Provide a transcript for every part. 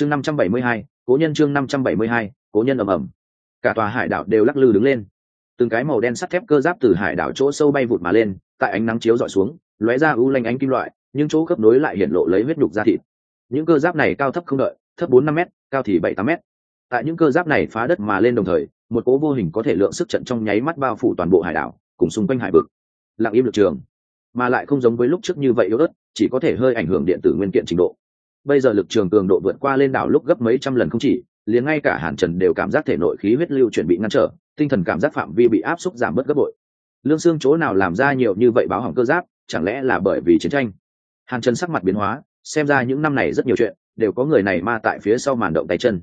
chương năm trăm bảy mươi hai, cố nhân chương năm trăm bảy mươi hai, cố nhân ầm ầm. Cả tòa hải đảo đều lắc lư đứng lên. Từng cái màu đen sắt thép cơ giáp từ hải đảo chỗ sâu bay vụt mà lên, tại ánh nắng chiếu dọi xuống, lóe ra u lanh ánh kim loại, nhưng chỗ khớp nối lại hiện lộ lấy huyết nhục da thịt. Những cơ giáp này cao thấp không đợi, thấp bốn năm m cao thì bảy tám m tại những cơ giáp này phá đất mà lên đồng thời, một cố vô hình có thể lượng sức trận trong nháy mắt bao phủ toàn bộ hải đảo, cùng xung quanh hải vực. Lặng im lực trường, mà lại không giống với lúc trước như vậy yếu ớt, chỉ có thể hơi ảnh hưởng điện tử nguyên kiện trình độ bây giờ lực trường cường độ vượt qua lên đảo lúc gấp mấy trăm lần không chỉ, liền ngay cả hàn trần đều cảm giác thể nội khí huyết lưu chuyển bị ngăn trở, tinh thần cảm giác phạm vi bị áp suất giảm bớt gấp bội. Lương xương chỗ nào làm ra nhiều như vậy báo hỏng cơ giáp, chẳng lẽ là bởi vì chiến tranh? Hàn trần sắc mặt biến hóa, xem ra những năm này rất nhiều chuyện, đều có người này ma tại phía sau màn động tay chân.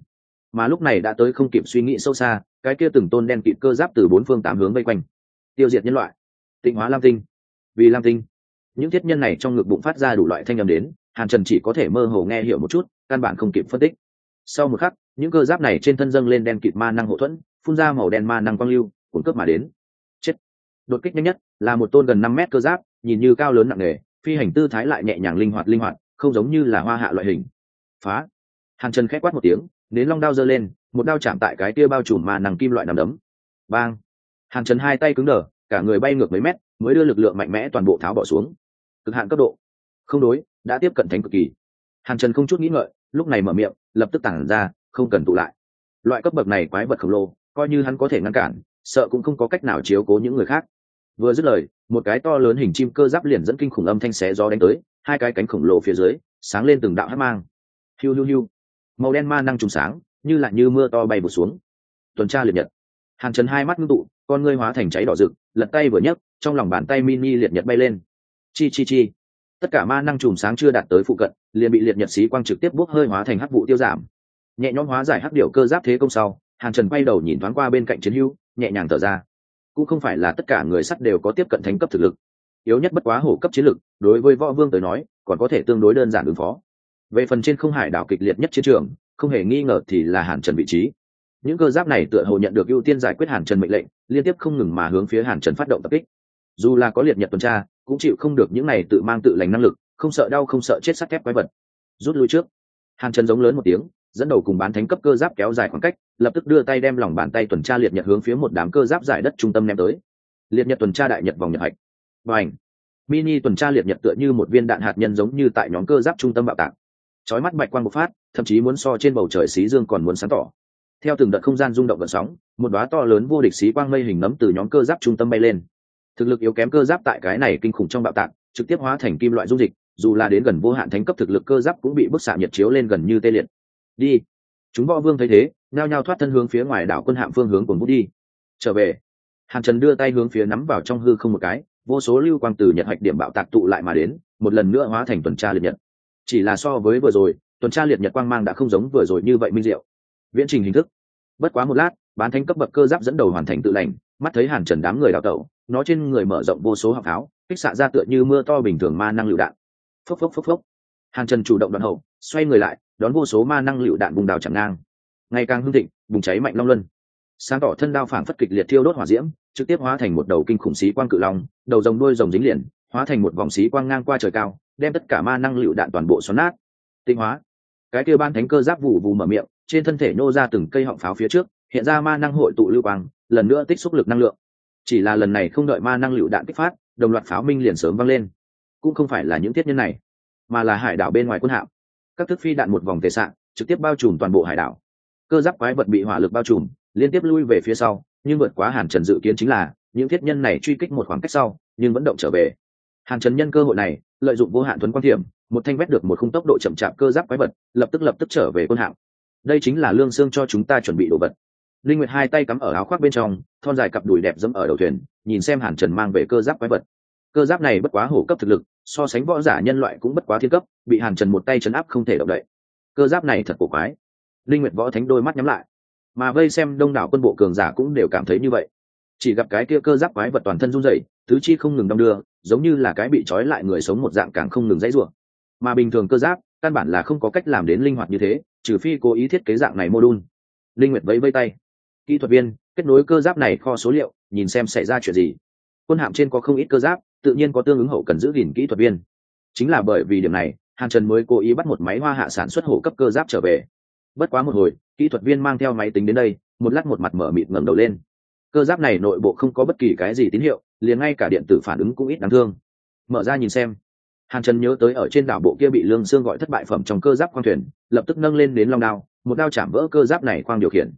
Mà lúc này đã tới không kịp suy nghĩ sâu xa, cái kia từng tôn đen kịt cơ giáp từ bốn phương tám hướng vây quanh. Tiêu diệt nhân loại. Tịnh hóa lam tinh. Vì lam tinh. Những thiết nhân này trong ngực bụng phát ra đủ loại thanh âm đến hàn trần chỉ có thể mơ hồ nghe hiểu một chút, căn bản không kịp phân tích. Sau một khắc, những cơ giáp này trên thân dâng lên đen kịt ma năng hậu thuẫn, phun ra màu đen ma năng quang lưu, cuốn cướp mà đến. Chết. Đột kích nhanh nhất, là một tôn gần năm mét cơ giáp, nhìn như cao lớn nặng nề, phi hành tư thái lại nhẹ nhàng linh hoạt linh hoạt, không giống như là hoa hạ loại hình. Phá. Hàn trần khẽ quát một tiếng đến long đao giơ lên, một đao chạm tại cái tia bao trùm mà năng kim loại nằm đấm. Bang. Hàn trần hai tay cứng đờ, cả người bay ngược mấy mét, mới đưa lực lượng mạnh mẽ toàn bộ tháo bỏ xuống. Cực hạn cấp độ không đối, đã tiếp cận thánh cực kỳ. Hàn trần không chút nghĩ ngợi, lúc này mở miệng, lập tức tản ra, không cần tụ lại. Loại cấp bậc này quái vật khổng lồ, coi như hắn có thể ngăn cản, sợ cũng không có cách nào chiếu cố những người khác. Vừa dứt lời, một cái to lớn hình chim cơ giáp liền dẫn kinh khủng âm thanh xé gió đánh tới, hai cái cánh khổng lồ phía dưới, sáng lên từng đạo hát mang. Hiu hiu hiu. Màu đen ma năng trùng sáng, như là như mưa to bay bụt xuống. Tuần tra liệt nhật. Hàn trần hai mắt ngưng tụ, con ngươi hóa thành cháy đỏ rực, lật tay vừa nhấc, trong lòng bàn tay mini liệt nhật bay lên. Chi chi chi tất cả ma năng chùm sáng chưa đạt tới phụ cận, liền bị liệt nhật sĩ quang trực tiếp bốc hơi hóa thành hắc vụ tiêu giảm. Nhẹ nhõm hóa giải hắc điệu cơ giáp thế công sau, hàn trần quay đầu nhìn thoáng qua bên cạnh chiến hưu nhẹ nhàng thở ra. Cũng không phải là tất cả người sắt đều có tiếp cận thánh cấp thực lực. Yếu nhất bất quá hổ cấp chiến lực, đối với võ vương tới nói, còn có thể tương đối đơn giản ứng phó. Về phần trên không hải đảo kịch liệt nhất chiến trường, không hề nghi ngờ thì là hàn trần vị trí. Những cơ giáp này tựa hồ nhận được ưu tiên giải quyết hàn trần mệnh lệnh, liên tiếp không ngừng mà hướng phía hàn trần phát động tập kích. Dù là có liệt nhật tuần tra cũng chịu không được những này tự mang tự lành năng lực, không sợ đau không sợ chết sắt thép quái vật. Rút lui trước. Hàn trần giống lớn một tiếng, dẫn đầu cùng bán thánh cấp cơ giáp kéo dài khoảng cách, lập tức đưa tay đem lòng bàn tay tuần tra liệt nhật hướng phía một đám cơ giáp giải đất trung tâm ném tới. Liệt nhật tuần tra đại nhật vòng nhật hạch. Và ảnh mini tuần tra liệt nhật tựa như một viên đạn hạt nhân giống như tại nhóm cơ giáp trung tâm bạo tạc. Chói mắt bạch quang bộc phát, thậm chí muốn so trên bầu trời xí dương còn muốn sáng tỏ. Theo từng đợt không gian rung động vận sóng, một đoá to lớn vô địch xí quang mây hình nấm từ nhóm cơ giáp trung tâm bay lên thực lực yếu kém cơ giáp tại cái này kinh khủng trong bạo tạc, trực tiếp hóa thành kim loại dung dịch, dù là đến gần vô hạn thánh cấp thực lực cơ giáp cũng bị bức xạ nhiệt chiếu lên gần như tê liệt. Đi. Chúng võ vương thấy thế nao nhao thoát thân hướng phía ngoài đảo quân hạm phương hướng của bút đi. Trở về. Hàn trần đưa tay hướng phía nắm vào trong hư không một cái, vô số lưu quang từ nhật hạch điểm bạo tạc tụ lại mà đến, một lần nữa hóa thành tuần tra liệt nhật. Chỉ là so với vừa rồi, tuần tra liệt nhật quang mang đã không giống vừa rồi như vậy minh diệu. Viễn trình hình thức. Bất quá một lát, bán thánh cấp bậc cơ giáp dẫn đầu hoàn thành tự lành mắt thấy hàn trần đám người đào tẩu nó trên người mở rộng vô số học pháo, kích xạ ra tựa như mưa to bình thường ma năng lựu đạn. Phốc phốc phốc phốc. Hàn trần chủ động đoạn hậu xoay người lại đón vô số ma năng lựu đạn bùng đào chẳng ngang. Ngày càng hưng thịnh bùng cháy mạnh long luân. Sáng tỏ thân đao phảng phất kịch liệt thiêu đốt hỏa diễm trực tiếp hóa thành một đầu kinh khủng xí quang cự long đầu rồng đuôi rồng dính liền hóa thành một vòng xí quang ngang qua trời cao đem tất cả ma năng lựu đạn toàn bộ xoắn nát. Tinh hóa. Cái kia ban thánh cơ giáp vụ vù mở miệng trên thân thể nhô ra từng cây họng pháo phía trước hiện ra ma năng hội tụ lưu quang, lần nữa tích xúc lực năng lượng. Chỉ là lần này không đợi ma năng lựu đạn kích phát, đồng loạt pháo minh liền sớm văng lên. Cũng không phải là những thiết nhân này, mà là hải đảo bên ngoài quân hạm. Các thức phi đạn một vòng tề sạn trực tiếp bao trùm toàn bộ hải đảo. Cơ giáp quái vật bị hỏa lực bao trùm, liên tiếp lui về phía sau, nhưng vượt quá hàn trần dự kiến chính là, những thiết nhân này truy kích một khoảng cách sau, nhưng vẫn động trở về. Hàn trần nhân cơ hội này, lợi dụng vô hạn thuấn quan thiểm, một thanh vét được một khung tốc độ chậm chạp cơ giáp quái vật, lập tức lập tức trở về quân hạm. Đây chính là lương xương cho chúng ta chuẩn bị đồ vật linh nguyệt hai tay cắm ở áo khoác bên trong, thon dài cặp đùi đẹp dẫm ở đầu thuyền, nhìn xem hàn trần mang về cơ giáp quái vật. Cơ giáp này bất quá hổ cấp thực lực, so sánh võ giả nhân loại cũng bất quá thiên cấp, bị hàn trần một tay chấn áp không thể động đậy. Cơ giáp này thật cổ quái. Linh nguyệt võ thánh đôi mắt nhắm lại. Mà vây xem đông đảo quân bộ cường giả cũng đều cảm thấy như vậy. Chỉ gặp cái kia cơ giáp quái vật toàn thân run rẩy, tứ chi không ngừng đong đưa, giống như là cái bị trói lại người sống một dạng càng không ngừng dãy rủa. Mà bình thường cơ giáp, căn bản là không có cách làm đến linh hoạt như thế, trừ phi cố ý thiết kế dạng này mô đun. Linh nguyệt vẫy vây tay kỹ thuật viên, kết nối cơ giáp này kho số liệu, nhìn xem xảy ra chuyện gì. Quân hạm trên có không ít cơ giáp, tự nhiên có tương ứng hậu cần giữ gìn kỹ thuật viên. Chính là bởi vì điểm này, hàn trần mới cố ý bắt một máy hoa hạ sản xuất hộ cấp cơ giáp trở về. Bất quá một hồi, kỹ thuật viên mang theo máy tính đến đây, một lát một mặt mở mịt ngẩng đầu lên. Cơ giáp này nội bộ không có bất kỳ cái gì tín hiệu, liền ngay cả điện tử phản ứng cũng ít đáng thương. Mở ra nhìn xem. Hàn trần nhớ tới ở trên đảo bộ kia bị lương Sương gọi thất bại phẩm trong cơ giáp khoang thuyền, lập tức nâng lên đến long đao, một đao chạm vỡ cơ giáp này khoang điều khiển.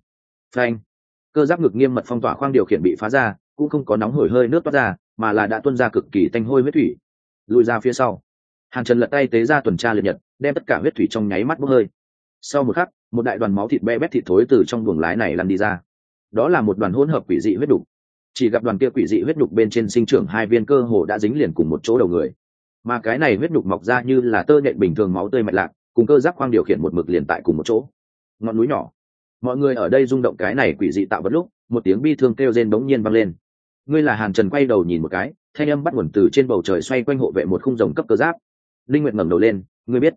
Phanh cơ giáp ngực nghiêm mật phong tỏa khoang điều khiển bị phá ra, cũng không có nóng hổi hơi nước toát ra, mà là đã tuân ra cực kỳ tanh hôi huyết thủy. Lùi ra phía sau, hàn trần lật tay tế ra tuần tra liệt nhật, đem tất cả huyết thủy trong nháy mắt bốc hơi. Sau một khắc, một đại đoàn máu thịt be bét thịt thối từ trong buồng lái này lăn đi ra. Đó là một đoàn hỗn hợp quỷ dị huyết đục. Chỉ gặp đoàn kia quỷ dị huyết đục bên trên sinh trưởng hai viên cơ hồ đã dính liền cùng một chỗ đầu người. Mà cái này huyết đục mọc ra như là tơ nhện bình thường máu tươi mạch lạc, cùng cơ giáp khoang điều khiển một mực liền tại cùng một chỗ. Ngọn núi nhỏ mọi người ở đây rung động cái này quỷ dị tạo vật lúc, một tiếng bi thương kêu rên bỗng nhiên vang lên. Ngươi là hàn trần quay đầu nhìn một cái, thanh âm bắt nguồn từ trên bầu trời xoay quanh hộ vệ một khung rồng cấp cơ giáp. Linh nguyện ngẩng đầu lên, ngươi biết,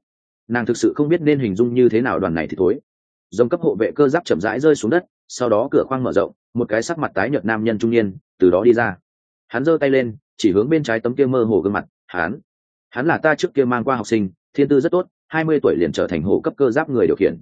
nàng thực sự không biết nên hình dung như thế nào đoàn này thì thối. Rồng cấp hộ vệ cơ giáp chậm rãi rơi xuống đất, sau đó cửa khoang mở rộng, một cái sắc mặt tái nhợt nam nhân trung niên, từ đó đi ra. Hắn giơ tay lên, chỉ hướng bên trái tấm kia mơ hồ gương mặt, hắn hắn là ta trước kia mang qua học sinh, thiên tư rất tốt, hai mươi tuổi liền trở thành hộ cấp cơ giáp người điều khiển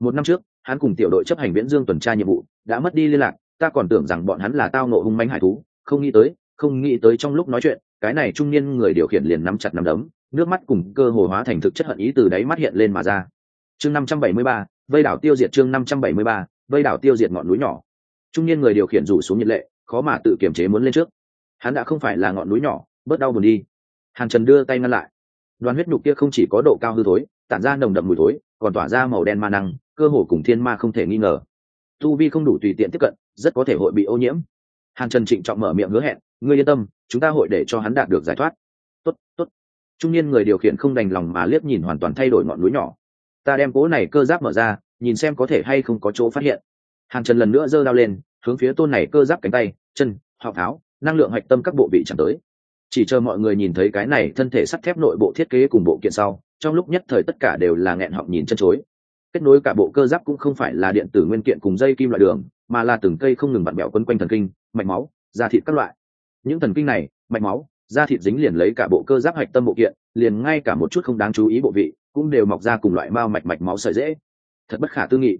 một năm trước, hắn cùng tiểu đội chấp hành viễn dương tuần tra nhiệm vụ, đã mất đi liên lạc, ta còn tưởng rằng bọn hắn là tao nộ hung manh hải thú, không nghĩ tới, không nghĩ tới trong lúc nói chuyện, cái này trung niên người điều khiển liền nắm chặt nắm đấm, nước mắt cùng cơ hồ hóa thành thực chất hận ý từ đáy mắt hiện lên mà ra. Chương năm trăm bảy mươi ba, vây đảo tiêu diệt chương năm trăm bảy mươi ba, vây đảo tiêu diệt ngọn núi nhỏ. Trung niên người điều khiển rủ xuống nhiệt lệ, khó mà tự kiềm chế muốn lên trước. Hắn đã không phải là ngọn núi nhỏ, bớt đau buồn đi. Hàn trần đưa tay ngăn lại. Đoàn huyết nhục kia không chỉ có độ cao hư thối, tản ra nồng đậm mùi thối, còn tỏa ra màu đen ma năng cơ hồ cùng thiên ma không thể nghi ngờ. Tu vi không đủ tùy tiện tiếp cận, rất có thể hội bị ô nhiễm. Hàn trần trịnh trọng mở miệng hứa hẹn, ngươi yên tâm, chúng ta hội để cho hắn đạt được giải thoát. Tốt tốt. Trung niên người điều khiển không đành lòng mà liếc nhìn hoàn toàn thay đổi ngọn núi nhỏ. Ta đem cố này cơ giáp mở ra, nhìn xem có thể hay không có chỗ phát hiện. Hàn trần lần nữa giơ đao lên, hướng phía tôn này cơ giáp cánh tay, chân, họ tháo, năng lượng hạch tâm các bộ vị chẳng tới. Chỉ chờ mọi người nhìn thấy cái này thân thể sắt thép nội bộ thiết kế cùng bộ kiện sau, trong lúc nhất thời tất cả đều là nghẹn họng nhìn chân chối kết nối cả bộ cơ giáp cũng không phải là điện tử nguyên kiện cùng dây kim loại đường, mà là từng cây không ngừng vặn bẹo quấn quanh thần kinh, mạch máu, da thịt các loại. Những thần kinh này, mạch máu, da thịt dính liền lấy cả bộ cơ giáp hạch tâm bộ kiện, liền ngay cả một chút không đáng chú ý bộ vị, cũng đều mọc ra cùng loại mao mạch mạch máu sợi dễ. Thật bất khả tư nghị.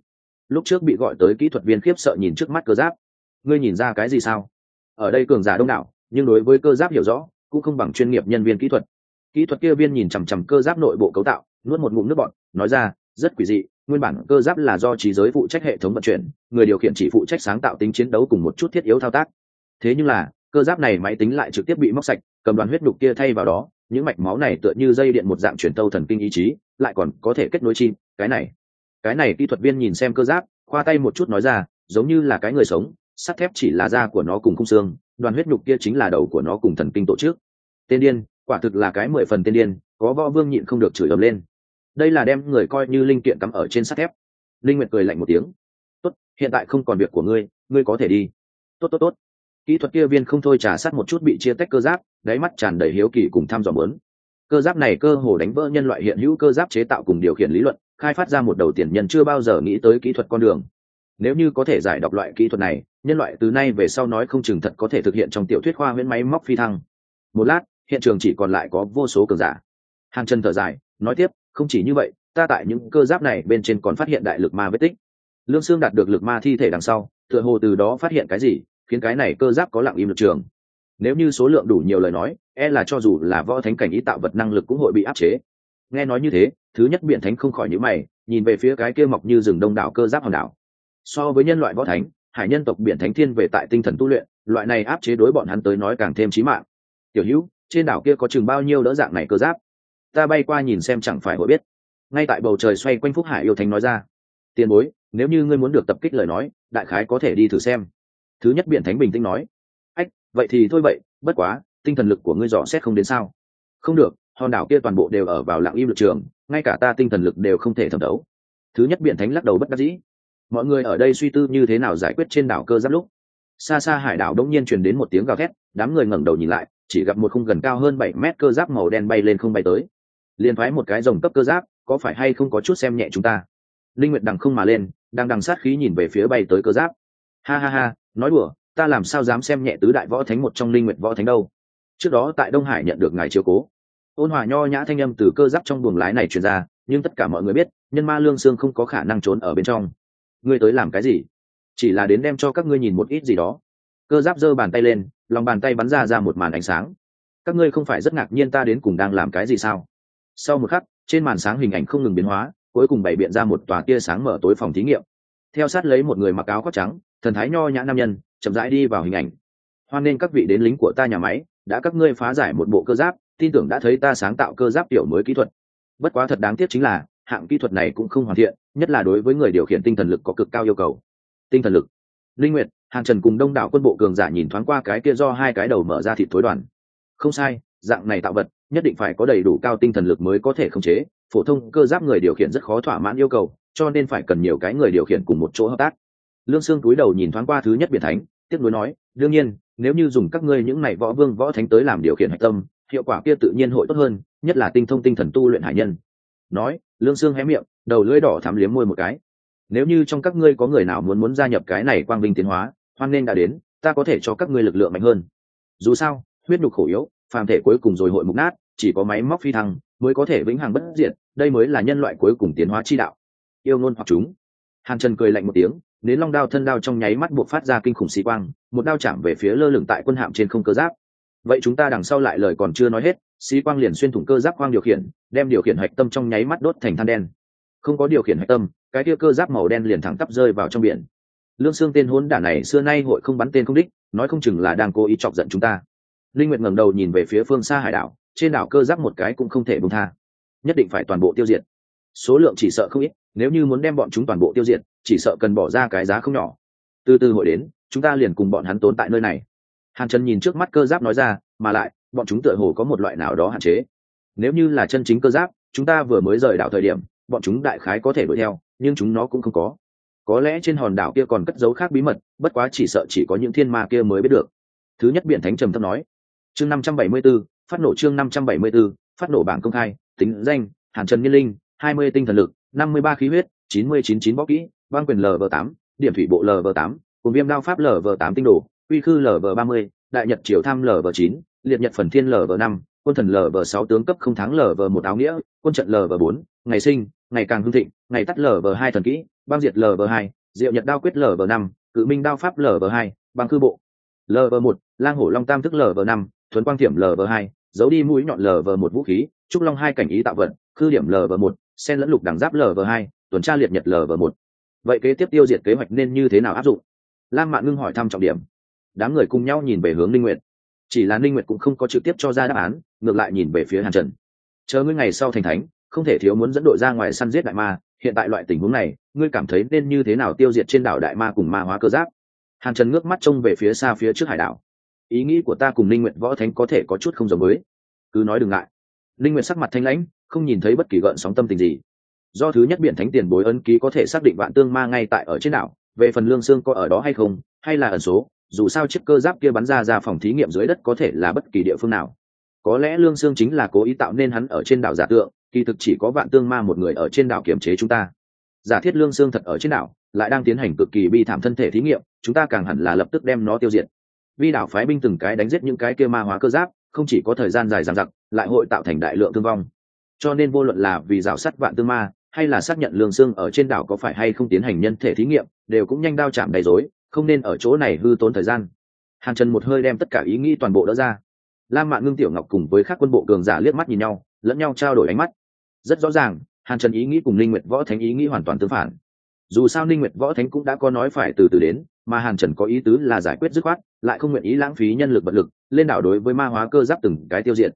Lúc trước bị gọi tới kỹ thuật viên khiếp sợ nhìn trước mắt cơ giáp. Ngươi nhìn ra cái gì sao? Ở đây cường giả đông đảo, nhưng đối với cơ giáp hiểu rõ, cũng không bằng chuyên nghiệp nhân viên kỹ thuật. Kỹ thuật kia viên nhìn chằm chằm cơ giáp nội bộ cấu tạo, nuốt một ngụm nước bọn nói ra, rất quỷ dị nguyên bản cơ giáp là do trí giới phụ trách hệ thống vận chuyển, người điều khiển chỉ phụ trách sáng tạo tính chiến đấu cùng một chút thiết yếu thao tác. Thế nhưng là, cơ giáp này máy tính lại trực tiếp bị móc sạch, cầm đoàn huyết đục kia thay vào đó, những mạch máu này tựa như dây điện một dạng truyền tâu thần kinh ý chí, lại còn có thể kết nối chim, cái này. Cái này kỹ thuật viên nhìn xem cơ giáp, khoa tay một chút nói ra, giống như là cái người sống, sắt thép chỉ là da của nó cùng khung xương, đoàn huyết nhục kia chính là đầu của nó cùng thần kinh tổ chức. Tên điên, quả thực là cái mười phần tên điên, có võ vương nhịn không được chửi ầm lên đây là đem người coi như linh kiện cắm ở trên sắt thép. Linh nguyệt cười lạnh một tiếng. Tốt, hiện tại không còn việc của ngươi ngươi có thể đi. Tốt tốt tốt. Kỹ thuật kia viên không thôi trả sát một chút bị chia tách cơ giáp, đáy mắt tràn đầy hiếu kỳ cùng tham dò mớn. Cơ giáp này cơ hồ đánh vỡ nhân loại hiện hữu cơ giáp chế tạo cùng điều khiển lý luận, khai phát ra một đầu tiền nhân chưa bao giờ nghĩ tới kỹ thuật con đường. Nếu như có thể giải đọc loại kỹ thuật này, nhân loại từ nay về sau nói không chừng thật có thể thực hiện trong tiểu thuyết khoa huyễn máy móc phi thăng. Một lát, hiện trường chỉ còn lại có vô số cường giả. Hàng chân thở dài, nói tiếp không chỉ như vậy, ta tại những cơ giáp này bên trên còn phát hiện đại lực ma vết tích. Lương xương đạt được lực ma thi thể đằng sau, tựa hồ từ đó phát hiện cái gì, khiến cái này cơ giáp có lặng im lực trường. Nếu như số lượng đủ nhiều lời nói e là cho dù là võ thánh cảnh ý tạo vật năng lực cũng hội bị áp chế. Nghe nói như thế, thứ nhất biện thánh không khỏi nhữ mày, nhìn về phía cái kia mọc như rừng đông đảo cơ giáp hòn đảo. So với nhân loại võ thánh, hải nhân tộc biển thánh thiên về tại tinh thần tu luyện, loại này áp chế đối bọn hắn tới nói càng thêm trí mạng. Tiểu hữu, trên đảo kia có chừng bao nhiêu đỡ dạng này cơ giáp? Ta bay qua nhìn xem chẳng phải hội biết. Ngay tại bầu trời xoay quanh phúc hải yêu thánh nói ra, tiền bối, nếu như ngươi muốn được tập kích lời nói, đại khái có thể đi thử xem. Thứ nhất biện thánh bình tĩnh nói, ách, vậy thì thôi vậy, bất quá, tinh thần lực của ngươi dò xét không đến sao? Không được, hòn đảo kia toàn bộ đều ở vào lạng im lực trường, ngay cả ta tinh thần lực đều không thể thẩm đấu thứ nhất biện thánh lắc đầu bất đắc dĩ, mọi người ở đây suy tư như thế nào giải quyết trên đảo cơ giáp lúc? Xa xa hải đảo đông nhiên truyền đến một tiếng gào thét, đám người ngẩng đầu nhìn lại, chỉ gặp một khung gần cao hơn bảy mét cơ giáp màu đen bay lên không bay tới liền phái một cái rồng cấp cơ giáp, có phải hay không có chút xem nhẹ chúng ta? Linh nguyệt đằng không mà lên, đang đằng sát khí nhìn về phía bay tới cơ giáp. Ha ha ha, nói đùa, ta làm sao dám xem nhẹ tứ đại võ thánh một trong linh nguyệt võ thánh đâu? Trước đó tại đông hải nhận được ngài chiếu cố. Ôn hòa nho nhã thanh âm từ cơ giáp trong buồng lái này truyền ra, nhưng tất cả mọi người biết, nhân ma lương xương không có khả năng trốn ở bên trong. Ngươi tới làm cái gì? Chỉ là đến đem cho các ngươi nhìn một ít gì đó. Cơ giáp giơ bàn tay lên, lòng bàn tay bắn ra ra một màn ánh sáng. Các ngươi không phải rất ngạc nhiên ta đến cùng đang làm cái gì sao? Sau một khắc, trên màn sáng hình ảnh không ngừng biến hóa, cuối cùng bày biện ra một tòa tia sáng mở tối phòng thí nghiệm. Theo sát lấy một người mặc áo khoác trắng, thần thái nho nhã nam nhân, chậm rãi đi vào hình ảnh. Hoan nên các vị đến lính của ta nhà máy, đã các ngươi phá giải một bộ cơ giáp, tin tưởng đã thấy ta sáng tạo cơ giáp tiểu mới kỹ thuật. Bất quá thật đáng tiếc chính là, hạng kỹ thuật này cũng không hoàn thiện, nhất là đối với người điều khiển tinh thần lực có cực cao yêu cầu. Tinh thần lực. Linh nguyệt, hàn trần cùng đông đảo quân bộ cường giả nhìn thoáng qua cái kia do hai cái đầu mở ra thịt thối đoàn. Không sai, dạng này tạo vật nhất định phải có đầy đủ cao tinh thần lực mới có thể khống chế. Phổ thông cơ giáp người điều khiển rất khó thỏa mãn yêu cầu, cho nên phải cần nhiều cái người điều khiển cùng một chỗ hợp tác. Lương xương túi đầu nhìn thoáng qua thứ nhất biển thánh tiếp nối nói, đương nhiên, nếu như dùng các ngươi những này võ vương, võ thánh tới làm điều khiển hạch tâm, hiệu quả kia tự nhiên hội tốt hơn, nhất là tinh thông tinh thần tu luyện hải nhân. Nói, lương xương hé miệng, đầu lưỡi đỏ thắm liếm môi một cái. Nếu như trong các ngươi có người nào muốn muốn gia nhập cái này quang vinh tiến hóa, hoan nên đã đến, ta có thể cho các ngươi lực lượng mạnh hơn. Dù sao, huyết nhục khổ yếu, phàm thể cuối cùng rồi hội mục nát chỉ có máy móc phi thăng mới có thể vĩnh hằng bất diệt, đây mới là nhân loại cuối cùng tiến hóa chi đạo. Yêu ngôn hoặc chúng. Hàn trần cười lạnh một tiếng, nến long đao thân đao trong nháy mắt buộc phát ra kinh khủng xì quang, một đao chạm về phía lơ lửng tại quân hạm trên không cơ giáp. Vậy chúng ta đằng sau lại lời còn chưa nói hết xí quang liền xuyên thủng cơ giáp quang điều khiển, đem điều khiển hạch tâm trong nháy mắt đốt thành than đen. Không có điều khiển hạch tâm, cái kia cơ giáp màu đen liền thẳng tắp rơi vào trong biển. Lương xương tên hốn đả này xưa nay hội không bắn tên không đích, nói không chừng là đang cố ý chọc giận chúng ta. Linh nguyệt ngẩng đầu nhìn về phía phương xa hải đảo trên đảo cơ giáp một cái cũng không thể buông tha. Nhất định phải toàn bộ tiêu diệt. Số lượng chỉ sợ không ít nếu như muốn đem bọn chúng toàn bộ tiêu diệt chỉ sợ cần bỏ ra cái giá không nhỏ. Từ từ hội đến chúng ta liền cùng bọn hắn tốn tại nơi này. Hàn trần nhìn trước mắt cơ giáp nói ra mà lại bọn chúng tựa hồ có một loại nào đó hạn chế. Nếu như là chân chính cơ giáp chúng ta vừa mới rời đảo thời điểm bọn chúng đại khái có thể đuổi theo nhưng chúng nó cũng không có. Có lẽ trên hòn đảo kia còn cất dấu khác bí mật bất quá chỉ sợ chỉ có những thiên ma kia mới biết được. Thứ nhất biện thánh trầm thấp nói. Chương năm trăm bảy mươi 574, phát nổ chương năm trăm bảy mươi 574, phát nổ bảng công khai tính danh hàn trần nhiên linh hai mươi tinh thần lực năm mươi ba khí huyết chín mươi chín chín bóc kỹ băng quyền lv tám điểm thủy bộ lv tám cùng viêm đao pháp lv tám tinh đồ uy khư lv ba mươi đại nhật triều tham lv chín liệt nhật phần thiên lv năm quân thần lv sáu tướng cấp không thắng lv một áo nghĩa quân trận lv bốn ngày sinh ngày càng hưng thịnh ngày tắt lv hai thần kỹ băng diệt lv hai diệu nhật đao quyết lv năm cự minh đao pháp lv hai băng cư bộ lv một lang hổ long tam thức lv năm thuấn quang thiểm lv hai, giấu đi mũi nhọn lv một vũ khí, trúc long hai cảnh ý tạo vận khư điểm lv một, sen lẫn lục đẳng giáp lv hai, tuần tra liệt nhật lv một. Vậy kế tiếp tiêu diệt kế hoạch nên như thế nào áp dụng? Lam mạn ngưng hỏi thăm trọng điểm. Đám người cùng nhau nhìn về hướng linh nguyệt. Chỉ là linh nguyệt cũng không có trực tiếp cho ra đáp án, ngược lại nhìn về phía hàn trần. Chờ ngươi ngày sau thành thánh, không thể thiếu muốn dẫn đội ra ngoài săn giết đại ma, hiện tại loại tình huống này, ngươi cảm thấy nên như thế nào tiêu diệt trên đảo đại ma cùng ma hóa cơ giáp? Hàn trần ngước mắt trông về phía xa phía trước hải đảo ý nghĩ của ta cùng linh nguyện võ thánh có thể có chút không giống mới, cứ nói đừng ngại. Linh nguyện sắc mặt thanh lãnh không nhìn thấy bất kỳ gợn sóng tâm tình gì. Do thứ nhất biển thánh tiền bối ân ký có thể xác định vạn tương ma ngay tại ở trên đảo về phần lương xương có ở đó hay không hay là ẩn số dù sao chiếc cơ giáp kia bắn ra ra phòng thí nghiệm dưới đất có thể là bất kỳ địa phương nào. Có lẽ lương xương chính là cố ý tạo nên hắn ở trên đảo giả tượng kỳ thực chỉ có vạn tương ma một người ở trên đảo kiểm chế chúng ta. Giả thiết lương xương thật ở trên đảo lại đang tiến hành cực kỳ bi thảm thân thể thí nghiệm chúng ta càng hẳn là lập tức đem nó tiêu diệt vi đảo phái binh từng cái đánh giết những cái kia ma hóa cơ giáp, không chỉ có thời gian dài dằng dặc, lại hội tạo thành đại lượng thương vong. Cho nên vô luận là vì rào sắt vạn tương ma, hay là xác nhận lương xương ở trên đảo có phải hay không tiến hành nhân thể thí nghiệm, đều cũng nhanh đao chạm đầy dối không nên ở chỗ này hư tốn thời gian. Hàn trần một hơi đem tất cả ý nghĩ toàn bộ đỡ ra. Lam mạn ngưng tiểu ngọc cùng với các quân bộ cường giả liếc mắt nhìn nhau, lẫn nhau trao đổi ánh mắt. Rất rõ ràng, hàn trần ý nghĩ cùng linh nguyệt võ thánh ý nghĩ hoàn toàn tương phản. Dù sao linh nguyệt võ thánh cũng đã có nói phải từ từ đến mà hàn trần có ý tứ là giải quyết dứt khoát, lại không nguyện ý lãng phí nhân lực vật lực, lên đảo đối với ma hóa cơ giáp từng cái tiêu diệt.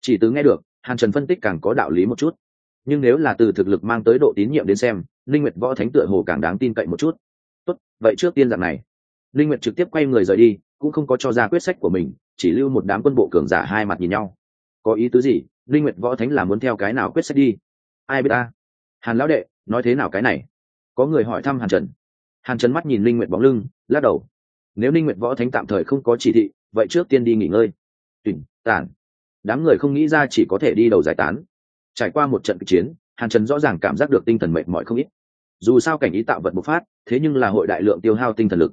Chỉ từ nghe được, hàn trần phân tích càng có đạo lý một chút. Nhưng nếu là từ thực lực mang tới độ tín nhiệm đến xem, linh nguyệt võ thánh tựa hồ càng đáng tin cậy một chút. Tốt, vậy trước tiên dạng này. Linh nguyệt trực tiếp quay người rời đi, cũng không có cho ra quyết sách của mình, chỉ lưu một đám quân bộ cường giả hai mặt nhìn nhau. Có ý tứ gì? Linh nguyệt võ thánh là muốn theo cái nào quyết sách đi? Ai biết ta? Hàn lão đệ, nói thế nào cái này? Có người hỏi thăm hàn trần hàn trần mắt nhìn linh nguyệt bóng lưng, lắc đầu. Nếu linh nguyệt võ thánh tạm thời không có chỉ thị, vậy trước tiên đi nghỉ ngơi. Tỉnh, tản. Đám người không nghĩ ra chỉ có thể đi đầu giải tán. Trải qua một trận kịch chiến, hàn trần rõ ràng cảm giác được tinh thần mệt mỏi không ít. Dù sao cảnh ý tạo vật bộc phát, thế nhưng là hội đại lượng tiêu hao tinh thần lực.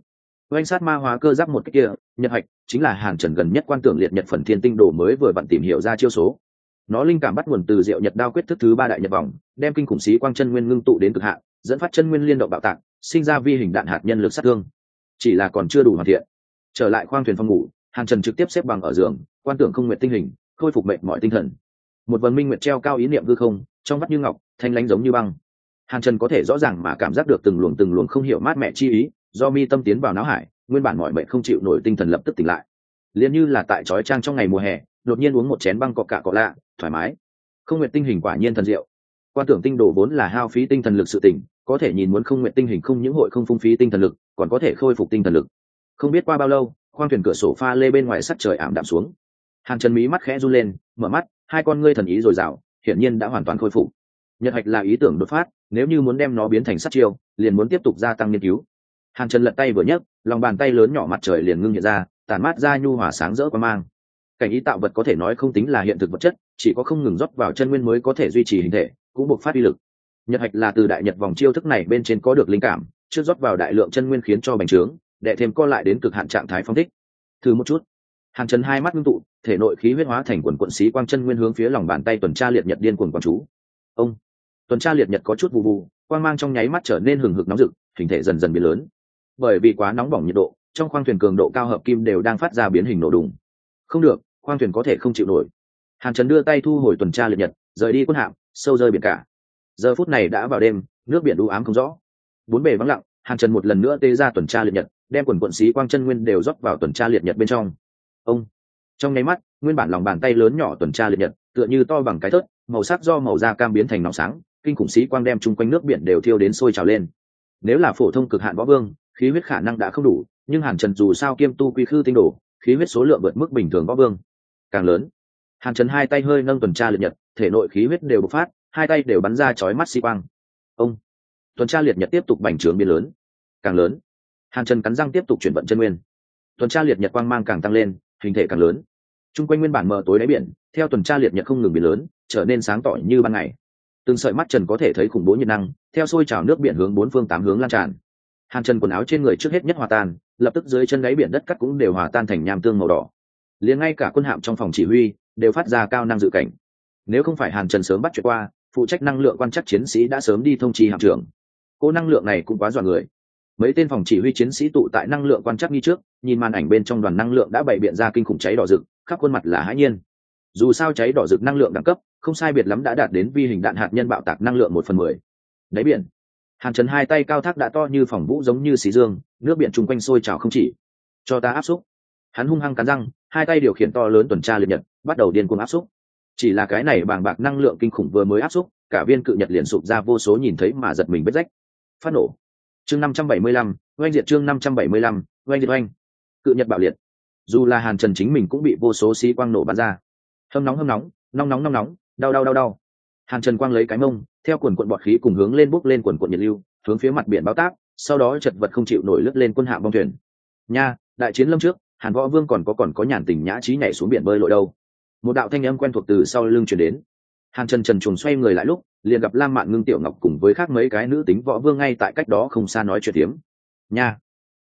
Oanh sát ma hóa cơ giáp một cách kia, nhật hạch, chính là hàn trần gần nhất quan tưởng liệt nhật phần thiên tinh đồ mới vừa vặn tìm hiểu ra chiêu số. Nó linh cảm bắt nguồn từ diệu nhật đao quyết thức thứ ba đại nhật vòng, đem kinh khủng xí quang chân nguyên ngưng tụ đến cực hạn, dẫn phát chân nguyên liên động bạo tạc sinh ra vi hình đạn hạt nhân lực sát thương. Chỉ là còn chưa đủ hoàn thiện. Trở lại khoang thuyền phòng ngủ, hàn trần trực tiếp xếp bằng ở giường, quan tưởng không nguyện tinh hình, khôi phục mệnh mọi tinh thần. Một vần minh nguyện treo cao ý niệm hư không, trong vắt như ngọc, thanh lánh giống như băng. Hàn trần có thể rõ ràng mà cảm giác được từng luồng từng luồng không hiểu mát mẹ chi ý, do mi tâm tiến vào não hải, nguyên bản mọi mệnh không chịu nổi tinh thần lập tức tỉnh lại. Liền như là tại trói trang trong ngày mùa hè, đột nhiên uống một chén băng cọ cạ cọ lạ, thoải mái. Không nguyện tinh hình quả nhiên thần diệu quan tưởng tinh đồ vốn là hao phí tinh thần lực sự tỉnh có thể nhìn muốn không nguyện tinh hình không những hội không phung phí tinh thần lực, còn có thể khôi phục tinh thần lực. Không biết qua bao lâu, khoang thuyền cửa sổ pha lê bên ngoài sắt trời ảm đạm xuống. Hàn trần mí mắt khẽ run lên, mở mắt, hai con ngươi thần ý dồi dào, hiển nhiên đã hoàn toàn khôi phục. Nhật hạch là ý tưởng đột phát, nếu như muốn đem nó biến thành sắt chiêu, liền muốn tiếp tục gia tăng nghiên cứu. Hàn trần lật tay vừa nhấc, lòng bàn tay lớn nhỏ mặt trời liền ngưng hiện ra tàn mát ra nhu hòa sáng rỡ qua mang. Cảnh ý tạo vật có thể nói không tính là hiện thực vật chất, chỉ có không ngừng rót vào chân nguyên mới có thể duy trì hình thể cũng buộc phát uy lực. Nhật hạch là từ đại nhật vòng chiêu thức này bên trên có được linh cảm trước rót vào đại lượng chân nguyên khiến cho bành trướng, đệ thêm co lại đến cực hạn trạng thái phong thích. Thử một chút. Hàn trần hai mắt ngưng tụ, thể nội khí huyết hóa thành quần quận xí quang chân nguyên hướng phía lòng bàn tay tuần tra liệt nhật điên cuồng quang chú. Ông. Tuần tra liệt nhật có chút vụ vụ quang mang trong nháy mắt trở nên hừng hực nóng rực, hình thể dần dần biến lớn. Bởi vì quá nóng bỏng nhiệt độ, trong khoang thuyền cường độ cao hợp kim đều đang phát ra biến hình nổ đùng. Không được, khoang thuyền có thể không chịu nổi. Hàn trần đưa tay thu hồi tuần tra liệt nhật, rời đi quân hạm sâu rơi biển cả. Giờ phút này đã vào đêm, nước biển đu ám không rõ. Bốn bề vắng lặng, hàn trần một lần nữa tê ra tuần tra liệt nhật, đem quần quận xí quang chân nguyên đều rót vào tuần tra liệt nhật bên trong. Ông! Trong nháy mắt, nguyên bản lòng bàn tay lớn nhỏ tuần tra liệt nhật, tựa như to bằng cái thớt, màu sắc do màu da cam biến thành nóng sáng, kinh khủng xí quang đem chung quanh nước biển đều thiêu đến sôi trào lên. Nếu là phổ thông cực hạn võ vương, khí huyết khả năng đã không đủ, nhưng hàn trần dù sao kiêm tu quy khư tinh đồ, khí huyết số lượng vượt mức bình thường võ vương. Càng lớn hàn trần hai tay hơi nâng tuần tra liệt nhật, thể nội khí huyết đều bộc phát, hai tay đều bắn ra chói mắt xi quang. Ông! Tuần tra liệt nhật tiếp tục bành trướng biến lớn. Càng lớn, hàn trần cắn răng tiếp tục chuyển vận chân nguyên. Tuần tra liệt nhật quang mang càng tăng lên, hình thể càng lớn. T r u n g quanh nguyên bản mờ tối đáy biển, theo tuần tra liệt nhật không ngừng biến lớn, trở nên sáng tỏ như ban ngày. Từng sợi mắt trần có thể thấy khủng bố nhiệt năng, theo xôi trào nước biển hướng bốn phương tám hướng lan tràn. Hàn trần quần áo trên người trước hết nhất hòa tan, lập tức dưới chân đáy biển đất cắt cũng đều hòa tan thành nham tương màu đỏ. Liền ngay cả quân hạm trong phòng chỉ huy đều phát ra cao năng dự cảnh. Nếu không phải hàn trần sớm bắt chuyện qua, phụ trách năng lượng quan chắc chiến sĩ đã sớm đi thông trì hạm trưởng. Cô năng lượng này cũng quá dọa người. Mấy tên phòng chỉ huy chiến sĩ tụ tại năng lượng quan chắc nghi trước, nhìn màn ảnh bên trong đoàn năng lượng đã bày biện ra kinh khủng cháy đỏ rực, khắp khuôn mặt là hãi nhiên. Dù sao cháy đỏ rực năng lượng đẳng cấp, không sai biệt lắm đã đạt đến vi hình đạn hạt nhân bạo tạc năng lượng một phần mười. Đáy biển, hàn trần hai tay cao thác đã to như phòng vũ giống như xí dương, nước biển chung quanh sôi trào không chỉ. Cho ta áp xúc. Hắn hung hăng cắn răng, hai tay điều khiển to lớn tuần tra liệt nhật bắt đầu điên cuồng áp xúc. Chỉ là cái này bàng bạc năng lượng kinh khủng vừa mới áp xúc, cả viên cự nhật liền sụp ra vô số nhìn thấy mà giật mình vết rách. Phát nổ. Chương năm trăm bảy mươi lăm, oanh diệt chương năm trăm bảy mươi lăm, oanh diệt oanh. Cự nhật bạo liệt. Dù là hàn trần chính mình cũng bị vô số xí quang nổ bắn ra. Hâm nóng hâm nóng nóng nóng nóng nóng, đau đau đau đau. Hàn trần quang lấy cái mông, theo quần quận bọt khí cùng hướng lên bốc lên quần quận nhiệt lưu, hướng phía mặt biển bao tác, sau đó chật vật không chịu nổi lướt lên quân hạm bong thuyền. Nha, đại chiến lâm trước, hàn võ vương còn có còn có nhàn tình nhã trí nhảy xuống biển bơi lội đâu một đạo thanh âm quen thuộc từ sau lưng chuyển đến. Hàn trần trần trùng xoay người lại lúc, liền gặp lam mạn ngưng, tiểu ngọc cùng với khác mấy cái nữ tính võ vương ngay tại cách đó không xa nói chuyện tiếm nha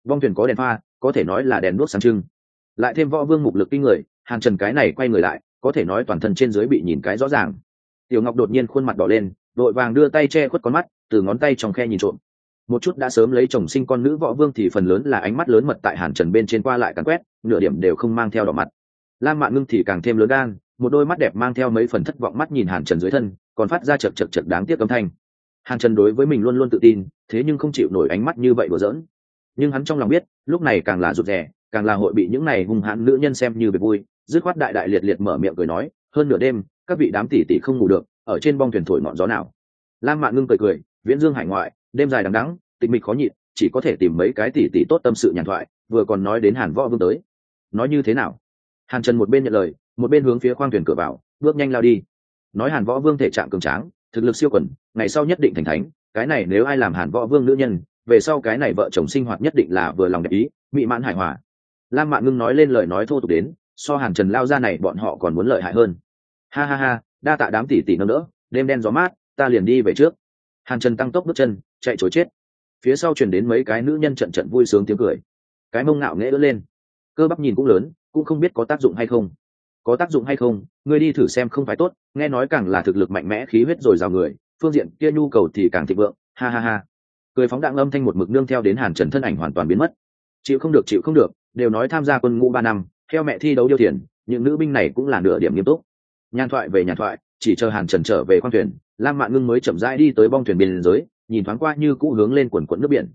vong thuyền có đèn pha, có thể nói là đèn đuốc sáng trưng. Lại thêm võ vương mục lực kinh người, hàn trần cái này quay người lại, có thể nói toàn thân trên dưới bị nhìn cái rõ ràng. Tiểu ngọc đột nhiên khuôn mặt đỏ lên đội vàng đưa tay che khuất con mắt, từ ngón tay trong khe nhìn trộm. Một chút đã sớm lấy chồng sinh con nữ võ vương thì phần lớn là ánh mắt lớn mật tại hàn trần bên trên qua lại cắn quét, nửa điểm đều không mang theo đỏ mặt lam mạn ngưng thì càng thêm lớn gan, một đôi mắt đẹp mang theo mấy phần thất vọng mắt nhìn hàn trần dưới thân, còn phát ra chật chật chật đáng tiếc âm thanh. Hàn trần đối với mình luôn luôn tự tin, thế nhưng không chịu nổi ánh mắt như vậy đùa giỡn. Nhưng hắn trong lòng biết, lúc này càng là rụt rè, càng là hội bị những này hung hãn nữ nhân xem như việc vui, dứt khoát đại đại liệt liệt mở miệng cười nói, hơn nửa đêm, các vị đám tỷ tỷ không ngủ được, ở trên bong thuyền thổi ngọn gió nào? Lam mạn ngưng cười cười, viễn dương hải ngoại, đêm dài đằng đắng tịch mịch khó nhịn, chỉ có thể tìm mấy cái tỷ tỷ tốt tâm sự nhàn thoại, vừa còn nói đến hàn võ vương tới. Nói như thế nào? Hàn trần một bên nhận lời, một bên hướng phía khoang thuyền cửa vào, bước nhanh lao đi. Nói hàn võ vương thể trạng cường tráng, thực lực siêu quần, ngày sau nhất định thành thánh, cái này nếu ai làm hàn võ vương nữ nhân, về sau cái này vợ chồng sinh hoạt nhất định là vừa lòng đẹp ý, mỹ mãn hài hòa. Lam mạn ngưng nói lên lời nói thô tục đến, so hàn trần lao ra này bọn họ còn muốn lợi hại hơn. Ha ha ha, đa tạ đám tỷ tỷ nâng đỡ, đêm đen gió mát, ta liền đi về trước. Hàn trần tăng tốc bước chân, chạy chối chết. Phía sau chuyển đến mấy cái nữ nhân trận trận vui sướng tiếng cười. Cái mông ngạo nghễ đỡ lên. Cơ bắp nhìn cũng lớn cũng không biết có tác dụng hay không. Có tác dụng hay không, ngươi đi thử xem không phải tốt, nghe nói càng là thực lực mạnh mẽ, khí huyết rồi rào người, phương diện kia nhu cầu thì càng thịnh vượng, ha ha ha. Cười phóng đạn âm thanh một mực nương theo đến hàn trần thân ảnh hoàn toàn biến mất. Chịu không được, chịu không được, đều nói tham gia quân ngũ ba năm, theo mẹ thi đấu điêu thiền, những nữ binh này cũng là nửa điểm nghiêm túc. Nhàn thoại về nhàn thoại, chỉ chờ hàn trần trở về khoang thuyền, lam mạn ngưng mới chậm rãi đi tới bong thuyền biên giới, nhìn thoáng qua như cũ hướng lên quần quận nước biển.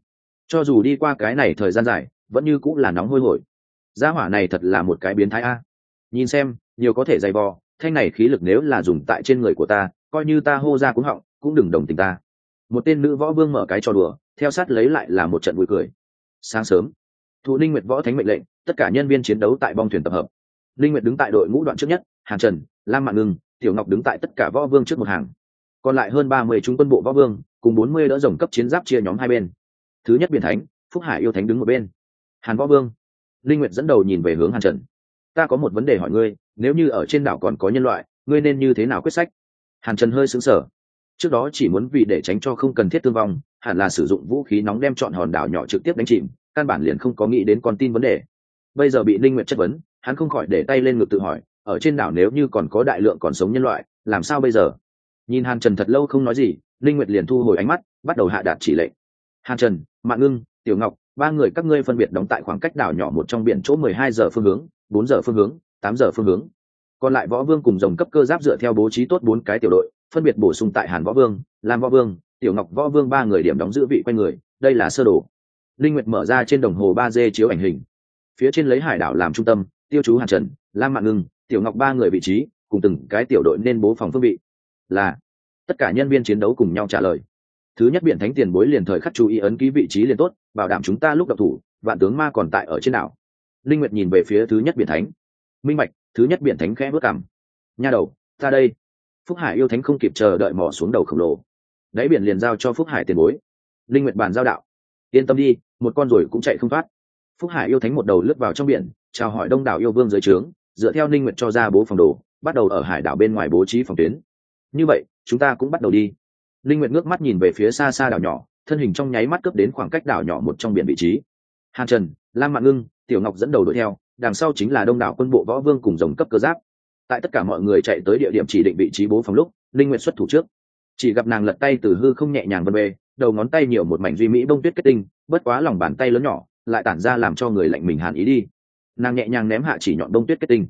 Cho dù đi qua cái này thời gian dài, vẫn như cũ là nóng hôi hổi gia hỏa này thật là một cái biến thái a. Nhìn xem, nhiều có thể dày vò, thanh này khí lực nếu là dùng tại trên người của ta, coi như ta hô ra cũng họng, cũng đừng đồng tình ta. Một tên nữ võ vương mở cái trò đùa, theo sát lấy lại là một trận vui cười. Sáng sớm, thụ ninh nguyệt võ thánh mệnh lệnh, tất cả nhân viên chiến đấu tại bong thuyền tập hợp. Ninh nguyệt đứng tại đội ngũ đoạn trước nhất, hàn trần, lam mạn ngưng, tiểu ngọc đứng tại tất cả võ vương trước một hàng. Còn lại hơn ba mươi trung quân bộ võ vương, cùng bốn mươi đỡ rồng cấp chiến giáp chia nhóm hai bên. Thứ nhất biển thánh, phúc hải yêu thánh đứng một bên. Hàn võ vương linh nguyệt dẫn đầu nhìn về hướng hàn trần. Ta có một vấn đề hỏi ngươi, nếu như ở trên đảo còn có nhân loại, ngươi nên như thế nào quyết sách? Hàn trần hơi sững sờ. Trước đó chỉ muốn vì để tránh cho không cần thiết thương vong, hẳn là sử dụng vũ khí nóng đem chọn hòn đảo nhỏ trực tiếp đánh chìm, căn bản liền không có nghĩ đến con tin vấn đề. Bây giờ bị linh nguyệt chất vấn, hắn không khỏi để tay lên ngực tự hỏi, ở trên đảo nếu như còn có đại lượng còn sống nhân loại, làm sao bây giờ? Nhìn hàn trần thật lâu không nói gì, linh nguyệt liền thu hồi ánh mắt, bắt đầu hạ đạt chỉ lệnh. Hàn trần, mạng ngưng, tiểu ngọc ba người các ngươi phân biệt đóng tại khoảng cách đảo nhỏ một trong biển chỗ mười hai giờ phương hướng, bốn giờ phương hướng, tám giờ phương hướng. Còn lại võ vương cùng dòng cấp cơ giáp dựa theo bố trí tốt bốn cái tiểu đội, phân biệt bổ sung tại hàn võ vương, lam võ vương, tiểu ngọc võ vương ba người điểm đóng giữ vị quanh người, đây là sơ đồ. Linh nguyệt mở ra trên đồng hồ ba d chiếu ảnh hình. Phía trên lấy hải đảo làm trung tâm, tiêu chú hàn trần, lam mạng ngưng, tiểu ngọc ba người vị trí, cùng từng cái tiểu đội nên bố phòng phương vị. Là, tất cả nhân viên chiến đấu cùng nhau trả lời. Thứ nhất biển thánh tiền bối liền thời khắc chú ý ấn ký vị trí liền tốt bảo đảm chúng ta lúc độc thủ vạn tướng ma còn tại ở trên đảo. Linh nguyệt nhìn về phía thứ nhất biển thánh. Minh Mạch, thứ nhất biển thánh khẽ bước cằm. Nha đầu ta đây. Phúc hải yêu thánh không kịp chờ đợi mò xuống đầu khổng lồ. Đáy biển liền giao cho phúc hải tiền bối. Linh nguyệt bàn giao đạo. Yên tâm đi một con rồi cũng chạy không thoát. Phúc hải yêu thánh một đầu lướt vào trong biển chào hỏi đông đảo yêu vương dưới trướng dựa theo linh nguyệt cho ra bố phòng đồ bắt đầu ở hải đảo bên ngoài bố trí phòng tuyến. Như vậy chúng ta cũng bắt đầu đi. Linh nguyệt ngước mắt nhìn về phía xa xa đảo nhỏ thân hình trong nháy mắt cướp đến khoảng cách đảo nhỏ một trong biển vị trí. Hàn trần, lam mạn ngưng, tiểu ngọc dẫn đầu đuổi theo, đằng sau chính là đông đảo quân bộ võ vương cùng dòng cấp cơ giáp. Tại tất cả mọi người chạy tới địa điểm chỉ định vị trí bố phòng lúc, linh nguyệt xuất thủ trước. Chỉ gặp nàng lật tay từ hư không nhẹ nhàng vân về, đầu ngón tay nhiều một mảnh duy mỹ bông tuyết kết tinh, bất quá lòng bàn tay lớn nhỏ, lại tản ra làm cho người lạnh mình hàn ý đi. Nàng nhẹ nhàng ném hạ chỉ nhọn bông tuyết kết tinh.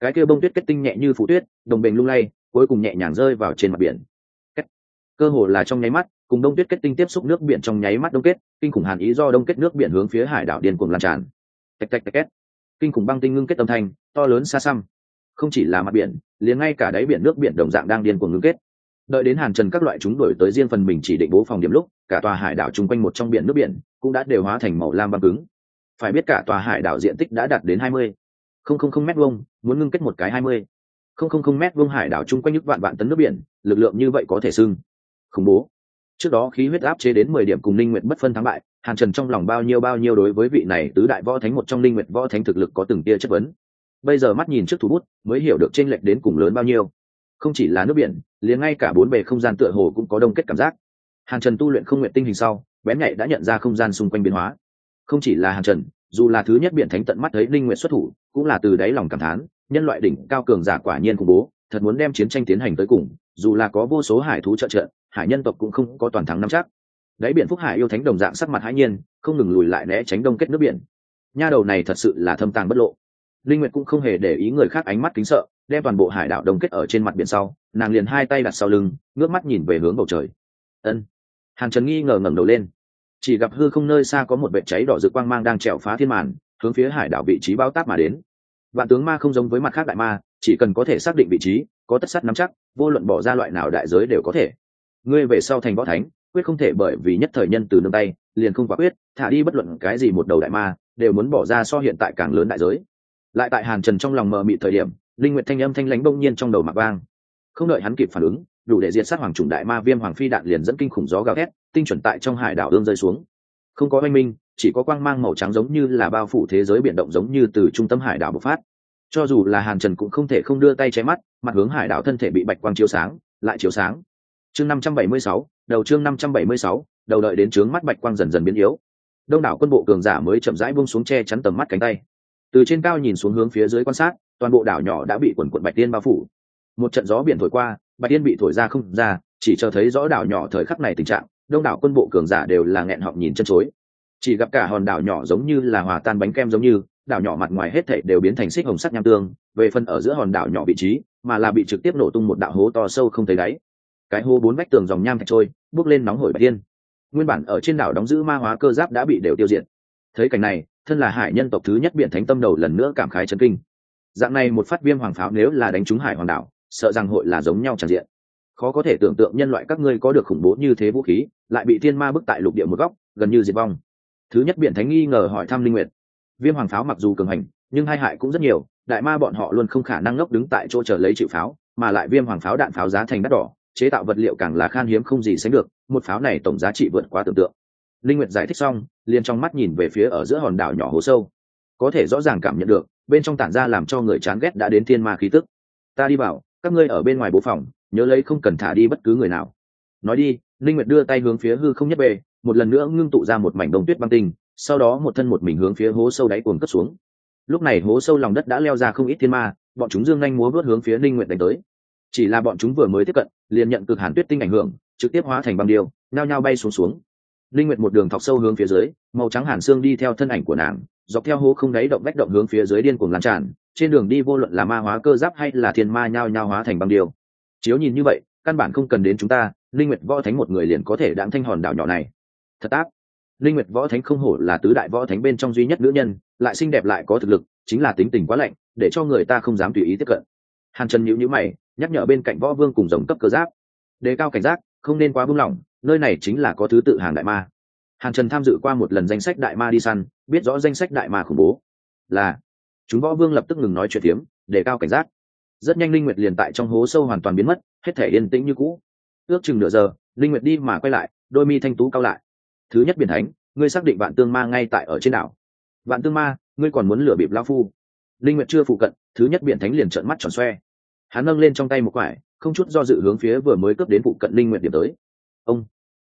Cái kia bông tuyết kết tinh nhẹ như phủ tuyết, đồng bình lung lay, cuối cùng nhẹ nhàng rơi vào trên mặt biển. Cơ hồ là trong nháy mắt cùng đông tuyết kết tinh tiếp xúc nước biển trong nháy mắt đông kết, kinh khủng hàn ý do đông kết nước biển hướng phía hải đảo điên cuồng lan tràn. Tạch tạch tạch kết kinh khủng băng tinh ngưng kết âm thanh, to lớn xa xăm. Không chỉ là mặt biển, liền ngay cả đáy biển nước biển đồng dạng đang điên cuồng ngưng kết. Đợi đến hàn trần các loại chúng đổi tới riêng phần mình chỉ định bố phòng điểm lúc, cả tòa hải đảo chung quanh một trong biển nước biển cũng đã đều hóa thành màu lam băng cứng. Phải biết cả tòa hải đảo diện tích đã đạt đến hai mươi. Không không không mét vuông, muốn ngưng kết một cái hai mươi. Không không không mét vuông hải đảo chung quanh những vạn vạn tấn nước biển, lực lượng như vậy có thể sưng khủng bố trước đó khí huyết áp chế đến mười điểm cùng linh nguyện bất phân thắng bại, hàn trần trong lòng bao nhiêu bao nhiêu đối với vị này tứ đại võ thánh một trong linh nguyện võ thánh thực lực có từng tia chất vấn. Bây giờ mắt nhìn trước thủ bút, mới hiểu được t r ê n lệch đến cùng lớn bao nhiêu. Không chỉ là nước biển, liền ngay cả bốn bề không gian tựa hồ cũng có đông kết cảm giác. Hàn trần tu luyện không nguyện tinh hình sau, bén nhạy đã nhận ra không gian xung quanh biến hóa. Không chỉ là hàn trần, dù là thứ nhất biển thánh tận mắt thấy linh nguyện xuất thủ, cũng là từ đáy lòng cảm thán, nhân loại đỉnh cao cường giả quả nhiên khủng bố, thật muốn đem chiến tranh tiến hành tới cùng, dù là có vô số hải thú trợ trợ hải nhân tộc cũng không có toàn thắng nắm chắc. Đáy biển phúc hải yêu thánh đồng dạng sắc mặt hãi nhiên, không ngừng lùi lại né tránh đông kết nước biển. Nha đầu này thật sự là thâm tàng bất lộ. Linh nguyệt cũng không hề để ý người khác ánh mắt kính sợ, đem toàn bộ hải đảo đông kết ở trên mặt biển sau, nàng liền hai tay đặt sau lưng, ngước mắt nhìn về hướng bầu trời. Ân. Hàn trần nghi ngờ ngẩng đầu lên. Chỉ gặp hư không nơi xa có một vệt cháy đỏ rực quang mang đang trèo phá thiên màn, hướng phía hải đảo vị trí báo táp mà đến. Vạn tướng ma không giống với mặt khác đại ma, chỉ cần có thể xác định vị trí, có tất sắt nắm chắc, vô luận bỏ ra loại nào đại giới đều có thể ngươi về sau thành võ thánh, quyết không thể bởi vì nhất thời nhân từ nương tay, liền không quả quyết, thả đi bất luận cái gì một đầu đại ma, đều muốn bỏ ra so hiện tại càng lớn đại giới. Lại tại hàn trần trong lòng mờ mị thời điểm, linh nguyện thanh âm thanh lãnh bỗng nhiên trong đầu mạc vang. Không đợi hắn kịp phản ứng, đủ để diệt sát hoàng chủng đại ma viêm hoàng phi đạn liền dẫn kinh khủng gió gào thét, tinh chuẩn tại trong hải đảo ương rơi xuống. Không có oanh minh, chỉ có quang mang màu trắng giống như là bao phủ thế giới biển động giống như từ trung tâm hải đảo bộc phát. Cho dù là hàn trần cũng không thể không đưa tay che mắt, mặt hướng hải đảo thân thể bị bạch quang chiếu sáng, lại chiếu sáng chương năm trăm bảy mươi sáu, đầu chương năm trăm bảy mươi sáu, đầu đợi đến trướng mắt bạch quang dần dần biến yếu. Đông đảo quân bộ cường giả mới chậm rãi buông xuống che chắn tầm mắt cánh tay. Từ trên cao nhìn xuống hướng phía dưới quan sát, toàn bộ đảo nhỏ đã bị quần quận bạch tiên bao phủ. Một trận gió biển thổi qua, bạch tiên bị thổi ra không ra, chỉ cho thấy rõ đảo nhỏ thời khắc này tình trạng, đông đảo quân bộ cường giả đều là nghẹn họng nhìn chân chối. Chỉ gặp cả hòn đảo nhỏ giống như là hòa tan bánh kem giống như, đảo nhỏ mặt ngoài hết thảy đều biến thành xích hồng sắc nham tương, về phần ở giữa hòn đảo nhỏ vị trí, mà là bị trực tiếp nổ tung một đạo hố to sâu không thấy đáy cái hô bốn vách tường dòng nham thạch trôi, bước lên nóng hổi bạch tiên nguyên bản ở trên đảo đóng giữ ma hóa cơ giáp đã bị đều tiêu diệt. Thấy cảnh này, thân là hải nhân tộc thứ nhất biển thánh tâm đầu lần nữa cảm khái chấn kinh. Dạng này một phát viêm hoàng pháo nếu là đánh trúng hải hoàng đảo, sợ rằng hội là giống nhau tràn diện. Khó có thể tưởng tượng nhân loại các ngươi có được khủng bố như thế vũ khí, lại bị thiên ma bức tại lục địa một góc, gần như diệt vong. Thứ nhất biển thánh nghi ngờ hỏi thăm linh nguyệt. Viêm hoàng pháo mặc dù cường hành, nhưng hai hại cũng rất nhiều, đại ma bọn họ luôn không khả năng ngốc đứng tại chỗ chờ lấy chịu pháo, mà lại viêm hoàng pháo đạn pháo giá thành đắt đỏ chế tạo vật liệu càng là khan hiếm không gì sánh được, một pháo này tổng giá trị vượt quá tưởng tượng. Linh nguyệt giải thích xong, liền trong mắt nhìn về phía ở giữa hòn đảo nhỏ hố sâu. Có thể rõ ràng cảm nhận được, bên trong tản ra làm cho người chán ghét đã đến thiên ma khí tức. Ta đi vào các ngươi ở bên ngoài bố phòng, nhớ lấy không cần thả đi bất cứ người nào. Nói đi, linh nguyệt đưa tay hướng phía hư không nhất bề, một lần nữa ngưng tụ ra một mảnh đông tuyết băng tinh, sau đó một thân một mình hướng phía hố sâu đáy cuồng cất xuống. Lúc này hố sâu lòng đất đã leo ra không ít thiên ma, bọn chúng dương nhanh múa vớt hướng phía linh nguyệt đánh tới chỉ là bọn chúng vừa mới tiếp cận, liền nhận cực hàn tuyết tinh ảnh hưởng, trực tiếp hóa thành băng điêu nao nhao bay xuống xuống. Linh nguyệt một đường thọc sâu hướng phía dưới, màu trắng hàn xương đi theo thân ảnh của nàng, dọc theo hố không đáy động vách động hướng phía dưới điên cuồng lan tràn, trên đường đi vô luận là ma hóa cơ giáp hay là thiên ma nhao nhao hóa thành băng điêu. Chiếu nhìn như vậy, căn bản không cần đến chúng ta, linh nguyệt võ thánh một người liền có thể đặng thanh hòn đảo nhỏ này. Thật ác. linh nguyệt võ thánh không hổ là tứ đại võ thánh bên trong duy nhất nữ nhân, lại xinh đẹp lại có thực lực, chính là tính tình quá lạnh, để cho người ta không dám tùy ý tiếp cận. Hàn trần nhíu nhíu mày nhắc nhở bên cạnh võ vương cùng giống cấp cơ giáp. Đề cao cảnh giác, không nên quá buông lỏng, nơi này chính là có thứ tự hàng đại ma. Hàn trần tham dự qua một lần danh sách đại ma đi săn, biết rõ danh sách đại ma khủng bố. Là, chúng võ vương lập tức ngừng nói chuyện tiếm đề cao cảnh giác. Rất nhanh linh nguyệt liền tại trong hố sâu hoàn toàn biến mất, hết thể yên tĩnh như cũ. Ước chừng nửa giờ, linh nguyệt đi mà quay lại, đôi mi thanh tú cao lại. Thứ nhất biển thánh, ngươi xác định vạn tương ma ngay tại ở trên đảo. Vạn tương ma, ngươi còn muốn lừa bịp lao phu. Linh nguyệt chưa phụ cận, thứ nhất biển thánh liền trợn mắt tròn xoe hắn nâng lên trong tay một quải, không chút do dự hướng phía vừa mới cướp đến vụ cận linh nguyện điểm tới. Ông!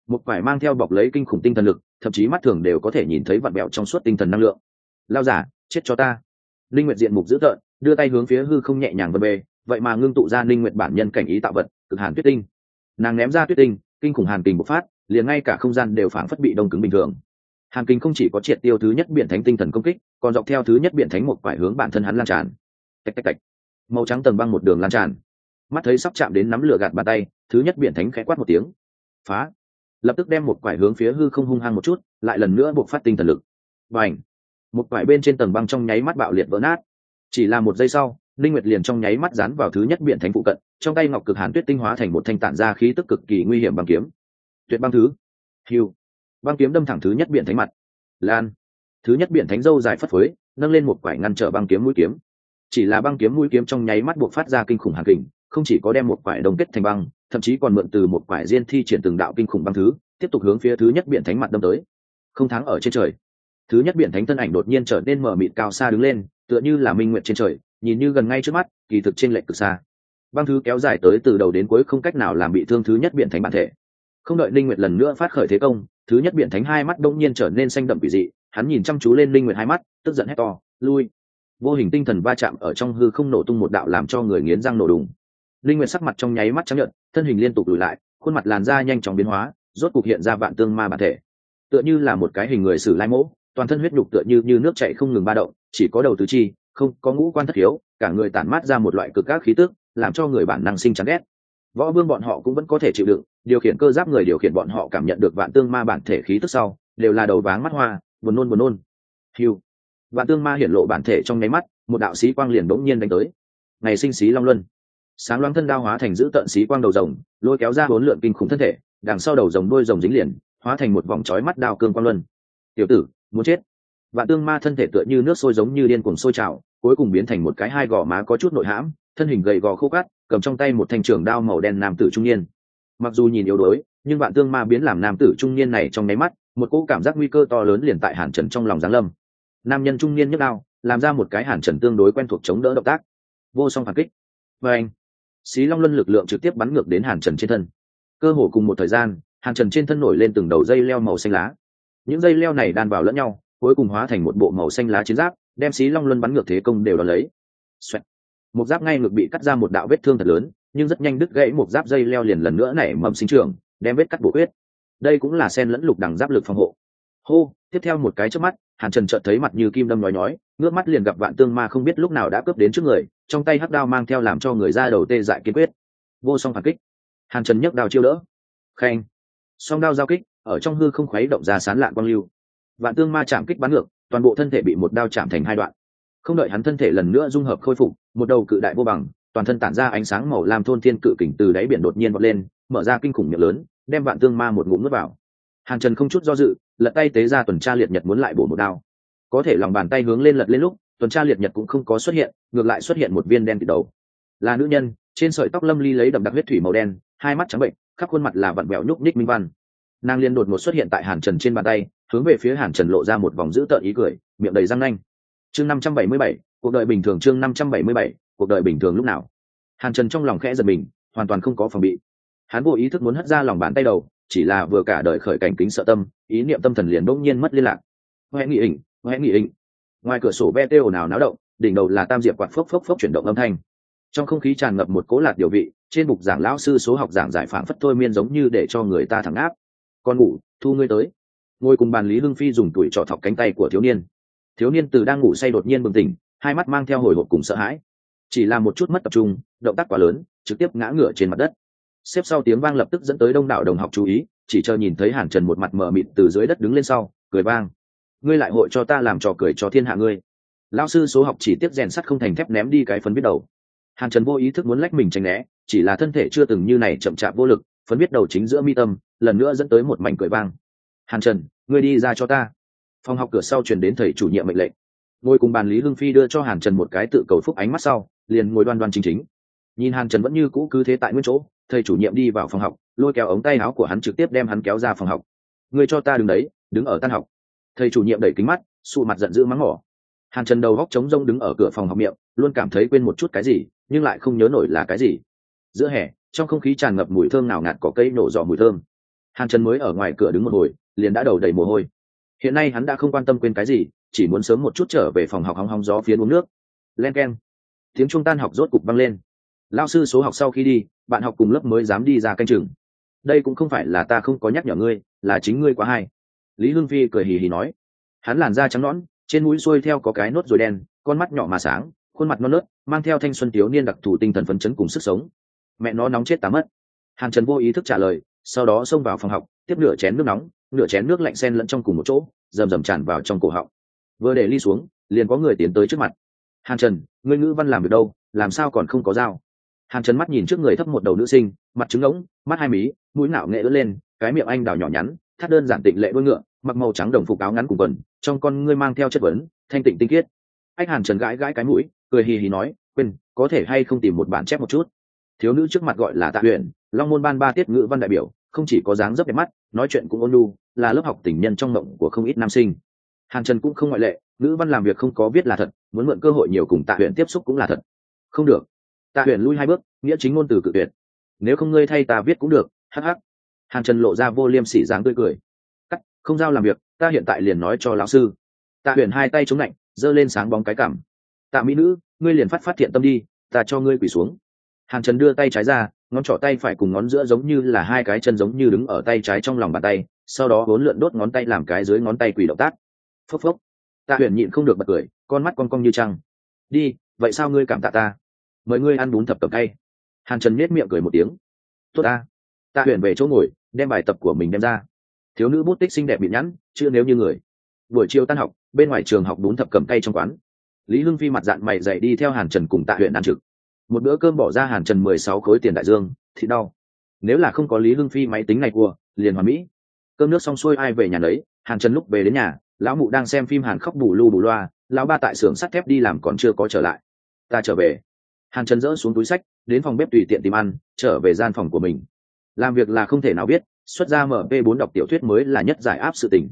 Một quải mang theo bọc lấy kinh khủng tinh thần lực, thậm chí mắt thường đều có thể nhìn thấy vặn bẹo trong suốt tinh thần năng lượng. Lao giả, chết cho ta. Linh nguyện diện mục dữ tợn, đưa tay hướng phía hư không nhẹ nhàng vân bề vậy mà ngưng tụ ra linh nguyện bản nhân cảnh ý tạo vật, cực hàn tuyết tinh. Nàng ném ra tuyết tinh, kinh khủng hàn tình bộc phát, liền ngay cả không gian đều phản phất bị đông cứng bình thường. Hàn kinh không chỉ có triệt tiêu thứ nhất biện thánh tinh thần công kích, còn dọc theo thứ nhất biện thánh một quải hướng bản thân hắn lan tràn. Tạch tạch tạch màu trắng tầng băng một đường lan tràn. Mắt thấy sắp chạm đến nắm lửa gạt bàn tay, thứ nhất biển thánh khẽ quát một tiếng. Phá! Lập tức đem một quải hướng phía hư không hung hăng một chút, lại lần nữa buộc phát tinh thần lực. Và ảnh một quải bên trên tầng băng trong nháy mắt bạo liệt vỡ nát. Chỉ là một giây sau, linh nguyệt liền trong nháy mắt dán vào thứ nhất biển thánh phụ cận, trong tay ngọc cực hàn tuyết tinh hóa thành một thanh tản ra khí tức cực kỳ nguy hiểm bằng kiếm. Tuyệt băng thứ. Hiu băng kiếm đâm thẳng thứ nhất biển thánh mặt. Lan. Thứ nhất biển thánh dâu dài phất phới, nâng lên một quải ngăn trở băng kiếm mũi kiếm chỉ là băng kiếm mũi kiếm trong nháy mắt buộc phát ra kinh khủng hàng kình, không chỉ có đem một quải đồng kết thành băng, thậm chí còn mượn từ một quải diên thi triển từng đạo kinh khủng băng thứ, tiếp tục hướng phía thứ nhất biển thánh mặt đâm tới. Không thắng ở trên trời. Thứ nhất biển thánh thân ảnh đột nhiên trở nên mở mịt cao xa đứng lên, tựa như là minh nguyện trên trời, nhìn như gần ngay trước mắt, kỳ thực trên lệch cực xa. Băng thứ kéo dài tới từ đầu đến cuối không cách nào làm bị thương thứ nhất biển thánh bản thể. Không đợi linh nguyệt lần nữa phát khởi thế công, thứ nhất biển thánh hai mắt đông nhiên trở nên xanh đậm quỷ dị, hắn nhìn chăm chú lên linh nguyệt hai mắt, tức giận hét to, lui! Vô hình tinh thần va chạm ở trong hư không nổ tung một đạo làm cho người nghiến răng nổ đùng. Linh nguyệt sắc mặt trong nháy mắt trắng nhợt, thân hình liên tục lùi lại, khuôn mặt làn da nhanh chóng biến hóa, rốt cục hiện ra vạn tương ma bản thể. Tựa như là một cái hình người sử lai mỗ toàn thân huyết nhục tựa như như nước chảy không ngừng ba động, chỉ có đầu tứ chi, không có ngũ quan thất hiếu cả người tản mát ra một loại cực các khí tức, làm cho người bản năng sinh chán ghét. Võ vương bọn họ cũng vẫn có thể chịu đựng, điều khiển cơ giáp người điều khiển bọn họ cảm nhận được vạn tương ma bản thể khí tức sau, đều là đầu váng mắt hoa, buồn nôn buồn nôn. Hiu vạn tương ma hiển lộ bản thể trong nháy mắt, một đạo sĩ quang liền bỗng nhiên đánh tới. Ngày sinh sĩ long luân. Sáng loáng thân đao hóa thành giữ tận sĩ quang đầu rồng, lôi kéo ra bốn lượn kinh khủng thân thể, đằng sau đầu rồng đôi rồng dính liền, hóa thành một vòng trói mắt đao cương quang luân. Tiểu tử, muốn chết. Vạn tương ma thân thể tựa như nước sôi giống như điên cuồng sôi trào, cuối cùng biến thành một cái hai gò má có chút nội hãm, thân hình gầy gò khô cát, cầm trong tay một thanh trường đao màu đen nam tử trung niên. Mặc dù nhìn yếu đuối, nhưng vạn tương ma biến làm nam tử trung niên này trong nháy mắt, một cỗ cảm giác nguy cơ to lớn liền tại hàn trần trong lòng giáng lâm nam nhân trung niên nhấc đao, làm ra một cái hàn trần tương đối quen thuộc chống đỡ động tác. Vô song phản kích. Và anh, xí long luân lực lượng trực tiếp bắn ngược đến hàn trần trên thân. Cơ hồ cùng một thời gian, hàn trần trên thân nổi lên từng đầu dây leo màu xanh lá. Những dây leo này đan vào lẫn nhau, cuối cùng hóa thành một bộ màu xanh lá chiến giáp, đem xí long luân bắn ngược thế công đều đón lấy. Xoẹt. một giáp ngay ngực bị cắt ra một đạo vết thương thật lớn, nhưng rất nhanh đứt gãy một giáp dây leo liền lần nữa nảy mầm sinh trưởng, đem vết cắt bổ huyết đây cũng là sen lẫn lục đằng giáp lực phòng hộ. Hô, tiếp theo một cái trước mắt hàn trần chợt thấy mặt như kim đâm nói nói, ngước mắt liền gặp vạn tương ma không biết lúc nào đã cướp đến trước người trong tay hắc đao mang theo làm cho người ra đầu tê dại kiên quyết. Vô song phản kích. Hàn trần nhấc đao chiêu đỡ. Khen song đao giao kích ở trong hư không khuấy động ra sán lạn quang lưu. Vạn tương ma chạm kích bắn ngược toàn bộ thân thể bị một đao chạm thành hai đoạn. Không đợi hắn thân thể lần nữa dung hợp khôi phục một đầu cự đại vô bằng toàn thân tản ra ánh sáng màu lam thôn thiên cự kình từ đáy biển đột nhiên bật lên mở ra kinh khủng miệng lớn đem vạn tương ma một ngụm nước vào. Hàn trần không chút do dự lật tay tế ra tuần tra liệt nhật muốn lại bổ một đao. Có thể lòng bàn tay hướng lên lật lên lúc, tuần tra liệt nhật cũng không có xuất hiện, ngược lại xuất hiện một viên đen từ đầu. Là nữ nhân, trên sợi tóc lâm ly lấy đậm đặc huyết thủy màu đen, hai mắt trắng bệnh, khắp khuôn mặt là vặn vẹo nhúc ních minh văn. Nàng liên đột ngột xuất hiện tại hàn trần trên bàn tay, hướng về phía hàn trần lộ ra một vòng dữ tợn ý cười, miệng đầy răng nanh. Chương năm trăm bảy mươi bảy, cuộc đời bình thường chương năm trăm bảy mươi bảy, cuộc đời bình thường lúc nào? Hàn trần trong lòng khẽ giật mình, hoàn toàn không có phòng bị. Hắn vô ý thức muốn hất ra lòng bàn tay đầu chỉ là vừa cả đời khởi cảnh kính sợ tâm, ý niệm tâm thần liền bỗng nhiên mất liên lạc. Huệ nghị hình huệ nghị hình ngoài cửa sổ ve ồn nào náo động, đỉnh đầu là tam diệp quạt phốc phốc phốc chuyển động âm thanh. Trong không khí tràn ngập một cố lạc điều vị, trên bục giảng lão sư số học giảng giải phản phất thôi miên giống như để cho người ta thẳng áp. Con ngủ, thu ngươi tới. Ngồi cùng bàn lý hưng phi dùng tuổi trọ thọc cánh tay của thiếu niên. Thiếu niên từ đang ngủ say đột nhiên bừng tỉnh, hai mắt mang theo hồi hộp cùng sợ hãi. Chỉ là một chút mất tập trung, động tác quá lớn, trực tiếp ngã ngửa trên mặt đất xếp sau tiếng vang lập tức dẫn tới đông đảo đồng học chú ý, chỉ chờ nhìn thấy hàn trần một mặt mờ mịt từ dưới đất đứng lên sau, cười vang. Ngươi lại hội cho ta làm trò cười cho thiên hạ ngươi. Lao sư số học chỉ tiếp rèn sắt không thành thép ném đi cái phấn biết đầu. Hàn trần vô ý thức muốn lách mình tránh né, chỉ là thân thể chưa từng như này chậm chạp vô lực, phấn biết đầu chính giữa mi tâm, lần nữa dẫn tới một mảnh cười vang. Hàn trần, ngươi đi ra cho ta. Phòng học cửa sau truyền đến thầy chủ nhiệm mệnh lệnh. Ngồi cùng bàn lý hưng phi đưa cho hàn trần một cái tự cầu phúc ánh mắt sau, liền ngồi đoan đoan chính chính. Nhìn hàn trần vẫn như cũ cứ thế tại nguyên chỗ thầy chủ nhiệm đi vào phòng học, lôi kéo ống tay áo của hắn trực tiếp đem hắn kéo ra phòng học. Người cho ta đứng đấy, đứng ở tan học. Thầy chủ nhiệm đẩy kính mắt, sụ mặt giận dữ mắng mỏ. Hàn trần đầu góc trống rông đứng ở cửa phòng học miệng, luôn cảm thấy quên một chút cái gì, nhưng lại không nhớ nổi là cái gì. Giữa hè, trong không khí tràn ngập mùi thơm nào ngạt có cây nổ dò mùi thơm. Hàn trần mới ở ngoài cửa đứng một hồi, liền đã đầu đầy mồ hôi. Hiện nay hắn đã không quan tâm quên cái gì, chỉ muốn sớm một chút trở về phòng học hóng hóng gió phiến uống nước. Len k e n tiếng trung tan học rốt cục văng lên lao sư số học sau khi đi, bạn học cùng lớp mới dám đi ra canh chừng. Đây cũng không phải là ta không có nhắc nhở ngươi, là chính ngươi quá hay. Lý hương phi cười hì hì nói. Hắn làn da trắng nõn, trên mũi xuôi theo có cái nốt rồi đen, con mắt nhỏ mà sáng, khuôn mặt non nớt, mang theo thanh xuân thiếu niên đặc thù tinh thần phấn chấn cùng sức sống. Mẹ nó nóng chết tá mất. Hàn trần vô ý thức trả lời, sau đó xông vào phòng học, tiếp nửa chén nước nóng, nửa chén nước lạnh sen lẫn trong cùng một chỗ, rầm rầm tràn vào trong cổ họng. Vừa để ly xuống, liền có người tiến tới trước mặt. Hàn trần, ngươi ngữ văn làm được đâu, làm sao còn không có dao? Hàn trần mắt nhìn trước người thấp một đầu nữ sinh, mặt trứng ống mắt hai mí, mũi nạo nghệ ướt lên, cái miệng anh đào nhỏ nhắn, thắt đơn giản tịnh lệ đuôi ngựa, mặc màu trắng đồng phục áo ngắn cùng quần, trong con ngươi mang theo chất vấn, thanh tịnh tinh khiết. Anh hàn trần gãi gãi cái mũi, cười hì hì nói, quên, có thể hay không tìm một bản chép một chút? Thiếu nữ trước mặt gọi là tạ huyện long môn ban ba tiết ngữ văn đại biểu, không chỉ có dáng dấp đẹp mắt, nói chuyện cũng ôn lu là lớp học tình nhân trong mộng của không ít nam sinh. Hàn trần cũng không ngoại lệ, ngữ văn làm việc không có viết là thật, muốn mượn cơ hội nhiều cùng tạ huyện tiếp xúc cũng là thật. Không được tạ huyền lui hai bước, nghĩa chính ngôn từ cự tuyệt. Nếu không ngươi thay ta viết cũng được, hắc hắc. Hàn trần lộ ra vô liêm sỉ dáng tươi cười. Cắt, không giao làm việc, ta hiện tại liền nói cho lão sư. Tạ huyền hai tay chống lạnh, giơ lên sáng bóng cái cảm. Tạ mỹ nữ, ngươi liền phát phát thiện tâm đi, ta cho ngươi quỳ xuống. Hàn trần đưa tay trái ra, ngón trỏ tay phải cùng ngón giữa giống như là hai cái chân giống như đứng ở tay trái trong lòng bàn tay, sau đó vốn lượn đốt ngón tay làm cái dưới ngón tay quỳ động tác. Phốc phốc. Tạ huyền nhịn không được bật cười, con mắt con cong như trăng. Đi, vậy sao ngươi cảm tạ ta? Mời ngươi ăn bún thập cẩm tay hàn trần nết miệng cười một tiếng. Tốt ta. Ta huyền về chỗ ngồi, đem bài tập của mình đem ra. Thiếu nữ bút tích xinh đẹp bị nhẵn chưa nếu như người. Buổi chiều tan học, bên ngoài trường học bún thập cầm tay trong quán. Lý hưng phi mặt dạng mày dậy đi theo hàn trần cùng tạ huyện ăn trực. Một bữa cơm bỏ ra hàn trần mười sáu khối tiền đại dương thì đau. Nếu là không có lý hưng phi máy tính này của, liền hòa mỹ. Cơm nước xong xuôi ai về nhà lấy hàn trần lúc về đến nhà, lão mụ đang xem phim hàn khóc bù lu bù loa, lão ba tại xưởng sắt thép đi làm còn chưa có trở lại. Ta trở về hàn trần dỡ xuống túi sách, đến phòng bếp tùy tiện tìm ăn, trở về gian phòng của mình. Làm việc là không thể nào biết, xuất ra mp 4 đọc tiểu thuyết mới là nhất giải áp sự tình.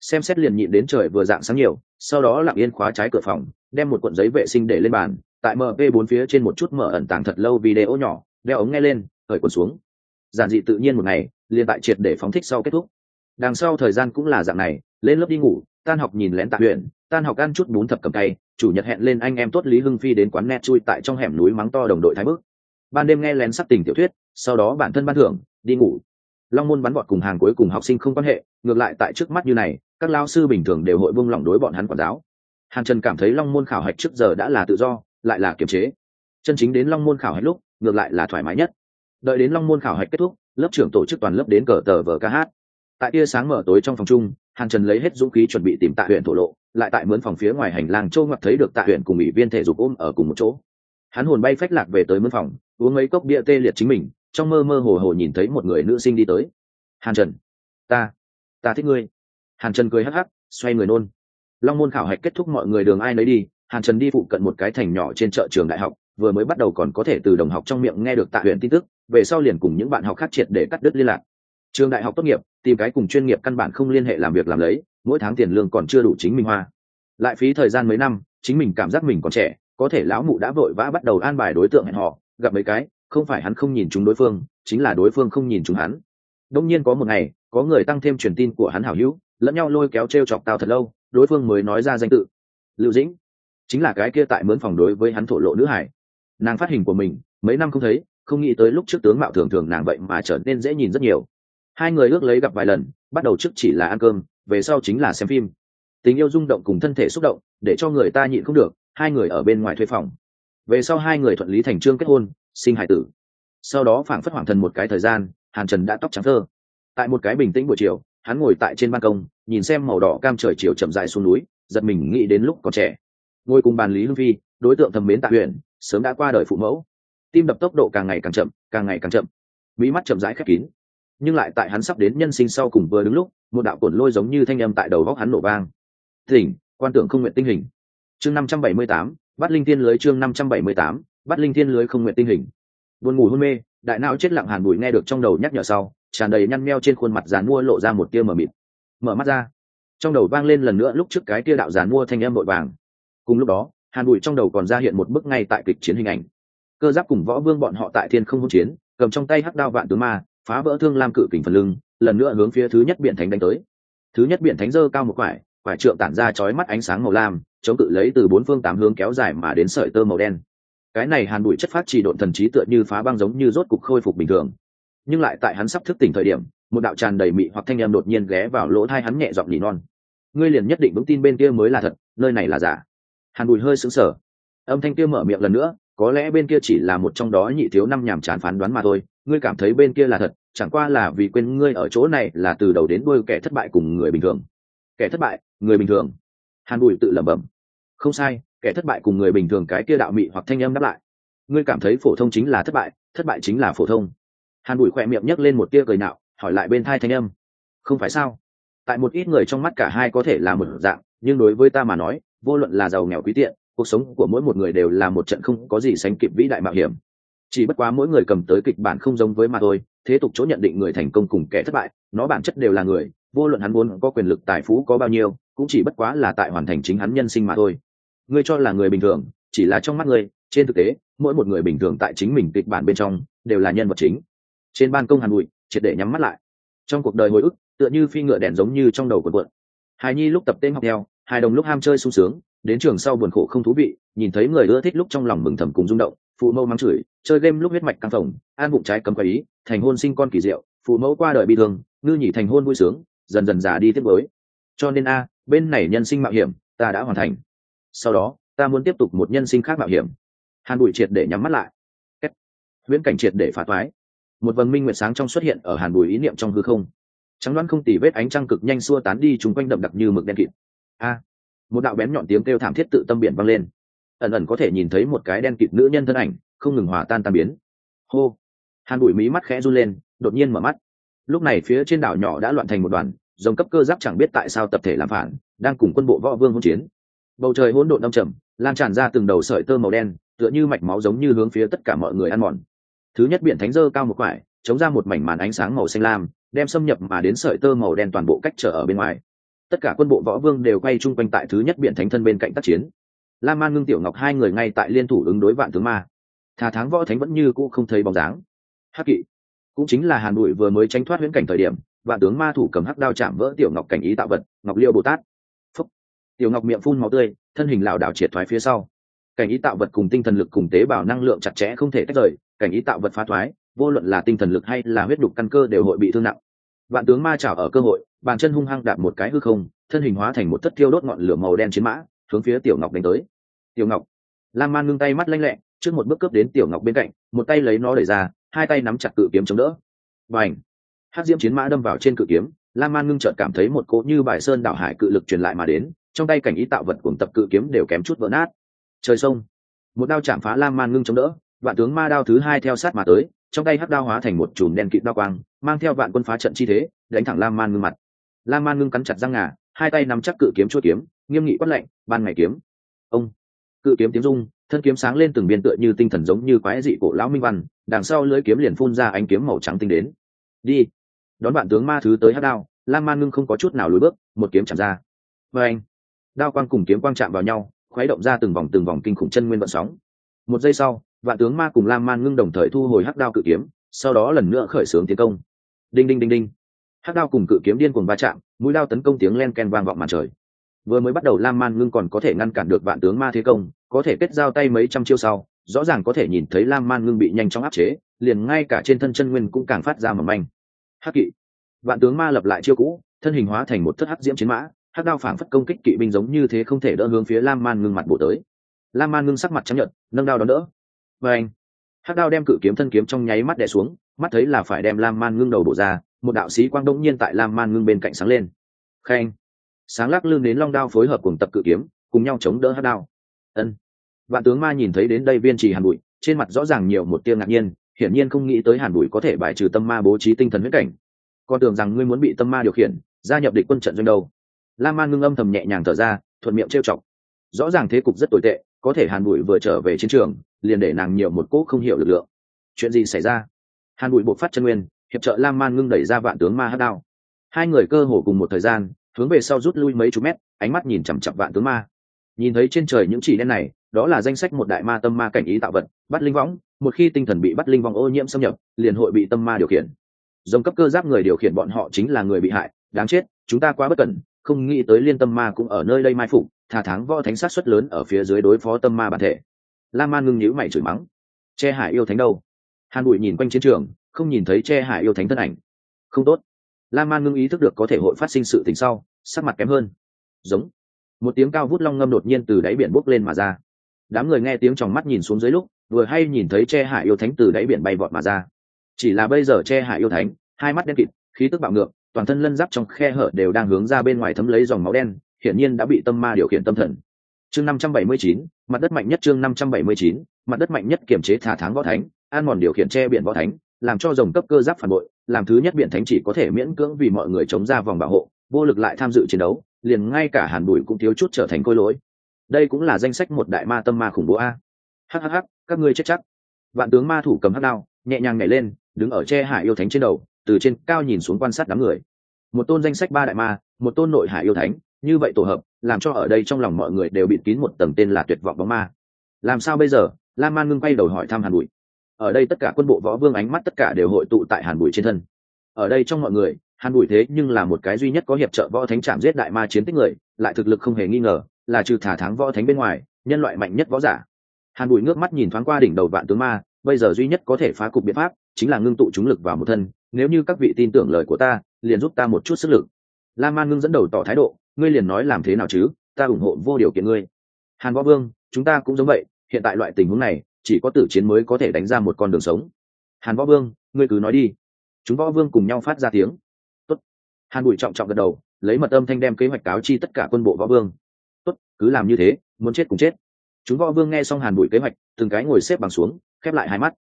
Xem xét liền nhịn đến trời vừa dạng sáng nhiều, sau đó lặng yên khóa trái cửa phòng, đem một cuộn giấy vệ sinh để lên bàn, tại mp 4 phía trên một chút mở ẩn tàng thật lâu video nhỏ, đeo ống nghe lên khởi cuộn xuống. Giản dị tự nhiên một ngày, liền tại triệt để phóng thích sau kết thúc. Đằng sau thời gian cũng là dạng này, lên lớp đi ngủ, tan học nhìn lén tạ huyện tan học ăn chút bún thập cầm tay chủ nhật hẹn lên anh em tốt lý hưng phi đến quán net chui tại trong hẻm núi mắng to đồng đội thái bức. Ban đêm nghe lén sắc tình tiểu thuyết, sau đó bản thân ban thưởng, đi ngủ. Long môn bắn bọn cùng hàng cuối cùng học sinh không quan hệ, ngược lại tại trước mắt như này, các lao sư bình thường đều hội buông lỏng đối bọn hắn quản giáo. Hàn trần cảm thấy long môn khảo hạch trước giờ đã là tự do, lại là kiềm chế. Chân chính đến long môn khảo hạch lúc, ngược lại là thoải mái nhất. Đợi đến long môn khảo hạch kết thúc, lớp trưởng tổ chức toàn lớp đến cờ tờ vờ ca hát. Tại tia sáng mở tối trong phòng chung, hàn trần lấy hết dũng khí chuẩn bị tìm tạ huyện thổ lộ lại tại mướn phòng phía ngoài hành lang châu ngập thấy được tạ huyện cùng ủy viên thể dục ôm ở cùng một chỗ. Hắn hồn bay phách lạc về tới mướn phòng, uống mấy cốc bia tê liệt chính mình, trong mơ mơ hồ hồ nhìn thấy một người nữ sinh đi tới. Hàn trần, ta ta thích ngươi. Hàn trần cười hắc hắc, xoay người nôn. Long môn khảo hạch kết thúc mọi người đường ai nấy đi, hàn trần đi phụ cận một cái thành nhỏ trên chợ trường đại học, vừa mới bắt đầu còn có thể từ đồng học trong miệng nghe được tạ huyện tin tức, về sau liền cùng những bạn học khác triệt để cắt đứt liên lạc. Trường đại học tốt nghiệp, tìm cái cùng chuyên nghiệp căn bản không liên hệ làm việc làm lấy mỗi tháng tiền lương còn chưa đủ chính mình hoa. Lại phí thời gian mấy năm, chính mình cảm giác mình còn trẻ, có thể lão mụ đã vội vã bắt đầu an bài đối tượng hẹn họ gặp mấy cái, không phải hắn không nhìn chúng đối phương, chính là đối phương không nhìn chúng hắn. Đông nhiên có một ngày, có người tăng thêm truyền tin của hắn hảo hữu, lẫn nhau lôi kéo t r e o chọc tao thật lâu, đối phương mới nói ra danh tự. Lưu dĩnh, chính là cái kia tại mướn phòng đối với hắn thổ lộ nữ hải. Nàng phát hình của mình, mấy năm không thấy, không nghĩ tới lúc trước tướng mạo thường thường nàng vậy mà trở nên dễ nhìn rất nhiều. Hai người ước lấy gặp vài lần, bắt đầu trước chỉ là ăn cơm về sau chính là xem phim. Tình yêu rung động cùng thân thể xúc động, để cho người ta nhịn không được, hai người ở bên ngoài thuê phòng. Về sau hai người thuận lý thành trương kết hôn, sinh hải tử. Sau đó phảng phất hoàng thần một cái thời gian, hàn trần đã tóc trắng thơ. Tại một cái bình tĩnh buổi chiều, hắn ngồi tại trên ban công, nhìn xem màu đỏ cam trời chiều chậm dài xuống núi, giật mình nghĩ đến lúc còn trẻ. Ngồi cùng bàn lý hương phi, đối tượng thầm mến tạ huyện sớm đã qua đời phụ mẫu. Tim đập tốc độ càng ngày càng chậm, càng ngày càng chậm. Mỹ mắt chậm rãi khép kín. Nhưng lại tại hắn sắp đến nhân sinh sau cùng vừa đứng lúc một đạo cồn lôi giống như thanh âm tại đầu góc hắn nổ vang. Thỉnh, quan tưởng không nguyện tinh hình. Chương năm trăm bảy mươi tám bắt linh thiên lưới chương năm trăm bảy mươi tám bắt linh thiên lưới không nguyện tinh hình. Buồn ngủ hôn mê, đại não chết lặng hàn bụi nghe được trong đầu nhắc nhở sau, tràn đầy nhăn meo trên khuôn mặt dàn mua lộ ra một tia mờ mịt. Mở mắt ra, trong đầu vang lên lần nữa lúc trước cái tia đạo dàn mua thanh âm vội vàng. Cùng lúc đó, hàn bụi trong đầu còn ra hiện một bức ngay tại kịch chiến hình ảnh. Cơ giáp cùng võ vương bọn họ tại thiên không hỗn chiến, cầm trong tay hắc đao vạn tướng ma, phá vỡ thương lam cự kình phần lưng lần nữa hướng phía thứ nhất biển thánh đánh tới. Thứ nhất biển thánh dơ cao một quải quải trượng tản ra chói mắt ánh sáng màu lam, chống cự lấy từ bốn phương tám hướng kéo dài mà đến sợi tơ màu đen. Cái này hàn bụi chất phát chỉ độn thần trí tựa như phá băng giống như rốt cục khôi phục bình thường. Nhưng lại tại hắn sắp thức tỉnh thời điểm, một đạo tràn đầy mị hoặc thanh em đột nhiên ghé vào lỗ thai hắn nhẹ giọng nỉ non. Ngươi liền nhất định vững tin bên kia mới là thật, nơi này là giả. Hàn bụi hơi sững sờ. Âm thanh kia mở miệng lần nữa, có lẽ bên kia chỉ là một trong đó nhị thiếu năm nhàm chán phán đoán mà thôi, ngươi cảm thấy bên kia là thật chẳng qua là vì quên ngươi ở chỗ này là từ đầu đến đuôi kẻ thất bại cùng người bình thường. Kẻ thất bại, người bình thường. Hàn bùi tự lẩm bẩm. Không sai, kẻ thất bại cùng người bình thường cái kia đạo mị hoặc thanh âm đáp lại. Ngươi cảm thấy phổ thông chính là thất bại thất bại chính là phổ thông. Hàn bùi khỏe miệng nhấc lên một tia cười nạo, hỏi lại bên thai thanh âm. Không phải sao? Tại một ít người trong mắt cả hai có thể là một dạng, nhưng đối với ta mà nói, vô luận là giàu nghèo quý tiện, cuộc sống của mỗi một người đều là một trận không có gì sánh kịp vĩ đại mạo hiểm. Chỉ bất quá mỗi người cầm tới kịch bản không giống với mà thôi thế tục chỗ nhận định người thành công cùng kẻ thất bại, nó bản chất đều là người, vô luận hắn muốn có quyền lực tài phú có bao nhiêu, cũng chỉ bất quá là tại hoàn thành chính hắn nhân sinh mà thôi. Ngươi cho là người bình thường, chỉ là trong mắt ngươi, trên thực tế, mỗi một người bình thường tại chính mình kịch bản bên trong, đều là nhân vật chính. Trên ban công hàn bụi triệt để nhắm mắt lại. Trong cuộc đời hồi ức, tựa như phi ngựa đèn giống như trong đầu của quận hài nhi lúc tập tên học theo, hài đồng lúc ham chơi sung sướng, đến trường sau buồn khổ không thú vị, nhìn thấy người ưa thích lúc trong lòng mừng thầm cùng rung động phụ mẫu mắng chửi, chơi game lúc huyết mạch căng phồng an bụng trái cấm quái ý thành hôn sinh con kỳ diệu, phụ mẫu qua đời bị thương, ngư nhỉ thành hôn vui sướng, dần dần già đi tiếp với. Cho nên a, bên này nhân sinh mạo hiểm, ta đã hoàn thành. Sau đó, ta muốn tiếp tục một nhân sinh khác mạo hiểm. Hàn bụi triệt để nhắm mắt lại. Viễn cảnh triệt để phá toái. Một vầng minh nguyệt sáng trong xuất hiện ở hàn bùi ý niệm trong hư không. Trắng đoán không tỉ vết ánh trăng cực nhanh xua tán đi chúng quanh đậm đặc như mực đen kịt. A. Một đạo bén nhọn tiếng kêu thảm thiết tự tâm biển vang lên ẩn ẩn có thể nhìn thấy một cái đen kịt nữ nhân thân ảnh, không ngừng hòa tan tan biến. Hô! Hàn bụi mí mắt khẽ run lên, đột nhiên mở mắt. Lúc này phía trên đảo nhỏ đã loạn thành một đoàn dòng cấp cơ giáp chẳng biết tại sao tập thể làm phản, đang cùng quân bộ võ vương hỗn chiến. Bầu trời hỗn độn đông trầm, lan tràn ra từng đầu sợi tơ màu đen, tựa như mạch máu giống như hướng phía tất cả mọi người ăn mòn. Thứ nhất biển thánh dơ cao một quải, chống ra một mảnh màn ánh sáng màu xanh lam, đem xâm nhập mà đến sợi tơ màu đen toàn bộ cách trở ở bên ngoài. Tất cả quân bộ võ vương đều quay chung quanh tại thứ nhất biển thánh thân bên cạnh tác chiến la man ngưng tiểu ngọc hai người ngay tại liên thủ ứng đối vạn tướng ma. Thà tháng võ thánh vẫn như cũ không thấy bóng dáng. Hắc kỵ, cũng chính là hàn bụi vừa mới tránh thoát huyễn cảnh thời điểm, vạn tướng ma thủ cầm hắc đao chạm vỡ tiểu ngọc cảnh ý tạo vật, ngọc liêu bồ tát. Phúc. tiểu ngọc miệng phun máu tươi, thân hình lảo đảo triệt thoái phía sau. Cảnh ý tạo vật cùng tinh thần lực cùng tế bào năng lượng chặt chẽ không thể tách rời, cảnh ý tạo vật phá thoái, vô luận là tinh thần lực hay là huyết đục căn cơ đều hội bị thương nặng. Vạn tướng ma chảo ở cơ hội, bàn chân hung hăng đạp một cái hư không, thân hình hóa thành một thất thiêu đốt ngọn lửa màu đen chiến mã, hướng phía tiểu ngọc đánh tới tiểu ngọc. Lam man ngưng tay mắt lanh lẹ, trước một bước cướp đến tiểu ngọc bên cạnh, một tay lấy nó đẩy ra, hai tay nắm chặt cự kiếm chống đỡ. Và ảnh hát diễm chiến mã đâm vào trên cự kiếm, lam man ngưng chợt cảm thấy một cỗ như bài sơn đảo hải cự lực truyền lại mà đến, trong tay cảnh ý tạo vật cùng tập cự kiếm đều kém chút vỡ nát. Trời sông! Một đao chạm phá lam man ngưng chống đỡ, vạn tướng ma đao thứ hai theo sát mà tới, trong tay hắc đao hóa thành một chùm đen kịt đao quang, mang theo vạn quân phá trận chi thế, đánh thẳng lam man ngưng mặt. Lam man ngưng cắn chặt răng ngà, hai tay nắm chắc cự kiếm chua kiếm, nghiêm nghị quất lạnh ban ngày kiếm. Ông! Cự kiếm tiếng rung, thân kiếm sáng lên từng biên tựa như tinh thần giống như quái dị cổ lão minh văn, đằng sau lưỡi kiếm liền phun ra ánh kiếm màu trắng tinh đến. Đi. Đón bạn tướng ma thứ tới hát đao, lam man ngưng không có chút nào lùi bước, một kiếm chạm ra. Vê anh đao quang cùng kiếm quang chạm vào nhau, khuấy động ra từng vòng từng vòng kinh khủng chân nguyên vận sóng. Một giây sau, vạn tướng ma cùng lam man ngưng đồng thời thu hồi hắc đao cự kiếm, sau đó lần nữa khởi xướng tiến công. Đinh đinh đinh đinh. Hắc đao cùng cự kiếm điên cuồng va chạm, mũi đao tấn công tiếng len ken vang vọng màn trời vừa mới bắt đầu lam man ngưng còn có thể ngăn cản được vạn tướng ma thế công, có thể kết giao tay mấy trăm chiêu sau, rõ ràng có thể nhìn thấy lam man ngưng bị nhanh chóng áp chế, liền ngay cả trên thân chân nguyên cũng càng phát ra mầm manh. Hắc kỵ. Vạn tướng ma lập lại chiêu cũ, thân hình hóa thành một thất hắc diễm chiến mã, hắc đao phảng phất công kích kỵ binh giống như thế không thể đỡ hướng phía lam man ngưng mặt bộ tới. Lam man ngưng sắc mặt chấp nhận nâng đao đón đỡ. Và anh hắc đao đem cự kiếm thân kiếm trong nháy mắt đè xuống, mắt thấy là phải đem lam man ngưng đầu bổ ra, một đạo sĩ quang đông nhiên tại lam man ngưng bên cạnh sáng lên. Khen sáng lắc lưng đến long đao phối hợp cùng tập cự kiếm, cùng nhau chống đỡ hắc đao. Ân. Vạn tướng ma nhìn thấy đến đây viên trì hàn bụi, trên mặt rõ ràng nhiều một tiêu ngạc nhiên, hiển nhiên không nghĩ tới hàn bụi có thể bài trừ tâm ma bố trí tinh thần huyết cảnh. Con tưởng rằng ngươi muốn bị tâm ma điều khiển, gia nhập địch quân trận doanh đâu. Lam man ngưng âm thầm nhẹ nhàng thở ra, thuận miệng trêu chọc. Rõ ràng thế cục rất tồi tệ, có thể hàn bụi vừa trở về chiến trường, liền để nàng nhiều một cỗ không hiểu lực lượng. Chuyện gì xảy ra? Hàn bụi buộc phát chân nguyên, hiệp trợ lam man ngưng đẩy ra vạn tướng ma hát đao. Hai người cơ hồ cùng một thời gian hướng về sau rút lui mấy chục mét, ánh mắt nhìn chằm chặp vạn tướng ma. Nhìn thấy trên trời những chỉ đen này, đó là danh sách một đại ma tâm ma cảnh ý tạo vật, bắt linh võng, một khi tinh thần bị bắt linh vong ô nhiễm xâm nhập, liền hội bị tâm ma điều khiển. Dòng cấp cơ giáp người điều khiển bọn họ chính là người bị hại, đáng chết, chúng ta quá bất cẩn, không nghĩ tới liên tâm ma cũng ở nơi đây mai phục thà tháng võ thánh sát xuất lớn ở phía dưới đối phó tâm ma bản thể. La man ngưng nhíu mày chửi mắng. Che hải yêu thánh đâu? Hàn bụi nhìn quanh chiến trường, không nhìn thấy che hải yêu thánh thân ảnh. Không tốt la man ngưng ý thức được có thể hội phát sinh sự tình sau, sắc mặt kém hơn. Giống. Một tiếng cao vút long ngâm đột nhiên từ đáy biển bốc lên mà ra. Đám người nghe tiếng trong mắt nhìn xuống dưới lúc, vừa hay nhìn thấy che hải yêu thánh từ đáy biển bay vọt mà ra. Chỉ là bây giờ che hải yêu thánh, hai mắt đen kịt, khí tức bạo ngược, toàn thân lân giáp trong khe hở đều đang hướng ra bên ngoài thấm lấy dòng máu đen, hiển nhiên đã bị tâm ma điều khiển tâm thần. Chương năm trăm bảy mươi chín, mặt đất mạnh nhất chương năm trăm bảy mươi chín, mặt đất mạnh nhất kiểm chế thả tháng võ thánh, an mòn điều khiển che biển võ thánh làm cho dòng cấp cơ giáp phản bội, làm thứ nhất biện thánh chỉ có thể miễn cưỡng vì mọi người chống ra vòng bảo hộ, vô lực lại tham dự chiến đấu, liền ngay cả hàn bùi cũng thiếu chút trở thành khôi lỗi. Đây cũng là danh sách một đại ma tâm ma khủng bố a. Hhh các ngươi chết chắc. Vạn tướng ma thủ cầm hắc đao, nhẹ nhàng nhảy lên, đứng ở che hải yêu thánh trên đầu, từ trên cao nhìn xuống quan sát đám người. Một tôn danh sách ba đại ma, một tôn nội hải yêu thánh, như vậy tổ hợp, làm cho ở đây trong lòng mọi người đều bịt kín một tầng tên là tuyệt vọng bóng ma. Làm sao bây giờ? Lam man ngưng quay đầu hỏi thăm hàn bụi ở đây tất cả quân bộ võ vương ánh mắt tất cả đều hội tụ tại hàn bụi trên thân. Ở đây trong mọi người, hàn bụi thế nhưng là một cái duy nhất có hiệp trợ võ thánh chạm giết đại ma chiến tích người, lại thực lực không hề nghi ngờ, là trừ thả thắng võ thánh bên ngoài, nhân loại mạnh nhất võ giả. Hàn bụi ngước mắt nhìn thoáng qua đỉnh đầu vạn tướng ma, bây giờ duy nhất có thể phá cục biện pháp, chính là ngưng tụ chúng lực vào một thân, nếu như các vị tin tưởng lời của ta, liền giúp ta một chút sức lực. La man ngưng dẫn đầu tỏ thái độ, ngươi liền nói làm thế nào chứ, ta ủng hộ vô điều kiện ngươi. Hàn võ vương, chúng ta cũng giống vậy, hiện tại loại tình huống này chỉ có tử chiến mới có thể đánh ra một con đường sống. Hàn võ vương ngươi cứ nói đi. Chúng võ vương cùng nhau phát ra tiếng. Tốt. hàn bụi trọng trọng gật đầu lấy mật âm thanh đem kế hoạch cáo chi tất cả quân bộ võ vương. Tốt, cứ làm như thế muốn chết cùng chết. Chúng võ vương nghe xong hàn bụi kế hoạch từng cái ngồi xếp bằng xuống khép lại hai mắt.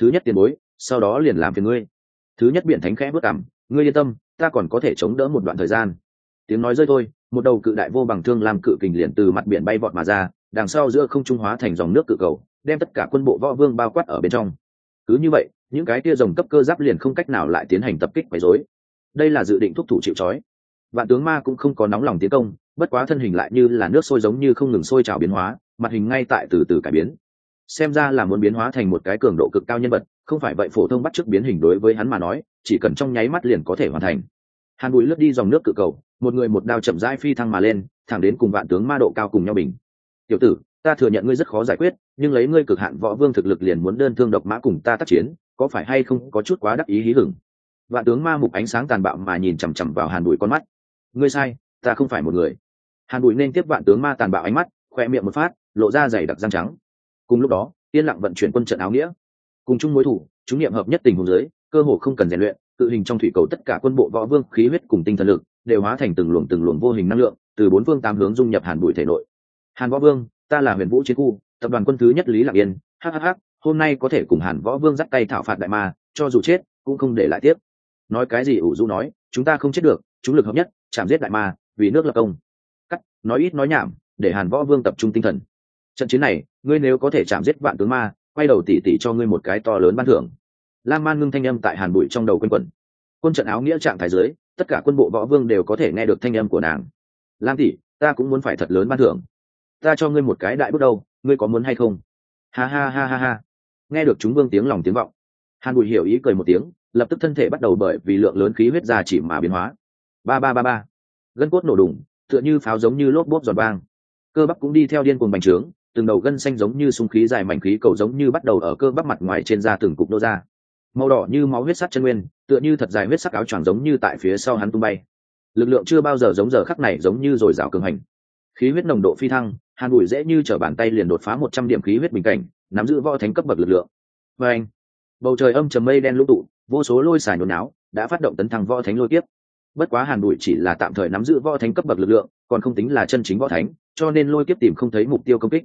Thứ nhất tiền bối sau đó liền làm phiền ngươi. Thứ nhất biển thánh khẽ bước cằm, ngươi yên tâm ta còn có thể chống đỡ một đoạn thời gian. Tiếng nói rơi thôi một đầu cự đại vô bằng thương làm cự kình liền từ mặt biển bay vọt mà ra đằng sau giữa không trung hóa thành dòng nước cự cầu đem tất cả quân bộ võ vương bao quát ở bên trong. Cứ như vậy, những cái tia dòng cấp cơ giáp liền không cách nào lại tiến hành tập kích quấy rối. Đây là dự định thúc thủ chịu trói. Vạn tướng ma cũng không có nóng lòng tiến công, bất quá thân hình lại như là nước sôi giống như không ngừng sôi trào biến hóa, mặt hình ngay tại từ từ cải biến. Xem ra là muốn biến hóa thành một cái cường độ cực cao nhân vật, không phải vậy phổ thông bắt chước biến hình đối với hắn mà nói, chỉ cần trong nháy mắt liền có thể hoàn thành. Hàn bụi lướt đi dòng nước cự cầu, một người một đao chậm rãi phi thăng mà lên, thẳng đến cùng vạn tướng ma độ cao cùng nhau bình. Tiểu tử ta thừa nhận ngươi rất khó giải quyết, nhưng lấy ngươi cực hạn võ vương thực lực liền muốn đơn thương độc mã cùng ta tác chiến, có phải hay không có chút quá đắc ý hí hửng? Vạn tướng ma mục ánh sáng tàn bạo mà nhìn chằm chằm vào hàn bụi con mắt. Ngươi sai, ta không phải một người. Hàn bụi nên tiếp vạn tướng ma tàn bạo ánh mắt, khoe miệng một phát, lộ ra dày đặc răng trắng. Cùng lúc đó, yên lặng vận chuyển quân trận áo nghĩa. Cùng chung mối thủ, chúng niệm hợp nhất tình huống giới cơ hồ không cần rèn luyện, tự hình trong thủy cầu tất cả quân bộ võ vương khí huyết cùng tinh thần lực, đều hóa thành từng luồng từng luồng vô hình năng lượng, từ bốn phương tám hướng dung nhập hàn bụi thể nội. Hàn võ vương ta là huyền vũ chiến khu, tập đoàn quân thứ nhất lý lạc yên hhh hôm nay có thể cùng hàn võ vương dắt tay thảo phạt đại ma, cho dù chết, cũng không để lại tiếp. Nói cái gì ủ rũ nói, chúng ta không chết được, chúng lực hợp nhất, chạm giết đại ma, vì nước lập công. Cắt, nói ít nói nhảm, để hàn võ vương tập trung tinh thần. Trận chiến này, ngươi nếu có thể chạm giết vạn tướng ma, quay đầu tỉ tỉ cho ngươi một cái to lớn ban thưởng. Lam man ngưng thanh âm tại hàn bụi trong đầu quân quẩn. Quân trận áo nghĩa trạng thái dưới, tất cả quân bộ võ vương đều có thể nghe được thanh âm của nàng. Lam tỷ, ta cũng muốn phải thật lớn ban thưởng ta cho ngươi một cái đại bước đầu ngươi có muốn hay không? Ha ha ha ha ha. Nghe được chúng vương tiếng lòng tiếng vọng, hàn bùi hiểu ý cười một tiếng, lập tức thân thể bắt đầu bởi vì lượng lớn khí huyết ra chỉ mà biến hóa. Ba ba ba ba. Gân cốt nổ đùng, tựa như pháo giống như lốp bốp giọt vang. Cơ bắp cũng đi theo điên cuồng bành trướng, từng đầu gân xanh giống như súng khí dài mảnh khí cầu giống như bắt đầu ở cơ bắp mặt ngoài trên da từng cục nô ra. Màu đỏ như máu huyết sắc chân nguyên, tựa như thật dài huyết sắc áo choàng giống như tại phía sau hắn tung bay. Lực lượng chưa bao giờ giống giờ khắc này giống như rồi rào cường hành khí huyết nồng độ phi thăng, hàn bụi dễ như t bàn tay liền đột phá một trăm điểm khí huyết bình cảnh, nắm giữ võ thánh cấp bậc lực lượng. Và anh, bầu trời âm trầm mây đen lũ tụ, vô số lôi xài nôn náo đã phát động tấn thăng võ thánh lôi tiếp bất quá hàn bụi chỉ là tạm thời nắm giữ võ thánh cấp bậc lực lượng, còn không tính là chân chính võ thánh, cho nên lôi kiếp tìm không thấy mục tiêu công kích.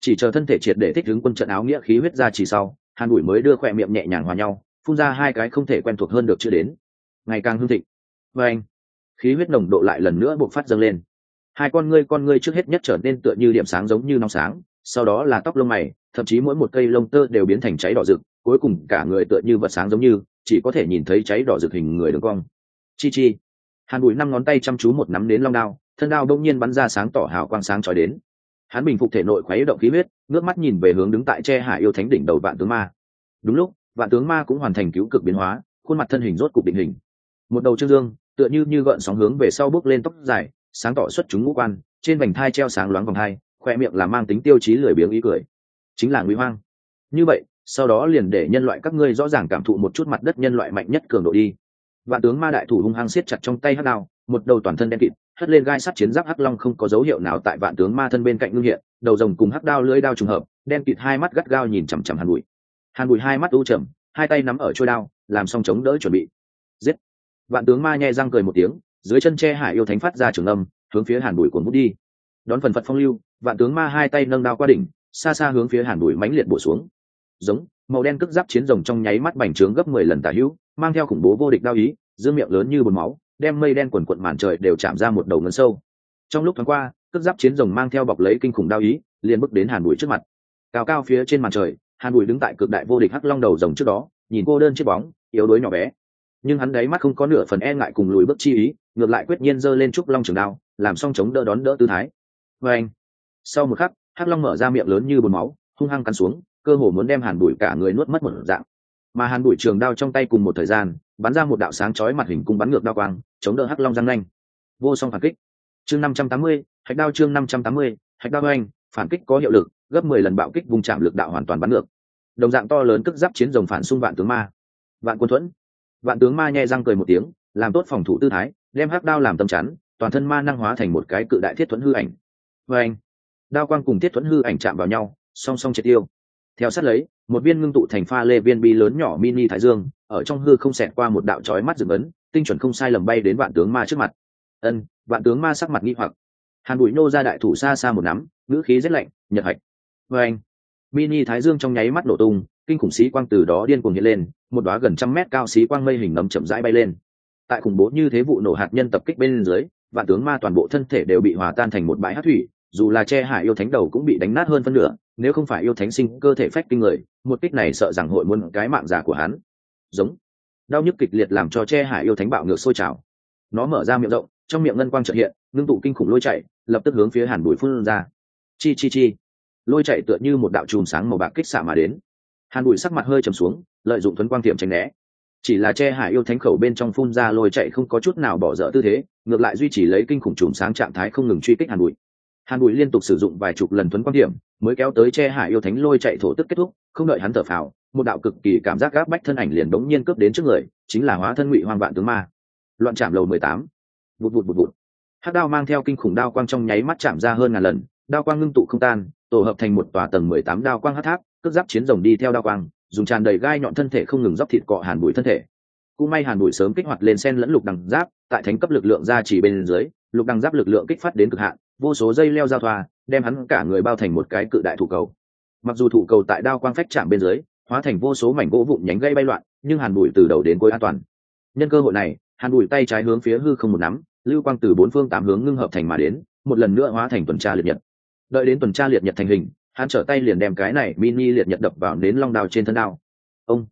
Chỉ chờ thân thể triệt để thích ứng quân trận áo nghĩa khí huyết ra chỉ sau, hàn bụi mới đưa khỏe miệng nhẹ nhàng hòa nhau, phun ra hai cái không thể quen thuộc hơn được chưa đến. Ngày càng hương thịnh. Và anh, khí huyết nồng độ lại lần nữa buộc phát dâng lên hai con ngươi con ngươi trước hết nhất trở nên tựa như điểm sáng giống như nóng sáng, sau đó là tóc lông mày, thậm chí mỗi một cây lông tơ đều biến thành cháy đỏ rực, cuối cùng cả người tựa như vật sáng giống như, chỉ có thể nhìn thấy cháy đỏ rực hình người đường cong. Chi chi. Hàn bụi năm ngón tay chăm chú một nắm đến long đao, thân đao đông nhiên bắn ra sáng tỏ hào quang sáng trói đến. Hắn bình phục thể nội khuấy động khí huyết, ngước mắt nhìn về hướng đứng tại tre hải yêu thánh đỉnh đầu vạn tướng ma. Đúng lúc, vạn tướng ma cũng hoàn thành cứu cực biến hóa, khuôn mặt thân hình rốt cục định hình. Một đầu trương dương, tựa như như gợn sóng hướng về sau bước lên tóc dài sáng tỏ xuất chúng ngũ quan, trên vành thai treo sáng loáng vòng hai, khoe miệng là mang tính tiêu chí lười biếng ý cười. Chính là nguy hoang. Như vậy, sau đó liền để nhân loại các ngươi rõ ràng cảm thụ một chút mặt đất nhân loại mạnh nhất cường độ đi. Vạn tướng ma đại thủ hung hăng siết chặt trong tay hắc đao, một đầu toàn thân đen kịt, hất lên gai sắt chiến giáp hắc long không có dấu hiệu nào tại vạn tướng ma thân bên cạnh ngưng hiện, đầu rồng cùng hắc đao lưỡi đao trùng hợp, đen kịt hai mắt gắt gao nhìn chằm chằm hàn bụi. Hàn bụi hai mắt u trầm, hai tay nắm ở trôi đao, làm xong chống đỡ chuẩn bị. Giết! Vạn tướng ma nhẹ răng cười một tiếng dưới chân che hải yêu thánh phát ra trường âm, hướng phía hàn bụi cuốn bút đi. Đón phần phật phong lưu, vạn tướng ma hai tay nâng đao qua đỉnh, xa xa hướng phía hàn bụi mãnh liệt bổ xuống. Giống, màu đen cất giáp chiến rồng trong nháy mắt bành trướng gấp mười lần tả hữu, mang theo khủng bố vô địch đao ý, dương miệng lớn như bồn máu, đem mây đen quần quận màn trời đều chạm ra một đầu ngân sâu. Trong lúc thoáng qua cất giáp chiến rồng mang theo bọc lấy kinh khủng đao ý, liền bước đến hàn bụi trước mặt. Cao cao phía trên màn trời, hàn bụi đứng tại cực đại vô địch hắc long đầu rồng trước đó, nhìn cô đơn chiếc bóng, yếu đuối nhỏ bé nhưng hắn đáy mắt không có nửa phần e ngại cùng lùi bước chi ý, ngược lại quyết nhiên giơ lên trúc long trường đao, làm xong chống đỡ đón đỡ tư thái. Vê anh, sau một khắc, hắc long mở ra miệng lớn như bồn máu, hung hăng cắn xuống, cơ hồ muốn đem hàn bụi cả người nuốt mất một dạng. Mà hàn bụi trường đao trong tay cùng một thời gian, bắn ra một đạo sáng chói mặt hình cung bắn ngược đao quang, chống đỡ hắc long răng nanh. Vô song phản kích. Chương năm trăm tám mươi, hạch đao chương năm trăm tám mươi, hạch đao anh, phản kích có hiệu lực, gấp mười lần bạo kích vùng chạm lực đạo hoàn toàn bắn ngược. Đồng dạng to lớn cất giáp chiến rồng phản xung vạn tướng ma. Vạn quân thuẫn vạn tướng ma nhẹ răng cười một tiếng, làm tốt phòng thủ tư thái, đem hắc đao làm tâm chắn, toàn thân ma năng hóa thành một cái cự đại thiết thuẫn hư ảnh. Vê anh, đao quang cùng thiết thuẫn hư ảnh chạm vào nhau, song song triệt tiêu. Theo sát lấy, một viên ngưng tụ thành pha lê viên bi lớn nhỏ mini thái dương, ở trong hư không xẹt qua một đạo chói mắt dựng ấn, tinh chuẩn không sai lầm bay đến vạn tướng ma trước mặt. Ân, vạn tướng ma sắc mặt nghi hoặc. Hàn bụi nô ra đại thủ xa xa một nắm, ngữ khí rét lạnh, nhật hạch. Vê anh, mini thái dương trong nháy mắt nổ tung, kinh khủng sĩ quang từ đó điên cuồng hiện lên một đóa gần trăm mét cao xí quang mây hình nấm chậm rãi bay lên. Tại khủng bố như thế vụ nổ hạt nhân tập kích bên dưới, vạn tướng ma toàn bộ thân thể đều bị hòa tan thành một bãi hát thủy, dù là che hải yêu thánh đầu cũng bị đánh nát hơn phân nửa, nếu không phải yêu thánh sinh cơ thể phách kinh người, một kích này sợ rằng hội muôn cái mạng già của hắn. Giống. Đau nhức kịch liệt làm cho che hải yêu thánh bạo ngược sôi trào. Nó mở ra miệng rộng, trong miệng ngân quang trợ hiện, ngưng tụ kinh khủng lôi chạy, lập tức hướng phía hàn bùi phun ra. Chi chi chi. Lôi chạy tựa như một đạo chùm sáng màu bạc kích xạ mà đến hàn bụi sắc mặt hơi trầm xuống, lợi dụng thuấn quang tiệm tránh né. Chỉ là che hải yêu thánh khẩu bên trong phun ra lôi chạy không có chút nào bỏ dở tư thế, ngược lại duy trì lấy kinh khủng chùm sáng trạng thái không ngừng truy kích hàn bụi hàn bụi liên tục sử dụng vài chục lần thuấn quan điểm mới kéo tới che hải yêu thánh lôi chạy thổ tức kết thúc, không đợi hắn thở phào, một đạo cực kỳ cảm giác gáp bách thân ảnh liền đống nhiên cướp đến trước người, chính là hóa thân ngụy hoang vạn tướng ma. Loạn chạm lầu mười tám. Vụt vụt vụt vụt. Hát đao mang theo kinh khủng đao quang trong nháy mắt chạm ra hơn ngàn lần, đao quang ngưng tụ không tan tổ hợp thành một tòa tầng mười tám đao quang hát tháp cướp giáp chiến rồng đi theo đao quang, dùng tràn đầy gai nhọn thân thể không ngừng dóc thịt cọ hàn bụi thân thể. Cũng may hàn bụi sớm kích hoạt lên sen lẫn lục đằng giáp, tại thánh cấp lực lượng ra chỉ bên dưới, lục đằng giáp lực lượng kích phát đến cực hạn, vô số dây leo giao thoa, đem hắn cả người bao thành một cái cự đại thủ cầu. Mặc dù thủ cầu tại đao quang phách chạm bên dưới, hóa thành vô số mảnh gỗ vụn nhánh gây bay loạn, nhưng hàn bụi từ đầu đến cuối an toàn. Nhân cơ hội này, hàn bụi tay trái hướng phía hư không một nắm, lưu quang từ bốn phương tám hướng ngưng hợp thành mà đến, một lần nữa hóa thành tuần tra liệt nhật đợi đến tuần tra liệt nhật thành hình hắn trở tay liền đem cái này mini liệt nhật đập vào nến long đao trên thân đao. Ông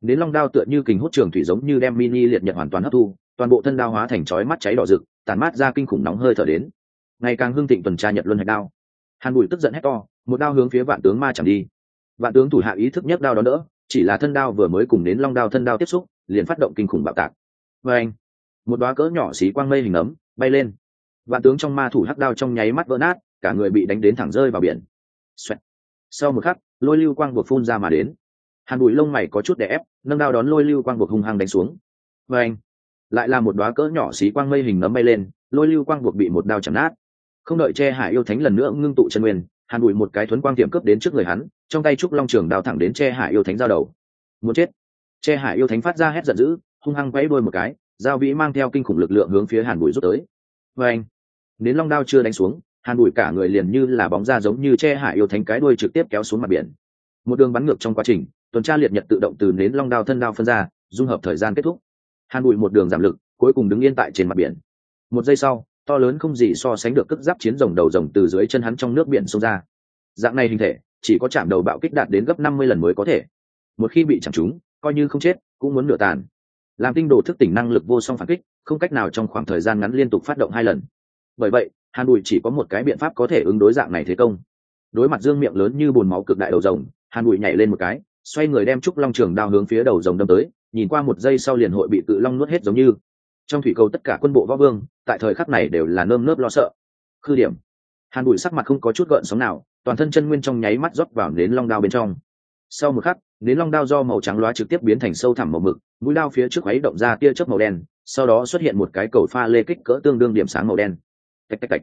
nến long đao tựa như kình hút trường thủy giống như đem mini liệt nhật hoàn toàn hấp thu toàn bộ thân đao hóa thành chói mắt cháy đỏ rực tàn mát ra kinh khủng nóng hơi thở đến. Ngày càng hưng thịnh tuần tra nhật luân hạch đao. Hàn bùi tức giận hét to một đao hướng phía vạn tướng ma chẳng đi. Vạn tướng thủ hạ ý thức nhất đao đó nữa, chỉ là thân đao vừa mới cùng đến long đao thân đao tiếp xúc liền phát động kinh khủng bạo tạc. Và anh một đoá cỡ nhỏ xí quang mây hình ấm bay lên. Vạn tướng trong ma thủ hắc đao trong nháy mắt vỡ nát cả người bị đánh đến thẳng rơi vào biển. Xoẹt. sau một khắc, lôi lưu quang buộc phun ra mà đến. Hàn bụi lông mày có chút đè ép, nâng đao đón lôi lưu quang buộc hung hăng đánh xuống. Và anh lại là một đoá cỡ nhỏ xí quang mây hình nấm bay lên, lôi lưu quang buộc bị một đao chạm nát. Không đợi che hải yêu thánh lần nữa ngưng tụ chân nguyên, hàn bụi một cái thuấn quang tiệm cướp đến trước người hắn, trong tay trúc long trường đào thẳng đến che hải yêu thánh giao đầu. Muốn chết. Che hải yêu thánh phát ra hét giận dữ, hung hăng quấy đôi một cái giao vĩ mang theo kinh khủng lực lượng hướng phía hàn bụi rút tới. Vâng. Và anh đến long đao chưa đánh xuống hàn bụi cả người liền như là bóng ra giống như che hải yêu thánh cái đuôi trực tiếp kéo xuống mặt biển. Một đường bắn ngược trong quá trình, tuần tra liệt nhật tự động từ nến long đao thân đao phân ra, dung hợp thời gian kết thúc. Hàn bụi một đường giảm lực, cuối cùng đứng yên tại trên mặt biển. Một giây sau, to lớn không gì so sánh được cất giáp chiến rồng đầu rồng từ dưới chân hắn trong nước biển xông ra. Dạng này hình thể, chỉ có chạm đầu bạo kích đạt đến gấp năm mươi lần mới có thể. Một khi bị chạm trúng, coi như không chết, cũng muốn nửa tàn. Làm tinh đồ thức tỉnh năng lực vô song phản kích, không cách nào trong khoảng thời gian ngắn liên tục phát động hai lần. Bởi vậy hàn bụi chỉ có một cái biện pháp có thể ứng đối dạng này thế công. Đối mặt dương miệng lớn như bồn máu cực đại đầu rồng, hàn bụi nhảy lên một cái, xoay người đem trúc long trường đao hướng phía đầu rồng đâm tới, nhìn qua một giây sau liền hội bị tự long nuốt hết giống như. Trong thủy cầu tất cả quân bộ võ vương, tại thời khắc này đều là nơm nớp lo sợ. Khư điểm. Hàn bụi sắc mặt không có chút gợn sóng nào, toàn thân chân nguyên trong nháy mắt rót vào nến long đao bên trong. Sau một khắc, nến long đao do màu trắng loá trực tiếp biến thành sâu thẳm màu mực, mũi đao phía trước ấy động ra tia chớp màu đen, sau đó xuất hiện một cái cầu pha lê kích cỡ tương đương điểm sáng màu đen tạch tạch tạch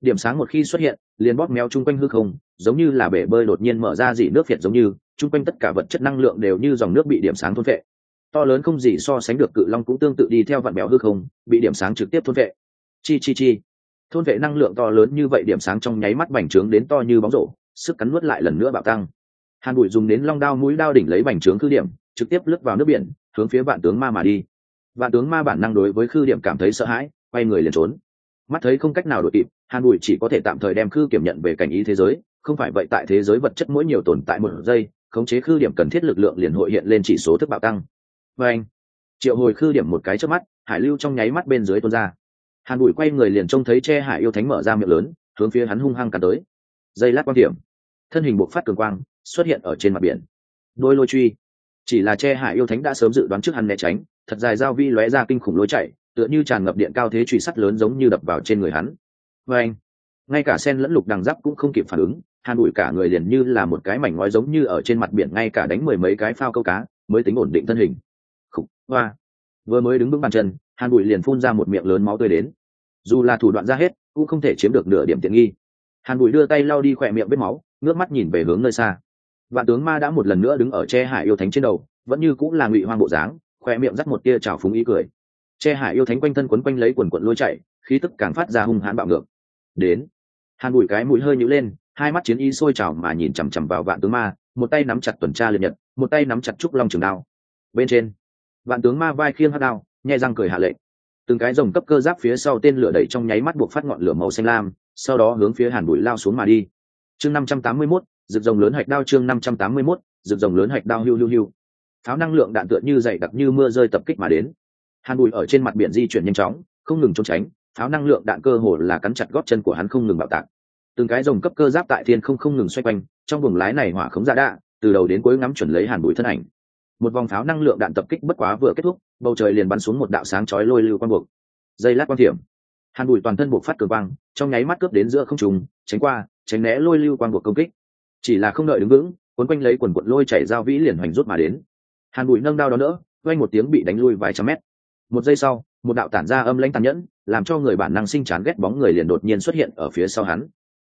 điểm sáng một khi xuất hiện, liền bóp méo chung quanh hư không, giống như là bể bơi đột nhiên mở ra dị nước phiệt giống như, chung quanh tất cả vật chất năng lượng đều như dòng nước bị điểm sáng thôn vệ. To lớn không gì so sánh được cự long cũng tương tự đi theo vạn béo hư không, bị điểm sáng trực tiếp thôn vệ. Chi chi chi. Thôn vệ năng lượng to lớn như vậy điểm sáng trong nháy mắt bành trướng đến to như bóng rổ, sức cắn nuốt lại lần nữa bạo tăng. Hàn bụi dùng đến long đao mũi đao đỉnh lấy bành trướng khư điểm, trực tiếp lướt vào nước biển, hướng phía vạn tướng ma mà đi. Vạn tướng ma bản năng đối với khư điểm cảm thấy sợ hãi, quay người liền trốn mắt thấy không cách nào đổi kịp, hàn bùi chỉ có thể tạm thời đem khư kiểm nhận về cảnh ý thế giới, không phải vậy tại thế giới vật chất mỗi nhiều tồn tại một giây, khống chế khư điểm cần thiết lực lượng liền hội hiện lên chỉ số thức bạo tăng. Và anh, triệu hồi khư điểm một cái trước mắt, hải lưu trong nháy mắt bên dưới tuôn ra. Hàn bùi quay người liền trông thấy che hải yêu thánh mở ra miệng lớn, hướng phía hắn hung hăng cắn tới. Dây lát quan điểm, thân hình buộc phát cường quang, xuất hiện ở trên mặt biển. Đôi lôi truy, chỉ là che hải yêu thánh đã sớm dự đoán trước hắn né tránh, thật dài dao vi lóe ra kinh khủng lối chạy tựa như tràn ngập điện cao thế truy sắt lớn giống như đập vào trên người hắn. Và anh, ngay cả sen lẫn lục đằng giáp cũng không kịp phản ứng, hàn bụi cả người liền như là một cái mảnh ngói giống như ở trên mặt biển ngay cả đánh mười mấy cái phao câu cá, mới tính ổn định thân hình. Khúc hoa. Vừa mới đứng vững bàn chân, hàn bụi liền phun ra một miệng lớn máu tươi đến. Dù là thủ đoạn ra hết, cũng không thể chiếm được nửa điểm tiện nghi. Hàn bụi đưa tay lau đi khỏe miệng vết máu, ngước mắt nhìn về hướng nơi xa. Vạn tướng ma đã một lần nữa đứng ở che hải yêu thánh trên đầu, vẫn như cũng là ngụy hoang bộ dáng khoe miệng dắt một tia trào phúng ý cười che hải yêu thánh quanh thân quấn quanh lấy quần quận lôi chạy, khí tức càng phát ra hung hãn bạo ngược. Đến, hàn bụi cái mũi hơi nhữ lên, hai mắt chiến y sôi trào mà nhìn chằm chằm vào vạn tướng ma, một tay nắm chặt tuần tra liệt nhật, một tay nắm chặt trúc long trường đao. Bên trên, vạn tướng ma vai khiêng hát đao nhai răng cười hạ lệnh. Từng cái rồng cấp cơ giáp phía sau tên lửa đẩy trong nháy mắt buộc phát ngọn lửa màu xanh lam, sau đó hướng phía hàn bụi lao xuống mà đi. Chương năm trăm tám mươi mốt, rực rồng lớn hạch đao chương năm trăm tám mươi mốt, rực rồng lớn hạch đao hiu hiu hiu. Pháo năng lượng đạn tựa như dày đặc như mưa rơi tập kích mà đến hàn Bùi ở trên mặt biển di chuyển nhanh chóng, không ngừng trốn tránh, pháo năng lượng đạn cơ hồ là cắn chặt gót chân của hắn không ngừng bạo tạc. Từng cái dòng cấp cơ giáp tại thiên không không ngừng xoay quanh, trong vùng lái này hỏa khống ra đạ, từ đầu đến cuối ngắm chuẩn lấy hàn Bùi thân ảnh. Một vòng pháo năng lượng đạn tập kích bất quá vừa kết thúc, bầu trời liền bắn xuống một đạo sáng chói lôi lưu quang buộc. Dây lát quan thiểm, hàn Bùi toàn thân buộc phát cường quang, trong nháy mắt cướp đến giữa không trùng tránh qua, tránh né lôi lưu quang buộc công kích. Chỉ là không đợi đứng vững quấn quanh lấy quần quận lôi chảy dao vĩ liền hoành rút mà đến. Hàn Bùi nâng đao đó nữa quanh một tiếng bị đánh lui vài trăm mét một giây sau, một đạo tản ra âm lãnh tàn nhẫn, làm cho người bản năng sinh chán ghét bóng người liền đột nhiên xuất hiện ở phía sau hắn.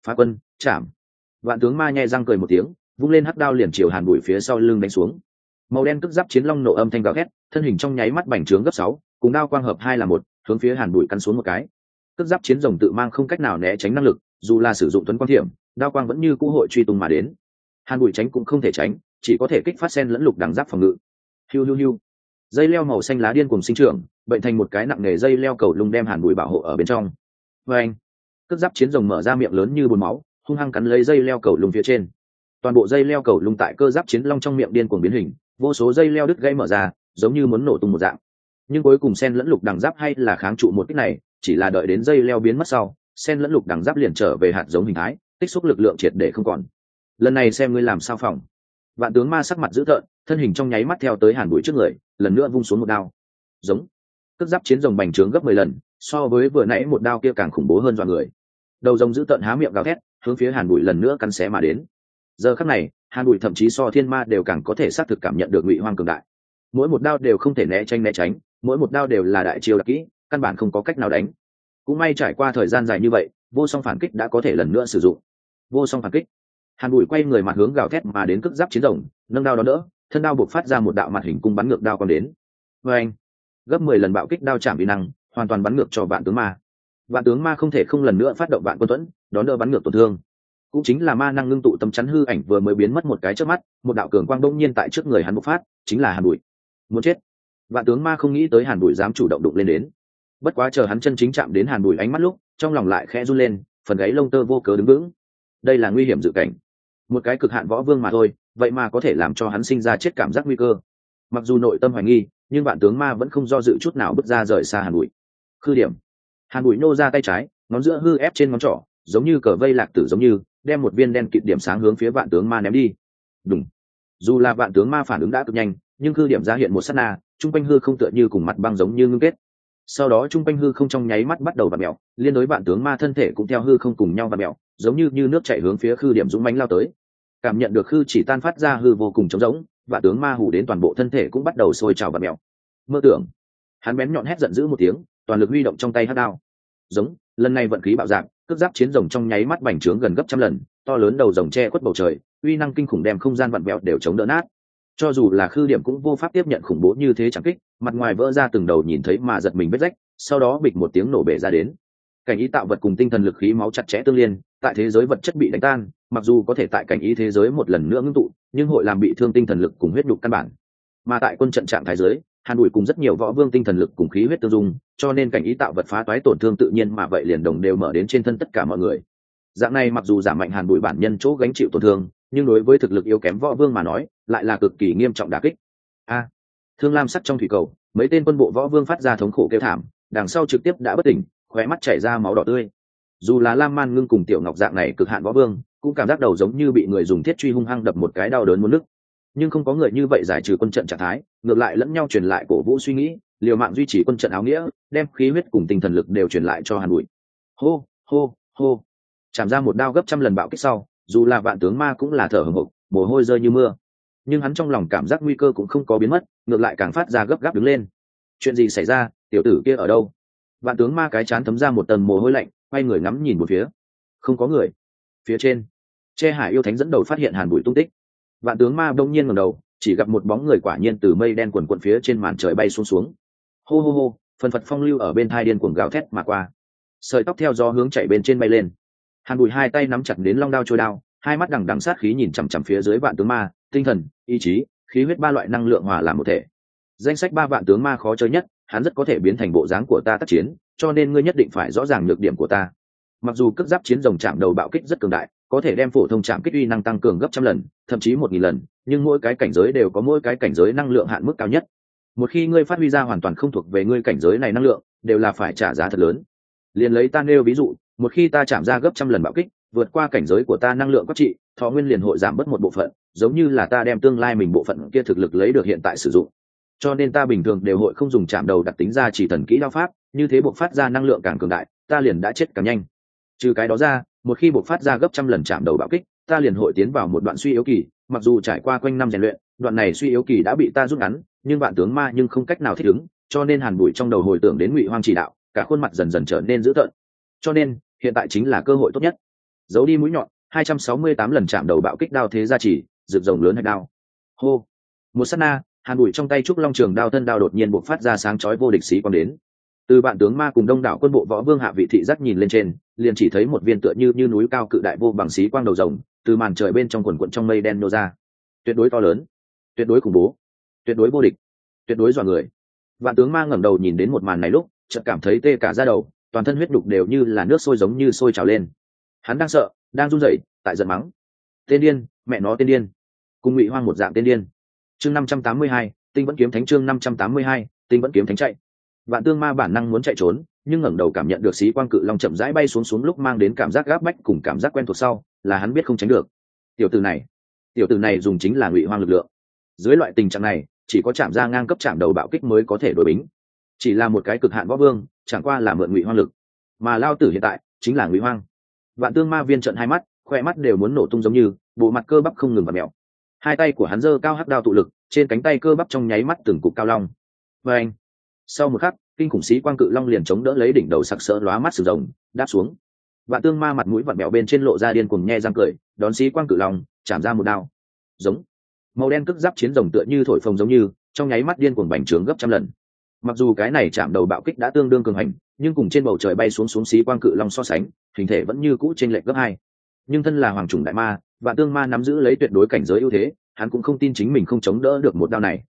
Phá quân, chạm. Vạn tướng ma nhai răng cười một tiếng, vung lên hắc đao liền chiều hàn bụi phía sau lưng đánh xuống. Màu đen cất giáp chiến long nổ âm thanh gào ghét thân hình trong nháy mắt bành trướng gấp sáu, cùng đao quang hợp hai là một, hướng phía hàn bụi căn xuống một cái. Cất giáp chiến rồng tự mang không cách nào né tránh năng lực, dù là sử dụng tuấn quang thiểm, đao quang vẫn như cũ hội truy tung mà đến. Hàn bụi tránh cũng không thể tránh, chỉ có thể kích phát sen lẫn lục đằng giáp phòng ngự. Hiu hiu hiu dây leo màu xanh lá điên cùng sinh trưởng, bệnh thành một cái nặng nề dây leo cầu lung đem hàn bụi bảo hộ ở bên trong. Vê anh cất giáp chiến rồng mở ra miệng lớn như bồn máu, hung hăng cắn lấy dây leo cầu lung phía trên. Toàn bộ dây leo cầu lung tại cơ giáp chiến long trong miệng điên cuồng biến hình, vô số dây leo đứt gãy mở ra, giống như muốn nổ tung một dạng. Nhưng cuối cùng sen lẫn lục đằng giáp hay là kháng trụ một cách này, chỉ là đợi đến dây leo biến mất sau, sen lẫn lục đằng giáp liền trở về hạt giống hình thái, tích xúc lực lượng triệt để không còn. Lần này xem ngươi làm sao phòng. Vạn tướng ma sắc mặt dữ tợn, thân hình trong nháy mắt theo tới hàn bụi trước người lần nữa vung xuống một đao. Giống. Cất giáp chiến rồng bành trướng gấp mười lần, so với vừa nãy một đao kia càng khủng bố hơn dọa người. Đầu rồng giữ tợn há miệng gào thét, hướng phía hàn bụi lần nữa cắn xé mà đến. Giờ khắc này, hàn bụi thậm chí so thiên ma đều càng có thể xác thực cảm nhận được ngụy hoang cường đại. Mỗi một đao đều không thể né tranh né tránh, mỗi một đao đều là đại chiêu đặc kỹ, căn bản không có cách nào đánh. Cũng may trải qua thời gian dài như vậy, vô song phản kích đã có thể lần nữa sử dụng. Vô song phản kích. Hàn bụi quay người mặt hướng gào thét mà đến cất giáp chiến rồng, nâng đao đó đỡ thân đao buộc phát ra một đạo mặt hình cung bắn ngược đao còn đến. Vê anh, gấp mười lần bạo kích đao chạm bị năng, hoàn toàn bắn ngược cho vạn tướng ma. Vạn tướng ma không thể không lần nữa phát động vạn quân tuẫn, đón đỡ bắn ngược tổn thương. Cũng chính là ma năng ngưng tụ tâm chắn hư ảnh vừa mới biến mất một cái trước mắt, một đạo cường quang đông nhiên tại trước người hắn bộc phát, chính là hàn bụi muốn chết. Vạn tướng ma không nghĩ tới hàn bụi dám chủ động đụng lên đến. Bất quá chờ hắn chân chính chạm đến hàn bụi ánh mắt lúc, trong lòng lại khẽ run lên, phần gáy lông tơ vô cớ đứng vững. Đây là nguy hiểm dự cảnh. Một cái cực hạn võ vương mà thôi vậy mà có thể làm cho hắn sinh ra chết cảm giác nguy cơ. Mặc dù nội tâm hoài nghi, nhưng vạn tướng ma vẫn không do dự chút nào bước ra rời xa hàn bụi. Khư điểm. Hàn bụi nô ra tay trái, ngón giữa hư ép trên ngón trỏ, giống như cờ vây lạc tử giống như, đem một viên đen kịt điểm sáng hướng phía vạn tướng ma ném đi. Đúng dù là vạn tướng ma phản ứng đã cực nhanh, nhưng khư điểm ra hiện một s á t na t r u n g quanh hư không tựa như cùng mặt băng giống như ngưng kết. Sau đó t r u n g quanh hư không trong nháy mắt bắt đầu v ặ mẹo liên đối vạn tướng ma thân thể cũng theo hư không cùng nhau v ặ mẹo giống như như nước chạy hướng phía khư điểm dũng mánh lao tới cảm nhận được khư chỉ tan phát ra hư vô cùng trống rỗng, và tướng ma hủ đến toàn bộ thân thể cũng bắt đầu sôi trào và mèo. Mơ tưởng. Hắn bén nhọn hét giận dữ một tiếng, toàn lực huy động trong tay hát đao. Giống, lần này vận khí bạo dạng cướp giáp chiến rồng trong nháy mắt bành trướng gần gấp trăm lần, to lớn đầu rồng che khuất bầu trời, uy năng kinh khủng đem không gian vặn vẹo đều chống đỡ nát. Cho dù là khư điểm cũng vô pháp tiếp nhận khủng bố như thế chẳng kích, mặt ngoài vỡ ra từng đầu nhìn thấy mà giật mình vết rách, sau đó bịch một tiếng nổ bể ra đến. Cảnh ý tạo vật cùng tinh thần lực khí máu chặt chẽ tương liên, tại thế giới vật chất bị đánh tan mặc dù có thể tại cảnh ý thế giới một lần nữa ngưng tụ, nhưng hội làm bị thương tinh thần lực cùng huyết đục căn bản. Mà tại quân trận trạng thái giới, hàn đùi cùng rất nhiều võ vương tinh thần lực cùng khí huyết tương dung, cho nên cảnh ý tạo vật phá toái tổn thương tự nhiên mà vậy liền đồng đều mở đến trên thân tất cả mọi người. Dạng này mặc dù giảm mạnh hàn đùi bản nhân chỗ gánh chịu tổn thương, nhưng đối với thực lực yếu kém võ vương mà nói, lại là cực kỳ nghiêm trọng đà kích. A, thương lam sắc trong thủy cầu, mấy tên quân bộ võ vương phát ra thống khổ kêu thảm, đằng sau trực tiếp đã bất tỉnh, khóe mắt chảy ra máu đỏ tươi. Dù là lam man ngưng cùng tiểu ngọc dạng này cực hạn võ vương cũng cảm giác đầu giống như bị người dùng thiết truy hung hăng đập một cái đau đớn muốn nức nhưng không có người như vậy giải trừ quân trận trạng thái, ngược lại lẫn nhau truyền lại cổ vũ suy nghĩ, liều mạng duy trì quân trận áo nghĩa, đem khí huyết cùng tinh thần lực đều truyền lại cho hàn bụi hô hô hô. Chạm ra một đao gấp trăm lần bạo kích sau, dù là vạn tướng ma cũng là thở hồng hộc, mồ hôi rơi như mưa. Nhưng hắn trong lòng cảm giác nguy cơ cũng không có biến mất, ngược lại càng phát ra gấp gáp đứng lên. Chuyện gì xảy ra, tiểu tử kia ở đâu? Vạn tướng ma cái chán thấm ra một tầng mồ hôi lạnh, quay người ngắm nhìn một phía. Không có người phía trên. Che hải yêu thánh dẫn đầu phát hiện hàn bụi tung tích. Vạn tướng ma đông nhiên ngầm đầu, chỉ gặp một bóng người quả nhiên từ mây đen quần quận phía trên màn trời bay xuống xuống. Hô hô hô, phần phật phong lưu ở bên thai điên cuồng gào thét mà qua. Sợi tóc theo gió hướng chạy bên trên bay lên. Hàn bụi hai tay nắm chặt đến long đao trôi đao, hai mắt đằng đằng sát khí nhìn chằm chằm phía dưới vạn tướng ma, tinh thần, ý chí, khí huyết ba loại năng lượng hòa làm một thể. Danh sách ba vạn tướng ma khó chơi nhất, hắn rất có thể biến thành bộ dáng của ta tác chiến, cho nên ngươi nhất định phải rõ ràng nhược điểm của ta mặc dù cước giáp chiến rồng chạm đầu bạo kích rất cường đại, có thể đem phổ thông chạm kích uy năng tăng cường gấp trăm lần, thậm chí một nghìn lần, nhưng mỗi cái cảnh giới đều có mỗi cái cảnh giới năng lượng hạn mức cao nhất. Một khi ngươi phát huy ra hoàn toàn không thuộc về ngươi cảnh giới này năng lượng, đều là phải trả giá thật lớn. Liền lấy ta nêu ví dụ, một khi ta chạm ra gấp trăm lần bạo kích, vượt qua cảnh giới của ta năng lượng các trị, thọ nguyên liền hội giảm bớt một bộ phận, giống như là ta đem tương lai mình bộ phận kia thực lực lấy được hiện tại sử dụng. Cho nên ta bình thường đều hội không dùng chạm đầu đặc tính ra chỉ thần kỹ đao pháp, như thế buộc phát ra năng lượng càng cường đại, ta liền đã chết càng nhanh trừ cái đó ra, một khi buộc phát ra gấp trăm lần chạm đầu bạo kích, ta liền hội tiến vào một đoạn suy yếu kỳ, mặc dù trải qua quanh năm rèn luyện, đoạn này suy yếu kỳ đã bị ta rút ngắn, nhưng bạn tướng ma nhưng không cách nào thích ứng, cho nên hàn bụi trong đầu hồi tưởng đến ngụy hoang chỉ đạo, cả khuôn mặt dần dần trở nên dữ tợn. Cho nên, hiện tại chính là cơ hội tốt nhất. Giấu đi mũi nhọn 268 lần chạm đầu bạo kích đao thế gia chỉ rực rồng lớn hay đao. Hô. Một sát na, hàn bụi trong tay trúc long trường đao thân đao đột nhiên buộc phát ra sáng chói vô địch sĩ quang đến từ bạn tướng ma cùng đông đảo quân bộ võ vương hạ vị thị giác nhìn lên trên, liền chỉ thấy một viên tựa như như núi cao cự đại vô bằng xí quang đầu rồng, từ màn trời bên trong quần quận trong mây đen nô ra. Tuyệt đối to lớn, tuyệt đối khủng bố, tuyệt đối vô địch, tuyệt đối dọa người. Vạn tướng ma ngẩng đầu nhìn đến một màn này lúc, chợt cảm thấy tê cả da đầu, toàn thân huyết đục đều như là nước sôi giống như sôi trào lên. Hắn đang sợ, đang run rẩy, tại giận mắng. Tên điên, mẹ nó tên điên. Cùng ngụy hoang một dạng tên điên. Chương năm trăm tám mươi hai, tinh vẫn kiếm thánh chương năm trăm tám mươi hai, tinh vẫn kiếm thánh chạy vạn tương ma bản năng muốn chạy trốn, nhưng ngẩng đầu cảm nhận được xí quang cự long chậm rãi bay xuống xuống lúc mang đến cảm giác gáp bách cùng cảm giác quen thuộc sau, là hắn biết không tránh được. Tiểu từ này, tiểu từ này dùng chính là ngụy hoang lực lượng. Dưới loại tình trạng này, chỉ có chạm ra ngang cấp chạm đầu bạo kích mới có thể đổi bính. Chỉ là một cái cực hạn võ vương, chẳng qua là mượn ngụy hoang lực. Mà lao tử hiện tại, chính là ngụy hoang. Vạn tương ma viên trận hai mắt, khoe mắt đều muốn nổ tung giống như, bộ mặt cơ bắp không ngừng và mẹo hai tay của hắn giơ cao hắc đao tụ lực, trên cánh tay cơ bắp trong nháy mắt từng cục cao long. Và anh sau một khắc, kinh khủng sĩ quang cự long liền chống đỡ lấy đỉnh đầu sặc sỡ lóa mắt sử rồng, đáp xuống. Vạn tương ma mặt mũi vặn mẹo bên trên lộ ra điên cùng nhe răng cười, đón sĩ quang cự long, chạm ra một đao. Giống. Màu đen cức giáp chiến rồng tựa như thổi phồng giống như, trong nháy mắt điên cuồng bành trướng gấp trăm lần. Mặc dù cái này chạm đầu bạo kích đã tương đương cường hành, nhưng cùng trên bầu trời bay xuống xuống xí quang cự long so sánh, hình thể vẫn như cũ trên lệch gấp hai. Nhưng thân là hoàng trùng đại ma và tương ma nắm giữ lấy tuyệt đối cảnh giới ưu thế, hắn cũng không tin chính mình không chống đỡ được một đao này.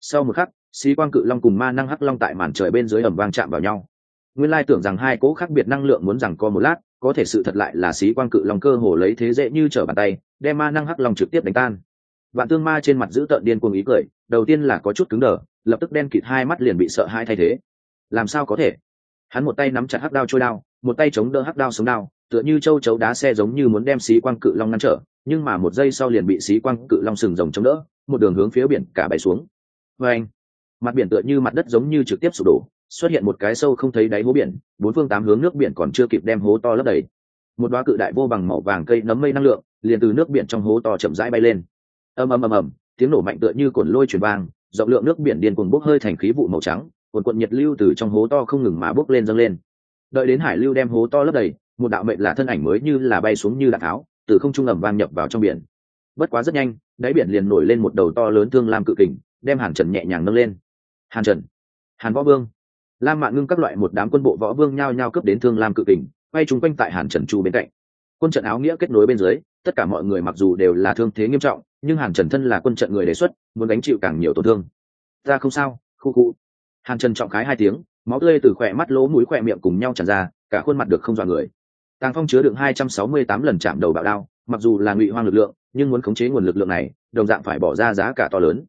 Sau một khắc xí quang cự long cùng ma năng hắc long tại màn trời bên dưới ẩm vang chạm vào nhau. Nguyên lai tưởng rằng hai cỗ khác biệt năng lượng muốn rằng co một lát, có thể sự thật lại là xí quang cự long cơ hồ lấy thế dễ như trở bàn tay, đem ma năng hắc long trực tiếp đánh tan. Vạn tương ma trên mặt giữ tợn điên cuồng ý cười, đầu tiên là có chút cứng đờ, lập tức đen kịt hai mắt liền bị sợ hai thay thế. Làm sao có thể? Hắn một tay nắm chặt hắc đao trôi đao, một tay chống đỡ hắc đao sống đao, tựa như châu chấu đá xe giống như muốn đem xí quang cự long ngăn trở, nhưng mà một giây sau liền bị xí quang cự long sừng rồng chống đỡ, một đường hướng phía biển cả bay xuống. Vê anh mặt biển tựa như mặt đất giống như trực tiếp sụp đổ, xuất hiện một cái sâu không thấy đáy hố biển, bốn phương tám hướng nước biển còn chưa kịp đem hố to lấp đầy. Một đoá cự đại vô bằng màu vàng cây nấm mây năng lượng, liền từ nước biển trong hố to chậm rãi bay lên. Ầm ầm ầm ầm, tiếng nổ mạnh tựa như cồn lôi chuyển vang, rộng lượng nước biển điên cuồng bốc hơi thành khí vụ màu trắng cồn cuộn nhiệt lưu từ trong hố to không ngừng mà bốc lên dâng lên. Đợi đến hải lưu đem hố to lấp đầy, một đạo mệnh là thân ảnh mới như là bay xuống như đạn tháo, từ không trung ầm vang nhập vào trong biển. Bất quá rất nhanh, đáy biển liền nổi lên một đầu to lớn thương lam cự kình, đem hàn trần nhẹ nhàng nâng lên hàn trần, hàn võ vương. Lam mạn ngưng các loại một đám quân bộ võ vương nhao nhao cướp đến thương lam cự kình, quay chung quanh tại hàn trần chu bên cạnh. Quân trận áo nghĩa kết nối bên dưới, tất cả mọi người mặc dù đều là thương thế nghiêm trọng, nhưng hàn trần thân là quân trận người đề xuất, muốn gánh chịu càng nhiều tổn thương. Ta không sao, khu khu. Hàn trần trọng khái hai tiếng, máu tươi từ khỏe mắt lỗ mũi khỏe miệng cùng nhau tràn ra, cả khuôn mặt được không dọa người. Tàng phong chứa đựng hai trăm sáu mươi tám lần chạm đầu bạo đao, mặc dù là ngụy hoang lực lượng, nhưng muốn khống chế nguồn lực lượng này, đồng dạng phải bỏ ra giá cả to lớn.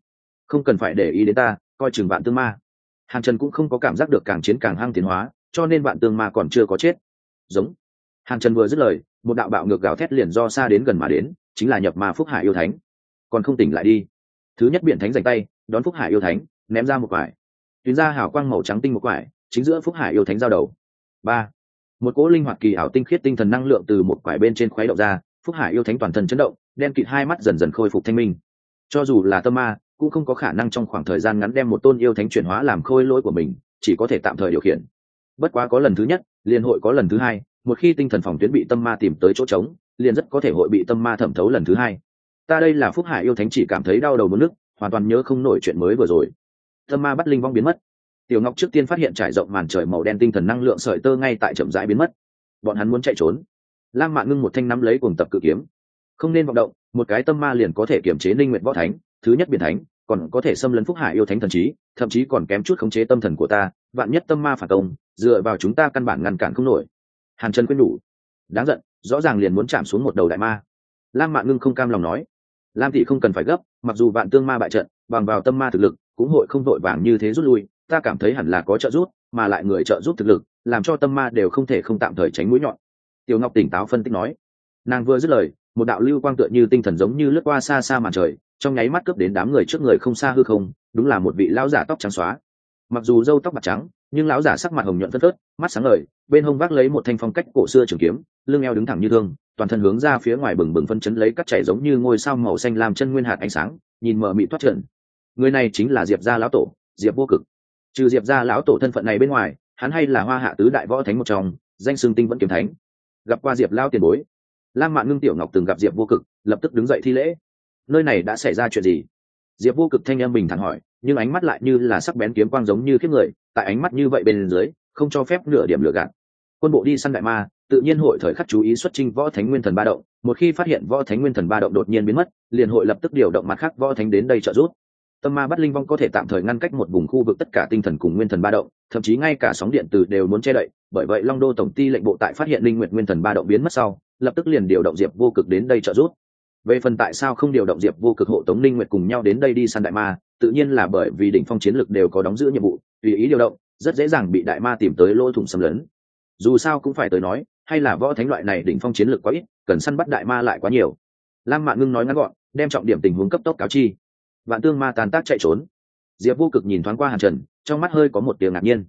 Không cần phải để ý đến ta coi chừng vạn tương ma. Hàn trần cũng không có cảm giác được càng chiến càng hăng tiến hóa, cho nên vạn tương ma còn chưa có chết. Giống. Hàn trần vừa dứt lời, một đạo bạo ngược gào thét liền do xa đến gần mà đến, chính là nhập ma phúc hải yêu thánh. Còn không tỉnh lại đi. Thứ nhất biển thánh dành tay, đón phúc hải yêu thánh, ném ra một quải. Tuyến ra hào quang màu trắng tinh một quải, chính giữa phúc hải yêu thánh giao đầu. Ba. Một cỗ linh hoạt kỳ ảo tinh khiết tinh thần năng lượng từ một quải bên trên khuấy động ra, phúc hải yêu thánh toàn thân chấn động, đen kịt hai mắt dần dần khôi phục thanh minh. Cho dù là tâm ma cũng không có khả năng trong khoảng thời gian ngắn đem một tôn yêu thánh chuyển hóa làm khôi lỗi của mình, chỉ có thể tạm thời điều khiển. Bất quá có lần thứ nhất, liên hội có lần thứ hai, một khi tinh thần phòng tuyến bị tâm ma tìm tới chỗ trống, liền rất có thể hội bị tâm ma thẩm thấu lần thứ hai. Ta đây là phúc hải yêu thánh chỉ cảm thấy đau đầu một nước, hoàn toàn nhớ không nổi chuyện mới vừa rồi. Tâm ma bắt linh vong biến mất. Tiểu ngọc trước tiên phát hiện trải rộng màn trời màu đen tinh thần năng lượng sợi tơ ngay tại chậm rãi biến mất. Bọn hắn muốn chạy trốn. Lam mạng ngưng một thanh nắm lấy cùng tập cự kiếm. Không nên vọng động, một cái tâm ma liền có thể kiểm chế ninh nguyện võ thánh thứ nhất biển thánh, còn có thể xâm lấn phúc hải yêu thánh thần trí, thậm chí còn kém chút khống chế tâm thần của ta, vạn nhất tâm ma phản công, dựa vào chúng ta căn bản ngăn cản không nổi. Hàn trần quyết đủ đáng giận, rõ ràng liền muốn chạm xuống một đầu đại ma. Lam mạng ngưng không cam lòng nói. Lam thị không cần phải gấp, mặc dù vạn tương ma bại trận, bằng vào tâm ma thực lực, cũng hội không vội vàng như thế rút lui, ta cảm thấy hẳn là có trợ giúp, mà lại người trợ giúp thực lực, làm cho tâm ma đều không thể không tạm thời tránh mũi nhọn. Tiểu ngọc tỉnh táo phân tích nói. Nàng vừa dứt lời một đạo lưu quang tựa như tinh thần giống như lướt qua xa xa màn trời, trong nháy mắt cướp đến đám người trước người không xa hư không, đúng là một vị lão giả tóc trắng xóa. Mặc dù râu tóc bạc trắng, nhưng lão giả sắc mặt hồng nhuận phân phớt, mắt sáng ngời, bên hông vác lấy một thanh phong cách cổ xưa trường kiếm, lưng eo đứng thẳng như thương, toàn thân hướng ra phía ngoài bừng bừng phân chấn lấy các chảy giống như ngôi sao màu xanh làm chân nguyên hạt ánh sáng, nhìn mờ mị thoát trận người này chính là diệp gia lão tổ, diệp vô cực. Trừ diệp gia lão tổ thân phận này bên ngoài, hắn hay là hoa hạ tứ đại võ thánh một trong, danh xương tinh vẫn kiếm thánh. Gặp qua diệp lao tiền bối lam mạn ngưng tiểu ngọc từng gặp diệp vô cực, lập tức đứng dậy thi lễ. Nơi này đã xảy ra chuyện gì? Diệp vô cực thanh em bình thản hỏi, nhưng ánh mắt lại như là sắc bén kiếm quang giống như kiếp người, tại ánh mắt như vậy bên dưới, không cho phép nửa điểm lửa gạt. Quân bộ đi săn đại ma, tự nhiên hội thời khắc chú ý xuất trình võ thánh nguyên thần ba động, một khi phát hiện võ thánh nguyên thần ba động đột nhiên biến mất, liền hội lập tức điều động mặt khác võ thánh đến đây trợ giúp. Tâm ma bắt linh vong có thể tạm thời ngăn cách một vùng khu vực tất cả tinh thần cùng nguyên thần ba động, thậm chí ngay cả sóng điện từ đều muốn che đậy, bởi vậy long đô tổng ty lệnh bộ tại phát hiện linh nguyện nguyên thần ba động biến mất sau lập tức liền điều động diệp vô cực đến đây trợ giúp. Về phần tại sao không điều động diệp vô cực, hộ tống linh nguyệt cùng nhau đến đây đi săn đại ma, tự nhiên là bởi vì đỉnh phong chiến lực đều có đóng giữ nhiệm vụ, tùy ý điều động, rất dễ dàng bị đại ma tìm tới lỗ thủng xâm lấn. Dù sao cũng phải tới nói, hay là võ thánh loại này đỉnh phong chiến lực quá ít, cần săn bắt đại ma lại quá nhiều. Lam mạn ngưng nói ngắn gọn, đem trọng điểm tình huống cấp tốc cáo chi. Vạn tương ma tàn tác chạy trốn. Diệp vô cực nhìn thoáng qua hàn trần, trong mắt hơi có một tiếng ngạc nhiên.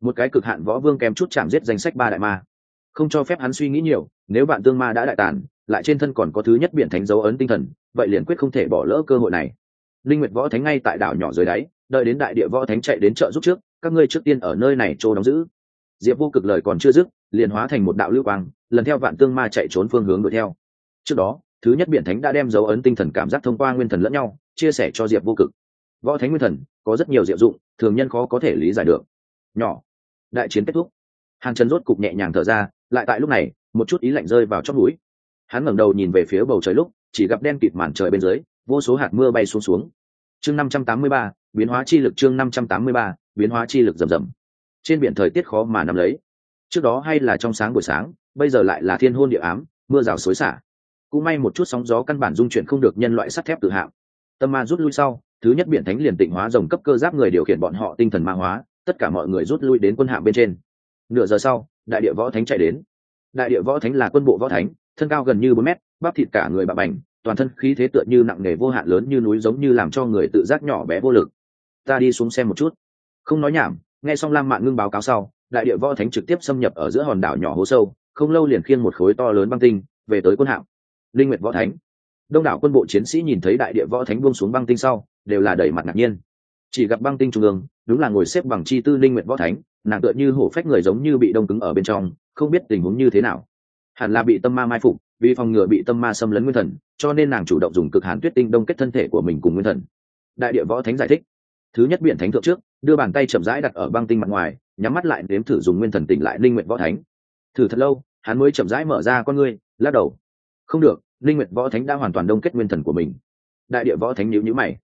Một cái cực hạn võ vương kém chút chạm giết danh sách ba đại ma không cho phép hắn suy nghĩ nhiều, nếu bạn tương ma đã đại tàn, lại trên thân còn có thứ nhất biển thánh dấu ấn tinh thần, vậy liền quyết không thể bỏ lỡ cơ hội này. Linh nguyệt võ thánh ngay tại đảo nhỏ dưới đáy, đợi đến đại địa võ thánh chạy đến chợ giúp trước, các ngươi trước tiên ở nơi này trô đóng giữ. Diệp vô cực lời còn chưa dứt, liền hóa thành một đạo lưu quang, lần theo vạn tương ma chạy trốn phương hướng đuổi theo. Trước đó, thứ nhất biển thánh đã đem dấu ấn tinh thần cảm giác thông qua nguyên thần lẫn nhau, chia sẻ cho diệp vô cực. Võ thánh nguyên thần, có rất nhiều diệu dụng, thường nhân khó có thể lý giải được. Nhỏ, đại chiến kết thúc. Hàng chân rốt cục nhẹ nhàng thở ra lại tại lúc này, một chút ý lạnh rơi vào chót mũi. Hắn ngẩng đầu nhìn về phía bầu trời lúc, chỉ gặp đen kịt màn trời bên dưới, vô số hạt mưa bay xuống xuống. Chương năm trăm tám mươi ba, biến hóa chi lực, chương năm trăm tám mươi ba, biến hóa chi lực rầm rầm. Trên biển thời tiết khó mà nắm lấy. Trước đó hay là trong sáng buổi sáng, bây giờ lại là thiên hôn địa ám, mưa rào xối xả. Cũng may một chút sóng gió căn bản dung chuyển không được nhân loại sắt thép tự hạng tâm ma rút lui sau, thứ nhất biển thánh liền tịnh hóa dòng cấp cơ giáp người điều khiển bọn họ tinh thần ma hóa, tất cả mọi người rút lui đến quân hạm bên trên. Nửa giờ sau đại địa võ thánh chạy đến. Đại địa võ thánh là quân bộ võ thánh, thân cao gần như bốn mét, bắp thịt cả người bạo bành, toàn thân khí thế tựa như nặng nề vô hạn lớn như núi giống như làm cho người tự giác nhỏ bé vô lực. Ta đi xuống xem một chút. Không nói nhảm, nghe xong lam mạng ngưng báo cáo sau, đại địa võ thánh trực tiếp xâm nhập ở giữa hòn đảo nhỏ hố sâu, không lâu liền khiêng một khối to lớn băng tinh, về tới quân hạm. Linh nguyệt võ thánh. Đông đảo quân bộ chiến sĩ nhìn thấy đại địa võ thánh buông xuống băng tinh sau, đều là đẩy mặt ngạc nhiên. Chỉ gặp băng tinh trung ương, đúng là ngồi xếp bằng chi tư linh nguyệt võ thánh nàng tựa như hổ phách người giống như bị đông cứng ở bên trong, không biết tình huống như thế nào. Hẳn là bị tâm ma mai phục, vì phòng ngừa bị tâm ma xâm lấn nguyên thần, cho nên nàng chủ động dùng cực hàn tuyết tinh đông kết thân thể của mình cùng nguyên thần. Đại địa võ thánh giải thích. Thứ nhất biện thánh thượng trước, đưa bàn tay chậm rãi đặt ở băng tinh mặt ngoài, nhắm mắt lại nếm thử dùng nguyên thần tỉnh lại linh nguyện võ thánh. Thử thật lâu, hắn mới chậm rãi mở ra con ngươi, lắc đầu. Không được, linh nguyện võ thánh đã hoàn toàn đông kết nguyên thần của mình. Đại địa võ thánh nhữ nhữ mày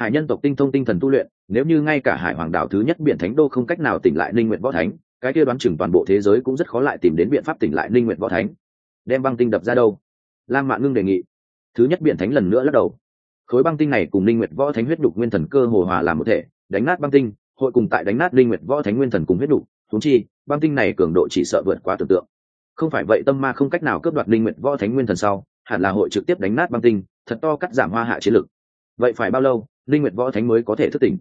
hải nhân tộc tinh thông tinh thần tu luyện, nếu như ngay cả hải hoàng Đảo thứ nhất biển thánh đô không cách nào tỉnh lại linh nguyện võ thánh, cái kia đoán chừng toàn bộ thế giới cũng rất khó lại tìm đến biện pháp tỉnh lại linh nguyện võ thánh. Đem băng tinh đập ra đâu? Lam mạn ngưng đề nghị. Thứ nhất Biển thánh lần nữa lắc đầu. Khối băng tinh này cùng linh nguyệt võ thánh huyết đục nguyên thần cơ hồ hòa làm một thể, đánh nát băng tinh, hội cùng tại đánh nát linh nguyệt võ thánh nguyên thần cùng huyết đục thúng chi, băng tinh này cường độ chỉ sợ vượt quá tưởng tượng. Không phải vậy tâm ma không cách nào cướp đoạt linh nguyệt võ thánh nguyên thần sau, hẳn là hội trực tiếp đánh nát băng tinh, thật to cắt giảm hoa hạ chiến lực. Vậy phải bao lâu? Linh nguyệt võ thánh mới có thể thức tỉnh.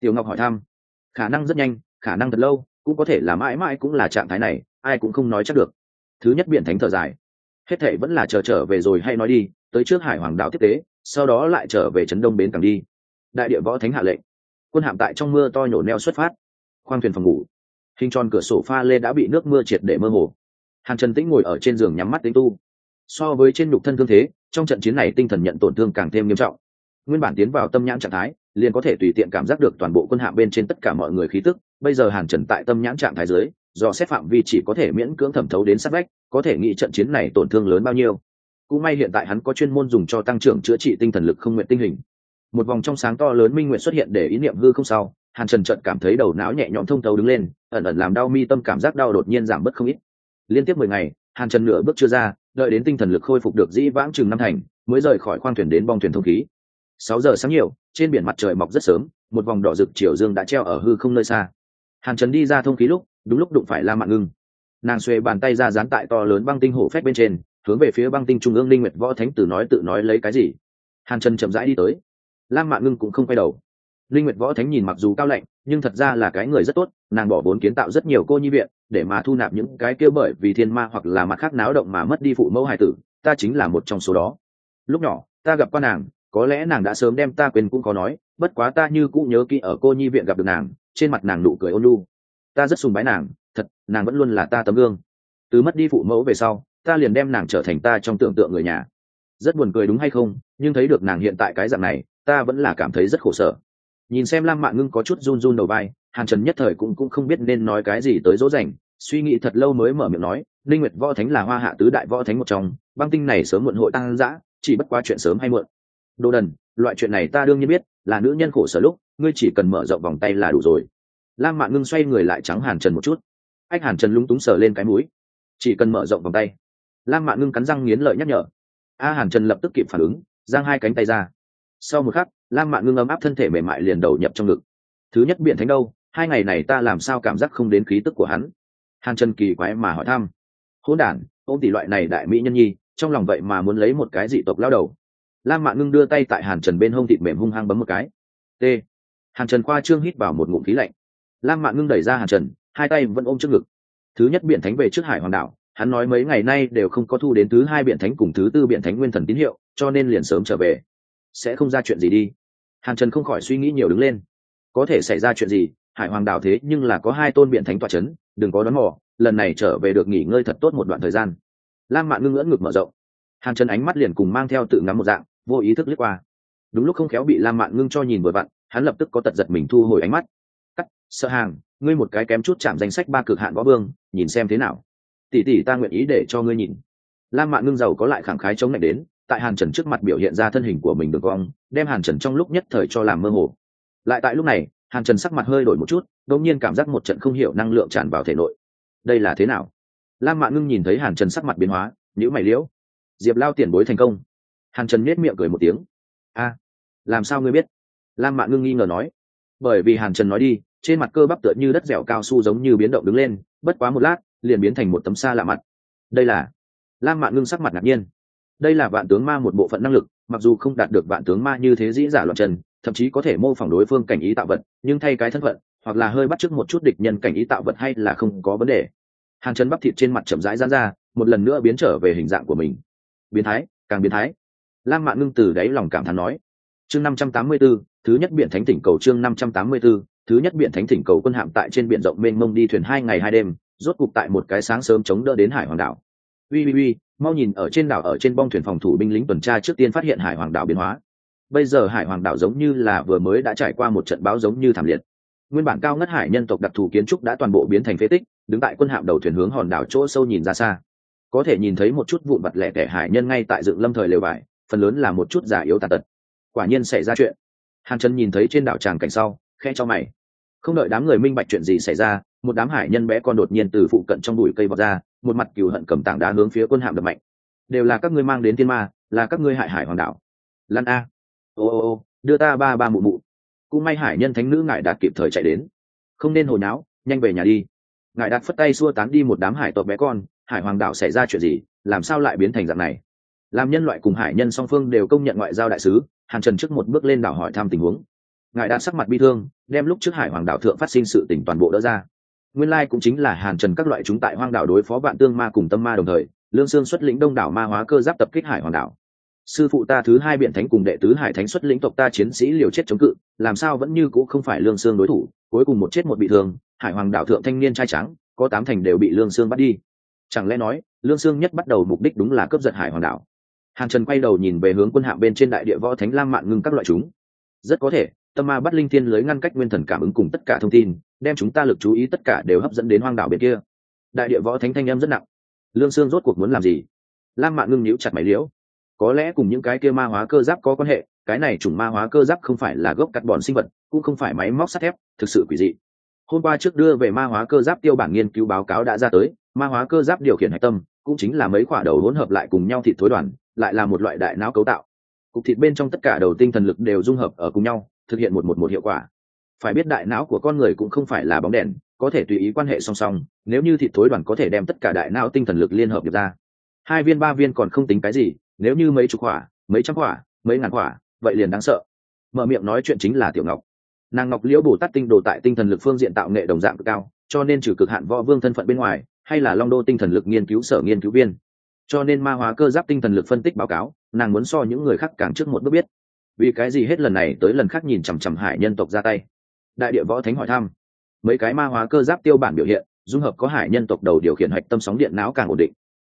Tiểu ngọc hỏi thăm, khả năng rất nhanh, khả năng thật lâu, cũng có thể là mãi mãi cũng là trạng thái này, ai cũng không nói chắc được. Thứ nhất biển thánh thở dài, hết thệ vẫn là chờ trở về rồi hay nói đi, tới trước hải hoàng đạo tiếp tế, sau đó lại trở về trấn đông bến càng đi. Đại địa võ thánh hạ lệnh, quân hạm tại trong mưa to nhổ neo xuất phát. Khoang thuyền phòng ngủ, hình tròn cửa sổ pha lê đã bị nước mưa triệt để mơ hồ. Hàn trần tĩnh ngồi ở trên giường nhắm mắt tính tu. So với trên nhục thân thương thế, trong trận chiến này tinh thần nhận tổn thương càng thêm nghiêm trọng nguyên bản tiến vào tâm nhãn trạng thái, liền có thể tùy tiện cảm giác được toàn bộ quân hạm bên trên tất cả mọi người khí tức. Bây giờ hàn trần tại tâm nhãn trạng thái dưới, do xét phạm vi chỉ có thể miễn cưỡng thẩm thấu đến sát vách, có thể nghĩ trận chiến này tổn thương lớn bao nhiêu. Cũng may hiện tại hắn có chuyên môn dùng cho tăng trưởng chữa trị tinh thần lực không nguyện tinh hình. Một vòng trong sáng to lớn minh nguyện xuất hiện để ý niệm hư không sau, hàn trần trận cảm thấy đầu não nhẹ nhõm thông thấu đứng lên, ẩn ẩn làm đau mi tâm cảm giác đau đột nhiên giảm bớt không ít. Liên tiếp mười ngày, hàn trần nửa bước chưa ra, đợi đến tinh thần lực khôi phục được dĩ vãng chừng năm thành, mới rời khỏi khoang thuyền đến bong thuyền thông khí sáu giờ sáng nhiều, trên biển mặt trời mọc rất sớm, một vòng đỏ rực chiều dương đã treo ở hư không nơi xa. Hàn trần đi ra thông khí lúc, đúng lúc đụng phải la mạng ngưng. Nàng xuê bàn tay ra dán tại to lớn băng tinh hổ phách bên trên, hướng về phía băng tinh trung ương linh nguyệt võ thánh tử nói tự nói lấy cái gì. Hàn trần chậm rãi đi tới. Lam mạn ngưng cũng không quay đầu. Linh nguyệt võ thánh nhìn mặc dù cao lạnh, nhưng thật ra là cái người rất tốt, nàng bỏ vốn kiến tạo rất nhiều cô nhi viện, để mà thu nạp những cái kia bởi vì thiên ma hoặc là mặt khác náo động mà mất đi phụ mẫu hài tử, ta chính là một trong số đó. Lúc nhỏ, ta gặp qua nàng có lẽ nàng đã sớm đem ta quên cũng có nói, bất quá ta như cũng nhớ kỹ ở cô nhi viện gặp được nàng, trên mặt nàng nụ cười ôn lu ta rất sùng bái nàng, thật, nàng vẫn luôn là ta tấm gương. Từ mất đi phụ mẫu về sau, ta liền đem nàng trở thành ta trong tưởng tượng người nhà. Rất buồn cười đúng hay không, nhưng thấy được nàng hiện tại cái dạng này, ta vẫn là cảm thấy rất khổ sở. Nhìn xem lam mạng ngưng có chút run run đầu vai, hàn trần nhất thời cũng cũng không biết nên nói cái gì tới dỗ dành, suy nghĩ thật lâu mới mở miệng nói, linh nguyệt võ thánh là hoa hạ tứ đại võ thánh một trong, băng tinh này sớm muộn hội tăng dã, chỉ bất qua chuyện sớm hay muộn đồ đần, loại chuyện này ta đương nhiên biết, là nữ nhân khổ sở lúc, ngươi chỉ cần mở rộng vòng tay là đủ rồi. Lam mạn ngưng xoay người lại trắng hàn trần một chút. Ách, hàn trần lúng túng sờ lên cái mũi. Chỉ cần mở rộng vòng tay. Lam mạn ngưng cắn răng nghiến lợi nhắc nhở. A, hàn trần lập tức kịp phản ứng, giang hai cánh tay ra. Sau một khắc, lam mạn ngưng ấm áp thân thể mềm mại liền đầu nhập trong ngực. Thứ nhất biện thánh đâu, hai ngày này ta làm sao cảm giác không đến khí tức của hắn? Hàn trần kỳ quái mà hỏi thăm. Hôn đản, ông tỷ loại này đại mỹ nhân nhi, trong lòng vậy mà muốn lấy một cái dị tộc lao đầu lam mạn ngưng đưa tay tại hàn trần bên hông thịt mềm hung hăng bấm một cái. T. Hàn trần khoa trương hít vào một ngụm khí lạnh. Lam mạn ngưng đẩy ra hàn trần, hai tay vẫn ôm trước ngực. Thứ nhất biện thánh về trước hải hoàng đạo hắn nói mấy ngày nay đều không có thu đến thứ hai biện thánh cùng thứ tư biện thánh nguyên thần tín hiệu, cho nên liền sớm trở về. Sẽ không ra chuyện gì đi. Hàn trần không khỏi suy nghĩ nhiều đứng lên. Có thể xảy ra chuyện gì, hải hoàng đảo thế nhưng là có hai tôn biện thánh tọa c h ấ n đừng có đón mò, lần này trở về được nghỉ ngơi thật tốt một đoạn thời gian. Lam mạn ngưng ngỡ ngực mở rộng. Hàn trần ánh mắt liền cùng mang theo tự ngắm một dạng vô ý thức lướt qua. Đúng lúc không khéo bị lam mạn ngưng cho nhìn vừa vặn, hắn lập tức có tật giật mình thu hồi ánh mắt. Cắt, sợ hàng, ngươi một cái kém chút chạm danh sách ba cực hạn võ vương, nhìn xem thế nào? Tỷ tỷ ta nguyện ý để cho ngươi nhìn. Lam mạn ngưng giàu có lại khẳng khái chống lạnh đến, tại hàn trần trước mặt biểu hiện ra thân hình của mình được cong đem hàn trần trong lúc nhất thời cho làm mơ hồ. Lại tại lúc này, hàn trần sắc mặt hơi đổi một chút, đột nhiên cảm giác một trận không hiểu năng lượng tràn vào thể nội. Đây là thế nào? Lam mạn ngưng nhìn thấy hàn trần sắc mặt biến hóa nhữ mày liễu. Diệp lao tiền bối thành công hàn trần nết miệng cười một tiếng. A, làm sao ngươi biết? Lam mạn ngưng nghi ngờ nói. Bởi vì hàn trần nói đi, trên mặt cơ bắp tựa như đất dẻo cao su giống như biến động đứng lên, bất quá một lát, liền biến thành một tấm xa lạ mặt. Đây là lam mạn ngưng sắc mặt ngạc nhiên. Đây là vạn tướng ma một bộ phận năng lực, mặc dù không đạt được vạn tướng ma như thế dĩ giả loạn trần, thậm chí có thể mô phỏng đối phương cảnh ý tạo vật, nhưng thay cái thân phận, hoặc là hơi bắt chước một chút địch nhân cảnh ý tạo vật hay là không có vấn đề. Hàn Trần bắp thịt trên mặt chậm rãi rán ra, một lần nữa biến trở về hình dạng của mình. Biến thái, càng biến thái lam mạn ngưng từ đáy lòng cảm thán nói chương năm trăm tám mươi 584, thứ nhất biển thánh tỉnh cầu chương năm trăm tám mươi 584, thứ nhất biển thánh tỉnh cầu quân hạm tại trên biển rộng mênh mông đi thuyền hai ngày hai đêm rốt cục tại một cái sáng sớm chống đỡ đến hải hoàng đảo. Ui ui ui mau nhìn ở trên đảo ở trên bong thuyền phòng thủ binh lính tuần tra trước tiên phát hiện hải hoàng đảo biến hóa. Bây giờ hải hoàng đảo giống như là vừa mới đã trải qua một trận báo giống như thảm liệt. Nguyên bản cao ngất hải nhân tộc đặc thù kiến trúc đã toàn bộ biến thành phế tích đứng tại quân hạm đầu thuyền hướng hòn đảo chỗ sâu nhìn ra xa. Có thể nhìn thấy một chút vụn vặt lẻ tẻ hải nhân ngay tại dựng lâm thời lều vải phần lớn là một chút giả yếu tàn tật. Quả nhiên xảy ra chuyện. Hàn trần nhìn thấy trên đảo tràng cảnh sau khe cho mày. Không đợi đám người minh bạch chuyện gì xảy ra, một đám hải nhân bé con đột nhiên từ phụ cận trong bụi cây vọt ra, một mặt cừu hận cầm tảng đá hướng phía quân hạm đập mạnh. Đều là các ngươi mang đến thiên ma, là các ngươi hại hải hoàng đảo. Lan a. Ô ô ô, đưa ta ba ba mụ mụ. Cũng may hải nhân thánh nữ ngại đạt kịp thời chạy đến. Không nên hồi náo, nhanh về nhà đi. Ngại đạt phất tay xua tán đi một đám hải tộc bé con, hải hoàng đảo xảy ra chuyện gì, làm sao lại biến thành dạng này? Làm nhân loại cùng hải nhân song phương đều công nhận ngoại giao đại sứ, hàn trần trước một bước lên đảo hỏi thăm tình huống. Ngài đã sắc mặt bi thương, đem lúc trước hải hoàng đảo thượng phát sinh sự tỉnh toàn bộ đỡ ra. Nguyên lai cũng chính là hàn trần các loại chúng tại hoang đảo đối phó vạn tương ma cùng tâm ma đồng thời, lương sương xuất lĩnh đông đảo ma hóa cơ giáp tập kích hải hoàng đảo. Sư phụ ta thứ hai biện thánh cùng đệ tứ hải thánh xuất lĩnh tộc ta chiến sĩ liều chết chống cự, làm sao vẫn như c ũ không phải lương sương đối thủ, cuối cùng một chết một bị thương, hải hoàng đảo thượng thanh niên trai trắng, có tám thành đều bị lương sương bắt đi. Chẳng lẽ nói, lương sương nhất bắt đầu mục đích đúng là cướp giật hải hoàng đảo? Hàn trần quay đầu nhìn về hướng quân hạm bên trên đại địa võ thánh lam mạn ngưng các loại chúng. Rất có thể, tâm ma bắt linh thiên lưới ngăn cách nguyên thần cảm ứng cùng tất cả thông tin, đem chúng ta lực chú ý tất cả đều hấp dẫn đến hoang đảo bên kia. Đại địa võ thánh thanh em rất nặng. Lương sương rốt cuộc muốn làm gì? Lam mạn ngưng nhíu chặt máy liễu. Có lẽ cùng những cái kia ma hóa cơ giáp có quan hệ, cái này chủng ma hóa cơ giáp không phải là gốc cắt bòn sinh vật, cũng không phải máy móc sắt thép, thực sự quỷ dị. Hôm qua trước đưa về ma hóa cơ giáp tiêu bản nghiên cứu báo cáo đã ra tới, ma hóa cơ giáp điều khiển hạch tâm, cũng chính là mấy quả đầu hỗn hợp lại cùng nhau thịt thối đoàn lại là một loại đại não cấu tạo. Cục thịt bên trong tất cả đầu tinh thần lực đều dung hợp ở cùng nhau, thực hiện một một một hiệu quả. Phải biết đại não của con người cũng không phải là bóng đèn, có thể tùy ý quan hệ song song, nếu như thịt thối đoàn có thể đem tất cả đại não tinh thần lực liên hợp được ra. Hai viên, ba viên còn không tính cái gì, nếu như mấy chục quả, mấy trăm quả, mấy ngàn quả, vậy liền đáng sợ. Mở miệng nói chuyện chính là tiểu ngọc. Nàng ngọc liễu bồ tát tinh đồ tại tinh thần lực phương diện tạo nghệ đồng dạng cực cao, cho nên trừ cực hạn võ vương thân phận bên ngoài, hay là long đô tinh thần lực nghiên cứu sở nghiên cứu viên cho nên ma hóa cơ giáp tinh thần lực phân tích báo cáo, nàng muốn so những người khác càng trước một bước biết. Vì cái gì hết lần này tới lần khác nhìn chằm chằm hải nhân tộc ra tay? Đại địa võ thánh hỏi thăm. Mấy cái ma hóa cơ giáp tiêu bản biểu hiện, dung hợp có hải nhân tộc đầu điều khiển hạch tâm sóng điện não càng ổn định.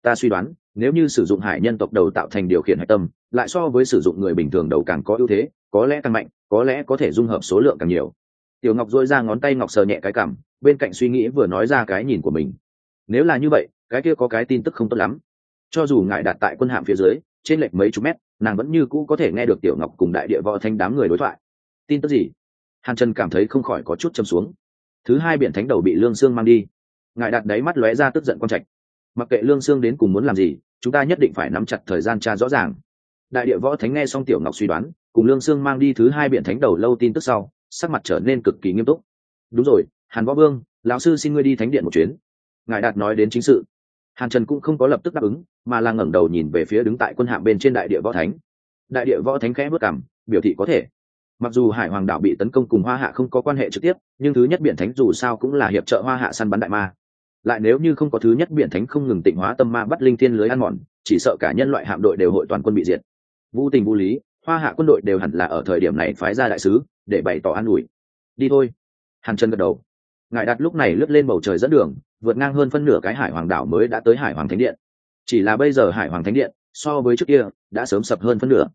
Ta suy đoán, nếu như sử dụng hải nhân tộc đầu tạo thành điều khiển hạch tâm, lại so với sử dụng người bình thường đầu càng có ưu thế, có lẽ càng mạnh, có lẽ có thể dung hợp số lượng càng nhiều. Tiểu ngọc dôi ra ngón tay ngọc sờ nhẹ cái cảm, bên cạnh suy nghĩ vừa nói ra cái nhìn của mình. Nếu là như vậy, cái kia có cái tin tức không tốt lắm cho dù ngài đặt tại quân hạm phía dưới, trên lệch mấy chục mét, nàng vẫn như cũ có thể nghe được tiểu ngọc cùng đại địa võ thanh đám người đối thoại. Tin tức gì? Hàn trần cảm thấy không khỏi có chút châm xuống. Thứ hai biển thánh đầu bị lương sương mang đi. Ngài đặt đáy mắt lóe ra tức giận con trạch. Mặc kệ lương sương đến cùng muốn làm gì, chúng ta nhất định phải nắm chặt thời gian tra rõ ràng. Đại địa võ thánh nghe xong tiểu ngọc suy đoán, cùng lương sương mang đi thứ hai biển thánh đầu lâu tin tức sau, sắc mặt trở nên cực kỳ nghiêm túc. Đúng rồi, hàn võ vương, lão sư xin ngươi đi thánh điện một chuyến. Ngài đạt nói đến chính sự hàn trần cũng không có lập tức đáp ứng, mà là ngẩng đầu nhìn về phía đứng tại quân hạm bên trên đại địa võ thánh. Đại địa võ thánh khẽ bước cảm biểu thị có thể. Mặc dù hải hoàng đảo bị tấn công cùng hoa hạ không có quan hệ trực tiếp, nhưng thứ nhất biển thánh dù sao cũng là hiệp trợ hoa hạ săn bắn đại ma. Lại nếu như không có thứ nhất biển thánh không ngừng tịnh hóa tâm ma bắt linh thiên lưới ăn mòn, chỉ sợ cả nhân loại hạm đội đều hội toàn quân bị diệt. Vô tình vô lý, hoa hạ quân đội đều hẳn là ở thời điểm này phái ra đại sứ, để bày tỏ an ủi. Đi thôi. Hàn chân gật đầu. Ngài đặt lúc này lướt lên bầu trời dẫn đường vượt ngang hơn phân nửa cái hải hoàng đảo mới đã tới hải hoàng thánh điện. Chỉ là bây giờ hải hoàng thánh điện, so với trước kia, đã sớm sập hơn phân nửa.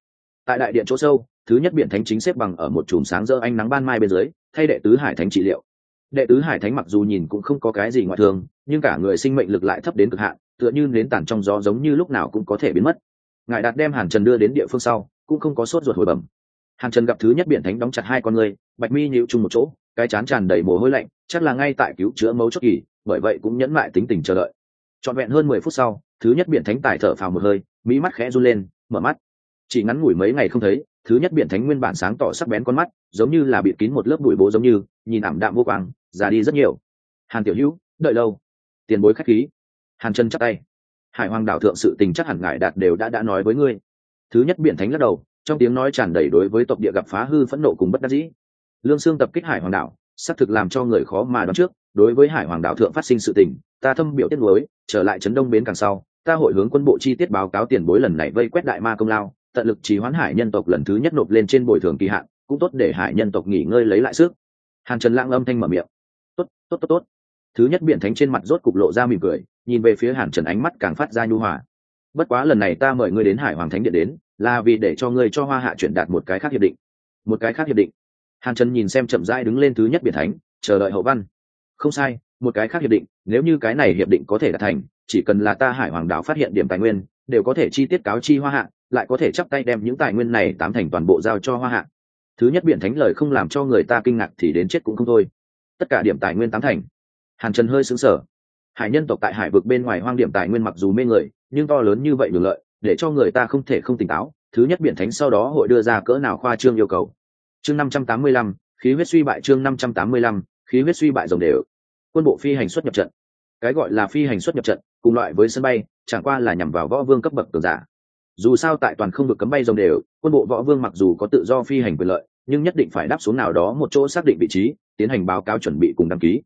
Tại đại điện chỗ sâu, thứ nhất biển thánh chính xếp bằng ở một chùm sáng dơ ánh nắng ban mai bên dưới, thay đệ tứ hải thánh trị liệu. Đệ tứ hải thánh mặc dù nhìn cũng không có cái gì ngoại thường, nhưng cả người sinh mệnh lực lại thấp đến cực hạn, tựa như nến tàn trong gió giống như lúc nào cũng có thể biến mất. Ngài đạt đem hàn trần đưa đến địa phương sau, cũng không có sốt ruột hồi bẩm. Hàn trần gặp thứ nhất biển thánh đóng chặt hai con người, bạch mi nhịu chung một chỗ, cái chán tràn đầy mồ hôi lạnh, chắc là ngay tại cứu chữa mấu chốt kỳ bởi vậy cũng nhẫn mại tính tình chờ đợi. Trọn vẹn hơn mười phút sau, thứ nhất biển thánh tài thở phào một hơi, mỹ mắt khẽ run lên, mở mắt. Chỉ ngắn ngủi mấy ngày không thấy, thứ nhất biển thánh nguyên bản sáng tỏ sắc bén con mắt, giống như là bịt kín một lớp bụi bố giống như, nhìn ảm đạm vô quang, già đi rất nhiều. Hàn tiểu hữu, đợi lâu. Tiền bối khách khí. Hàn chân chắc tay. Hải hoàng đảo thượng sự tình chắc hẳn ngại đạt đều đã đã nói với ngươi. Thứ nhất biển thánh lắc đầu, trong tiếng nói tràn đầy đối với tộc địa gặp phá hư phẫn nộ cùng bất đắc dĩ. Lương xương tập kích hải hoàng đảo, xác thực làm cho người khó mà đoán trước đối với hải hoàng đạo thượng phát sinh sự tình, ta thâm biểu tiết lối trở lại trấn đông bến càng sau, ta hội hướng quân bộ chi tiết báo cáo tiền bối lần này vây quét đại ma công lao, tận lực trì hoãn hải nhân tộc lần thứ nhất nộp lên trên bồi thường kỳ hạn, cũng tốt để hải nhân tộc nghỉ ngơi lấy lại sức. Hàn trần lãng âm thanh mở miệng. Tốt tốt tốt tốt. Thứ nhất biển thánh trên mặt rốt cục lộ ra mỉm cười, nhìn về phía hàn trần ánh mắt càng phát ra nhu hòa. Bất quá lần này ta mời ngươi đến hải hoàng thánh điện đến, là vì để cho ngươi cho hoa hạ chuyển đạt một cái khác hiệp định. Một cái khác hiệp định. Hàn trần nhìn xem chậm rãi đứng lên thứ nhất biển thánh, chờ đợi hậu văn không sai, một cái khác hiệp định, nếu như cái này hiệp định có thể đạt thành, chỉ cần là ta hải hoàng đảo phát hiện điểm tài nguyên, đều có thể chi tiết cáo chi hoa hạ, lại có thể chắp tay đem những tài nguyên này tám thành toàn bộ giao cho hoa hạ. Thứ nhất biển thánh lời không làm cho người ta kinh ngạc thì đến chết cũng không thôi. Tất cả điểm tài nguyên tám thành. Hàn trần hơi xứng sở hải nhân tộc tại hải vực bên ngoài hoang điểm tài nguyên mặc dù mê người, nhưng to lớn như vậy được lợi, để cho người ta không thể không tỉnh táo, thứ nhất biển thánh sau đó hội đưa ra cỡ nào khoa trương yêu cầu. Chương năm trăm tám mươi lăm, khí huyết suy bại chương năm trăm tám mươi lăm khí huyết suy bại rồng đều. Quân bộ phi hành xuất nhập trận. Cái gọi là phi hành xuất nhập trận, cùng loại với sân bay, chẳng qua là nhằm vào võ vương cấp bậc cường giả. Dù sao tại toàn không được cấm bay rồng đều, quân bộ võ vương mặc dù có tự do phi hành quyền lợi, nhưng nhất định phải đáp xuống nào đó một chỗ xác định vị trí, tiến hành báo cáo chuẩn bị cùng đăng ký.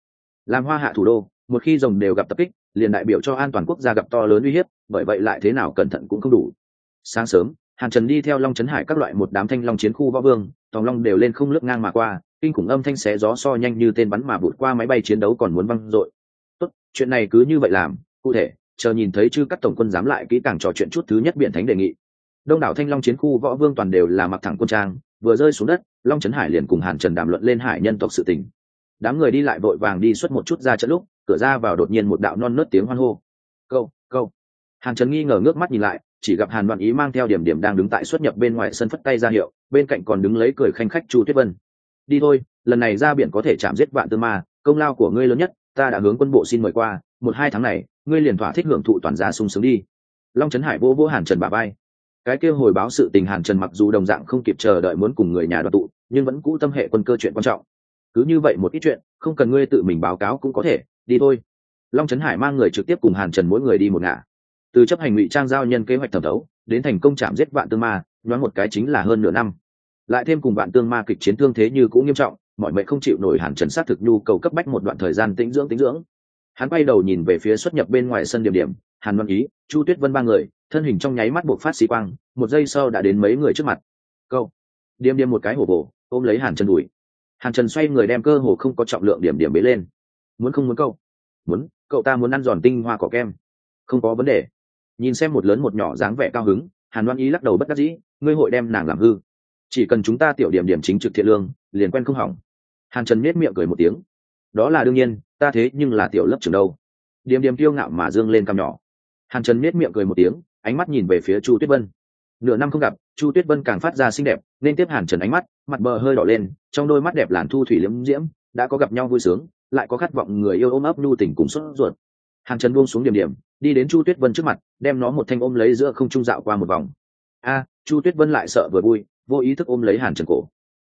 Làm hoa hạ thủ đô, một khi rồng đều gặp tập kích, liền đại biểu cho an toàn quốc gia gặp to lớn uy hiếp, bởi vậy lại thế nào cẩn thận cũng không đủ. Sáng sớm, hàn trần đi theo long trấn hải các loại một đám thanh long chiến khu võ vương, tòng long đều lên không lướt ngang mà qua kinh khủng âm thanh xé gió so nhanh như tên bắn mà vụt qua máy bay chiến đấu còn muốn văng dội. Tốt, chuyện này cứ như vậy làm, cụ thể, chờ nhìn thấy chư các tổng quân dám lại kỹ càng trò chuyện chút thứ nhất biện thánh đề nghị. Đông đảo thanh long chiến khu võ vương toàn đều là mặc thẳng quân trang, vừa rơi xuống đất, long trấn hải liền cùng hàn trần đàm luận lên hải nhân tộc sự tình. Đám người đi lại vội vàng đi xuất một chút ra trận lúc, cửa ra vào đột nhiên một đạo non nớt tiếng hoan hô. Câu câu. Hàn trần nghi ngờ ngước mắt nhìn lại, chỉ gặp hàn đoạn ý mang theo điểm điểm đang đứng tại xuất nhập bên ngoài sân phất tay ra hiệu, bên cạnh còn đứng lấy cười khanh khách chu tuyết vân đi thôi, lần này ra biển có thể chạm giết vạn tư ma, công lao của ngươi lớn nhất, ta đã hướng quân bộ xin mời qua, một hai tháng này, ngươi liền thỏa thích hưởng thụ toàn gia sung sướng đi. Long trấn hải vô vô hàn trần bà bay cái kêu hồi báo sự tình hàn trần mặc dù đồng dạng không kịp chờ đợi muốn cùng người nhà đoàn tụ, nhưng vẫn cũ tâm hệ quân cơ chuyện quan trọng. Cứ như vậy một ít chuyện, không cần ngươi tự mình báo cáo cũng có thể, đi thôi. Long trấn hải mang người trực tiếp cùng hàn trần mỗi người đi một ngả. Từ chấp hành ngụy trang giao nhân kế hoạch thẩm thấu, đến thành công chạm giết vạn tương ma, nhoáng một cái chính là hơn nửa năm lại thêm cùng bạn tương ma kịch chiến thương thế như cũng nghiêm trọng, mọi mệnh không chịu nổi hàn trần sát thực nhu cầu cấp bách một đoạn thời gian tĩnh dưỡng tĩnh dưỡng. Hắn quay đầu nhìn về phía xuất nhập bên ngoài sân điểm điểm, hàn văn ý, chu tuyết vân ba người, thân hình trong nháy mắt buộc phát xì quang, một giây sau đã đến mấy người trước mặt. Câu. Điềm điềm một cái hổ bổ, ôm lấy hàn trần đùi hàn trần xoay người đem cơ hồ không có trọng lượng điểm điểm bế lên. Muốn không muốn câu? Muốn, cậu ta muốn ăn giòn tinh hoa cỏ kem. Không có vấn đề. Nhìn xem một lớn một nhỏ dáng vẻ cao hứng, hàn Loan ý lắc đầu bất đắc dĩ, ngươi hội đem nàng làm hư chỉ cần chúng ta tiểu điểm điểm chính trực thiện lương, liền quen không hỏng. Hàn trần nết miệng cười một tiếng. Đó là đương nhiên, ta thế nhưng là tiểu lớp trường đâu. Điểm điểm tiêu ngạo mà dương lên cằm nhỏ. Hàn trần nết miệng cười một tiếng, ánh mắt nhìn về phía chu tuyết vân. Nửa năm không gặp, chu tuyết vân càng phát ra xinh đẹp, nên tiếp hàn trần ánh mắt, mặt bờ hơi đỏ lên, trong đôi mắt đẹp làn thu thủy liễm diễm, đã có gặp nhau vui sướng, lại có khát vọng người yêu ôm ấp nhu tình cùng sốt ruột. Hàn trần buông xuống điểm điểm, đi đến chu tuyết vân trước mặt, đem nó một thanh ôm lấy giữa không trung dạo qua một vòng. A, chu tuyết vân lại sợ vừa vui vô ý thức ôm lấy hàn trần cổ.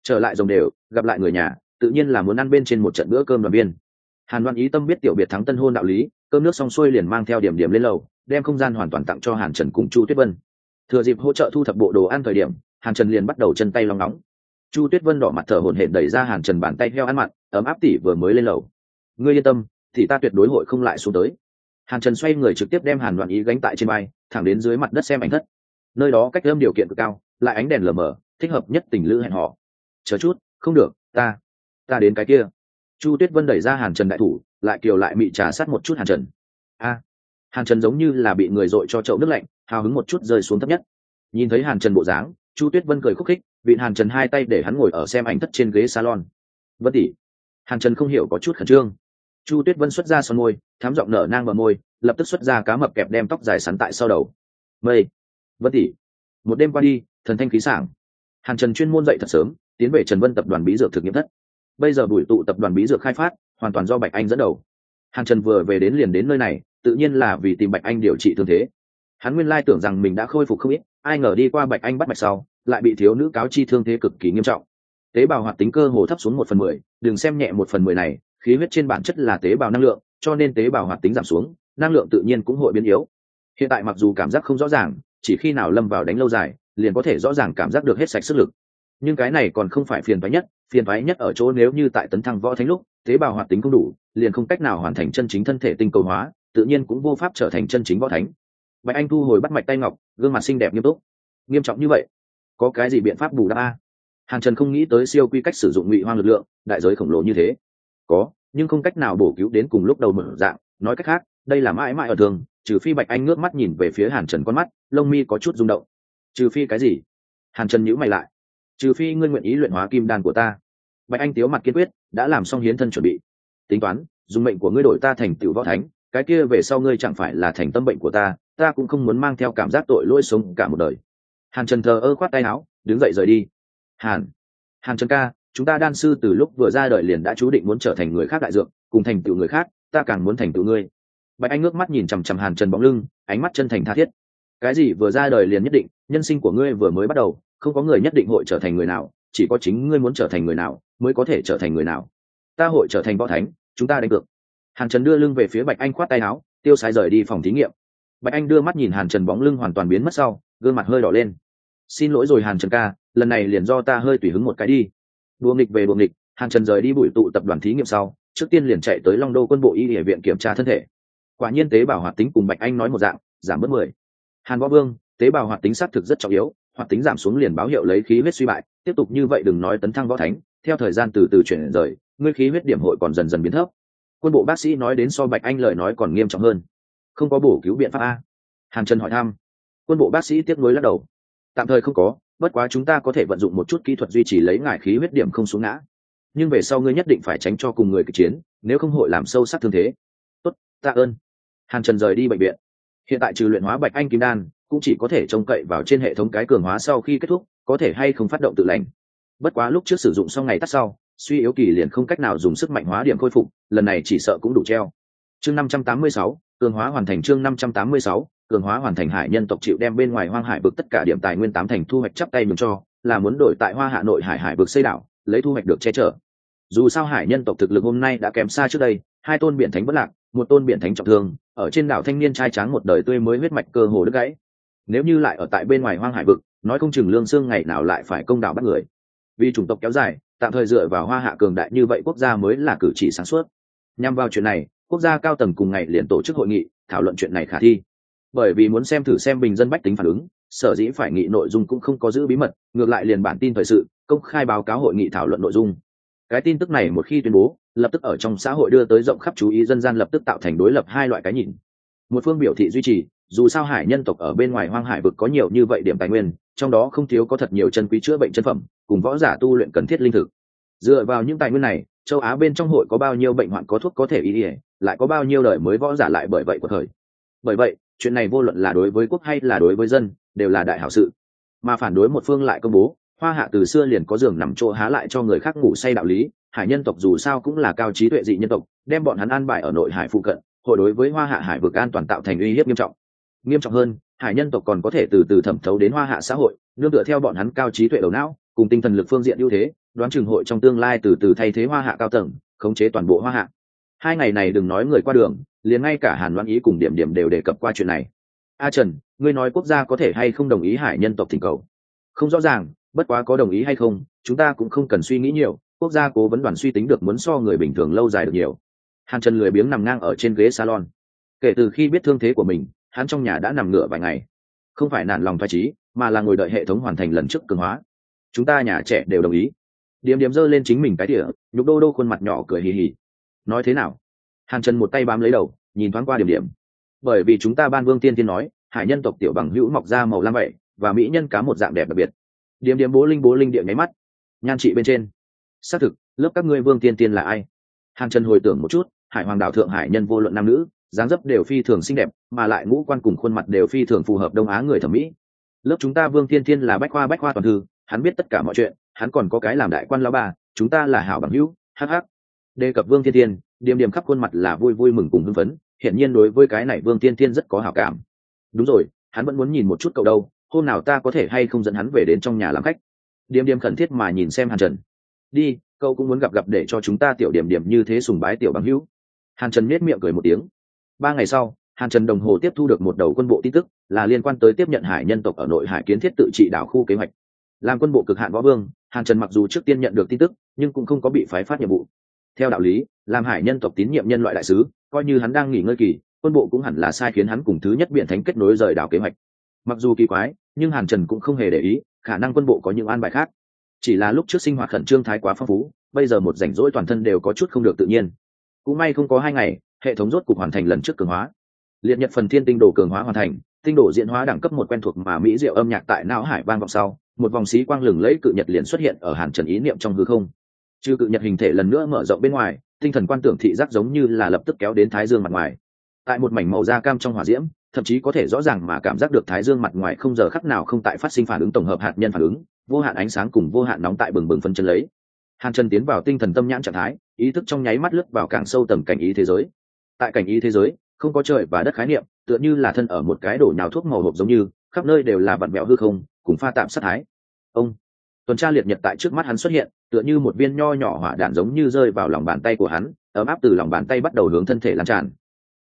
Trở lại dòng đều, gặp lại người nhà, tự nhiên là muốn ăn bên trên một trận bữa cơm đoàn viên. Hàn đoan ý tâm biết tiểu biệt thắng tân hôn đạo lý, cơm nước xong xuôi liền mang theo điểm điểm lên lầu, đem không gian hoàn toàn tặng cho hàn trần cùng chu tuyết vân. Thừa dịp hỗ trợ thu thập bộ đồ ăn thời điểm, hàn trần liền bắt đầu chân tay lòng nóng. Chu tuyết vân đỏ mặt thở hổn hển đẩy ra hàn trần bàn tay heo ăn mặn, ấm áp tỉ vừa mới lên lầu. Ngươi yên tâm, thì ta tuyệt đối hội không lại xuống tới. Hàn trần xoay người trực tiếp đem hàn đoạn ý gánh tại trên bay thẳng đến dưới mặt đất xem ảnh thất. Nơi đó cách âm điều kiện cực cao lại ánh đèn lờ mờ, thích hợp nhất tình lữ hẹn họ chờ chút, không được, ta ta đến cái kia. Chu tuyết vân đẩy ra hàn trần đại thủ, lại kiều lại mị trà sát một chút hàn trần. A, hàn trần giống như là bị người dội cho chậu nước lạnh, hào hứng một chút rơi xuống thấp nhất. Nhìn thấy hàn trần bộ dáng, chu tuyết vân cười khúc khích, vịn hàn trần hai tay để hắn ngồi ở xem ảnh thất trên ghế salon. Vân tỉ hàn trần không hiểu có chút khẩn trương. Chu tuyết vân xuất ra son môi thám giọng nở nang bờ môi, lập tức xuất ra cá mập kẹp đem tóc dài sắn tại sau đầu. Mây. Vân tỉ một đêm qua đi thần thanh khí sảng. Hàn trần chuyên môn dậy thật sớm, tiến về trần vân tập đoàn bí dược thực nghiệm thất. Bây giờ buổi tụ tập đoàn bí dược khai phát, hoàn toàn do bạch anh dẫn đầu. Hàn trần vừa về đến liền đến nơi này, tự nhiên là vì tìm bạch anh điều trị thương thế. Hắn nguyên lai tưởng rằng mình đã khôi phục không ít, ai ngờ đi qua bạch anh bắt mạch sau, lại bị thiếu nữ cáo chi thương thế cực kỳ nghiêm trọng. Tế bào hoạt tính cơ hồ thấp xuống một phần mười, đừng xem nhẹ một phần mười này, khí huyết trên bản chất là tế bào năng lượng, cho nên tế bào hoạt tính giảm xuống, năng lượng tự nhiên cũng hội biến yếu. Hiện tại mặc dù cảm giác không rõ ràng, chỉ khi nào lâm vào đánh lâu dài liền có thể rõ ràng cảm giác được hết sạch sức lực. Nhưng cái này còn không phải phiền thoái nhất, phiền thoái nhất ở chỗ nếu như tại tấn thăng võ thánh lúc, tế bào hoạt tính không đủ, liền không cách nào hoàn thành chân chính thân thể tinh cầu hóa, tự nhiên cũng vô pháp trở thành chân chính võ thánh. Bạch anh thu hồi bắt mạch tay ngọc, gương mặt xinh đẹp nghiêm túc. Nghiêm trọng như vậy? Có cái gì biện pháp bù đắp a? Hàn trần không nghĩ tới siêu quy cách sử dụng ngụy hoang lực lượng, đại giới khổng lồ như thế. Có, nhưng không cách nào bổ cứu đến cùng lúc đầu mở dạng. Nói cách khác, đây là mãi mãi ở thường, trừ phi bạch anh ngước mắt nhìn về phía hàn trần con mắt, lông mi có chút rung động trừ phi cái gì? Hàn trần nhữ mày lại. Trừ phi ngươi nguyện ý luyện hóa kim đan của ta. Bạch anh tiếu mặt kiên quyết, đã làm xong hiến thân chuẩn bị. Tính toán, dùng mệnh của ngươi đổi ta thành tựu võ thánh, cái kia về sau ngươi chẳng phải là thành tâm bệnh của ta ta cũng không muốn mang theo cảm giác tội lỗi sống cả một đời. Hàn trần thờ ơ khoát tay áo, đứng dậy rời đi. Hàn hàn trần ca, chúng ta đan sư từ lúc vừa ra đời liền đã chú định muốn trở thành người khác đại dược, cùng thành tựu người khác, ta càng muốn thành tựu ngươi. Bạch anh ngước mắt nhìn chằm chằm hàn trần bóng lưng, ánh mắt chân thành tha thiết cái gì vừa ra đời liền nhất định, nhân sinh của ngươi vừa mới bắt đầu, không có người nhất định hội trở thành người nào, chỉ có chính ngươi muốn trở thành người nào mới có thể trở thành người nào. Ta hội trở thành võ thánh, chúng ta đánh cược. Hàn trần đưa lưng về phía bạch anh khoát tay áo, tiêu sái rời đi phòng thí nghiệm. Bạch anh đưa mắt nhìn hàn trần bóng lưng hoàn toàn biến mất sau, gương mặt hơi đỏ lên. Xin lỗi rồi hàn trần ca, lần này liền do ta hơi tùy hứng một cái đi. Đùa nghịch về đùa nghịch, hàn trần rời đi bụi tụ tập đoàn thí nghiệm sau, trước tiên liền chạy tới long đô quân bộ y địa viện kiểm tra thân thể. Quả nhiên tế bảo hoạt tính cùng bạch anh nói một dạng, giảm bớt mười hàn võ vương, tế bào hoạt tính xác thực rất trọng yếu, hoạt tính giảm xuống liền báo hiệu lấy khí huyết suy bại. Tiếp tục như vậy đừng nói tấn thăng võ thánh, theo thời gian từ từ chuyển rời, ngươi khí huyết điểm hội còn dần dần biến thấp. Quân bộ bác sĩ nói đến so bạch anh lời nói còn nghiêm trọng hơn. Không có bổ cứu biện pháp a. Hàn trần hỏi thăm. Quân bộ bác sĩ tiếp nối lắc đầu. Tạm thời không có, bất quá chúng ta có thể vận dụng một chút kỹ thuật duy trì lấy ngải khí huyết điểm không xuống ngã. Nhưng về sau ngươi nhất định phải tránh cho cùng người kịch chiến, nếu không hội làm sâu sắc thương thế. Tốt, tạ ơn. Hàn trần rời đi bệnh viện hiện tại trừ luyện hóa bạch anh kim đan, cũng chỉ có thể trông cậy vào trên hệ thống cái cường hóa sau khi kết thúc, có thể hay không phát động tự lành. Bất quá lúc trước sử dụng xong ngày tắt sau, suy yếu kỳ liền không cách nào dùng sức mạnh hóa điểm khôi phục, lần này chỉ sợ cũng đủ treo. Chương năm trăm tám mươi sáu, cường hóa hoàn thành chương năm trăm tám mươi sáu, cường hóa hoàn thành hải nhân tộc chịu đem bên ngoài hoang hải vực tất cả điểm tài nguyên tám thành thu hoạch chắp tay mừng cho, là muốn đổi tại hoa hạ nội hải hải vực xây đảo, lấy thu hoạch được che chở. Dù sao hải nhân tộc thực lực hôm nay đã kém xa trước đây, hai tôn biển thánh bất lạc, một tôn biển thánh trọng thương ở trên đảo thanh niên trai tráng một đời tươi mới huyết mạch cơ hồ đứt gãy. Nếu như lại ở tại bên ngoài hoang hải vực, nói không chừng lương xương ngày nào lại phải công đảo bắt người. Vì chủng tộc kéo dài, tạm thời dựa vào hoa hạ cường đại như vậy quốc gia mới là cử chỉ sáng suốt. Nhằm vào chuyện này, quốc gia cao tầng cùng ngày liền tổ chức hội nghị, thảo luận chuyện này khả thi. Bởi vì muốn xem thử xem bình dân bách tính phản ứng, sở dĩ phải nghị nội dung cũng không có giữ bí mật, ngược lại liền bản tin thời sự, công khai báo cáo hội nghị thảo luận nội dung. Cái tin tức này một khi tuyên bố lập tức ở trong xã hội đưa tới rộng khắp chú ý dân gian lập tức tạo thành đối lập hai loại cái nhìn. Một phương biểu thị duy trì, dù sao hải nhân tộc ở bên ngoài hoang hải vực có nhiều như vậy điểm tài nguyên, trong đó không thiếu có thật nhiều chân quý chữa bệnh chân phẩm, cùng võ giả tu luyện cần thiết linh thực. Dựa vào những tài nguyên này, châu á bên trong hội có bao nhiêu bệnh hoạn có thuốc có thể y ỉa lại có bao nhiêu đời mới võ giả lại bởi vậy của thời. Bởi vậy, chuyện này vô luận là đối với quốc hay là đối với dân, đều là đại hảo sự. Mà phản đối một phương lại công bố hoa hạ từ xưa liền có giường nằm chỗ há lại cho người khác ngủ say đạo lý, hải nhân tộc dù sao cũng là cao trí tuệ dị nhân tộc, đem bọn hắn an bài ở nội hải phụ cận, hội đối với hoa hạ hải vực an toàn tạo thành uy hiếp nghiêm trọng. Nghiêm trọng hơn, hải nhân tộc còn có thể từ từ thẩm thấu đến hoa hạ xã hội, nương tựa theo bọn hắn cao trí tuệ đầu não, cùng tinh thần lực phương diện ưu thế, đoán chừng hội trong tương lai từ từ thay thế hoa hạ cao tầng, khống chế toàn bộ hoa hạ. Hai ngày này đừng nói người qua đường, liền ngay cả hàn loan ý cùng điểm điểm đều đề cập qua chuyện này. A trần, ngươi nói quốc gia có thể hay không đồng ý hải nhân tộc thỉnh cầu? Không rõ ràng bất quá có đồng ý hay không, chúng ta cũng không cần suy nghĩ nhiều, quốc gia cố vấn đoàn suy tính được muốn so người bình thường lâu dài được nhiều. Hàn trần lười biếng nằm ngang ở trên ghế salon. Kể từ khi biết thương thế của mình, hắn trong nhà đã nằm ngựa vài ngày. Không phải nản lòng thoải trí mà là ngồi đợi hệ thống hoàn thành lần trước cường hóa. Chúng ta nhà trẻ đều đồng ý. Điểm điểm giơ lên chính mình cái tỉa, nhục đô đô khuôn mặt nhỏ cười hì hì. Nói thế nào? Hàn trần một tay bám lấy đầu, nhìn thoáng qua điểm điểm. Bởi vì chúng ta ban vương tiên tiên nói, hải nhân tộc tiểu bằng hữu mọc ra màu lam vậy, và mỹ nhân cá một dạng đẹp đặc biệt điểm điểm bố linh bố linh địa nháy mắt. Nhan trị bên trên. Xác thực, lớp các ngươi vương tiên tiên là ai? Hàn trần hồi tưởng một chút, hải hoàng đảo thượng hải nhân vô luận nam nữ, dáng dấp đều phi thường xinh đẹp, mà lại ngũ quan cùng khuôn mặt đều phi thường phù hợp đông á người thẩm mỹ. Lớp chúng ta vương tiên tiên là bách khoa bách khoa toàn thư, hắn biết tất cả mọi chuyện, hắn còn có cái làm đại quan lão bà, chúng ta là hảo bằng hữu hh đề cập vương thiên tiên điểm điểm khắp khuôn mặt là vui vui mừng cùng hưng phấn, hiển nhiên đối với cái này vương tiên tiên rất có hảo cảm. Đúng rồi, hắn vẫn muốn nhìn một chút cậu đâu hôm nào ta có thể hay không dẫn hắn về đến trong nhà làm khách? Điểm điểm khẩn thiết mà nhìn xem hàn trần. Đi, cậu cũng muốn gặp gặp để cho chúng ta tiểu điểm điểm như thế sùng bái tiểu bằng hữu. Hàn trần nết miệng cười một tiếng. Ba ngày sau, hàn trần đồng hồ tiếp thu được một đầu quân bộ tin tức, là liên quan tới tiếp nhận hải nhân tộc ở nội hải kiến thiết tự trị đảo khu kế hoạch. Làm quân bộ cực hạn võ vương, hàn trần mặc dù trước tiên nhận được tin tức, nhưng cũng không có bị phái phát nhiệm vụ. Theo đạo lý, làm hải nhân tộc tín nhiệm nhân loại đại sứ, coi như hắn đang nghỉ ngơi kỳ, quân bộ cũng hẳn là sai khiến hắn cùng thứ nhất biện thánh kết nối rời đảo kế hoạch mặc dù kỳ quái, nhưng hàn trần cũng không hề để ý, khả năng quân bộ có những an bài khác. Chỉ là lúc trước sinh hoạt khẩn trương thái quá phong phú, bây giờ một rảnh rỗi toàn thân đều có chút không được tự nhiên. Cũng may không có hai ngày, hệ thống rốt cục hoàn thành lần trước cường hóa. Liệt nhật phần thiên tinh đồ cường hóa hoàn thành, tinh đồ diễn hóa đẳng cấp một quen thuộc mà mỹ diệu âm nhạc tại não hải vang vọng sau, một vòng xí quang lừng lẫy cự nhật liền xuất hiện ở hàn trần ý niệm trong hư không. Trừ cự nhật hình thể lần nữa mở rộng bên ngoài, tinh thần quan tưởng thị giác giống như là lập tức kéo đến thái dương mặt ngoài. Tại một mảnh màu da cam trong hỏa diễm thậm chí có thể rõ ràng mà cảm giác được thái dương mặt ngoài không giờ khắc nào không tại phát sinh phản ứng tổng hợp hạt nhân phản ứng, vô hạn ánh sáng cùng vô hạn nóng tại bừng bừng phân chân lấy. Hàn trần tiến vào tinh thần tâm nhãn trạng thái, ý thức trong nháy mắt lướt vào càng sâu tầng cảnh ý thế giới. Tại cảnh ý thế giới, không có trời và đất khái niệm, tựa như là thân ở một cái đổ nhào thuốc màu hộp giống như, khắp nơi đều là vặn mẹo hư không, cùng pha tạm sát thái. Ông, tuần tra liệt nhật tại trước mắt hắn xuất hiện, tựa như một viên nho nhỏ hỏa đạn giống như rơi vào lòng bàn tay của hắn, ấm áp từ lòng bàn tay bắt đầu hướng thân thể lan tràn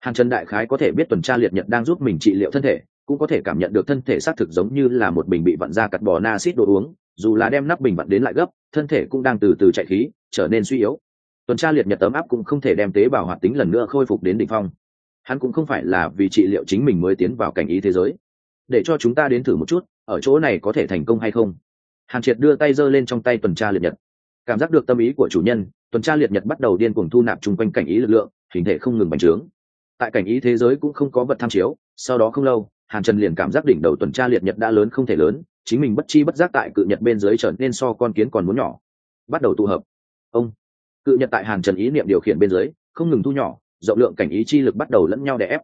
hàn trần đại khái có thể biết tuần tra liệt nhật đang giúp mình trị liệu thân thể, cũng có thể cảm nhận được thân thể xác thực giống như là một bình bị vặn ra cắt bò na xít đồ uống, dù là đem nắp bình vặn đến lại gấp, thân thể cũng đang từ từ chạy khí, trở nên suy yếu. Tuần tra liệt nhật tấm áp cũng không thể đem tế bào hoạt tính lần nữa khôi phục đến đ ỉ n h phong. Hắn cũng không phải là vì trị liệu chính mình mới tiến vào cảnh ý thế giới. Để cho chúng ta đến thử một chút, ở chỗ này có thể thành công hay không? Hàn triệt đưa tay giơ lên trong tay tuần tra liệt nhật. Cảm giác được tâm ý của chủ nhân, tuần tra liệt nhật bắt đầu điên cuồng thu nạp chung quanh cảnh ý lực lượng, hình thể không ngừng bành trướng tại cảnh ý thế giới cũng không có vật tham chiếu, sau đó không lâu, hàn trần liền cảm giác đỉnh đầu tuần tra liệt nhật đã lớn không thể lớn, chính mình bất chi bất giác tại cự nhật bên dưới trở nên so con kiến còn muốn nhỏ. Bắt đầu tụ hợp. Ông. Cự nhật tại hàn trần ý niệm điều khiển bên dưới, không ngừng thu nhỏ, rộng lượng cảnh ý chi lực bắt đầu lẫn nhau đè ép.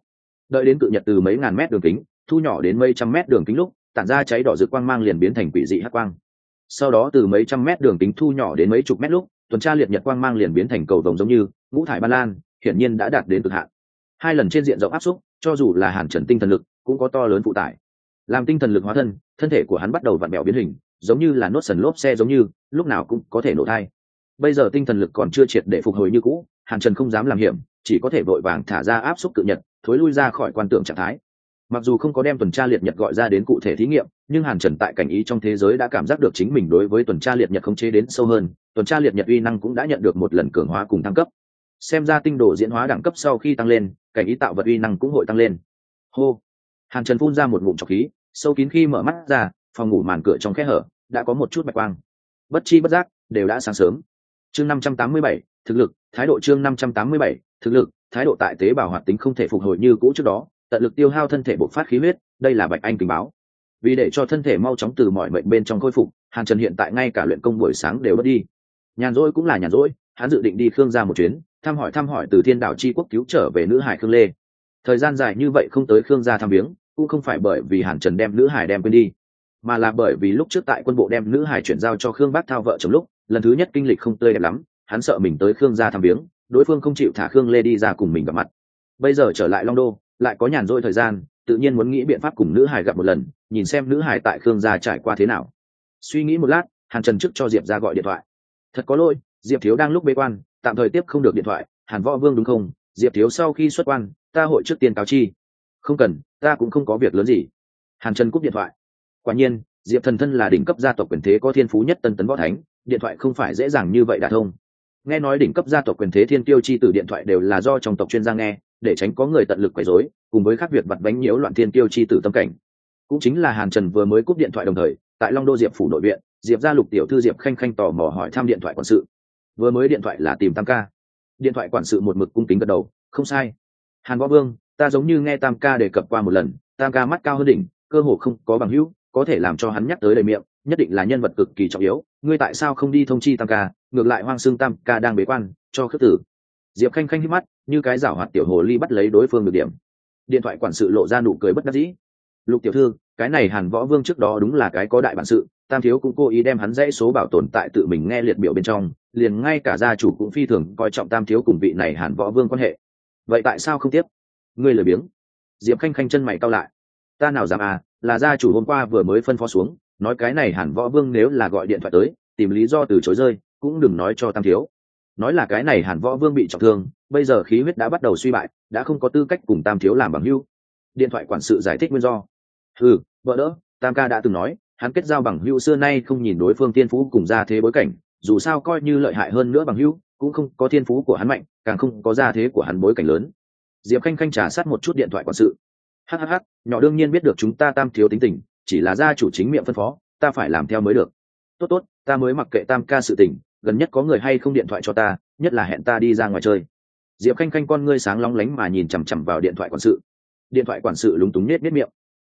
Đợi đến cự nhật từ mấy ngàn mét đường kính, thu nhỏ đến mấy trăm mét đường kính lúc, tản ra cháy đỏ rực quang mang liền biến thành quỷ dị hắc quang. Sau đó từ mấy trăm mét đường kính thu nhỏ đến mấy chục mét lúc, tuần tra liệt nhật quang mang liền biến thành cầu vồng giống như, ngũ thải ba lan, hiển nhiên đã đạt đến cực hạn hai lần trên diện rộng áp xúc, cho dù là hàn trần tinh thần lực, cũng có to lớn phụ tải. Làm tinh thần lực hóa thân thân thể của hắn bắt đầu vặn bẹo biến hình, giống như là nốt sần lốp xe giống như, lúc nào cũng có thể nổ thai. Bây giờ tinh thần lực còn chưa triệt để phục hồi như cũ, hàn trần không dám làm hiểm, chỉ có thể vội vàng thả ra áp xúc cự nhật, thối lui ra khỏi quan tượng trạng thái. Mặc dù không có đem tuần tra liệt nhật gọi ra đến cụ thể thí nghiệm, nhưng hàn trần tại cảnh ý trong thế giới đã cảm giác được chính mình đối với tuần tra liệt nhật không chế đến sâu hơn, tuần tra liệt nhật uy năng cũng đã nhận được một lần cường hóa cùng thăng cấp xem ra tinh đồ diễn hóa đẳng cấp sau khi tăng lên cảnh ý tạo vật uy năng cũng hội tăng lên. Hô. Hàn trần phun ra một ngụm trọc khí, sâu kín khi mở mắt ra, phòng ngủ màn cửa trong khe hở đã có một chút bạch quang. Bất chi bất giác, đều đã sáng sớm. Chương năm trăm tám mươi bảy, thực lực, thái độ chương năm trăm tám mươi bảy, thực lực, thái độ tại tế bào hoạt tính không thể phục hồi như cũ trước đó, tận lực tiêu hao thân thể bộc phát khí huyết, đây là bạch anh tình báo. Vì để cho thân thể mau chóng từ mọi mệnh bên trong khôi phục, hàn trần hiện tại ngay cả luyện công buổi sáng đều mất đi. Nhàn rỗi cũng là nhàn rỗi, hắn dự định đi khương ra một chuyến thăm hỏi thăm hỏi từ thiên đảo c quốc cứu trở về nữ hải khương lê. Thời gian dài như vậy không tới khương gia thăm viếng, cũng không phải bởi vì hàn trần đem nữ hải đem quên đi, mà là bởi vì lúc trước tại quân bộ đem nữ hải chuyển giao cho khương bác thao vợ chồng lúc, lần thứ nhất kinh lịch không tươi đẹp lắm, hắn sợ mình tới khương gia thăm viếng, đối phương không chịu thả khương lê đi ra cùng mình gặp mặt. Bây giờ trở lại long đô, lại có nhàn rỗi thời gian, tự nhiên muốn nghĩ biện pháp cùng nữ hải gặp một lần, nhìn xem nữ hải tại khương gia trải qua thế nào. Suy nghĩ một lát, hàn trần trước cho diệp ra gọi điện thoại. Thật có lỗi, diệp thiếu đang lúc bế quan tạm thời tiếp không được điện thoại, hàn võ vương đúng không? Diệp thiếu sau khi xuất quan, ta hội trước tiên cáo chi. Không cần, ta cũng không có việc lớn gì. Hàn trần cúp điện thoại. Quả nhiên, diệp thần thân là đỉnh cấp gia tộc quyền thế có thiên phú nhất tân tấn võ thánh, điện thoại không phải dễ dàng như vậy đả thông. Nghe nói đỉnh cấp gia tộc quyền thế thiên tiêu chi từ điện thoại đều là do trong tộc chuyên gia nghe, để tránh có người tận lực quấy rối, cùng với khác việc vặt bánh nhiễu loạn thiên tiêu chi tử tâm cảnh. Cũng chính là hàn trần vừa mới cúp điện thoại đồng thời, tại long đô diệp phủ nội viện, diệp gia lục tiểu thư diệp khanh khanh tò mò hỏi thăm điện thoại quân sự vừa mới điện thoại là tìm tam ca. Điện thoại quản sự một mực cung kính gật đầu, không sai. Hàn võ vương, ta giống như nghe tam ca đề cập qua một lần, tam ca mắt cao hơn đỉnh, cơ hồ không có bằng hữu, có thể làm cho hắn nhắc tới đầy miệng, nhất định là nhân vật cực kỳ trọng yếu. Ngươi tại sao không đi thông chi tam ca? Ngược lại hoang xương tam ca đang bế quan, cho khước tử. Diệp khanh khanh hít mắt, như cái giảo hoạt tiểu hồ ly bắt lấy đối phương được điểm. Điện thoại quản sự lộ ra nụ cười bất đắc dĩ. Lục tiểu thư, cái này hàn võ vương trước đó đúng là cái có đại bản sự tam thiếu cũng cố ý đem hắn dãy số bảo tồn tại tự mình nghe liệt biểu bên trong, liền ngay cả gia chủ cũng phi thường coi trọng tam thiếu cùng vị này hàn võ vương quan hệ. Vậy tại sao không tiếp? Ngươi lười biếng. Diệp khanh khanh chân mày cao lại. Ta nào dám à là gia chủ hôm qua vừa mới phân phó xuống, nói cái này hàn võ vương nếu là gọi điện thoại tới, tìm lý do từ chối rơi, cũng đừng nói cho tam thiếu. Nói là cái này hàn võ vương bị trọng thương, bây giờ khí huyết đã bắt đầu suy bại, đã không có tư cách cùng tam thiếu làm bằng hưu điện thoại quản sự giải thích nguyên do. Ừ vợ đỡ, tam ca đã từng nói hắn kết giao bằng hữu xưa nay không nhìn đối phương tiên phú cùng ra thế bối cảnh, dù sao coi như lợi hại hơn nữa bằng hữu, cũng không có thiên phú của hắn mạnh, càng không có gia thế của hắn bối cảnh lớn. Diệp khanh khanh trả sát một chút điện thoại quản sự. Hhh nhỏ đương nhiên biết được chúng ta tam thiếu tính tình, chỉ là gia chủ chính miệng phân phó, ta phải làm theo mới được. Tốt tốt, ta mới mặc kệ tam ca sự tình, gần nhất có người hay không điện thoại cho ta, nhất là hẹn ta đi ra ngoài chơi. Diệp khanh khanh con ngươi sáng long lánh mà nhìn chằm chằm vào điện thoại quản sự. Điện thoại quản sự lúng túng nết nết miệng.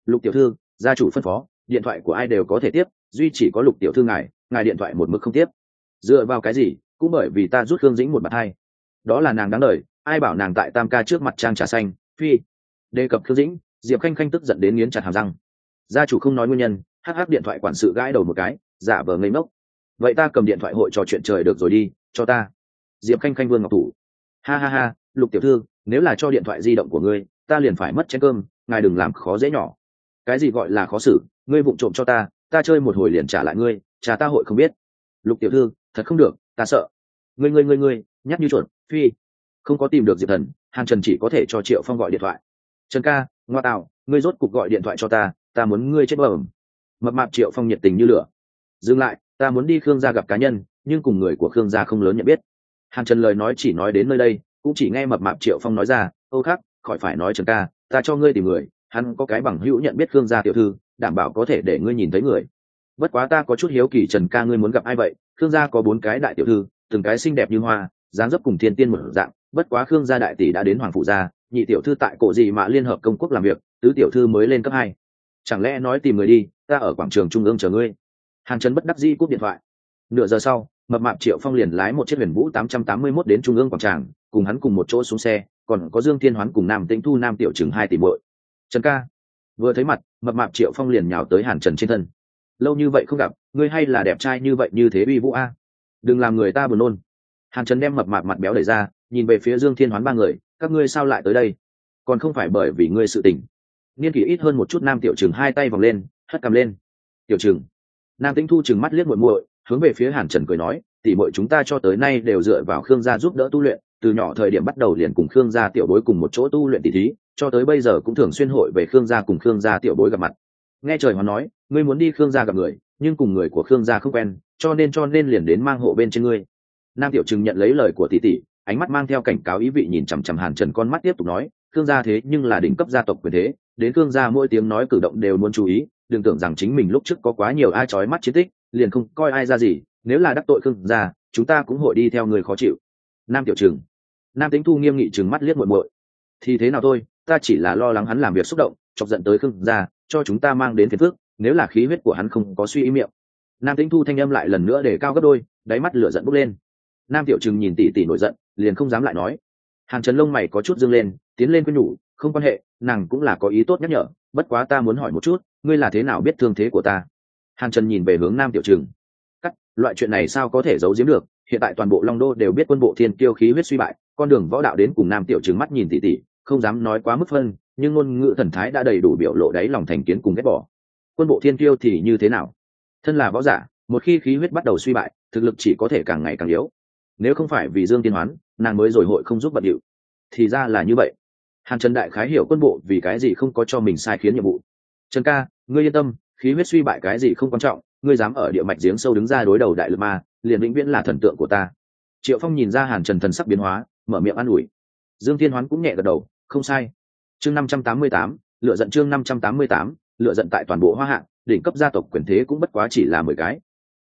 Lục tiểu thư, gia chủ phân phó điện thoại của ai đều có thể tiếp, duy chỉ có lục tiểu thư ngài ngài điện thoại một mức không tiếp. Dựa vào cái gì? Cũng bởi vì ta rút khương dĩnh một mặt hai. Đó là nàng đáng lời ai bảo nàng tại tam ca trước mặt trang trà xanh, phi. Đề cập khương dĩnh, diệp khanh khanh tức giận đến nghiến chặt hàm răng. Gia chủ không nói nguyên nhân hh điện thoại quản sự gãi đầu một cái, giả vờ ngây ngốc. Vậy ta cầm điện thoại hội trò chuyện trời được rồi đi, cho ta. Diệp khanh khanh vương ngọc thủ. Ha ha ha, lục tiểu thư, nếu là cho điện thoại di động của ngươi, ta liền phải mất chén cơm, ngài đừng làm khó dễ nhỏ. Cái gì gọi là khó xử? Ngươi vụng trộm cho ta ta chơi một hồi liền trả lại ngươi, trả ta hội không biết. Lục tiểu thư, thật không được, ta sợ. Ngươi ngươi ngươi ngươi nhắc như chuột, phi. Không có tìm được diệp thần, hàn trần chỉ có thể cho triệu phong gọi điện thoại. Trần ca, ngoa tạo, ngươi rốt cục gọi điện thoại cho ta ta muốn ngươi chết bờm mập mạp triệu phong nhiệt tình như lửa. Dừng lại, ta muốn đi khương gia gặp cá nhân, nhưng cùng người của khương gia không lớn nhận biết. Hàn trần lời nói chỉ nói đến nơi đây, cũng chỉ nghe mập mạp triệu phong nói ra, âu khác khỏi phải nói trần ca, ta cho ngươi tìm người, hắn có cái bằng hữu nhận biết khương gia tiểu thư đảm bảo có thể để ngươi nhìn thấy người. Bất quá ta có chút hiếu kỳ trần ca ngươi muốn gặp ai vậy? Khương gia có bốn cái đại tiểu thư, từng cái xinh đẹp như hoa, dáng dấp cùng thiên tiên một dạng. Bất quá khương gia đại tỷ đã đến hoàng phụ gia, nhị tiểu thư tại cổ gì mà liên hợp công quốc làm việc, tứ tiểu thư mới lên cấp hai. Chẳng lẽ nói tìm người đi, ta ở quảng trường trung ương chờ ngươi? Hàn trần bất đắc di cúp điện thoại. Nửa giờ sau, mập mạp triệu phong liền lái một chiếc huyền vũ tám trăm tám mươi mốt đến trung ương quảng tràng, cùng hắn cùng một chỗ xuống xe, còn có dương thiên hoán cùng nam tĩnh thu nam tiểu chừng hai tỷ bội trần ca vừa thấy mặt, mập mạp triệu phong liền nhào tới hàn trần trên thân. Lâu như vậy không gặp, ngươi hay là đẹp trai như vậy như thế uy vũ a. Đừng làm người ta buồn nôn. Hàn trần đem mập mạp mặt béo đẩy ra, nhìn về phía dương thiên hoán ba người, các ngươi sao lại tới đây? Còn không phải bởi vì ngươi sự tình. Niên kỷ ít hơn một chút nam tiểu chừng hai tay vòng lên, hất cầm lên. Tiểu chừng nam tĩnh thu chừng mắt liếc muội muội, hướng về phía hàn trần cười nói tỉ muội chúng ta cho tới nay đều dựa vào khương gia giúp đỡ tu luyện, từ nhỏ thời điểm bắt đầu liền cùng khương gia tiểu bối cùng một chỗ tu luyện tỷ thí cho tới bây giờ cũng thường xuyên hội về khương gia cùng khương gia tiểu bối gặp mặt. Nghe trời hoàn nói, ngươi muốn đi khương gia gặp người, nhưng cùng người của khương gia không quen, cho nên cho nên liền đến mang hộ bên trên ngươi. Nam tiểu trừng nhận lấy lời của tỷ tỷ, ánh mắt mang theo cảnh cáo ý vị nhìn chằm chằm hàn trần con mắt tiếp tục nói, khương gia thế nhưng là đỉnh cấp gia tộc quyền thế, đến khương gia mỗi tiếng nói cử động đều muốn chú ý, đừng tưởng rằng chính mình lúc trước có quá nhiều ai trói mắt chiến tích, liền không coi ai ra gì, nếu là đắc tội khương gia, chúng ta cũng hội đi theo người khó chịu. Nam tiểu trừng. Nam tính thu nghiêm nghị trừng mắt liếc muội muội. Thì thế nào thôi? Ta chỉ là lo lắng hắn làm việc xúc động, chọc giận tới khương gia, cho chúng ta mang đến phiền phước nếu là khí huyết của hắn không có suy ý miệng. Nam tĩnh thu thanh âm lại lần nữa để cao gấp đôi, đáy mắt lửa giận bốc lên. Nam tiểu trừng nhìn tỷ tỷ nổi giận, liền không dám lại nói. Hàn trần lông mày có chút dâng lên, tiến lên quên nhủ, không quan hệ, nàng cũng là có ý tốt nhắc nhở, bất quá ta muốn hỏi một chút, ngươi là thế nào biết thương thế của ta? Hàn trần nhìn về hướng nam tiểu trừng. Cắt, loại chuyện này sao có thể giấu giếm được? Hiện tại toàn bộ long đô đều biết quân bộ thiên kiêu khí huyết suy bại, con đường võ đạo đến cùng nam tiểu trừng mắt nhìn tỉ tỉ không dám nói quá mức phân, nhưng ngôn ngữ thần thái đã đầy đủ biểu lộ đáy lòng thành kiến cùng ghét bỏ. Quân bộ thiên tiêu thì như thế nào? Thân là võ giả, một khi khí huyết bắt đầu suy bại, thực lực chỉ có thể càng ngày càng yếu. Nếu không phải vì dương tiên hoán, nàng mới rồi hội không giúp bận điệu. Thì ra là như vậy. Hàn trần đại khái hiểu quân bộ vì cái gì không có cho mình sai khiến nhiệm vụ. Trần ca, ngươi yên tâm, khí huyết suy bại cái gì không quan trọng, ngươi dám ở địa mạch giếng sâu đứng ra đối đầu đại lực ma, liền vĩnh viễn là thần tượng của ta. Triệu phong nhìn ra hàn trần thần sắc biến hóa, mở miệng an ủi. Dương tiên hoán cũng nhẹ gật đầu không sai. Chương năm trăm tám mươi tám lựa giận chương năm trăm tám mươi tám lựa giận tại toàn bộ hoa Hạ, đỉnh cấp gia tộc quyền thế cũng bất quá chỉ là mười cái.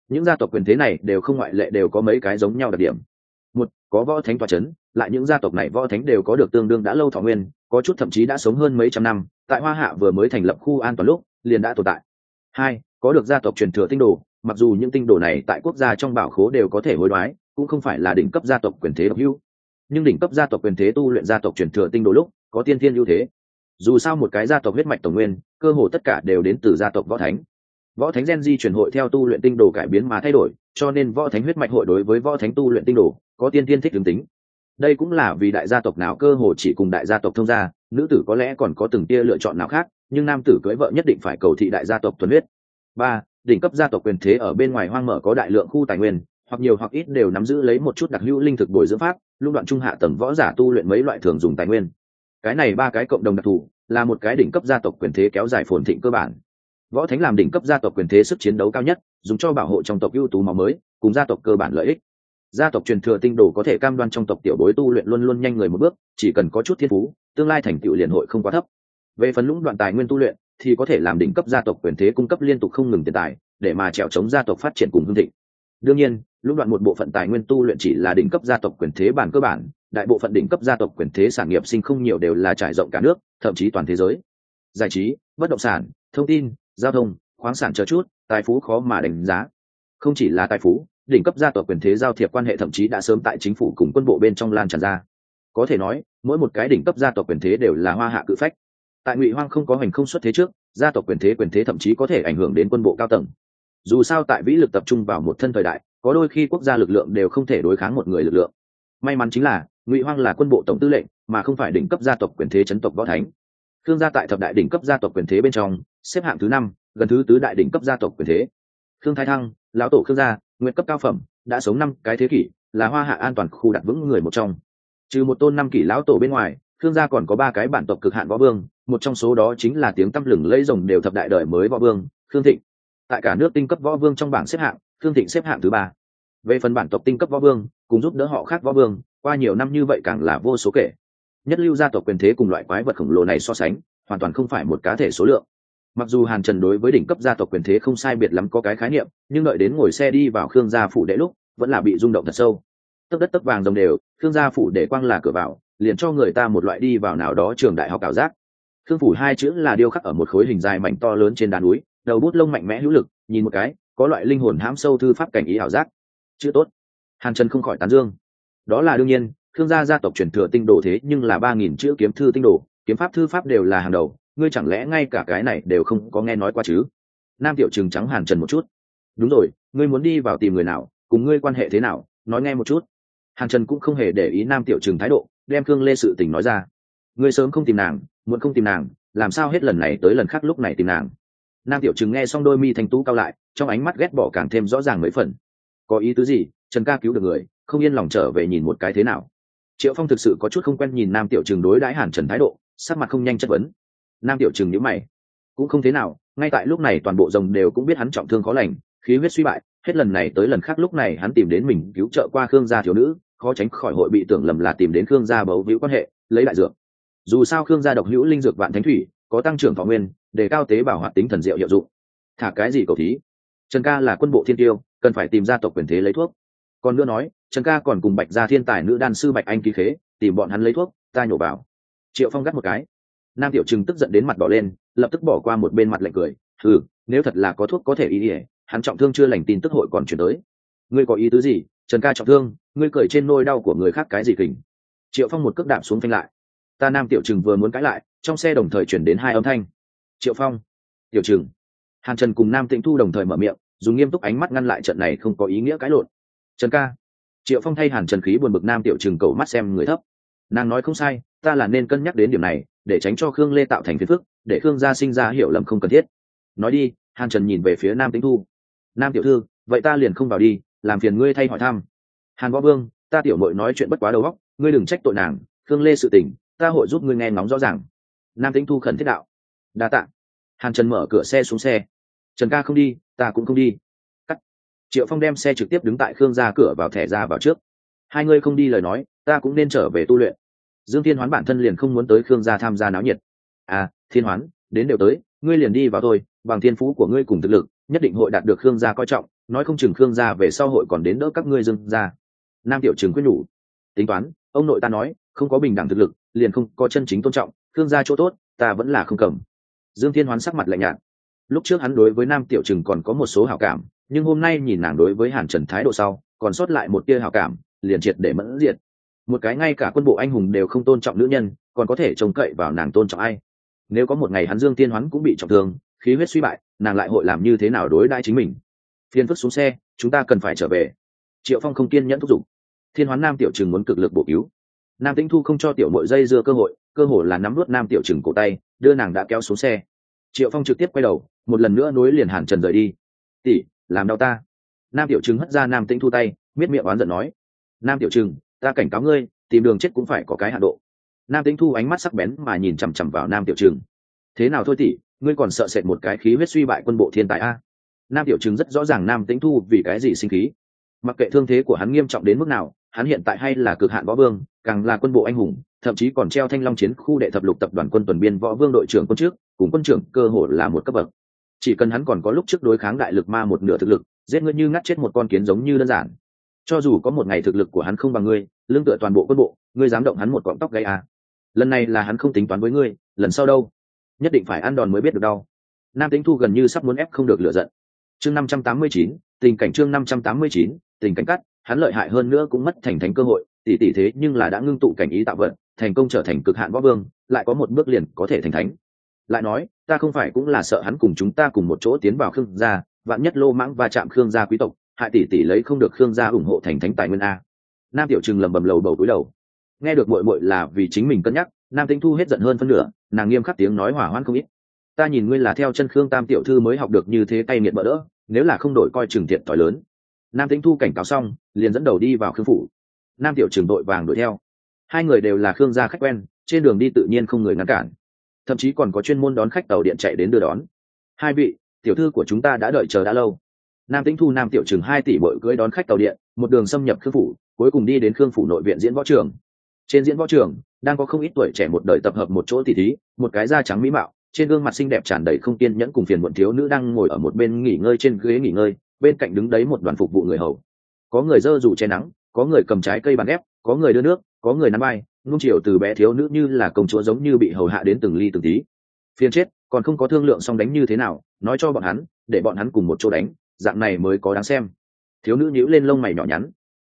Những gia tộc quyền thế này đều không ngoại lệ đều có mấy cái giống nhau đặc điểm. Một có võ thánh tòa c h ấ n lại những gia tộc này võ thánh đều có được tương đương đã lâu thọ nguyên có chút thậm chí đã sống hơn mấy trăm năm tại hoa hạ vừa mới thành lập khu an toàn lúc liền đã tồn tại. Hai có được gia tộc truyền thừa tinh đồ mặc dù những tinh đồ này tại quốc gia trong bảo khố đều có thể hối đoái cũng không phải là đỉnh cấp gia tộc quyền thế độc hữu nhưng đỉnh cấp gia tộc quyền thế tu luyện gia tộc truyền thừa tinh đồ lúc, có tiên thiên ưu thế. Dù sao một cái gia tộc huyết mạch tổng nguyên, cơ hồ tất cả đều đến từ gia tộc võ thánh. Võ thánh gen di chuyển hội theo tu luyện tinh đồ cải biến mà thay đổi, cho nên võ thánh huyết mạch hội đối với võ thánh tu luyện tinh đồ, có tiên tiên thích ứng tính. Đây cũng là vì đại gia tộc nào cơ hồ chỉ cùng đại gia tộc thông gia, nữ tử có lẽ còn có từng tia lựa chọn nào khác, nhưng nam tử cưới vợ nhất định phải cầu thị đại gia tộc thuần huyết. Ba, đỉnh cấp gia tộc quyền thế ở bên ngoài hoang mở có đại lượng khu tài nguyên hoặc nhiều hoặc ít đều nắm giữ lấy một chút đặc hữu linh thực bồi dưỡng pháp lúc đoạn trung hạ tầng võ giả tu luyện mấy loại thường dùng tài nguyên. Cái này ba cái cộng đồng đặc thù, là một cái đỉnh cấp gia tộc quyền thế kéo dài phồn thịnh cơ bản. Võ thánh làm đỉnh cấp gia tộc quyền thế sức chiến đấu cao nhất, dùng cho bảo hộ trong tộc ưu tú máu mới, cùng gia tộc cơ bản lợi ích. Gia tộc truyền thừa tinh đồ có thể cam đoan trong tộc tiểu bối tu luyện luôn luôn nhanh người một bước, chỉ cần có chút thiên phú, tương lai thành tựu liền hội không quá thấp. Về phần lũng đoạn tài nguyên tu luyện, thì có thể làm đỉnh cấp gia tộc quyền thế cung cấp liên tục không ngừng tiền tài, để mà trèo chống gia tộc phát triển cùng hương thịnh đương nhiên, lũng đoạn một bộ phận tài nguyên tu luyện chỉ là đỉnh cấp gia tộc quyền thế bản cơ bản, đại bộ phận đỉnh cấp gia tộc quyền thế sản nghiệp sinh không nhiều đều là trải rộng cả nước, thậm chí toàn thế giới. Giải trí, bất động sản, thông tin, giao thông, khoáng sản chờ chút, tài phú khó mà đánh giá. Không chỉ là tài phú, đỉnh cấp gia tộc quyền thế giao thiệp quan hệ thậm chí đã sớm tại chính phủ cùng quân bộ bên trong lan tràn ra. Có thể nói, mỗi một cái đỉnh cấp gia tộc quyền thế đều là hoa hạ cự phách. Tại ngụy hoang không có hành không xuất thế trước, gia tộc quyền thế quyền thế thậm chí có thể ảnh hưởng đến quân bộ cao tầng dù sao tại vĩ lực tập trung vào một thân thời đại, có đôi khi quốc gia lực lượng đều không thể đối kháng một người lực lượng. May mắn chính là, ngụy hoang là quân bộ tổng tư lệnh, mà không phải đỉnh cấp gia tộc quyền thế chấn tộc võ thánh. Khương gia tại thập đại đỉnh cấp gia tộc quyền thế bên trong, xếp hạng thứ năm, gần thứ tứ đại đỉnh cấp gia tộc quyền thế. Khương thái thăng, lão tổ khương gia, nguyện cấp cao phẩm, đã sống năm cái thế kỷ, là hoa hạ an toàn khu đặt vững người một trong. Trừ một tôn năm kỷ lão tổ bên ngoài, khương gia còn có ba cái bản tộc cực hạn võ vương, một trong số đó chính là tiếng tăm lừng lẫy rồng đều thập đại đời mới võ vương, khương thịnh tại cả nước tinh cấp võ vương trong bảng xếp hạng thương thịnh xếp hạng thứ ba. Về phần bản tộc tinh cấp võ vương, cùng giúp đỡ họ khác võ vương, qua nhiều năm như vậy càng là vô số kể. Nhất lưu gia tộc quyền thế cùng loại quái vật khổng lồ này so sánh, hoàn toàn không phải một cá thể số lượng. Mặc dù hàn trần đối với đỉnh cấp gia tộc quyền thế không sai biệt lắm có cái khái niệm, nhưng đợi đến ngồi xe đi vào khương gia phủ đệ lúc, vẫn là bị rung động thật sâu. Tấc đất tấc vàng đồng đều, khương gia phủ đệ quang là cửa vào, liền cho người ta một loại đi vào nào đó trường đại học ảo giác. Khương phủ hai chữ là điêu khắc ở một khối hình dài mảnh to lớn trên đá núi đầu bút lông mạnh mẽ hữu lực, nhìn một cái, có loại linh hồn hãm sâu thư pháp cảnh ý ảo giác. Chữ tốt. Hàn trần không khỏi tán dương. Đó là đương nhiên, Thương gia gia tộc truyền thừa tinh đồ thế nhưng là ba nghìn chữ kiếm thư tinh đồ, kiếm pháp thư pháp đều là hàng đầu, ngươi chẳng lẽ ngay cả cái này đều không có nghe nói qua chứ? Nam tiểu trừng trắng hàn trần một chút. Đúng rồi, ngươi muốn đi vào tìm người nào, cùng ngươi quan hệ thế nào, nói nghe một chút. Hàn trần cũng không hề để ý nam tiểu trừng thái độ, đem khương lê sự tình nói ra. Ngươi sớm không tìm nàng, muộn không tìm nàng, làm sao hết lần này tới lần khác lúc này tìm nàng? Nam tiểu trừng nghe xong đôi mi thanh tú cao lại, trong ánh mắt ghét bỏ càng thêm rõ ràng mấy phần. Có ý tứ gì? Trần ca cứu được người, không yên lòng trở về nhìn một cái thế nào? Triệu phong thực sự có chút không quen nhìn nam tiểu trừng đối đãi hàn trần thái độ, sắc mặt không nhanh chất vấn. Nam tiểu trừng nhữ mày. Cũng không thế nào, ngay tại lúc này toàn bộ rồng đều cũng biết hắn trọng thương khó lành, khí huyết suy bại, hết lần này tới lần khác lúc này hắn tìm đến mình cứu trợ qua khương gia thiếu nữ, khó tránh khỏi hội bị tưởng lầm là tìm đến khương gia bấu víu quan hệ, lấy đại dược. Dù sao khương gia độc hữu linh dược vạn thánh thủy có tăng trưởng thọ nguyên, để cao tế bảo hoạt tính thần diệu hiệu dụng. Thả cái gì cầu thí? Trần ca là quân bộ thiên tiêu, cần phải tìm ra tộc quyền thế lấy thuốc. Còn nữa nói, trần ca còn cùng bạch gia thiên tài nữ đan sư bạch anh ký khế, tìm bọn hắn lấy thuốc, ta nhổ vào. Triệu phong gắt một cái. Nam tiểu trừng tức giận đến mặt đỏ lên, lập tức bỏ qua một bên mặt lạnh cười. Ừ nếu thật là có thuốc có thể ý ỉa hắn trọng thương chưa lành tin tức hội còn chuyển tới. Ngươi có ý tứ gì? Trần ca trọng thương, ngươi cười trên nôi đau của người khác cái gì kình? Triệu phong một cước đạp xuống phanh lại ta nam tiểu trừng vừa muốn cãi lại, trong xe đồng thời chuyển đến hai âm thanh. Triệu phong, tiểu trừng. Hàn trần cùng nam tĩnh thu đồng thời mở miệng, dùng nghiêm túc ánh mắt ngăn lại trận này không có ý nghĩa cãi lộn. Trần ca. Triệu phong thay hàn trần khí buồn bực nam tiểu trừng cầu mắt xem người thấp. Nàng nói không sai, ta là nên cân nhắc đến điểm này, để tránh cho khương lê tạo thành phiền phức, để khương gia sinh ra hiểu lầm không cần thiết. Nói đi, hàn trần nhìn về phía nam tĩnh thu. Nam tiểu thư, vậy ta liền không vào đi, làm phiền ngươi thay hỏi thăm. Hàn võ vương, ta tiểu mội nói chuyện bất quá đầu óc, ngươi đừng trách tội nàng, khương lê sự tình ta hội giúp ngươi nghe ngóng rõ ràng. Nam tĩnh thu khẩn thiết đạo. Đa t ạ hàn trần mở cửa xe xuống xe. Trần ca không đi, ta cũng không đi. Cắt. Triệu phong đem xe trực tiếp đứng tại khương ra cửa vào thẻ ra vào trước. Hai ngươi không đi lời nói, ta cũng nên trở về tu luyện. Dương thiên hoán bản thân liền không muốn tới khương gia tham gia náo nhiệt. À thiên hoán, đến đều tới, ngươi liền đi vào thôi, bằng thiên phú của ngươi cùng thực lực, nhất định hội đạt được khương gia coi trọng, nói không chừng khương gia về sau hội còn đến đỡ các ngươi dương ra nam tiểu trường quyết nhủ. Tính toán, ông nội ta nói, không có bình đẳng thực lực liền không có chân chính tôn trọng, thương gia chỗ tốt, ta vẫn là không cầm. Dương thiên hoán sắc mặt lạnh nhạt. Lúc trước hắn đối với nam tiểu trừng còn có một số hảo cảm, nhưng hôm nay nhìn nàng đối với hàn trần thái độ sau, còn sót lại một tia hảo cảm, liền triệt để mẫn diệt. Một cái ngay cả quân bộ anh hùng đều không tôn trọng nữ nhân, còn có thể trông cậy vào nàng tôn trọng ai? Nếu có một ngày hắn dương tiên hoán cũng bị trọng thương, khí huyết suy bại, nàng lại hội làm như thế nào đối đãi chính mình? Phiên phức xuống xe, chúng ta cần phải trở về. Triệu phong không kiên nhẫn thúc giục. Thiên hoán nam tiểu trừng muốn cực lực bổ cứu nam tĩnh thu không cho tiểu mội dây dưa cơ hội cơ hội là nắm nuốt nam tiểu trừng cổ tay, đưa nàng đã kéo xuống xe. Triệu phong trực tiếp quay đầu, một lần nữa nối liền hàn trần rời đi. Tỷ, làm đau ta. Nam tiểu trừng hất ra nam tĩnh thu tay, miết miệng oán giận nói. Nam tiểu trừng, ta cảnh cáo ngươi, tìm đường chết cũng phải có cái hạ độ. Nam tĩnh thu ánh mắt sắc bén mà nhìn chằm chằm vào nam tiểu trừng. Thế nào thôi tỷ, ngươi còn sợ sệt một cái khí huyết suy bại quân bộ thiên tài a? Nam tiểu trừng rất rõ ràng nam tĩnh thu vì cái gì sinh khí. Mặc kệ thương thế của hắn nghiêm trọng đến mức nào hắn hiện tại hay là cực hạn võ vương, càng là quân bộ anh hùng, thậm chí còn treo thanh long chiến khu đệ thập lục tập đoàn quân tuần biên võ vương đội trưởng quân trước, cùng quân trưởng, cơ hội là một cấp bậc. Chỉ cần hắn còn có lúc trước đối kháng đại lực ma một nửa thực lực, giết ngươi như ngắt chết một con kiến giống như đơn giản. Cho dù có một ngày thực lực của hắn không bằng ngươi, lương tựa toàn bộ quân bộ, ngươi dám động hắn một cọng tóc gây à. lần này là hắn không tính toán với ngươi, lần sau đâu? Nhất định phải ăn đòn mới biết được đau nam tính thu gần như sắp muốn ép không được lựa giận. Chương năm trăm tám mươi chín, tình cảnh chương năm trăm tám mươi chín, tình cảnh cắt hắn lợi hại hơn nữa cũng mất thành thánh cơ hội tỷ tỷ thế nhưng là đã ngưng tụ cảnh ý tạo vận thành công trở thành cực hạn võ vương, lại có một bước liền có thể thành thánh. Lại nói, ta không phải cũng là sợ hắn cùng chúng ta cùng một chỗ tiến vào khương gia, vạn nhất lô mãng và chạm khương gia quý tộc, hại tỷ tỷ lấy không được khương gia ủng hộ thành thánh tài nguyên a. Nam tiểu trừng lầm bầm lầu bầu cúi đầu. Nghe được muội muội là vì chính mình cân nhắc, nam tĩnh thu hết giận hơn phân nửa, nàng nghiêm khắc tiếng nói hỏa hoãn không ít. Ta nhìn ngươi là theo chân khương tam tiểu thư mới học được như thế tay nghiệt bỡ đỡ, nếu là không đổi coi trừng thiện tỏi lớn nam tĩnh thu cảnh cáo xong, liền dẫn đầu đi vào khương phủ. Nam tiểu trường đội vàng đuổi theo. Hai người đều là khương gia khách quen, trên đường đi tự nhiên không người ngăn cản. Thậm chí còn có chuyên môn đón khách tàu điện chạy đến đưa đón. Hai vị, tiểu thư của chúng ta đã đợi chờ đã lâu. Nam tĩnh thu nam tiểu trường hai tỷ bội cưới đón khách tàu điện, một đường xâm nhập khương phủ, cuối cùng đi đến khương phủ nội viện diễn võ trường. Trên diễn võ trường, đang có không ít tuổi trẻ một đời tập hợp một chỗ tỷ thí, một cái da trắng mỹ mạo, trên gương mặt xinh đẹp tràn đầy không kiên nhẫn cùng phiền muộn thiếu nữ đang ngồi ở một bên nghỉ ngơi trên ghế nghỉ ngơi bên cạnh đứng đấy một đoàn phục vụ người hầu. Có người dơ dù che nắng, có người cầm trái cây bàn ép có người đưa nước, có người nắm bay nung chiều từ bé thiếu nữ như là công chúa giống như bị hầu hạ đến từng ly từng tí. Phiền chết, còn không có thương lượng xong đánh như thế nào, nói cho bọn hắn, để bọn hắn cùng một chỗ đánh, dạng này mới có đáng xem. Thiếu nữ nhíu lên lông mày nhỏ nhắn.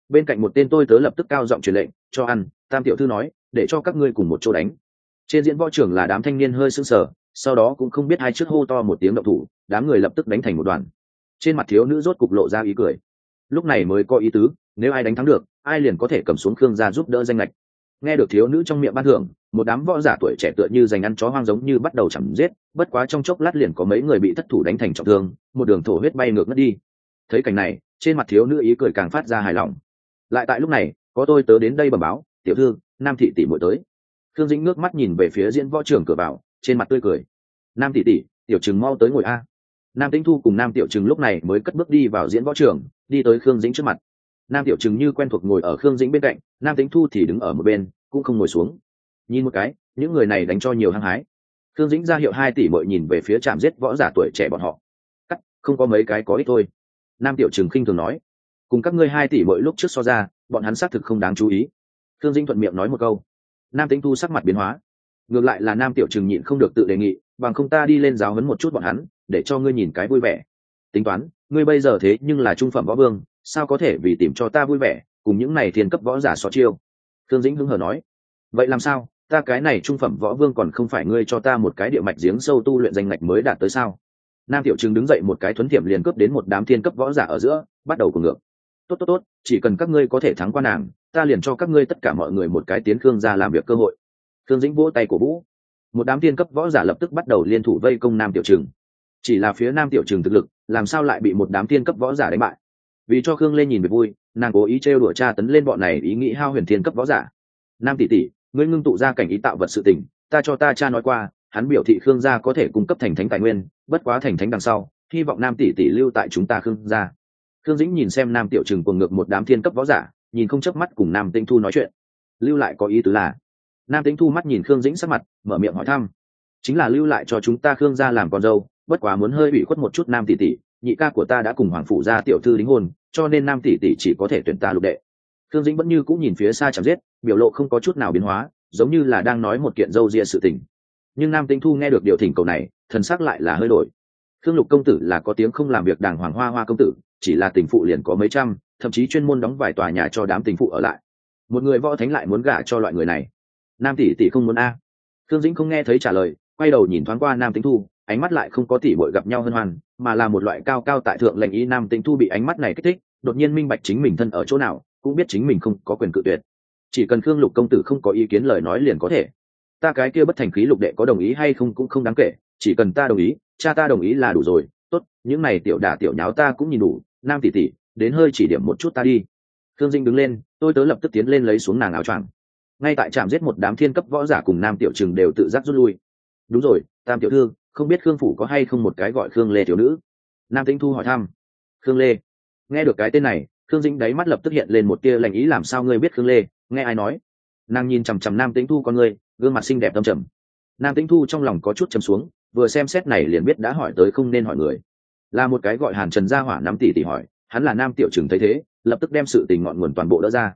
Bên cạnh một tên tôi tớ lập tức cao giọng truyền lệnh, cho ăn, tam tiểu thư nói, để cho các ngươi cùng một chỗ đánh. Trên diễn võ trưởng là đám thanh niên hơi sững sờ, sau đó cũng không biết hai trước hô to một tiếng động thủ, đám người lập tức đánh thành một đoàn trên mặt thiếu nữ rốt cục lộ ra ý cười. Lúc này mới có ý tứ, nếu ai đánh thắng được, ai liền có thể cầm xuống khương gia giúp đỡ danh lệch nghe được thiếu nữ trong miệng ban thưởng, một đám võ giả tuổi trẻ tựa như dành ăn chó hoang giống như bắt đầu chẳng giết, bất quá trong chốc lát liền có mấy người bị thất thủ đánh thành trọng thương, một đường thổ huyết bay ngược ngất đi. Thấy cảnh này, trên mặt thiếu nữ ý cười càng phát ra hài lòng. Lại tại lúc này, có tôi tớ đến đây bẩm báo, tiểu thư, nam thị tỷ muội tới. Thương dĩnh ngước mắt nhìn về phía diễn võ trường cửa vào, trên mặt tươi cười. Nam tỷ tỷ, tiểu chừng mau tới ngồi a nam tĩnh thu cùng nam tiểu trừng lúc này mới cất bước đi vào diễn võ trường, đi tới khương dĩnh trước mặt. Nam tiểu trừng như quen thuộc ngồi ở khương dĩnh bên cạnh, nam tĩnh thu thì đứng ở một bên, cũng không ngồi xuống. Nhìn một cái, những người này đánh cho nhiều hăng hái. Khương dĩnh ra hiệu hai tỷ bội nhìn về phía trạm giết võ giả tuổi trẻ bọn họ. Cắt, không có mấy cái có ích thôi. Nam tiểu trừng khinh thường nói. Cùng các ngươi hai tỷ bội lúc trước so ra, bọn hắn xác thực không đáng chú ý. Khương dĩnh thuận miệng nói một câu. Nam tĩnh thu sắc mặt biến hóa. Ngược lại là nam tiểu trừng nhịn không được tự đề nghị bằng không ta đi lên giáo hấn một chút bọn hắn, để cho ngươi nhìn cái vui vẻ. Tính toán, ngươi bây giờ thế nhưng là trung phẩm võ vương, sao có thể vì tìm cho ta vui vẻ, cùng những này thiên cấp võ giả so chiêu? Thương dĩnh hứng hờ nói. Vậy làm sao? Ta cái này trung phẩm võ vương còn không phải ngươi cho ta một cái địa mạch giếng sâu tu luyện danh ngạch mới đạt tới sao? Nam tiểu trừng đứng dậy một cái thuấn thiểm liền cướp đến một đám thiên cấp võ giả ở giữa, bắt đầu cùng ngược. Tốt tốt tốt, chỉ cần các ngươi có thể thắng qua nàng, ta liền cho các ngươi tất cả mọi người một cái tiến khương ra làm việc cơ hội. Thương dĩnh vỗ tay của vũ một đám thiên cấp võ giả lập tức bắt đầu liên thủ vây công nam tiểu trừng. Chỉ là phía nam tiểu trừng thực lực, làm sao lại bị một đám thiên cấp võ giả đánh bại? Vì cho khương lê nhìn về vui, nàng cố ý trêu đùa tra tấn lên bọn này ý nghĩ hao huyền thiên cấp võ giả. Nam tỷ tỷ, ngươi ngưng tụ ra cảnh ý tạo vật sự tình, ta cho ta cha nói qua, hắn biểu thị khương gia có thể cung cấp thành thánh tài nguyên, bất quá thành thánh đằng sau, hy vọng nam tỷ tỷ lưu tại chúng ta khương gia. Khương dĩnh nhìn xem nam tiểu trừng cuồng ngược một đám thiên cấp võ giả, nhìn không chớp mắt cùng nam tinh thu nói chuyện. Lưu lại có ý tứ là nam tính thu mắt nhìn khương dĩnh sắc mặt, mở miệng hỏi thăm. Chính là lưu lại cho chúng ta khương gia làm con dâu, bất quá muốn hơi bị khuất một chút nam tỷ tỷ, nhị ca của ta đã cùng hoàng phủ gia tiểu thư đính hôn, cho nên nam tỷ tỷ chỉ có thể tuyển ta lục đệ. Khương dĩnh vẫn như cũng nhìn phía xa chẳng giết, biểu lộ không có chút nào biến hóa, giống như là đang nói một kiện dâu ria sự tình. Nhưng nam tính thu nghe được điều thỉnh cầu này, thần sắc lại là hơi đổi. Khương lục công tử là có tiếng không làm việc đàng hoàng hoa hoa công tử, chỉ là tình phụ liền có mấy trăm, thậm chí chuyên môn đóng vài tòa nhà cho đám tình phụ ở lại. Một người võ thánh lại muốn gả cho loại người này nam tỷ tỷ không muốn a. Thương dĩnh không nghe thấy trả lời, quay đầu nhìn thoáng qua nam tính thu, ánh mắt lại không có tỷ bội gặp nhau hân hoan, mà là một loại cao cao tại thượng lệnh ý nam tính thu bị ánh mắt này kích thích, đột nhiên minh bạch chính mình thân ở chỗ nào, cũng biết chính mình không có quyền cự tuyệt. Chỉ cần khương lục công tử không có ý kiến lời nói liền có thể. Ta cái kia bất thành khí lục đệ có đồng ý hay không cũng không đáng kể, chỉ cần ta đồng ý, cha ta đồng ý là đủ rồi, tốt, những này tiểu đả tiểu nháo ta cũng nhìn đủ, nam tỷ tỷ, đến hơi chỉ điểm một chút ta đi. Thương dinh đứng lên, tôi tớ lập tức tiến lên lấy xuống nàng áo choàng ngay tại trạm giết một đám thiên cấp võ giả cùng nam tiểu trừng đều tự giác rút lui. Đúng rồi, tam tiểu thư, không biết khương phủ có hay không một cái gọi khương lê tiểu nữ? Nam tĩnh thu hỏi thăm. Khương lê. Nghe được cái tên này, khương dĩnh đáy mắt lập tức hiện lên một tia lành ý, làm sao ngươi biết khương lê? Nghe ai nói? Nàng nhìn chằm chằm nam tĩnh thu con ngươi gương mặt xinh đẹp tâm trầm. Nam tĩnh thu trong lòng có chút chầm xuống, vừa xem xét này liền biết đã hỏi tới không nên hỏi người. Là một cái gọi hàn trần gia hỏa năm tỷ tỷ hỏi, hắn là nam tiểu trừng thấy thế, lập tức đem sự tình ngọn nguồn toàn bộ đỡ ra.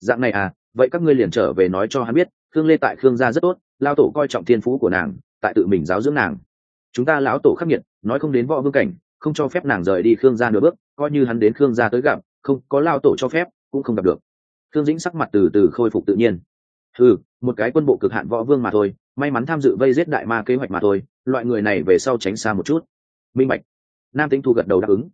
Dạng này à vậy các ngươi liền trở về nói cho hắn biết, khương lê tại khương gia rất tốt lao tổ coi trọng thiên phú của nàng, tại tự mình giáo dưỡng nàng. Chúng ta lão tổ khắc nghiệt, nói không đến võ vương cảnh, không cho phép nàng rời đi khương gia nửa bước, coi như hắn đến khương gia tới gặp, không, có lao tổ cho phép, cũng không gặp được. Khương dĩnh sắc mặt từ từ khôi phục tự nhiên. Ừ một cái quân bộ cực hạn võ vương mà thôi, may mắn tham dự vây giết đại ma kế hoạch mà thôi, loại người này về sau tránh xa một chút. Minh bạch. Nam tính thu gật đầu đáp ứng.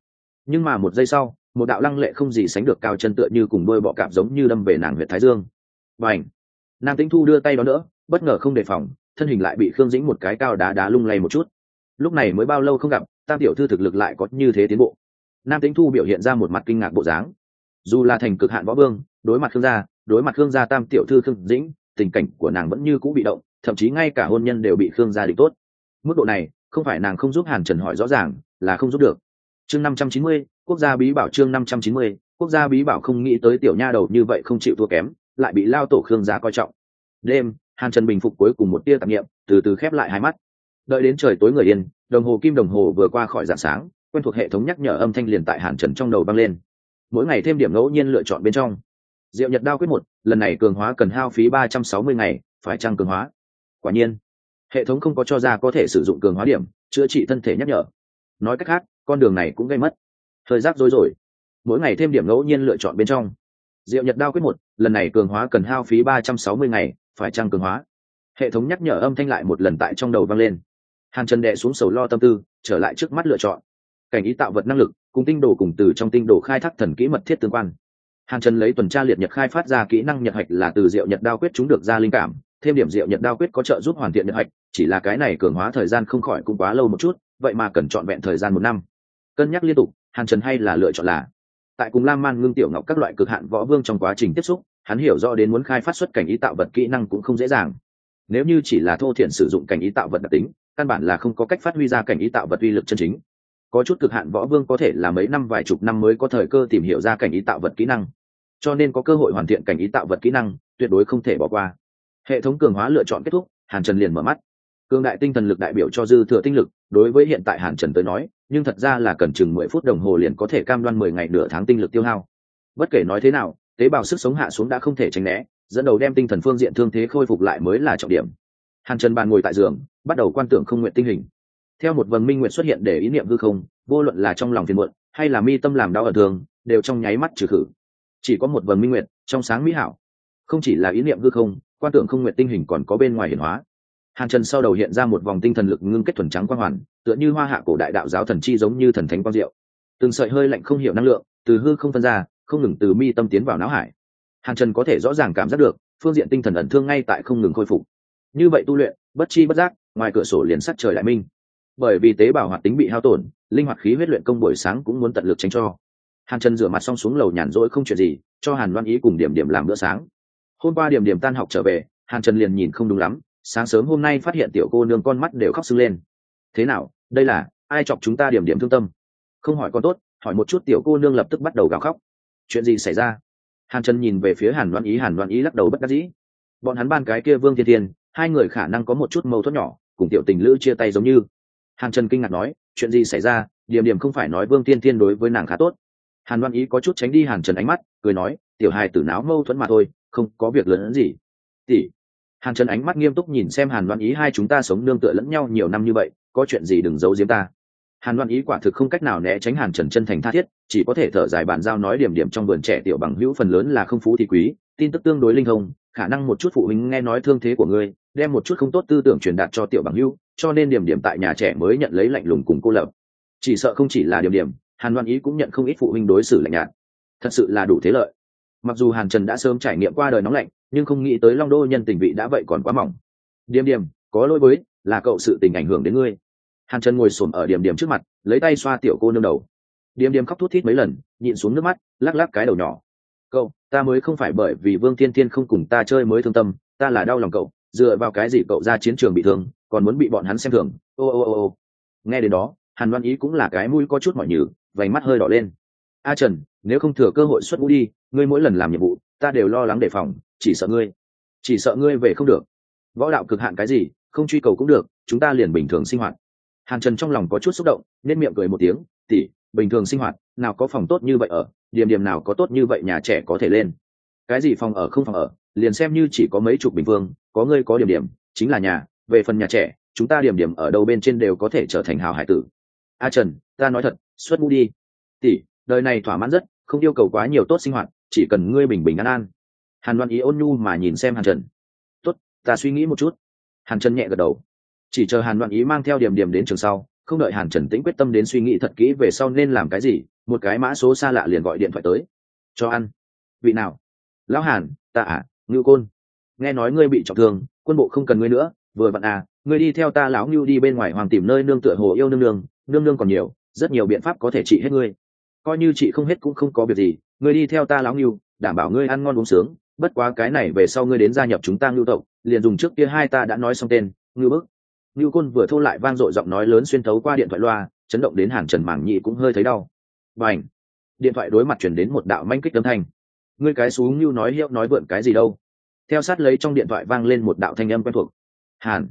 Nhưng mà một giây sau, một đạo lăng lệ không gì sánh được cao chân tựa như cùng đôi bọ cạp giống như đâm về nàng huyện thái dương và ảnh. Nam tĩnh thu đưa tay đó nữa bất ngờ không đề phòng, thân hình lại bị khương dĩnh một cái cao đá đá lung lay một chút. Lúc này mới bao lâu không gặp, tam tiểu thư thực lực lại có như thế tiến bộ. Nam tĩnh thu biểu hiện ra một mặt kinh ngạc bộ dáng. Dù là thành cực hạn võ vương, đối mặt khương gia, đối mặt khương gia tam tiểu thư khương dĩnh, tình cảnh của nàng vẫn như cũ bị động, thậm chí ngay cả hôn nhân đều bị khương gia địch tốt. Mức độ này, không phải nàng không giúp hàn trần hỏi rõ ràng, là không giúp được. Chương năm trăm chín mươi, quốc gia bí bảo chương năm trăm chín mươi, quốc gia bí bảo không nghĩ tới tiểu nha đầu như vậy không chịu thua kém lại bị lao tổ khương gia coi trọng. Đêm, hàn trần bình phục cuối cùng một tia tạp nghiệm từ từ khép lại hai mắt. Đợi đến trời tối người yên, đồng hồ kim đồng hồ vừa qua khỏi dạng sáng, quen thuộc hệ thống nhắc nhở âm thanh liền tại hàn trần trong đầu băng lên. Mỗi ngày thêm điểm ngẫu nhiên lựa chọn bên trong. Diệu nhật đao quyết một, lần này cường hóa cần hao phí ba trăm sáu mươi ngày, phải trăng cường hóa? Quả nhiên, hệ thống không có cho ra có thể sử dụng cường hóa điểm, chữa trị thân thể nhắc nhở. Nói cách khác, con đường này cũng gây mất. Thời giác dối rồi mỗi ngày thêm điểm ngẫu nhiên lựa chọn bên trong. Diệu nhật đao quyết một lần này cường hóa cần hao phí ba trăm sáu mươi ngày, phải trăng cường hóa? Hệ thống nhắc nhở âm thanh lại một lần tại trong đầu vang lên. Hàn trần đệ xuống sầu lo tâm tư, trở lại trước mắt lựa chọn. Cảnh ý tạo vật năng lực, cùng tinh đồ cùng từ trong tinh đồ khai thác thần kỹ mật thiết tương quan. Hàn trần lấy tuần tra liệt nhật khai phát ra kỹ năng nhật hạch là từ diệu nhật đao quyết chúng được ra linh cảm, thêm điểm diệu nhật đao quyết có trợ giúp hoàn thiện nhật hạch, chỉ là cái này cường hóa thời gian không khỏi cũng quá lâu một chút, vậy mà cần trọn vẹn thời gian một năm. Cân nhắc liên tục, hàn trần hay là lựa chọn là, tại cùng lam man ngưng tiểu ngọc các loại cực hạn võ vương trong quá trình tiếp xúc hắn hiểu rõ đến muốn khai phát xuất cảnh ý tạo vật kỹ năng cũng không dễ dàng. Nếu như chỉ là thô thiện sử dụng cảnh ý tạo vật đặc tính, căn bản là không có cách phát huy ra cảnh ý tạo vật uy lực chân chính. Có chút cực hạn võ vương có thể là mấy năm, vài chục năm mới có thời cơ tìm hiểu ra cảnh ý tạo vật kỹ năng. Cho nên có cơ hội hoàn thiện cảnh ý tạo vật kỹ năng, tuyệt đối không thể bỏ qua. Hệ thống cường hóa lựa chọn kết thúc, hàn trần liền mở mắt. Cường đại tinh thần lực đại biểu cho dư thừa tinh lực, đối với hiện tại hàn trần tới nói, nhưng thật ra là cần chừng mười phút đồng hồ liền có thể cam đoan mười ngày nửa tháng tinh lực tiêu hao. Bất kể nói thế nào tế bào sức sống hạ xuống đã không thể tránh né, dẫn đầu đem tinh thần phương diện thương thế khôi phục lại mới là trọng điểm. Hàn trần bàn ngồi tại giường, bắt đầu quan tưởng không nguyện tinh hình. Theo một vần minh nguyện xuất hiện để ý niệm hư không, vô luận là trong lòng phiền muộn, hay là mi tâm làm đau ở thường, đều trong nháy mắt trừ khử. Chỉ có một vần minh nguyện, trong sáng mỹ hảo. Không chỉ là ý niệm hư không, quan tưởng không nguyện tinh hình còn có bên ngoài hiển hóa. Hàn trần sau đầu hiện ra một vòng tinh thần lực ngưng kết thuần trắng quang hoàn, tựa như hoa hạ cổ đại đạo giáo thần chi giống như thần thánh quang diệu. Từng sợi hơi lạnh không hiểu năng lượng, từ hư không phân ra không ngừng từ mi tâm tiến vào não hải. Hàn trần có thể rõ ràng cảm giác được, phương diện tinh thần ẩn thương ngay tại không ngừng khôi phục. Như vậy tu luyện, bất chi bất giác, ngoài cửa sổ liền sắt trời đại minh. Bởi vì tế bào hoạt tính bị hao tổn, linh hoạt khí huyết luyện công buổi sáng cũng muốn tận lực tránh cho. Hàn trần rửa mặt xong xuống lầu nhàn rỗi không chuyện gì, cho hàn loan ý cùng điểm điểm làm bữa sáng. Hôm qua điểm điểm tan học trở về hàn trần liền nhìn không đúng lắm, sáng sớm hôm nay phát hiện tiểu cô nương con mắt đều khóc sưng lên. Thế nào, đây là, ai chọc chúng ta điểm điểm thương tâm? Không hỏi con tốt, hỏi một chút tiểu cô nương lập tức bắt đầu gào khóc chuyện gì xảy ra? Hàn trần nhìn về phía hàn loan ý, hàn loan ý lắc đầu bất đắc dĩ. Bọn hắn ban cái kia vương thiên thiên, hai người khả năng có một chút mâu thuẫn nhỏ, cùng tiểu tình lữ chia tay giống như. Hàn trần kinh ngạc nói, chuyện gì xảy ra? Điểm điểm không phải nói vương Thiên Thiên đối với nàng khá tốt. Hàn loan ý có chút tránh đi hàn trần ánh mắt, cười nói, tiểu hài tử náo mâu thuẫn mà thôi, không có việc lớn hơn gì. Tỷ. Hàn trần ánh mắt nghiêm túc nhìn xem hàn loan ý, hai chúng ta sống nương tựa lẫn nhau nhiều năm như vậy, có chuyện gì đừng giấu giếm ta hàn loan ý quả thực không cách nào né tránh hàn trần chân thành tha thiết, chỉ có thể thở dài bàn giao nói điểm điểm trong vườn trẻ tiểu bằng hữu phần lớn là không phú thì quý, tin tức tương đối linh thông, khả năng một chút phụ huynh nghe nói thương thế của ngươi, đem một chút không tốt tư tưởng truyền đạt cho tiểu bằng hữu, cho nên điểm điểm tại nhà trẻ mới nhận lấy lạnh lùng cùng cô lập. Chỉ sợ không chỉ là điểm điểm, hàn loan ý cũng nhận không ít phụ huynh đối xử lạnh nhạt. Thật sự là đủ thế lợi. Mặc dù hàn trần đã sớm trải nghiệm qua đời nóng lạnh, nhưng không nghĩ tới long đô nhân tình vị đã vậy còn quá mỏng. Điềm điềm có lỗi với, là cậu sự tình ảnh hưởng đến ngươi hàn trần ngồi s ổ m ở điểm điểm trước mặt, lấy tay xoa tiểu cô nương đầu. Điểm Điểm khóc thút thít mấy lần, nhịn xuống nước mắt, lắc lắc cái đầu nhỏ. Cậu, ta mới không phải bởi vì vương thiên thiên không cùng ta chơi mới thương tâm, ta là đau lòng cậu, dựa vào cái gì cậu ra chiến trường bị thương, còn muốn bị bọn hắn xem thường. Ô ô ô ô. Nghe đến đó, hàn Loan ý cũng là cái mũi có chút mỏi nhừ, vành mắt hơi đỏ lên. A trần, nếu không thừa cơ hội xuất ngũ đi, ngươi mỗi lần làm nhiệm vụ, ta đều lo lắng đề phòng, chỉ sợ ngươi, chỉ sợ ngươi về không được. Võ đạo cực hạn cái gì, không truy cầu cũng được, chúng ta liền bình thường sinh hoạt hàn trần trong lòng có chút xúc động nên miệng cười một tiếng tỉ bình thường sinh hoạt, nào có phòng tốt như vậy ở, điểm điểm nào có tốt như vậy nhà trẻ có thể lên. Cái gì phòng ở không phòng ở, liền xem như chỉ có mấy chục bình phương có ngươi có điểm điểm, chính là nhà, về phần nhà trẻ, chúng ta điểm điểm ở đâu bên trên đều có thể trở thành hào hải tử. A trần, ta nói thật, xuất ngũ đi. Tỷ, đời này thỏa mãn rất, không yêu cầu quá nhiều tốt sinh hoạt, chỉ cần ngươi bình bình an an. Hàn Loan ý ôn nhu mà nhìn xem hàn trần. Tốt, ta suy nghĩ một chút. Hàn trần nhẹ gật đầu chỉ chờ hàn đoan ý mang theo điểm điểm đến trường sau, không đợi hàn trần tĩnh quyết tâm đến suy nghĩ thật kỹ về sau nên làm cái gì, một cái mã số xa lạ liền gọi điện thoại tới. Cho ăn. Vị nào? Lão hàn, ta à ngưu côn. Nghe nói ngươi bị trọng thương, quân bộ không cần ngươi nữa, vừa vặn à ngươi đi theo ta lão ngưu đi bên ngoài hoàng tìm nơi nương tựa hồ yêu nương nương nương nương còn nhiều, rất nhiều biện pháp có thể trị hết ngươi. Coi như chị không hết cũng không có việc gì, ngươi đi theo ta lão ngưu, đảm bảo ngươi ăn ngon uống sướng, bất quá cái này về sau ngươi đến gia nhập chúng ta ngưu tộc, liền dùng trước kia hai ta đã nói xong tên, ngưu bức. Nưu côn vừa thô lại vang dội giọng nói lớn xuyên thấu qua điện thoại loa, chấn động đến hàn trần mảng nhị cũng hơi thấy đau. Bành! điện thoại đối mặt truyền đến một đạo manh kích âm thanh. Ngươi cái xuống Nưu nói hiệu nói vượn cái gì đâu? Theo sát lấy trong điện thoại vang lên một đạo thanh âm quen thuộc. Hàn!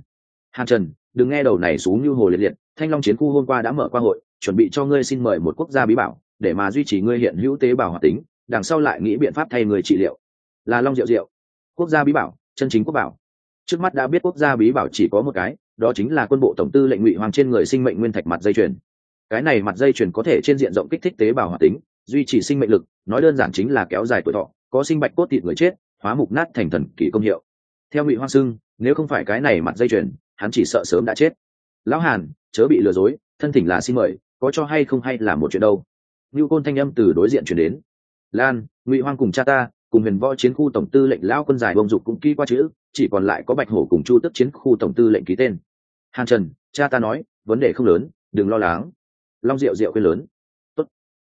Hàn trần, đừng nghe đầu này xuống Nưu hồ liệt liệt, thanh long chiến khu hôm qua đã mở qua hội, chuẩn bị cho ngươi xin mời một quốc gia bí bảo, để mà duy trì ngươi hiện hữu tế bào hoạt tính, đằng sau lại nghĩ biện pháp thay người trị liệu. Là long diệu diệu. Quốc gia bí bảo, chân chính quốc bảo. Trước mắt đã biết quốc gia bí bảo chỉ có một cái đó chính là quân bộ tổng tư lệnh ngụy hoàng trên người sinh mệnh nguyên thạch mặt dây chuyền. Cái này mặt dây chuyền có thể trên diện rộng kích thích tế bào hoạt tính, duy trì sinh mệnh lực, nói đơn giản chính là kéo dài tuổi thọ, có sinh bạch cốt thịt người chết, hóa mục nát thành thần kỳ công hiệu. Theo ngụy hoang sưng nếu không phải cái này mặt dây chuyền, hắn chỉ sợ sớm đã chết. Lão hàn, chớ bị lừa dối, thân thỉnh là xin mời, có cho hay không hay là một chuyện đâu. Như côn thanh âm từ đối diện chuyển đến. Lan, ngụy hoang cùng cha ta, cùng huyền võ chiến khu tổng tư lệnh lão quân giải bông dục cũng ký qua chữ, chỉ còn lại có bạch hổ cùng chu tức chiến khu tổng tư lệnh ký tên hàn trần, cha ta nói, vấn đề không lớn, đừng lo lắng. Long rượu rượu quên lớn. Tốt.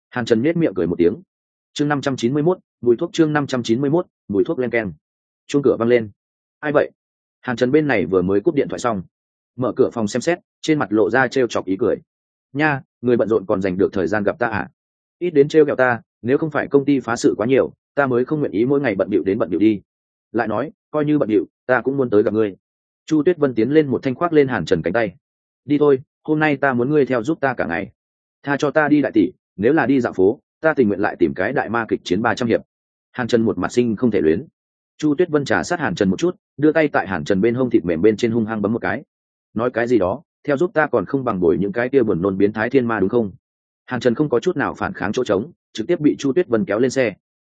hàn trần nhếch miệng cười một tiếng. Chương năm trăm chín mươi mốt, mùi thuốc chương năm trăm chín mươi mốt, mùi thuốc len keng chuông cửa văng lên. Ai vậy? Hàn trần bên này vừa mới cúp điện thoại xong. Mở cửa phòng xem xét, trên mặt lộ ra t r e o chọc ý cười. Nha, người bận rộn còn dành được thời gian gặp ta à? Ít đến t r e o kẹo ta, nếu không phải công ty phá sự quá nhiều, ta mới không nguyện ý mỗi ngày bận bịu đến bận bịu đi. Lại nói, coi như bận bịu, ta cũng muốn tới gặp ngươi chu tuyết vân tiến lên một thanh khoác lên hàn trần cánh tay. Đi thôi, hôm nay ta muốn ngươi theo giúp ta cả ngày. Tha cho ta đi đại tỷ, nếu là đi dạo phố, ta tình nguyện lại tìm cái đại ma kịch chiến ba trăm hiệp. Hàn trần một mặt sinh không thể luyến. Chu tuyết vân trà sát hàn trần một chút, đưa tay tại hàn trần bên hông thịt mềm bên trên hung hăng bấm một cái. Nói cái gì đó, theo giúp ta còn không bằng bồi những cái kia buồn nôn biến thái thiên ma đúng không? Hàn trần không có chút nào phản kháng chỗ trống, trực tiếp bị chu tuyết vân kéo lên xe.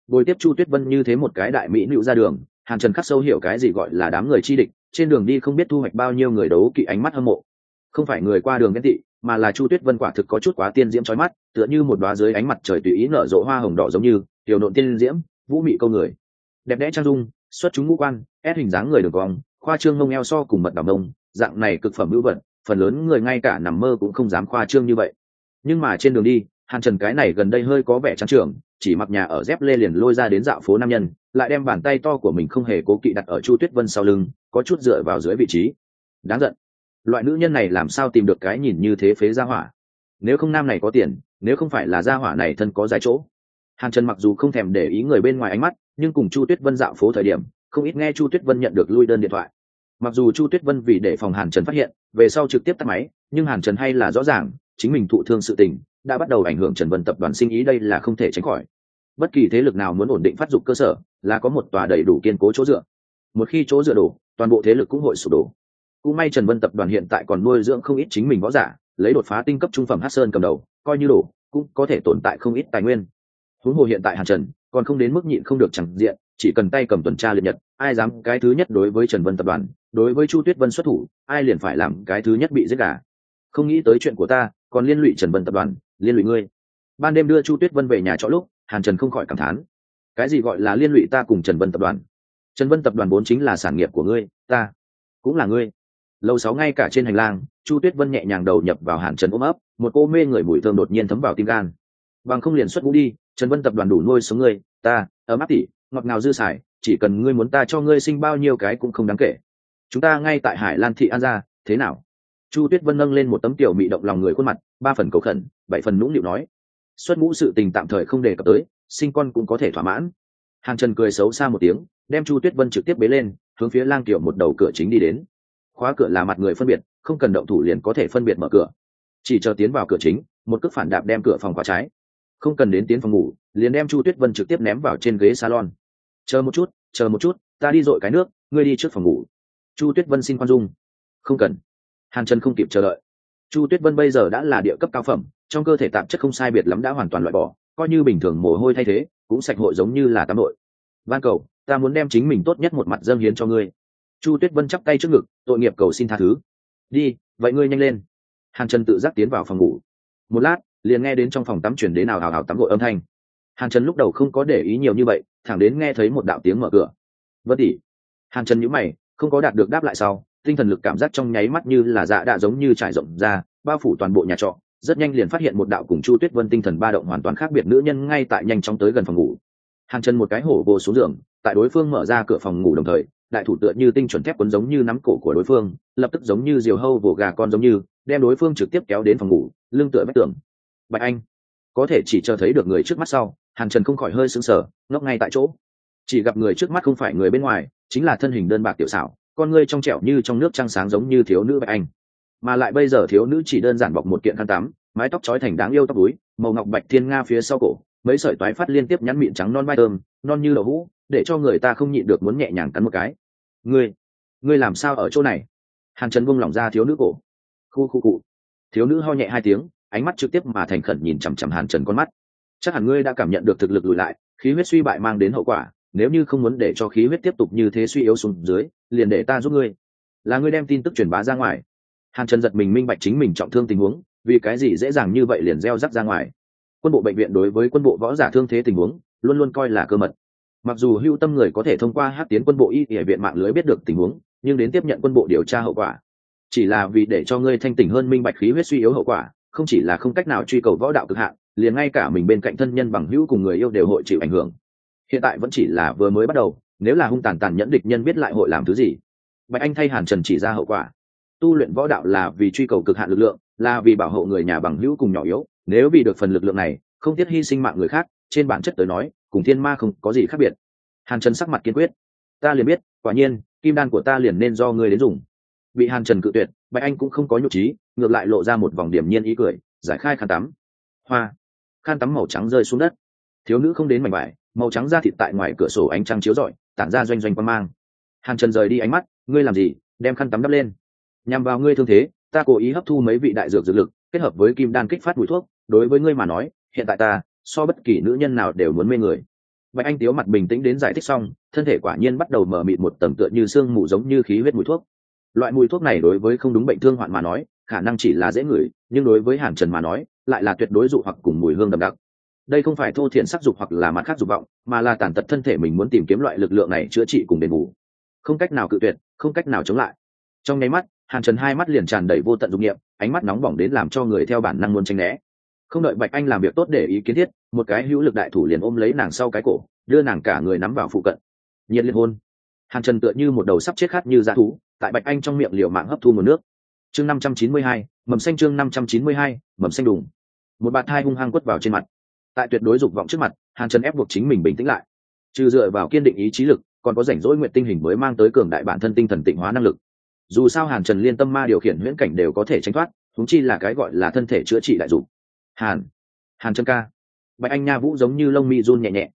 Bồi tiếp chu tuyết vân như thế một cái đại mỹ nữ ra đường, hàn trần khắc sâu hiểu cái gì gọi là đám người chi địch trên đường đi không biết thu hoạch bao nhiêu người đấu kỵ ánh mắt hâm mộ. Không phải người qua đường ghen tị, mà là chu tuyết vân quả thực có chút quá tiên diễm trói mắt, tựa như một đoá dưới ánh mặt trời tùy ý nở rộ hoa hồng đỏ giống như, tiểu nộn tiên diễm, vũ mị câu người. Đẹp đẽ trang dung, xuất chúng ngũ quan, ép hình dáng người đường cong, khoa trương mông eo so cùng mật đảo mông, dạng này cực phẩm hữu vật, phần lớn người ngay cả nằm mơ cũng không dám khoa trương như vậy. Nhưng mà trên đường đi hàn trần cái này gần đây hơi có vẻ trang trưởng chỉ mặc nhà ở dép lê liền lôi ra đến dạo phố nam nhân, lại đem bàn tay to của mình không hề cố kỵ đặt ở chu tuyết vân sau lưng, có chút dựa vào dưới vị trí. Đáng giận. Loại nữ nhân này làm sao tìm được cái nhìn như thế phế gia hỏa? Nếu không nam này có tiền, nếu không phải là gia hỏa này thân có dài chỗ. Hàn trần mặc dù không thèm để ý người bên ngoài ánh mắt, nhưng cùng chu tuyết vân dạo phố thời điểm, không ít nghe chu tuyết vân nhận được lui đơn điện thoại. Mặc dù chu tuyết vân vì để phòng hàn trần phát hiện, về sau trực tiếp tắt máy, nhưng hàn trần hay là rõ ràng, chính mình thụ thương sự tình đã bắt đầu ảnh hưởng trần vân tập đoàn sinh ý đây là không thể tránh khỏi. Bất kỳ thế lực nào muốn ổn định phát dục cơ sở là có một tòa đầy đủ kiên cố chỗ dựa. Một khi chỗ dựa đổ, toàn bộ thế lực cũng hội sụp đổ. Cũng may trần vân tập đoàn hiện tại còn nuôi dưỡng không ít chính mình võ giả, lấy đột phá tinh cấp trung phẩm hát sơn cầm đầu, coi như đổ, cũng có thể tồn tại không ít tài nguyên. Huống hồ hiện tại hàn trần còn không đến mức nhịn không được chẳng diện, chỉ cần tay cầm tuần tra liệt nhật, ai dám cái thứ nhất đối với trần vân tập đoàn, đối với chu tuyết vân xuất thủ, ai liền phải làm cái thứ nhất bị giết cả không nghĩ tới chuyện của ta còn liên lụy trần vân tập đoàn, liên lụy ngươi. Ban đêm đưa chu tuyết vân về nhà trọ lúc, hàn trần không khỏi cảm thán. Cái gì gọi là liên lụy ta cùng trần vân tập đoàn? Trần vân tập đoàn vốn chính là sản nghiệp của ngươi, ta cũng là ngươi. Lâu sáu ngay cả trên hành lang, chu tuyết vân nhẹ nhàng đầu nhập vào hàn trần ôm ấp, một cô mê người mùi thơm đột nhiên thấm vào tim gan. Bằng không liền xuất ngũ đi, trần vân tập đoàn đủ nuôi sống ngươi, ta, ấm áp tỉ, ngọt ngào dư xài, chỉ cần ngươi muốn ta cho ngươi sinh bao nhiêu cái cũng không đáng kể. Chúng ta ngay tại hải lan thị an gia, thế nào? Chu tuyết vân nâng lên một tấm tiểu mị động lòng người khuôn mặt, ba phần cầu khẩn, bảy phần nũng nịu nói, xuất ngũ sự tình tạm thời không đề cập tới, sinh con cũng có thể thỏa mãn. Hàng trần cười xấu xa một tiếng, đem chu tuyết vân trực tiếp bế lên, hướng phía lang tiểu một đầu cửa chính đi đến. Khóa cửa là mặt người phân biệt, không cần động thủ liền có thể phân biệt mở cửa. Chỉ chờ tiến vào cửa chính, một cước phản đạp đem cửa phòng khóa trái. Không cần đến tiến phòng ngủ, liền đem chu tuyết vân trực tiếp ném vào trên ghế salon. Chờ một chút, chờ một chút, ta đi dội cái nước, ngươi đi trước phòng ngủ. Chu tuyết vân xin khoan dung. Không cần hàn trần không kịp chờ đợi. Chu tuyết vân bây giờ đã là địa cấp cao phẩm, trong cơ thể tạp chất không sai biệt lắm đã hoàn toàn loại bỏ, coi như bình thường mồ hôi thay thế, cũng sạch hội giống như là tắm nội van cầu, ta muốn đem chính mình tốt nhất một mặt dâng hiến cho ngươi. Chu tuyết vân chắp tay trước ngực, tội nghiệp cầu xin tha thứ. Đi, vậy ngươi nhanh lên. Hàn trần tự giác tiến vào phòng ngủ. Một lát, liền nghe đến trong phòng tắm chuyển đến nào hào hào tắm gội âm thanh. Hàn trần lúc đầu không có để ý nhiều như vậy, thẳng đến nghe thấy một đạo tiếng mở cửa. Vân tỉ hàn trần nhữ mày, không có đạt được đáp lại sau tinh thần lực cảm giác trong nháy mắt như là dạ đã giống như trải rộng ra, bao phủ toàn bộ nhà trọ, rất nhanh liền phát hiện một đạo cùng chu tuyết vân tinh thần ba động hoàn toàn khác biệt nữ nhân ngay tại nhanh chóng tới gần phòng ngủ. Hàng chân một cái hổ vô xuống giường, tại đối phương mở ra cửa phòng ngủ đồng thời, đại thủ tựa như tinh chuẩn thép quấn giống như nắm cổ của đối phương, lập tức giống như diều hâu vồ gà con giống như, đem đối phương trực tiếp kéo đến phòng ngủ, lưng tựa vách tường. Bạch anh, có thể chỉ chờ thấy được người trước mắt sau hàn trần không khỏi hơi sững sờ, ngốc ngay tại chỗ. Chỉ gặp người trước mắt không phải người bên ngoài, chính là thân hình đơn bạc tiểu xảo con ngươi trong trẻo như trong nước trăng sáng giống như thiếu nữ bạch anh. Mà lại bây giờ thiếu nữ chỉ đơn giản bọc một kiện khăn tắm, mái tóc trói thành đáng yêu tóc túi màu ngọc bạch thiên nga phía sau cổ, mấy sợi toái phát liên tiếp nhắn mịn trắng non mai thơm non như đậu hũ, để cho người ta không nhịn được muốn nhẹ nhàng cắn một cái. Ngươi ngươi làm sao ở chỗ này? Hàn trần buông lỏng ra thiếu nữ cổ. Khu khu cụ. Thiếu nữ ho nhẹ hai tiếng, ánh mắt trực tiếp mà thành khẩn nhìn chằm chằm hàn trần con mắt. Chắc hẳn ngươi đã cảm nhận được thực lực lùi lại, khí huyết suy bại mang đến hậu quả nếu như không muốn để cho khí huyết tiếp tục như thế suy yếu xuống dưới, liền để ta giúp ngươi. Là ngươi đem tin tức truyền bá ra ngoài. Hàn trần giật mình minh bạch chính mình trọng thương tình huống, vì cái gì dễ dàng như vậy liền gieo rắc ra ngoài. Quân bộ bệnh viện đối với quân bộ võ giả thương thế tình huống, luôn luôn coi là cơ mật. Mặc dù hưu tâm người có thể thông qua hát tiến quân bộ y hệ viện mạng lưới biết được tình huống, nhưng đến tiếp nhận quân bộ điều tra hậu quả. Chỉ là vì để cho ngươi thanh tỉnh hơn minh bạch khí huyết suy yếu hậu quả, không chỉ là không cách nào truy cầu võ đạo cực hạn, liền ngay cả mình bên cạnh thân nhân bằng hữu cùng người yêu đều hội chịu ảnh hưởng hiện tại vẫn chỉ là vừa mới bắt đầu, nếu là hung tàn tàn nhẫn địch nhân biết lại hội làm thứ gì? Bạch anh thay hàn trần chỉ ra hậu quả. Tu luyện võ đạo là vì truy cầu cực hạn lực lượng, là vì bảo hộ người nhà bằng hữu cùng nhỏ yếu. Nếu vì được phần lực lượng này, không tiếc hy sinh mạng người khác, trên bản chất tới nói, cùng thiên ma không có gì khác biệt. Hàn trần sắc mặt kiên quyết. Ta liền biết, quả nhiên, kim đan của ta liền nên do ngươi đến dùng. Bị hàn trần cự tuyệt, bạch anh cũng không có nhục trí, ngược lại lộ ra một vòng điểm nhiên ý cười, giải khai khăn tắm. Hoa. Khăn tắm màu trắng rơi xuống đất. Thiếu nữ không đến mảnh vải màu trắng ra thịt tại ngoài cửa sổ ánh trăng chiếu rọi, tản ra doanh doanh quan mang. Hàn trần rời đi ánh mắt, ngươi làm gì? Đem khăn tắm đắp lên. Nhằm vào ngươi thương thế, ta cố ý hấp thu mấy vị đại dược dược lực, kết hợp với kim đan kích phát mũi thuốc. Đối với ngươi mà nói, hiện tại ta, so bất kỳ nữ nhân nào đều muốn mê người. Bạch anh tiếu mặt bình tĩnh đến giải thích xong, thân thể quả nhiên bắt đầu mở mịt một tầng tựa như sương mù giống như khí huyết mùi thuốc. Loại mùi thuốc này đối với không đúng bệnh thương hoạn mà nói, khả năng chỉ là dễ ngửi, nhưng đối với hàn trần mà nói, lại là tuyệt đối dụ hoặc cùng mùi hương đậm đặc đây không phải thô thiện sắc dục hoặc là mặt khác dục vọng, mà là tàn tật thân thể mình muốn tìm kiếm loại lực lượng này chữa trị cùng đền bù. Không cách nào cự tuyệt, không cách nào chống lại. Trong nháy mắt, hàn trần hai mắt liền tràn đầy vô tận dụng nghiệm ánh mắt nóng bỏng đến làm cho người theo bản năng muốn tranh né. Không đợi bạch anh làm việc tốt để ý kiến thiết, một cái hữu lực đại thủ liền ôm lấy nàng sau cái cổ, đưa nàng cả người nắm vào phụ cận. Nhiệt liệt hôn. Hàn trần tựa như một đầu sắp chết khát như dã thú, tại bạch anh trong miệng liều mạng hấp thu một nước. Chương năm trăm chín mươi hai, mầm xanh chương năm trăm chín mươi hai, mầm xanh đùng. Một bạt thai hung hăng quất vào trên mặt tại tuyệt đối dục vọng trước mặt, hàn trần ép buộc chính mình bình tĩnh lại. Trừ dựa vào kiên định ý chí lực, còn có rảnh rỗi nguyện tinh hình mới mang tới cường đại bản thân tinh thần tịnh hóa năng lực. Dù sao hàn trần liên tâm ma điều khiển huyễn cảnh đều có thể tránh thoát thúng chi là cái gọi là thân thể chữa trị đại dục. hàn hàn Trần ca. Bạch anh nha vũ giống như lông mi run nhẹ nhẹ.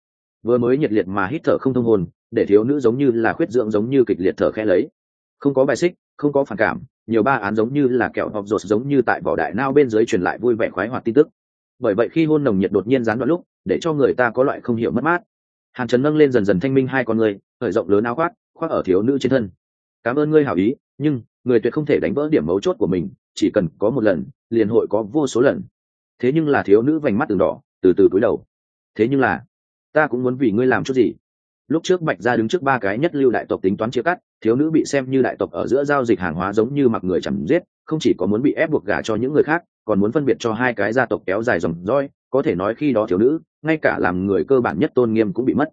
Vừa mới nhiệt liệt mà hít thở không thông hồn, để thiếu nữ giống như là khuyết dưỡng giống như kịch liệt thở khẽ lấy. Không có bài xích, không có phản cảm, nhiều ba án giống như là kẹo họp rột giống như tại vỏ đại nao bên dưới truyền lại vui vẻ khoái hoạt tin tức bởi vậy khi hôn nồng nhiệt đột nhiên gián đoạn lúc, để cho người ta có loại không hiểu mất mát. Hàn trần nâng lên dần dần thanh minh hai con người, khởi rộng lớn áo khoác khoác ở thiếu nữ trên thân. Cảm ơn ngươi hảo ý, nhưng người tuyệt không thể đánh vỡ điểm mấu chốt của mình, chỉ cần có một lần, liền hội có vô số lần. Thế nhưng là thiếu nữ vành mắt từng đỏ, từ từ cúi đầu. Thế nhưng là, ta cũng muốn vì ngươi làm chút gì? Lúc trước bạch ra đứng trước ba cái nhất lưu đại tộc tính toán chia cắt, thiếu nữ bị xem như đại tộc ở giữa giao dịch hàng hóa giống như mặc người chẳng giết, không chỉ có muốn bị ép buộc gả cho những người khác còn muốn phân biệt cho hai cái gia tộc kéo dài dòng dõi, có thể nói khi đó thiếu nữ ngay cả làm người cơ bản nhất tôn nghiêm cũng bị mất.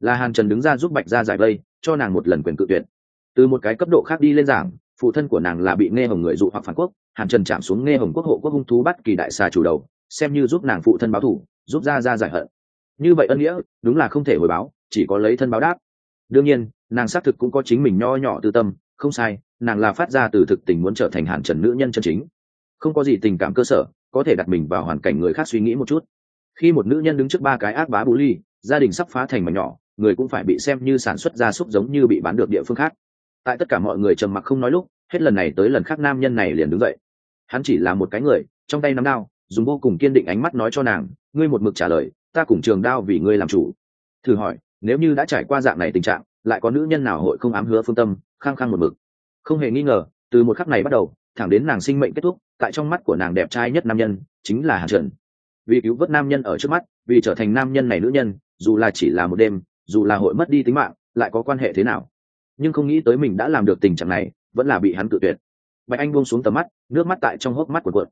Là hàn trần đứng ra giúp bạch ra giải vây cho nàng một lần quyền cự tuyệt. Từ một cái cấp độ khác đi lên giảng phụ thân của nàng là bị nghe hồng người dụ hoặc phản quốc hàn trần chạm xuống nghe hồng quốc hộ quốc hung thú bắt kỳ đại xà chủ đầu xem như giúp nàng phụ thân báo thủ giúp ra ra giải hận. Như vậy ân nghĩa đúng là không thể hồi báo chỉ có lấy thân báo đáp. Đương nhiên nàng xác thực cũng có chính mình nho nhỏ tư tâm không sai nàng là phát ra từ thực tình muốn trở thành hàn trần nữ nhân chân chính không có gì tình cảm cơ sở, có thể đặt mình vào hoàn cảnh người khác suy nghĩ một chút. Khi một nữ nhân đứng trước ba cái ác bá bú ly, gia đình sắp phá thành mà nhỏ, người cũng phải bị xem như sản xuất gia súc giống như bị bán được địa phương khác. Tại tất cả mọi người trầm mặc không nói lúc, hết lần này tới lần khác nam nhân này liền đứng dậy. Hắn chỉ là một cái người, trong tay nắm đao, dùng vô cùng kiên định ánh mắt nói cho nàng, ngươi một mực trả lời, ta cùng trường đao vì ngươi làm chủ. Thử hỏi, nếu như đã trải qua dạng này tình trạng, lại có nữ nhân nào hội không ám hứa phương tâm, khăng khăng một mực? Không hề nghi ngờ, từ một khắc này bắt đầu thẳng đến nàng sinh mệnh kết thúc, tại trong mắt của nàng đẹp trai nhất nam nhân chính là hàn trần. Vì cứu vớt nam nhân ở trước mắt, vì trở thành nam nhân này nữ nhân, dù là chỉ là một đêm, dù là hội mất đi tính mạng, lại có quan hệ thế nào? Nhưng không nghĩ tới mình đã làm được tình trạng này, vẫn là bị hắn tự tuyệt. Bạch anh buông xuống tầm mắt, nước mắt tại trong hốc mắt của cuộn.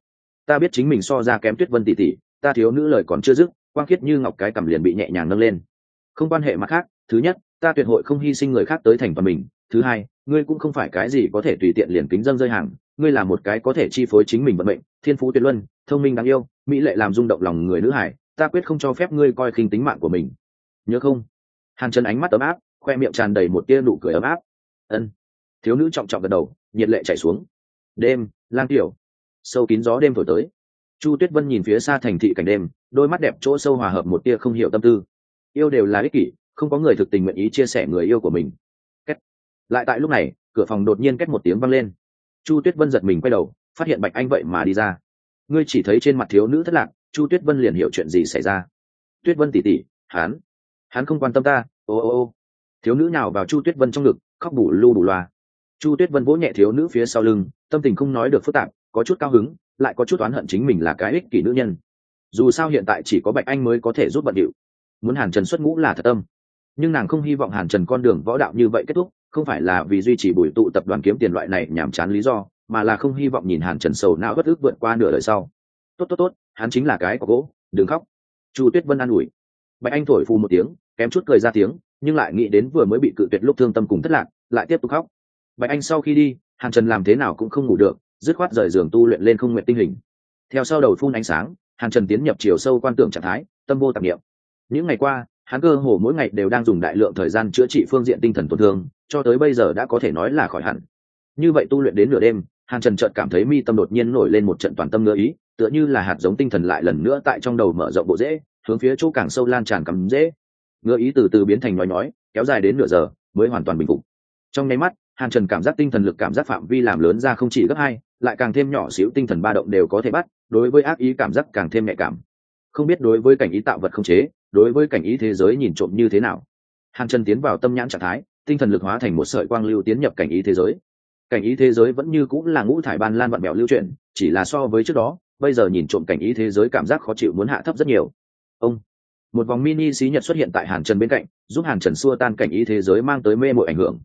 Ta biết chính mình so ra kém tuyết vân tỷ tỷ, ta thiếu nữ lời còn chưa dứt, quang khiết như ngọc cái cầm liền bị nhẹ nhàng nâng lên. Không quan hệ mặt khác, thứ nhất, ta tuyệt hội không hy sinh người khác tới thành và mình, thứ hai, ngươi cũng không phải cái gì có thể tùy tiện liền kính dân rơi hàng ngươi là một cái có thể chi phối chính mình vận mệnh, thiên phú tuyệt luân, thông minh đáng yêu, mỹ lệ làm rung động lòng người nữ hải, ta quyết không cho phép ngươi coi khinh tính mạng của mình. Nhớ không? Hàn chân ánh mắt ấm áp, khoe miệng tràn đầy một tia nụ cười ấm áp. Ân. Thiếu nữ trọng trọng gật đầu, nhiệt lệ chảy xuống. Đêm, lang tiểu. Sâu kín gió đêm thổi tới. Chu tuyết vân nhìn phía xa thành thị cảnh đêm, đôi mắt đẹp chỗ sâu hòa hợp một tia không hiểu tâm tư. Yêu đều là ích kỷ, không có người thực tình nguyện ý chia sẻ người yêu của mình. Kết. lại tại lúc này, cửa phòng đột nhiên cách một tiếng văng lên chu tuyết vân giật mình quay đầu, phát hiện bạch anh vậy mà đi ra. Ngươi chỉ thấy trên mặt thiếu nữ thất lạc, chu tuyết vân liền hiểu chuyện gì xảy ra. Tuyết vân tỉ tỉ hắn hắn không quan tâm ta, ô ô ô. Thiếu nữ nào vào chu tuyết vân trong ngực, khóc bù lu bù loa. Chu tuyết vân vỗ nhẹ thiếu nữ phía sau lưng, tâm tình không nói được phức tạp, có chút cao hứng, lại có chút oán hận chính mình là cái ích kỷ nữ nhân. Dù sao hiện tại chỉ có bạch anh mới có thể giúp bận điệu. Muốn hàn trần xuất ngũ là thật tâm. Nhưng nàng không hy vọng hàn trần con đường võ đạo như vậy kết thúc không phải là vì duy trì bùi tụ tập đoàn kiếm tiền loại này nhàm chán lý do, mà là không hy vọng nhìn hàn trần sầu não bất ức vượt qua nửa đời sau. Tốt tốt tốt, hắn chính là cái có gỗ, đừng khóc. Chu tuyết vân an ủi. Bạch anh thổi phù một tiếng, kém chút cười ra tiếng, nhưng lại nghĩ đến vừa mới bị cự tuyệt lúc thương tâm cùng thất lạc, lại tiếp tục khóc. Bạch anh sau khi đi, hàn trần làm thế nào cũng không ngủ được, dứt khoát rời giường tu luyện lên không nguyện tinh hình. Theo sau đầu phun ánh sáng, hàn trần tiến nhập chiều sâu quan tưởng trạng thái, tâm vô tạp nghiệm những ngày qua, hắn cơ hồ mỗi ngày đều đang dùng đại lượng thời gian chữa trị phương diện tinh thần tổn thương cho tới bây giờ đã có thể nói là khỏi hẳn. Như vậy tu luyện đến nửa đêm, hàn trần chợt cảm thấy mi tâm đột nhiên nổi lên một trận toàn tâm ngựa ý, tựa như là hạt giống tinh thần lại lần nữa tại trong đầu mở rộng bộ rễ hướng phía chỗ càng sâu lan tràn cắm rễ ngựa ý từ từ biến thành nói nói kéo dài đến nửa giờ, mới hoàn toàn bình phục. Trong nháy mắt, hàn trần cảm giác tinh thần lực cảm giác phạm vi làm lớn ra không chỉ gấp hai, lại càng thêm nhỏ xíu tinh thần ba động đều có thể bắt, đối với ác ý cảm giác càng thêm nhạy cảm. Không biết đối với cảnh ý tạo vật không chế, đối với cảnh ý thế giới nhìn trộm như thế nào. Hàn trần tiến vào tâm nhãn trạng thái tinh thần lực hóa thành một sợi quang lưu tiến nhập cảnh ý thế giới. Cảnh ý thế giới vẫn như cũng là ngũ thải ban lan vặn mẹo lưu chuyển, chỉ là so với trước đó, bây giờ nhìn trộm cảnh ý thế giới cảm giác khó chịu muốn hạ thấp rất nhiều. Ông, một vòng mini xí nhật xuất hiện tại hàn trần bên cạnh, giúp hàn trần xua tan cảnh ý thế giới mang tới mê mội ảnh hưởng.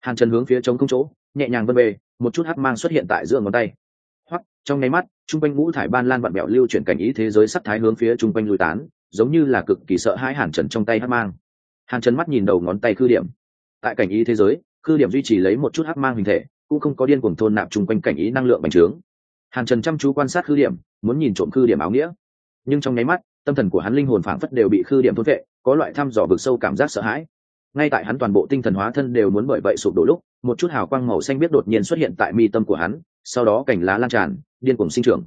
Hàn trần hướng phía trống không chỗ, nhẹ nhàng vân bề, một chút hắc mang xuất hiện tại giữa ngón tay. Hoặc trong nháy mắt t r u n g quanh ngũ thải ban lan vặn mẹo lưu chuyển cảnh ý thế giới sắc thái hướng phía t r u n g quanh lui tán, giống như là cực kỳ sợ hãi hàn trần trong tay hắc mang. Hàn trần mắt nhìn đầu ngón tay khư điểm tại cảnh ý thế giới, khư điểm duy trì lấy một chút hắc mang hình thể, cũng không có điên cuồng thôn nạp chung quanh cảnh ý năng lượng bành trướng. Hàn trần chăm chú quan sát khư điểm, muốn nhìn trộm khư điểm áo nghĩa. Nhưng trong nháy mắt, tâm thần của hắn linh hồn phảng phất đều bị khư điểm thôn vệ, có loại thăm dò vực sâu cảm giác sợ hãi. Ngay tại hắn toàn bộ tinh thần hóa thân đều muốn bởi vậy sụp đổ lúc, một chút hào quang màu xanh biết đột nhiên xuất hiện tại mi tâm của hắn, sau đó cảnh lá lan tràn, điên cuồng sinh trưởng.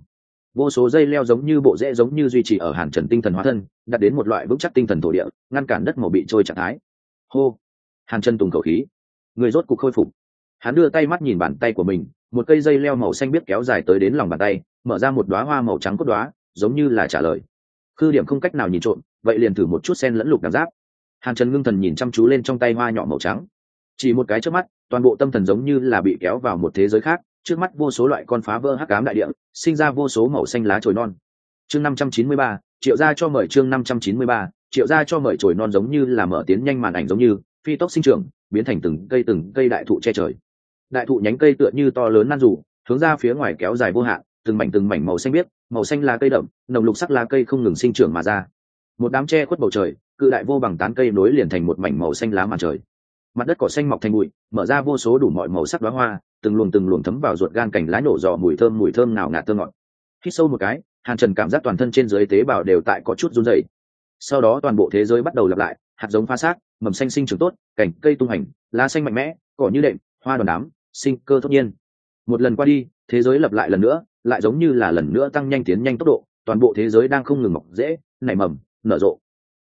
Vô số dây leo giống như bộ rễ giống như duy trì ở hàn trần tinh thần hóa thân đặt đến một loại vững chắc tinh thần thổ địa, ngăn cản đất màu bị trôi trạng thái. Hô! Hàn chân tùng khẩu khí. Người rốt cục khôi phục. Hắn đưa tay mắt nhìn bàn tay của mình, một cây dây leo màu xanh biết kéo dài tới đến lòng bàn tay, mở ra một đoá hoa màu trắng cốt đoá giống như là trả lời. Khư điểm không cách nào nhìn trộm, vậy liền thử một chút sen lẫn lục đạp giáp. Hàn trần ngưng thần nhìn chăm chú lên trong tay hoa nhỏ màu trắng. Chỉ một cái trước mắt, toàn bộ tâm thần giống như là bị kéo vào một thế giới khác, trước mắt vô số loại con phá vỡ hắc cám đại địa, sinh ra vô số màu xanh lá trồi non. Chương năm trăm chín mươi ba, triệu ra cho mời chương năm trăm chín mươi ba, triệu ra cho mời trồi non giống như là mở tiến nhanh màn ảnh giống như phi tốc sinh trưởng, biến thành từng cây từng cây đại thụ che trời. Đại thụ nhánh cây tựa như to lớn nan rủ, hướng ra phía ngoài kéo dài vô hạn, từng mảnh từng mảnh màu xanh biếc, màu xanh lá cây đậm, nồng lục sắc lá cây không ngừng sinh trưởng mà ra. Một đám tre khuất bầu trời, cự đại vô bằng tán cây nối liền thành một mảnh màu xanh lá màn trời. Mặt đất cỏ xanh mọc thành bụi, mở ra vô số đủ mọi màu sắc đoá hoa, từng luồng từng luồng thấm vào ruột gan cành lá nổ dò mùi thơm mùi thơm nào ngạt thơ ngọt. Hít sâu một cái, hàn trần cảm giác toàn thân trên dưới tế bào đều tại có chút run dày sau đó toàn bộ thế giới bắt đầu lặp lại, hạt giống pha xác mầm xanh sinh trưởng tốt cảnh cây tung hành, lá xanh mạnh mẽ, cỏ như đệm, hoa đòn đám, sinh cơ thốt nhiên. Một lần qua đi, thế giới lặp lại lần nữa, lại giống như là lần nữa tăng nhanh tiến nhanh tốc độ, toàn bộ thế giới đang không ngừng mọc dễ, nảy mầm, nở rộ.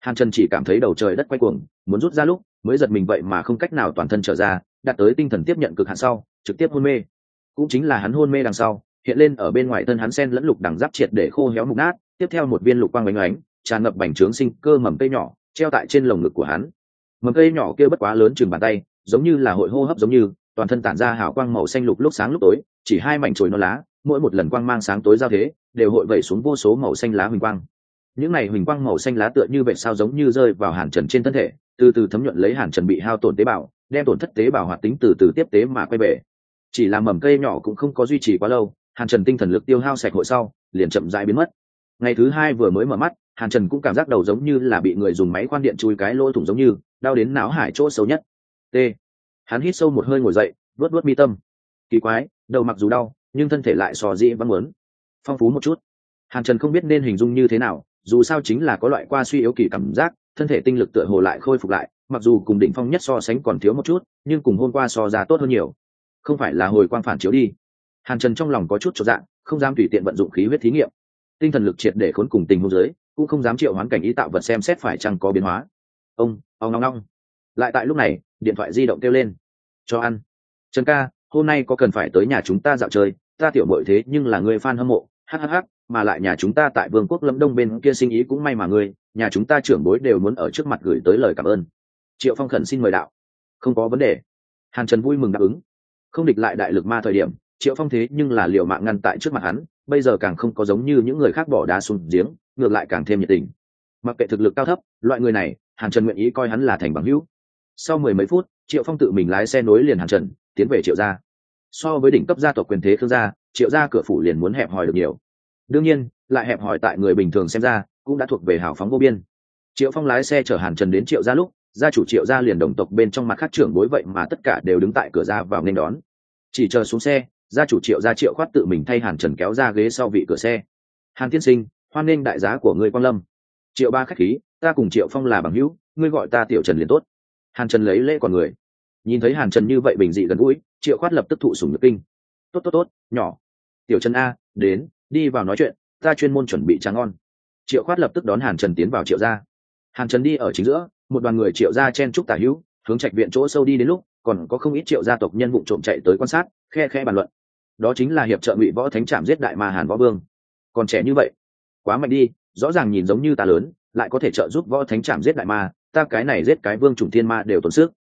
Hàn trần chỉ cảm thấy đầu trời đất quay cuồng, muốn rút ra lúc, mới giật mình vậy mà không cách nào toàn thân trở ra, đạt tới tinh thần tiếp nhận cực hạn sau, trực tiếp hôn mê. Cũng chính là hắn hôn mê đằng sau, hiện lên ở bên ngoài thân hắn sen lẫn lục đằng giáp triệt để khô héo mục nát, tiếp theo một viên lục quang bánh oánh tràn ngập bành trướng sinh cơ mầm cây nhỏ, treo tại trên lồng ngực của hắn mầm cây nhỏ kia bất quá lớn chừng bàn tay, giống như là hội hô hấp giống như, toàn thân tản ra hào quang màu xanh lục lúc sáng lúc tối, chỉ hai mảnh chồi non lá, mỗi một lần quang mang sáng tối giao thế, đều hội vẩy xuống vô số màu xanh lá huỳnh quang những này huỳnh quang màu xanh lá tựa như vậy sao giống như rơi vào hàn trần trên thân thể, từ từ thấm nhuận lấy hàn trần bị hao tổn tế bào, đem tổn thất tế bào hoạt tính từ từ tiếp tế mà quay về. chỉ là mầm cây nhỏ cũng không có duy trì quá lâu, hàn trần tinh thần lực tiêu hao sạch hội sau, liền chậm rãi biến mất ngày thứ hai vừa mới mở mắt hàn trần cũng cảm giác đầu giống như là bị người dùng máy khoan điện chui cái lỗ thủng giống như, đau đến não hải chỗ xấu nhất. T. Hắn hít sâu một hơi ngồi dậy vớt vớt mi tâm. Kỳ quái, đầu mặc dù đau, nhưng thân thể lại sò dĩ vẫn muốn. Phong phú một chút. Hàn trần không biết nên hình dung như thế nào, dù sao chính là có loại qua suy yếu kỳ cảm giác, thân thể tinh lực tựa hồ lại khôi phục lại, mặc dù cùng đỉnh phong nhất so sánh còn thiếu một chút, nhưng cùng hôm qua so ra tốt hơn nhiều. Không phải là hồi quang phản chiếu đi. Hàn trần trong lòng có chút cho dạng không dám tùy tiện vận dụng khí huyết thí nghiệm. Tinh thần lực triệt để khốn cùng tình hôn giới cũng không dám triệu hoán cảnh ý tạo vật xem xét phải chăng có biến hóa. Ông ông ngong ngong. Lại tại lúc này, điện thoại di động kêu lên. Cho ăn. Trần ca, hôm nay có cần phải tới nhà chúng ta dạo chơi. Ta tiểu bội thế nhưng là người fan hâm mộ. Hhh mà lại nhà chúng ta tại vương quốc lâm đông bên kia sinh ý cũng may mà ngươi. Nhà chúng ta trưởng bối đều muốn ở trước mặt gửi tới lời cảm ơn. Triệu phong khẩn xin mời đạo. Không có vấn đề. Hàn trần vui mừng đáp ứng. Không địch lại đại lực ma thời điểm, triệu phong thế nhưng là liệu mạng ngăn tại trước mặt hắn bây giờ càng không có giống như những người khác bỏ đá xuống giếng, ngược lại càng thêm nhiệt tình. Mặc kệ thực lực cao thấp, loại người này, hàn trần nguyện ý coi hắn là thành bằng hữu. Sau mười mấy phút, triệu phong tự mình lái xe nối liền hàn trần, tiến về triệu gia. So với đỉnh cấp gia tộc quyền thế thương gia, triệu gia cửa phủ liền muốn hẹp hòi được nhiều. Đương nhiên, lại hẹp hòi tại người bình thường xem ra, cũng đã thuộc về hào phóng vô biên. Triệu phong lái xe chở hàn trần đến triệu gia lúc, gia chủ triệu gia liền đồng tộc bên trong mặt khác trưởng bối vậy mà tất cả đều đứng tại cửa ra vào nên đón. Chỉ chờ xuống xe gia chủ triệu gia triệu khoát tự mình thay hàn trần kéo ra ghế sau vị cửa xe. Hàn tiên sinh, hoan nghênh đại giá của người quan lâm. Triệu ba khách khí, ta cùng triệu phong là bằng hữu, ngươi gọi ta tiểu trần liền tốt. Hàn trần lấy lễ còn người. Nhìn thấy hàn trần như vậy bình dị gần gũi, triệu khoát lập tức thụ sùng nhược kinh. Tốt tốt tốt, nhỏ. Tiểu trần a, đến, đi vào nói chuyện, ta chuyên môn chuẩn bị tráng ngon. Triệu khoát lập tức đón hàn trần tiến vào triệu gia. Hàn trần đi ở chính giữa, một đoàn người triệu gia chen trúc tả hữu, hướng trạch viện chỗ sâu đi đến lúc, còn có không ít triệu gia tộc nhân vụ trộm chạy tới quan sát, khe khe bàn luận đó chính là hiệp trợ ngụy võ thánh trạm giết đại ma hàn võ vương. Còn trẻ như vậy, quá mạnh đi, rõ ràng nhìn giống như ta lớn, lại có thể trợ giúp võ thánh trạm giết đại ma, ta cái này giết cái vương trùng thiên ma đều tốn sức.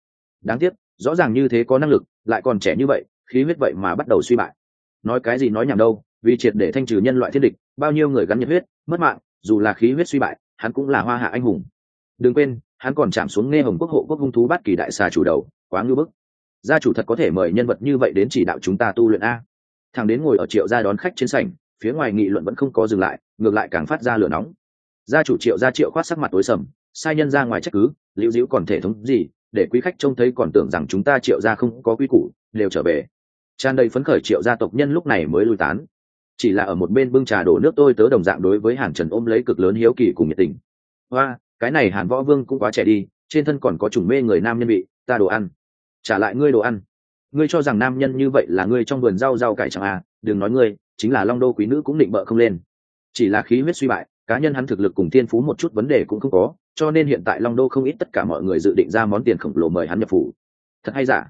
Đáng tiếc, rõ ràng như thế có năng lực, lại còn trẻ như vậy, khí huyết vậy mà bắt đầu suy bại. Nói cái gì nói nhảm đâu, vì triệt để thanh trừ nhân loại thiên địch, bao nhiêu người gắn nhiệt huyết, mất mạng, dù là khí huyết suy bại, hắn cũng là hoa hạ anh hùng. Đừng quên, hắn còn chạm xuống nghe hồng quốc hộ quốc hung thú bắt kỳ đại xà chủ đầu, quá ngư bức. Gia chủ thật có thể mời nhân vật như vậy đến chỉ đạo chúng ta tu luyện a thằng đến ngồi ở triệu gia đón khách trên sảnh phía ngoài nghị luận vẫn không có dừng lại ngược lại càng phát ra lửa nóng. Gia chủ triệu gia triệu khoát sắc mặt tối sầm sai nhân ra ngoài trách cứ liễu diễu còn thể thống gì để quý khách trông thấy còn tưởng rằng chúng ta triệu gia không có quy củ đều trở về. Tràn đầy phấn khởi triệu gia tộc nhân lúc này mới lui tán. Chỉ là ở một bên bưng trà đổ nước tôi tớ đồng dạng đối với hàn trần ôm lấy cực lớn hiếu kỳ cùng nhiệt tình. Hoa cái này hàn võ vương cũng quá trẻ đi trên thân còn có chủng mê người nam nhân bị, ta đồ ăn. Trả lại ngươi đồ ăn ngươi cho rằng nam nhân như vậy là ngươi trong vườn rau rau cải chẳng à đừng nói ngươi, chính là long đô quý nữ cũng định bợ không lên. Chỉ là khí huyết suy bại, cá nhân hắn thực lực cùng thiên phú một chút vấn đề cũng không có, cho nên hiện tại long đô không ít tất cả mọi người dự định ra món tiền khổng lồ mời hắn nhập phủ. Thật hay giả?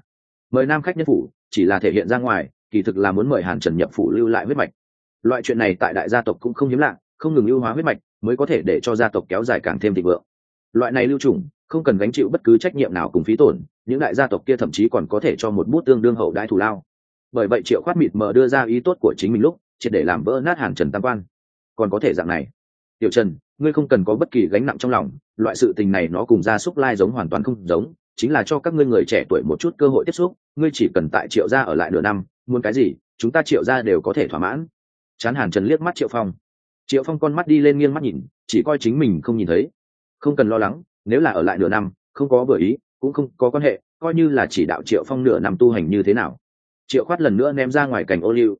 Mời nam khách nhân phủ, chỉ là thể hiện ra ngoài, kỳ thực là muốn mời hàn trần nhập phủ lưu lại huyết mạch. Loại chuyện này tại đại gia tộc cũng không hiếm lạ, không ngừng lưu hóa huyết mạch, mới có thể để cho gia tộc kéo dài càng thêm thịnh vượng. Loại này lưu trùng không cần gánh chịu bất cứ trách nhiệm nào cùng phí tổn, những đại gia tộc kia thậm chí còn có thể cho một bút tương đương hậu đãi thù lao. Bởi vậy triệu khoát mịt mờ đưa ra ý tốt của chính mình lúc, triệt để làm vỡ nát hàn trần tam quan. Còn có thể dạng này. Tiểu trần, ngươi không cần có bất kỳ gánh nặng trong lòng, loại sự tình này nó cùng gia súc lai giống hoàn toàn không giống, chính là cho các ngươi người trẻ tuổi một chút cơ hội tiếp xúc, ngươi chỉ cần tại triệu gia ở lại nửa năm, muốn cái gì, chúng ta triệu gia đều có thể thỏa mãn. Chán hàn trần liếc mắt triệu phong. Triệu phong con mắt đi lên nghiêng mắt nhìn, chỉ coi chính mình không nhìn thấy. Không cần lo lắng nếu là ở lại nửa năm, không có vừa ý, cũng không có quan hệ, coi như là chỉ đạo triệu phong nửa năm tu hành như thế nào. Triệu khoát lần nữa ném ra ngoài cảnh ô liu.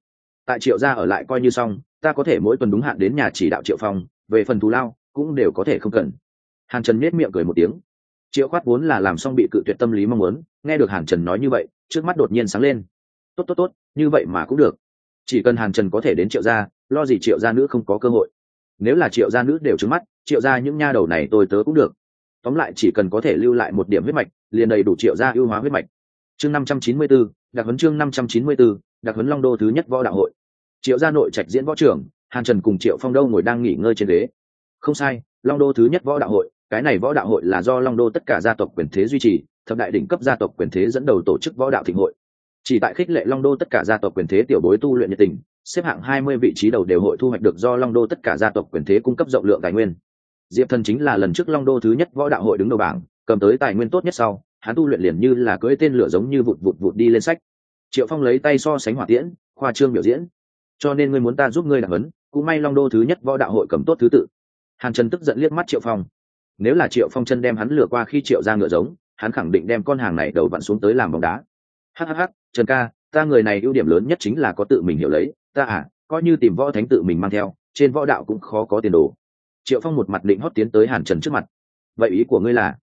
Tại triệu gia ở lại coi như xong, ta có thể mỗi tuần đúng hạn đến nhà chỉ đạo triệu phong, về phần thù lao, cũng đều có thể không cần. Hàn trần nết miệng cười một tiếng. Triệu khoát vốn là làm xong bị cự tuyệt tâm lý mong muốn, nghe được hàn trần nói như vậy, trước mắt đột nhiên sáng lên. Tốt tốt tốt, như vậy mà cũng được. Chỉ cần hàn trần có thể đến triệu gia, lo gì triệu gia nữ không có cơ hội. Nếu là triệu gia nữ đều trứng mắt, triệu gia những nha đầu này tôi tớ cũng được tóm lại chỉ cần có thể lưu lại một điểm huyết mạch liền đầy đủ triệu gia ưu hóa huyết mạch. Chương năm trăm chín mươi 594, đặc huấn chương năm trăm chín mươi 594, đặc huấn long đô thứ nhất võ đạo hội. Triệu gia nội trạch diễn võ trưởng hàn trần cùng triệu phong đâu ngồi đang nghỉ ngơi trên ghế. Không sai long đô thứ nhất võ đạo hội cái này võ đạo hội là do long đô tất cả gia tộc quyền thế duy trì thập đại đỉnh cấp gia tộc quyền thế dẫn đầu tổ chức võ đạo thịnh hội. Chỉ tại khích lệ long đô tất cả gia tộc quyền thế tiểu bối tu luyện nhiệt tình xếp hạng hai mươi vị trí đầu đều hội thu hoạch được do long đô tất cả gia tộc quyền thế cung cấp rộng lượng tài nguyên diệp thần chính là lần trước long đô thứ nhất võ đạo hội đứng đầu bảng, cầm tới tài nguyên tốt nhất sau, hắn tu luyện liền như là cưỡi tên lửa giống như vụt vụt vụt đi lên sách. Triệu phong lấy tay so sánh hỏa tiễn, khoa trương biểu diễn. Cho nên ngươi muốn ta giúp ngươi đặc hấn cũng may long đô thứ nhất võ đạo hội cầm tốt thứ tự. Hàn trần tức giận liếc mắt triệu phong. Nếu là triệu phong chân đem hắn lừa qua khi triệu ra ngựa giống, hắn khẳng định đem con hàng này đầu vặn xuống tới làm bóng đá. Hhh trần ca, ta người này ưu điểm lớn nhất chính là có tự mình hiểu lấy. Ta à coi như tìm võ thánh tự mình mang theo, trên võ đạo cũng khó có tiền đồ triệu phong một mặt định hót tiến tới hàn trần trước mặt. Vậy ý của ngươi là?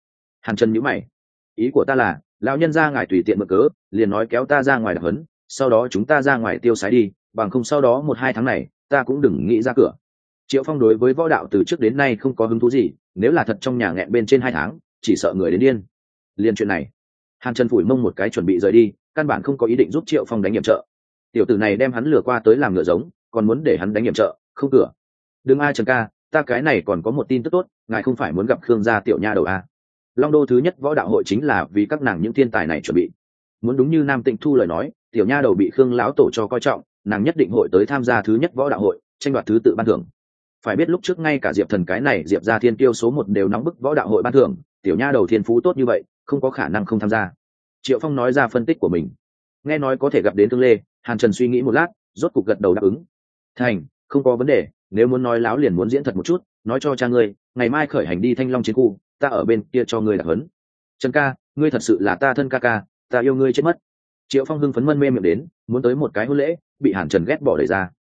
Hàn trần nhữ mày. Ý của ta là, lão nhân ra ngài tùy tiện mở cớ, liền nói kéo ta ra ngoài đặc hấn, sau đó chúng ta ra ngoài tiêu sái đi, bằng không sau đó một hai tháng này, ta cũng đừng nghĩ ra cửa. Triệu phong đối với võ đạo từ trước đến nay không có hứng thú gì, nếu là thật trong nhà nghẹn bên trên hai tháng, chỉ sợ người đến điên. Liên chuyện này. Hàn trần phủi mông một cái chuẩn bị rời đi, căn bản không có ý định giúp triệu phong đánh nhiệm trợ. Tiểu tử này đem hắn lừa qua tới làm ngựa giống, còn muốn để hắn đánh nhiệm trợ, không cửa. Đừng ai trần ca ta cái này còn có một tin tức tốt, ngài không phải muốn gặp khương gia tiểu nha đầu a à. long đô thứ nhất võ đạo hội chính là vì các nàng những thiên tài này chuẩn bị. Muốn đúng như nam tịnh thu lời nói, tiểu nha đầu bị khương lão tổ cho coi trọng, nàng nhất định hội tới tham gia thứ nhất võ đạo hội, tranh đoạt thứ tự ban thưởng. Phải biết lúc trước ngay cả diệp thần cái này, diệp ra thiên tiêu số một đều nóng bức võ đạo hội ban thưởng, tiểu nha đầu thiên phú tốt như vậy, không có khả năng không tham gia. Triệu phong nói ra phân tích của mình. Nghe nói có thể gặp đến tương lê, hàn trần suy nghĩ một lát, rốt cục gật đầu đáp ứng. Thành, không có vấn đề nếu muốn nói láo liền muốn diễn thật một chút, nói cho cha ngươi, ngày mai khởi hành đi thanh long chiến khu, ta ở bên kia cho ngươi đặc hấn trần ca, ngươi thật sự là ta thân ca ca, ta yêu ngươi chết mất. Triệu phong hưng phấn mân mê miệng đến, muốn tới một cái hôn lễ, bị hàn trần ghét bỏ đẩy ra.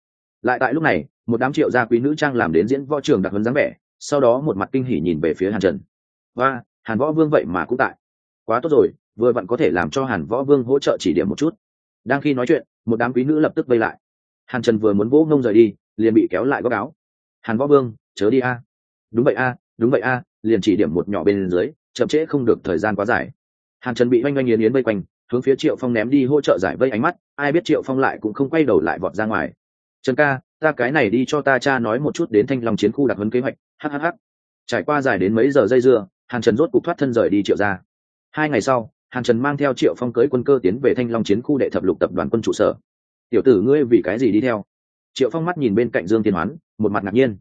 Lại tại lúc này, một đám triệu gia quý nữ trang làm đến diễn võ trường đặc huấn dáng vẻ, sau đó một mặt kinh hỉ nhìn về phía hàn trần. Và, hàn võ vương vậy mà cũng tại. Quá tốt rồi, vừa vặn có thể làm cho hàn võ vương hỗ trợ chỉ điểm một chút. Đang khi nói chuyện, một đám quý nữ lập tức vây lại. Hàn trần vừa muốn vỗ ngông rời đi liền bị kéo lại góc áo. Hàn võ vương, chớ đi a. Đúng vậy a, đúng vậy a, liền chỉ điểm một nhỏ bên dưới, chậm trễ không được thời gian quá dài. Hàn trần bị oanh oanh yến yến vây quanh, hướng phía triệu phong ném đi hỗ trợ giải vây ánh mắt, ai biết triệu phong lại cũng không quay đầu lại vọt ra ngoài. Trần ca, ta cái này đi cho ta cha nói một chút đến thanh long chiến khu đặc huấn kế hoạch hhh trải qua dài đến mấy giờ dây dưa, hàn trần rốt cục thoát thân rời đi triệu ra hai ngày sau, hàn trần mang theo triệu phong cưới quân cơ tiến về thanh long chiến khu đệ thập lục tập đoàn quân trụ sở. Tiểu tử ngươi vì cái gì đi theo? Triệu phong mắt nhìn bên cạnh dương tiên hoán một mặt ngạc nhiên.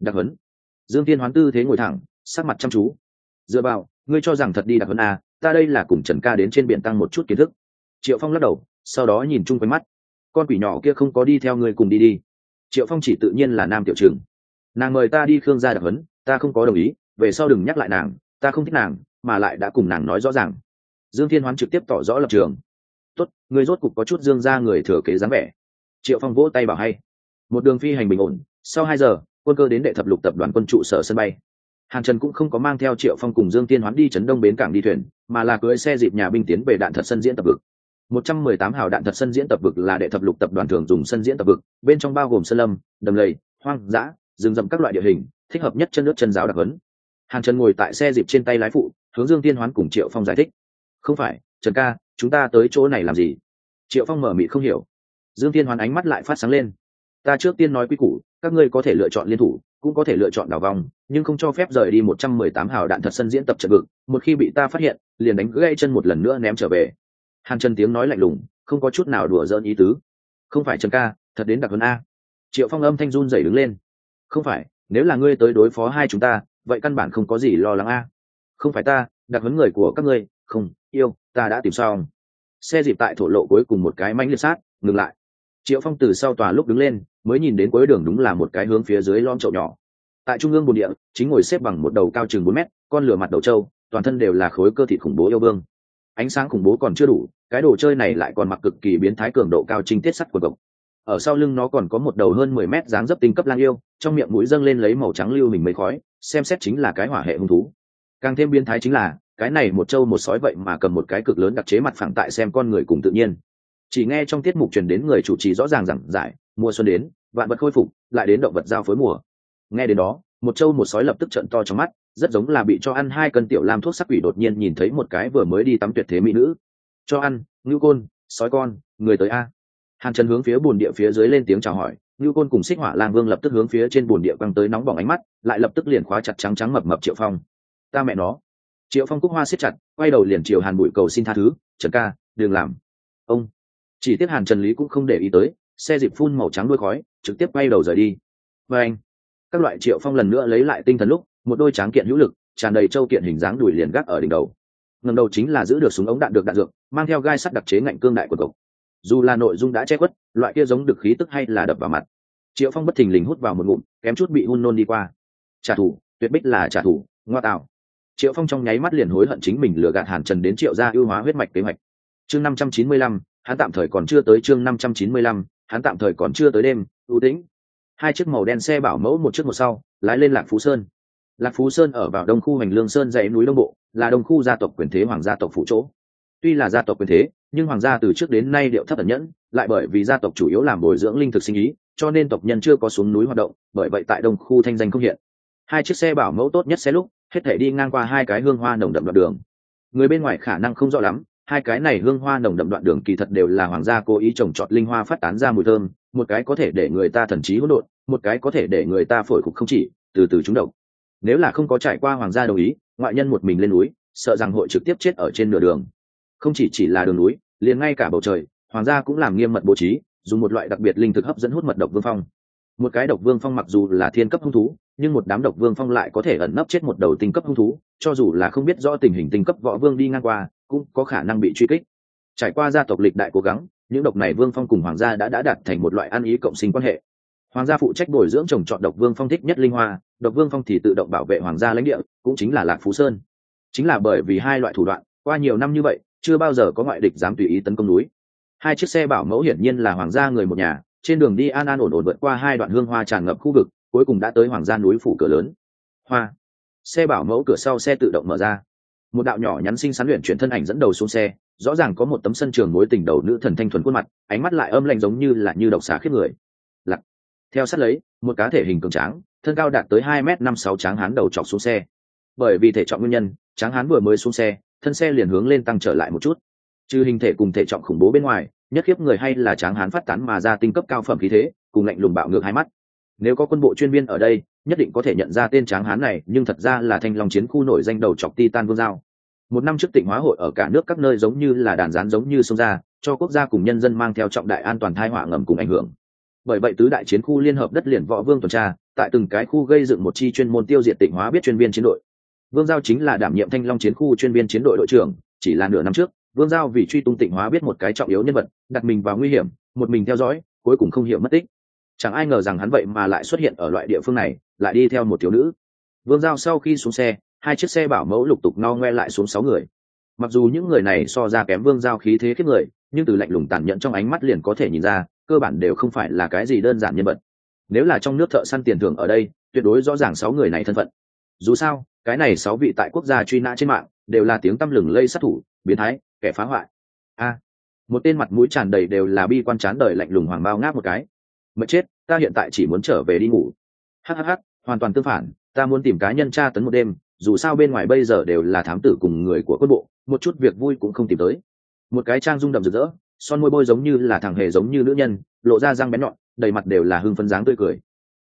Đặc huấn. Dương tiên hoán tư thế ngồi thẳng sắc mặt chăm chú. Dựa vào ngươi cho rằng thật đi đặc huấn à, ta đây là cùng trần ca đến trên biển tăng một chút kiến thức. Triệu phong lắc đầu sau đó nhìn chung quanh mắt. Con quỷ nhỏ kia không có đi theo ngươi cùng đi đi. Triệu phong chỉ tự nhiên là nam tiểu trường nàng mời ta đi khương gia đặc huấn ta không có đồng ý về sau đừng nhắc lại nàng ta không thích nàng mà lại đã cùng nàng nói rõ ràng. Dương thiên hoán trực tiếp tỏ rõ lập trường. Tốt người rốt cục có chút dương ra người thừa kế dáng vẻ. Triệu phong vỗ tay bảo hay một đường phi hành bình ổn, sau hai giờ, quân cơ đến đệ thập lục tập đoàn quân trụ sở sân bay. Hàn trần cũng không có mang theo triệu phong cùng dương tiên hoán đi chấn đông bến cảng đi thuyền, mà là cưới xe dịp nhà binh tiến về đạn thật sân diễn tập vực. Một trăm mười tám hào đạn thật sân diễn tập vực là đệ thập lục tập đoàn thường dùng sân diễn tập vực, bên trong bao gồm sơn lâm, đầm lầy, hoang dã, rừng rậm các loại địa hình, thích hợp nhất chân nước chân giáo đặc hấn hàn trần ngồi tại xe dịp trên tay lái phụ, hướng dương tiên hoán cùng triệu phong giải thích. Không phải, trần ca, chúng ta tới chỗ này làm gì? Triệu phong mở mị không hiểu. Dương tiên hoán ánh mắt lại phát sáng lên ta trước tiên nói quy củ, các ngươi có thể lựa chọn liên thủ, cũng có thể lựa chọn đào vòng, nhưng không cho phép rời đi một trăm mười tám hào đạn thật sân diễn tập trận vực. Một khi bị ta phát hiện, liền đánh gãy chân một lần nữa ném trở về. Hàn trần tiếng nói lạnh lùng, không có chút nào đùa dỡn ý tứ. Không phải trần ca, thật đến đặc hơn a. Triệu phong âm thanh run dày đứng lên. Không phải, nếu là ngươi tới đối phó hai chúng ta, vậy căn bản không có gì lo lắng a. Không phải ta, đặc huấn người của các ngươi. Không, yêu, ta đã tìm xong. Xe dịp tại thổ lộ cuối cùng một cái mánh liệt sát, ngừng lại triệu phong từ sau tòa lúc đứng lên, mới nhìn đến cuối đường đúng là một cái hướng phía dưới lom chậu nhỏ. Tại trung ương bồn địa, chính ngồi xếp bằng một đầu cao chừng bốn mét, con lửa mặt đầu trâu, toàn thân đều là khối cơ thịt khủng bố yêu vương. Ánh sáng khủng bố còn chưa đủ, cái đồ chơi này lại còn mặc cực kỳ biến thái cường độ cao trinh tiết sắt của cộc ở sau lưng nó còn có một đầu hơn mười mét dáng dấp tinh cấp lang yêu, trong miệng mũi dâng lên lấy màu trắng lưu mình mấy khói, xem xét chính là cái hỏa hệ hung thú. Càng thêm biến thái chính là, cái này một trâu một sói vậy mà cầm một cái cực lớn đặc chế mặt phẳng tại xem con người cùng tự nhiên chỉ nghe trong tiết mục truyền đến người chủ trì rõ ràng rằng giải, mùa xuân đến, vạn vật khôi phục, lại đến động vật giao phối mùa. Nghe đến đó, một trâu một sói lập tức trận to trong mắt, rất giống là bị cho ăn hai cân tiểu lam thuốc sắc quỷ đột nhiên nhìn thấy một cái vừa mới đi tắm tuyệt thế mỹ nữ. Cho ăn, ngưu côn, sói con, người tới a. Hàn trần hướng phía bồn địa phía dưới lên tiếng chào hỏi, ngưu côn cùng xích hỏa lang vương lập tức hướng phía trên bồn địa quăng tới nóng bỏng ánh mắt, lại lập tức liền khóa chặt trắng trắng mập mập triệu phong. Ta mẹ nó. Triệu phong cúc hoa siết chặt, quay đầu liền triều hàn bụi cầu xin tha thứ, trần ca, đừng làm. Ông chỉ tiếc hàn trần lý cũng không để ý tới, xe dịp phun màu trắng đuôi khói, trực tiếp quay đầu rời đi. Và anh, các loại triệu phong lần nữa lấy lại tinh thần lúc, một đôi tráng kiện hữu lực, tràn đầy châu kiện hình dáng đùi liền gác ở đỉnh đầu. Ngầm đầu chính là giữ được súng ống đạn được đạn dược, mang theo gai sắt đặc chế ngạnh cương đại của cộc dù là nội dung đã che khuất, loại kia giống được khí tức hay là đập vào mặt. Triệu phong bất thình lình hút vào một ngụm, kém chút bị hun nôn đi qua. Trả thù, tuyệt bích là trả thù, ngoa tạo. Triệu phong trong nháy mắt liền hối hận chính mình lừa gạt hàn trần đến triệu gia ưu hóa huyết mạch kế hoạch. Chương năm trăm chín mươi lăm hắn tạm thời còn chưa tới chương năm trăm chín mươi lăm, hắn tạm thời còn chưa tới đêm, ưu tĩnh. Hai chiếc màu đen xe bảo mẫu một chiếc một sau, lái lên lạc phú sơn. Lạc phú sơn ở vào đông khu hành lương sơn dãy núi đông bộ, là đông khu gia tộc quyền thế hoàng gia tộc phụ chỗ. Tuy là gia tộc quyền thế, nhưng hoàng gia từ trước đến nay điệu thấp ẩn nhẫn, lại bởi vì gia tộc chủ yếu làm bồi dưỡng linh thực sinh ý, cho nên tộc nhân chưa có xuống núi hoạt động, bởi vậy tại đông khu thanh danh không hiện. Hai chiếc xe bảo mẫu tốt nhất xe lúc, hết thể đi ngang qua hai cái hương hoa nồng đậm đoạn đường. Người bên ngoài khả năng không rõ lắm hai cái này hương hoa nồng đậm đoạn đường kỳ thật đều là hoàng gia cố ý trồng trọt linh hoa phát tán ra mùi thơm, một cái có thể để người ta thần trí hỗn độn, một cái có thể để người ta phổi cục không chỉ, từ từ trúng độc. Nếu là không có trải qua hoàng gia đồng ý, ngoại nhân một mình lên núi, sợ rằng hội trực tiếp chết ở trên nửa đường. Không chỉ chỉ là đường núi, liền ngay cả bầu trời, hoàng gia cũng làm nghiêm mật bố trí, dùng một loại đặc biệt linh thực hấp dẫn hút mật độc vương phong. Một cái độc vương phong mặc dù là thiên cấp hung thú, nhưng một đám độc vương phong lại có thể ẩn nấp chết một đầu tinh cấp hung thú, cho dù là không biết rõ tình hình tinh cấp võ vương đi ngang qua cũng có khả năng bị truy kích. Trải qua gia tộc lịch đại cố gắng, những độc này vương phong cùng hoàng gia đã đã đạt thành một loại ăn ý cộng sinh quan hệ. Hoàng gia phụ trách bồi dưỡng trồng trọt độc vương phong thích nhất linh hoa, độc vương phong thì tự động bảo vệ hoàng gia lãnh địa, cũng chính là lạc phú sơn. Chính là bởi vì hai loại thủ đoạn, qua nhiều năm như vậy, chưa bao giờ có ngoại địch dám tùy ý tấn công núi. Hai chiếc xe bảo mẫu hiển nhiên là hoàng gia người một nhà, trên đường đi an an ổn ổn vượt qua hai đoạn hương hoa tràn ngập khu vực, cuối cùng đã tới hoàng gia núi phủ cửa lớn. Hoa. Xe bảo mẫu cửa sau xe tự động mở ra một đạo nhỏ nhắn xinh xắn luyện chuyển thân ảnh dẫn đầu xuống xe, rõ ràng có một tấm sân trường mối tình đầu nữ thần thanh thuần khuôn mặt, ánh mắt lại âm lạnh giống như là như độc xà khiếp người. Lặc theo sát lấy, một cá thể hình cường tráng, thân cao đạt tới hai m năm sáu tráng hán đầu chọc xuống xe. Bởi vì thể trọng nguyên nhân, tráng hán vừa mới xuống xe, thân xe liền hướng lên tăng trở lại một chút. Trừ hình thể cùng thể trọng khủng bố bên ngoài, nhất khiếp người hay là tráng hán phát tán mà ra tinh cấp cao phẩm khí thế, cùng lạnh lùng bạo ngược hai mắt. Nếu có quân bộ chuyên viên ở đây nhất định có thể nhận ra tên tráng hán này, nhưng thật ra là thanh long chiến khu nổi danh đầu chọc titan vương giao. Một năm trước tịnh hóa hội ở cả nước các nơi giống như là đàn rán giống như sông ra, cho quốc gia cùng nhân dân mang theo trọng đại an toàn thai họa ngầm cùng ảnh hưởng. Bởi vậy tứ đại chiến khu liên hợp đất liền võ vương tuần tra, tại từng cái khu gây dựng một chi chuyên môn tiêu diệt tịnh hóa biết chuyên viên chiến đội. Vương giao chính là đảm nhiệm thanh long chiến khu chuyên viên chiến đội đội trưởng, chỉ là nửa năm trước, vương giao vì truy tung tịnh hóa biết một cái trọng yếu nhân vật, đặt mình vào nguy hiểm, một mình theo dõi, cuối cùng không hiểu mất tích chẳng ai ngờ rằng hắn vậy mà lại xuất hiện ở loại địa phương này, lại đi theo một thiếu nữ. Vương giao sau khi xuống xe, hai chiếc xe bảo mẫu lục tục no ngoe lại xuống sáu người. Mặc dù những người này so ra kém vương giao khí thế khiếp người, nhưng từ lạnh lùng tàn nhẫn trong ánh mắt liền có thể nhìn ra, cơ bản đều không phải là cái gì đơn giản nhân vật. Nếu là trong nước thợ săn tiền thưởng ở đây, tuyệt đối rõ ràng sáu người này thân phận. Dù sao, cái này sáu vị tại quốc gia truy nã trên mạng, đều là tiếng tăm lừng lây sát thủ, biến thái, kẻ phá hoại. A. Một tên mặt mũi tràn đầy đều là bi quan chán đời lạnh lùng hoàng bao ngáp một cái mệt chết, ta hiện tại chỉ muốn trở về đi ngủ. Hhh hoàn toàn tương phản, ta muốn tìm cá nhân tra tấn một đêm, dù sao bên ngoài bây giờ đều là thám tử cùng người của quân bộ, một chút việc vui cũng không tìm tới. Một cái trang rung đậm rực rỡ, son môi bôi giống như là thằng hề giống như nữ nhân, lộ ra răng bén nhọn, đầy mặt đều là hưng phấn dáng tươi cười.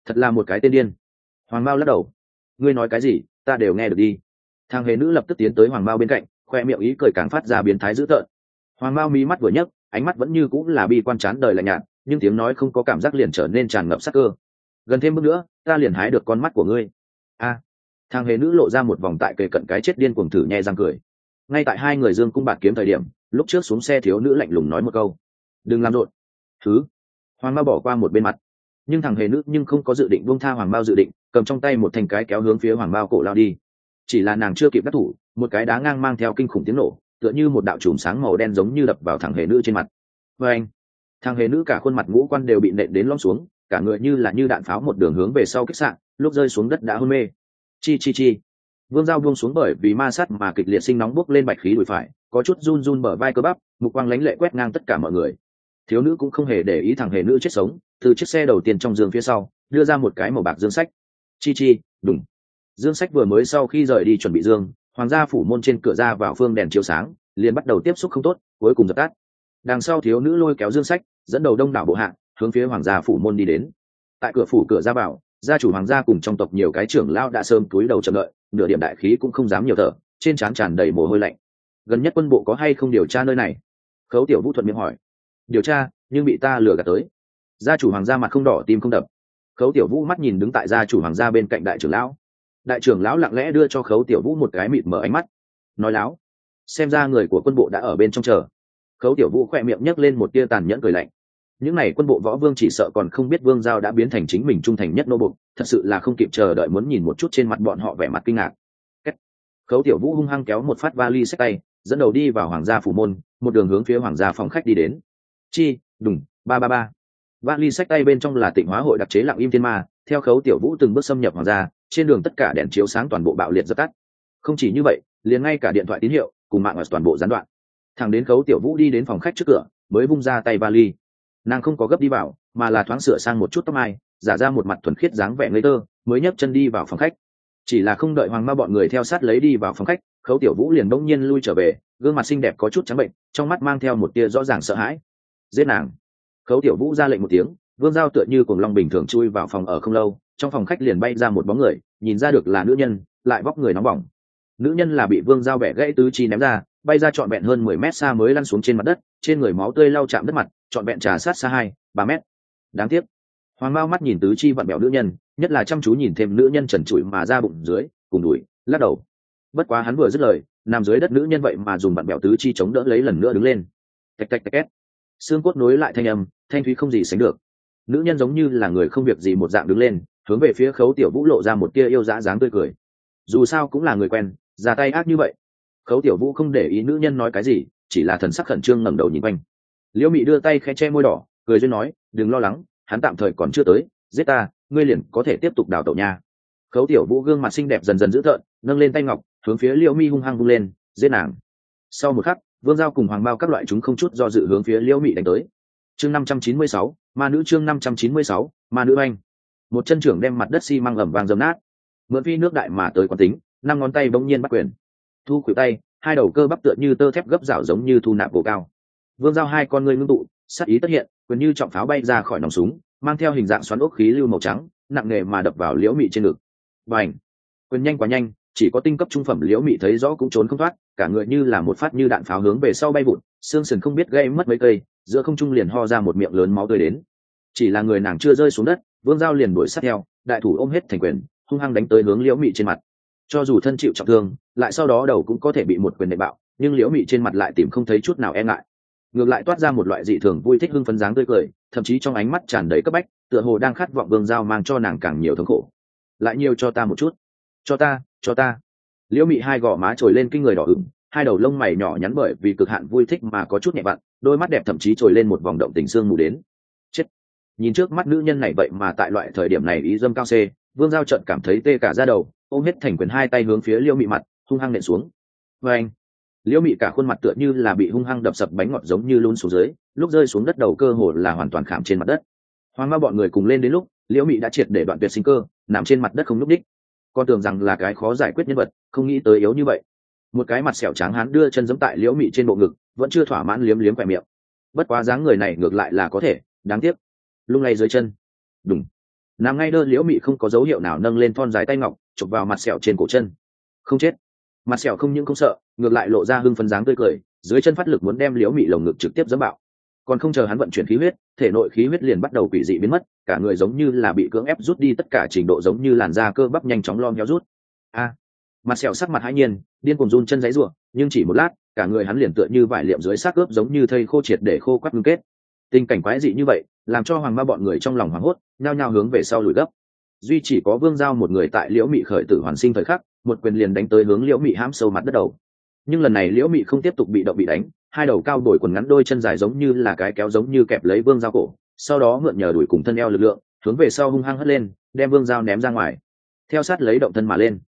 Thật là một cái tên điên. Hoàng mao lắc đầu. Ngươi nói cái gì, ta đều nghe được đi. Thằng hề nữ lập tức tiến tới hoàng mao bên cạnh, khoe miệng ý cười càng phát ra biến thái dữ tợn. Hoàng mao mí mắt vừa nhấc, ánh mắt vẫn như cũng là bi quan chán đời lạnh nhạt nhưng tiếng nói không có cảm giác liền trở nên tràn ngập sắc cơ. Gần thêm bước nữa, ta liền hái được con mắt của ngươi. A. Thằng hề nữ lộ ra một vòng tại kề cận cái chết điên cuồng thử nhẹ răng cười. Ngay tại hai người dương cung bạt kiếm thời điểm, lúc trước xuống xe thiếu nữ lạnh lùng nói một câu. Đừng làm rộn. Thứ. Hoàng mao bỏ qua một bên mặt. Nhưng thằng hề nữ nhưng không có dự định buông tha hoàng mao dự định, cầm trong tay một thành cái kéo hướng phía hoàng mao cổ lao đi. Chỉ là nàng chưa kịp đắc thủ, một cái đá ngang mang theo kinh khủng tiếng nổ, tựa như một đạo chùm sáng màu đen giống như đập vào thằng hề nữ trên mặt. Vê anh thằng hề nữ cả khuôn mặt ngũ quan đều bị nện đến lom xuống, cả người như là như đạn pháo một đường hướng về sau kích sạn lúc rơi xuống đất đã hôn mê. Chi chi chi. Vương giao buông xuống bởi vì ma sát mà kịch liệt sinh nóng bốc lên bạch khí đùi phải, có chút run run bờ vai cơ bắp, mục quang lánh lệ quét ngang tất cả mọi người. Thiếu nữ cũng không hề để ý thằng hề nữ chết sống, từ chiếc xe đầu tiên trong giường phía sau, đưa ra một cái màu bạc dương sách. Chi chi đúng dương sách vừa mới sau khi rời đi chuẩn bị dương, hoàng gia phủ môn trên cửa ra vào phương đèn chiếu sáng, liền bắt đầu tiếp xúc không tốt, cuối cùng dập tắt đằng sau thiếu nữ lôi kéo dương sách, dẫn đầu đông đảo bộ hạng hướng phía hoàng gia phủ môn đi đến. Tại cửa phủ cửa ra vào, gia chủ hoàng gia cùng trong tộc nhiều cái trưởng lao đã sớm túi đầu chờ đợi, nửa điểm đại khí cũng không dám nhiều thở, trên trán tràn đầy mồ hôi lạnh. Gần nhất quân bộ có hay không điều tra nơi này? Khấu tiểu vũ thuận miệng hỏi. Điều tra, nhưng bị ta lừa gạt tới. Gia chủ hoàng gia mặt không đỏ, tim không đập. Khấu tiểu vũ mắt nhìn đứng tại gia chủ hoàng gia bên cạnh đại trưởng lão. Đại trưởng lão lặng lẽ đưa cho khấu tiểu vũ một cái mịt mở ánh mắt. Nói láo, xem ra người của quân bộ đã ở bên trong chờ khấu tiểu vũ khỏe miệng nhấc lên một tia tàn nhẫn cười lạnh. Những n à y quân bộ võ vương chỉ sợ còn không biết vương giao đã biến thành chính mình trung thành nhất nô bục, thật sự là không kịp chờ đợi muốn nhìn một chút trên mặt bọn họ vẻ mặt kinh ngạc. Khấu tiểu vũ hung hăng kéo một phát vali sách tay, dẫn đầu đi vào hoàng gia phủ môn, một đường hướng phía hoàng gia phòng khách đi đến. Chi, đùng, ba ba ba. Vali sách tay bên trong là tịnh hóa hội đặc chế lặng im thiên ma, theo khấu tiểu vũ từng bước xâm nhập hoàng gia, trên đường tất cả đèn chiếu sáng toàn bộ bạo liệt dập tắt. Không chỉ như vậy, liền ngay cả điện thoại tín hiệu cùng mạng ở toàn bộ gián đoạn thằng đến khấu tiểu vũ đi đến phòng khách trước cửa, mới vung ra tay vali. Nàng không có gấp đi vào, mà là thoáng sửa sang một chút tóc mai, giả ra một mặt thuần khiết dáng vẻ ngây tơ mới nhấc chân đi vào phòng khách. Chỉ là không đợi hoàng ma bọn người theo sát lấy đi vào phòng khách, khấu tiểu vũ liền bỗng nhiên lui trở về, gương mặt xinh đẹp có chút trắng bệnh, trong mắt mang theo một tia rõ ràng sợ hãi. Giết nàng. Khấu tiểu vũ ra lệnh một tiếng, vương giao tựa như cùng long bình thường chui vào phòng ở không lâu, trong phòng khách liền bay ra một bóng người, nhìn ra được là nữ nhân, lại vóc người nóng bỏng. Nữ nhân là bị vương giao bẻ gãy tứ chi ném ra bay ra trọn vẹn hơn mười mét xa mới lăn xuống trên mặt đất, trên người máu tươi lau chạm đất mặt, trọn vẹn trà sát xa hai, ba mét. Đáng tiếc. Hoàng mao mắt nhìn tứ chi vặn bẹo nữ nhân, nhất là chăm chú nhìn thêm nữ nhân trần trụi mà ra bụng dưới, cùng đùi, lắc đầu. Bất quá hắn vừa dứt lời, nằm dưới đất nữ nhân vậy mà dùng vặn bẹo tứ chi chống đỡ lấy lần nữa đứng lên. Tạch tạch tạch két. Xương cốt nối lại thanh âm, thanh thúy không gì sánh được. Nữ nhân giống như là người không việc gì một dạng đứng lên, hướng về phía khấu tiểu vũ lộ ra một tia yêu dã dáng tươi cười. Dù sao cũng là người quen, ra tay ác như vậy khấu tiểu vũ không để ý nữ nhân nói cái gì, chỉ là thần sắc khẩn trương ngẩng đầu nhìn quanh. Liễu mị đưa tay khe che môi đỏ, cười duyên nói, đừng lo lắng, hắn tạm thời còn chưa tới, giết ta, ngươi liền có thể tiếp tục đào tẩu nha. Khấu tiểu vũ gương mặt xinh đẹp dần dần dữ tợn, nâng lên tay ngọc, hướng phía liễu mi hung hăng vung lên, giết nàng. Sau một khắc, vương giao cùng hoàng bao các loại chúng không chút do dự hướng phía liễu mị đánh tới. Chương năm trăm chín mươi sáu, ma nữ chương năm trăm chín mươi sáu, ma nữ anh một chân trưởng đem mặt đất xi、si、măng ẩm vàng dầm nát. Mượn phi nước đại mà tới quán tính, năm ngón tay bỗng nhiên bắt quyền thu khuỷu tay, hai đầu cơ bắp tựa như tơ thép gấp rảo giống như thu nạp bồ cao. Vương giao hai con ngươi ngưng tụ, sắc ý tất hiện, quyền như trọng pháo bay ra khỏi nòng súng, mang theo hình dạng xoắn ốc khí lưu màu trắng, nặng nề mà đập vào liễu mị trên ngực. Và ảnh quyền nhanh quá nhanh, chỉ có tinh cấp trung phẩm liễu mị thấy rõ cũng trốn không thoát, cả người như là một phát như đạn pháo hướng về sau bay vụt, xương Sừng không biết gây mất mấy cây, giữa không trung liền ho ra một miệng lớn máu tươi đến. Chỉ là người nàng chưa rơi xuống đất, vương giao liền đuổi sát theo, đại thủ ôm hết thành quyền, hung hăng đánh tới hướng liễu mị trên mặt. Cho dù thân chịu trọng thương lại sau đó đầu cũng có thể bị một quyền nệ bạo, nhưng liễu mị trên mặt lại tìm không thấy chút nào e ngại. Ngược lại toát ra một loại dị thường vui thích hưng phấn dáng tươi cười, thậm chí trong ánh mắt tràn đầy cấp bách, tựa hồ đang khát vọng vương giao mang cho nàng càng nhiều thống khổ. Lại nhiều cho ta một chút. Cho ta cho ta. Liễu mị hai gò má trồi lên kinh người đỏ ửng, hai đầu lông mày nhỏ nhắn bởi vì cực hạn vui thích mà có chút nhẹ vặn, đôi mắt đẹp thậm chí trồi lên một vòng động tình xương mù đến. Chết. Nhìn trước mắt nữ nhân này vậy mà tại loại thời điểm này ý dâm cao xê, vương giao trận cảm thấy tê cả ra đầu, ôm hết thành quyền hai tay hướng phía liễu mị mặt hung hăng nện xuống. Và anh, liễu mị cả khuôn mặt tựa như là bị hung hăng đập sập bánh ngọt giống như luôn xuống dưới, lúc rơi xuống đất đầu cơ hồ là hoàn toàn khảm trên mặt đất. Hoàng ma bọn người cùng lên đến lúc, liễu mị đã triệt để đoạn tuyệt sinh cơ, nằm trên mặt đất không lúc đích con tưởng rằng là cái khó giải quyết nhân vật, không nghĩ tới yếu như vậy. Một cái mặt sẹo trắng hắn đưa chân giẫm tại liễu mị trên bộ ngực, vẫn chưa thỏa mãn liếm liếm vẻ miệng. Bất quá dáng người này ngược lại là có thể, đáng tiếc. Lung lay dưới chân. Đúng nằm ngay đơ liễu mị không có dấu hiệu nào nâng lên thon dài tay ngọc, chụp vào mặt sẹo trên cổ chân. Không chết mặt sẹo không những không sợ, ngược lại lộ ra hưng phấn dáng tươi cười, dưới chân phát lực muốn đem liễu mị lồng ngực trực tiếp dẫm bạo. Còn không chờ hắn vận chuyển khí huyết, thể nội khí huyết liền bắt đầu quỷ dị biến mất, cả người giống như là bị cưỡng ép rút đi tất cả trình độ giống như làn da cơ bắp nhanh chóng lo héo rút. A! Mặt sẹo sắc mặt hãi nhiên, điên cùng run chân giấy ruộng nhưng chỉ một lát, cả người hắn liền tựa như vải liệm dưới xác ướp giống như thây khô triệt để khô quắt ngưng kết. Tình cảnh quái dị như vậy, làm cho hoàng ma bọn người trong lòng hoảng hốt, nhao nhao hướng về sau lùi gấp. Duy chỉ có vương giao một người tại liễu mị khởi tử hoàn sinh thời khắc một quyền liền đánh tới hướng liễu mị hãm sâu mặt đất đầu. Nhưng lần này liễu mị không tiếp tục bị động bị đánh, hai đầu cao đổi quần ngắn đôi chân dài giống như là cái kéo giống như kẹp lấy vương giao cổ, sau đó mượn nhờ đuổi cùng thân eo lực lượng, hướng về sau hung hăng hất lên, đem vương giao ném ra ngoài. Theo sát lấy động thân mà lên.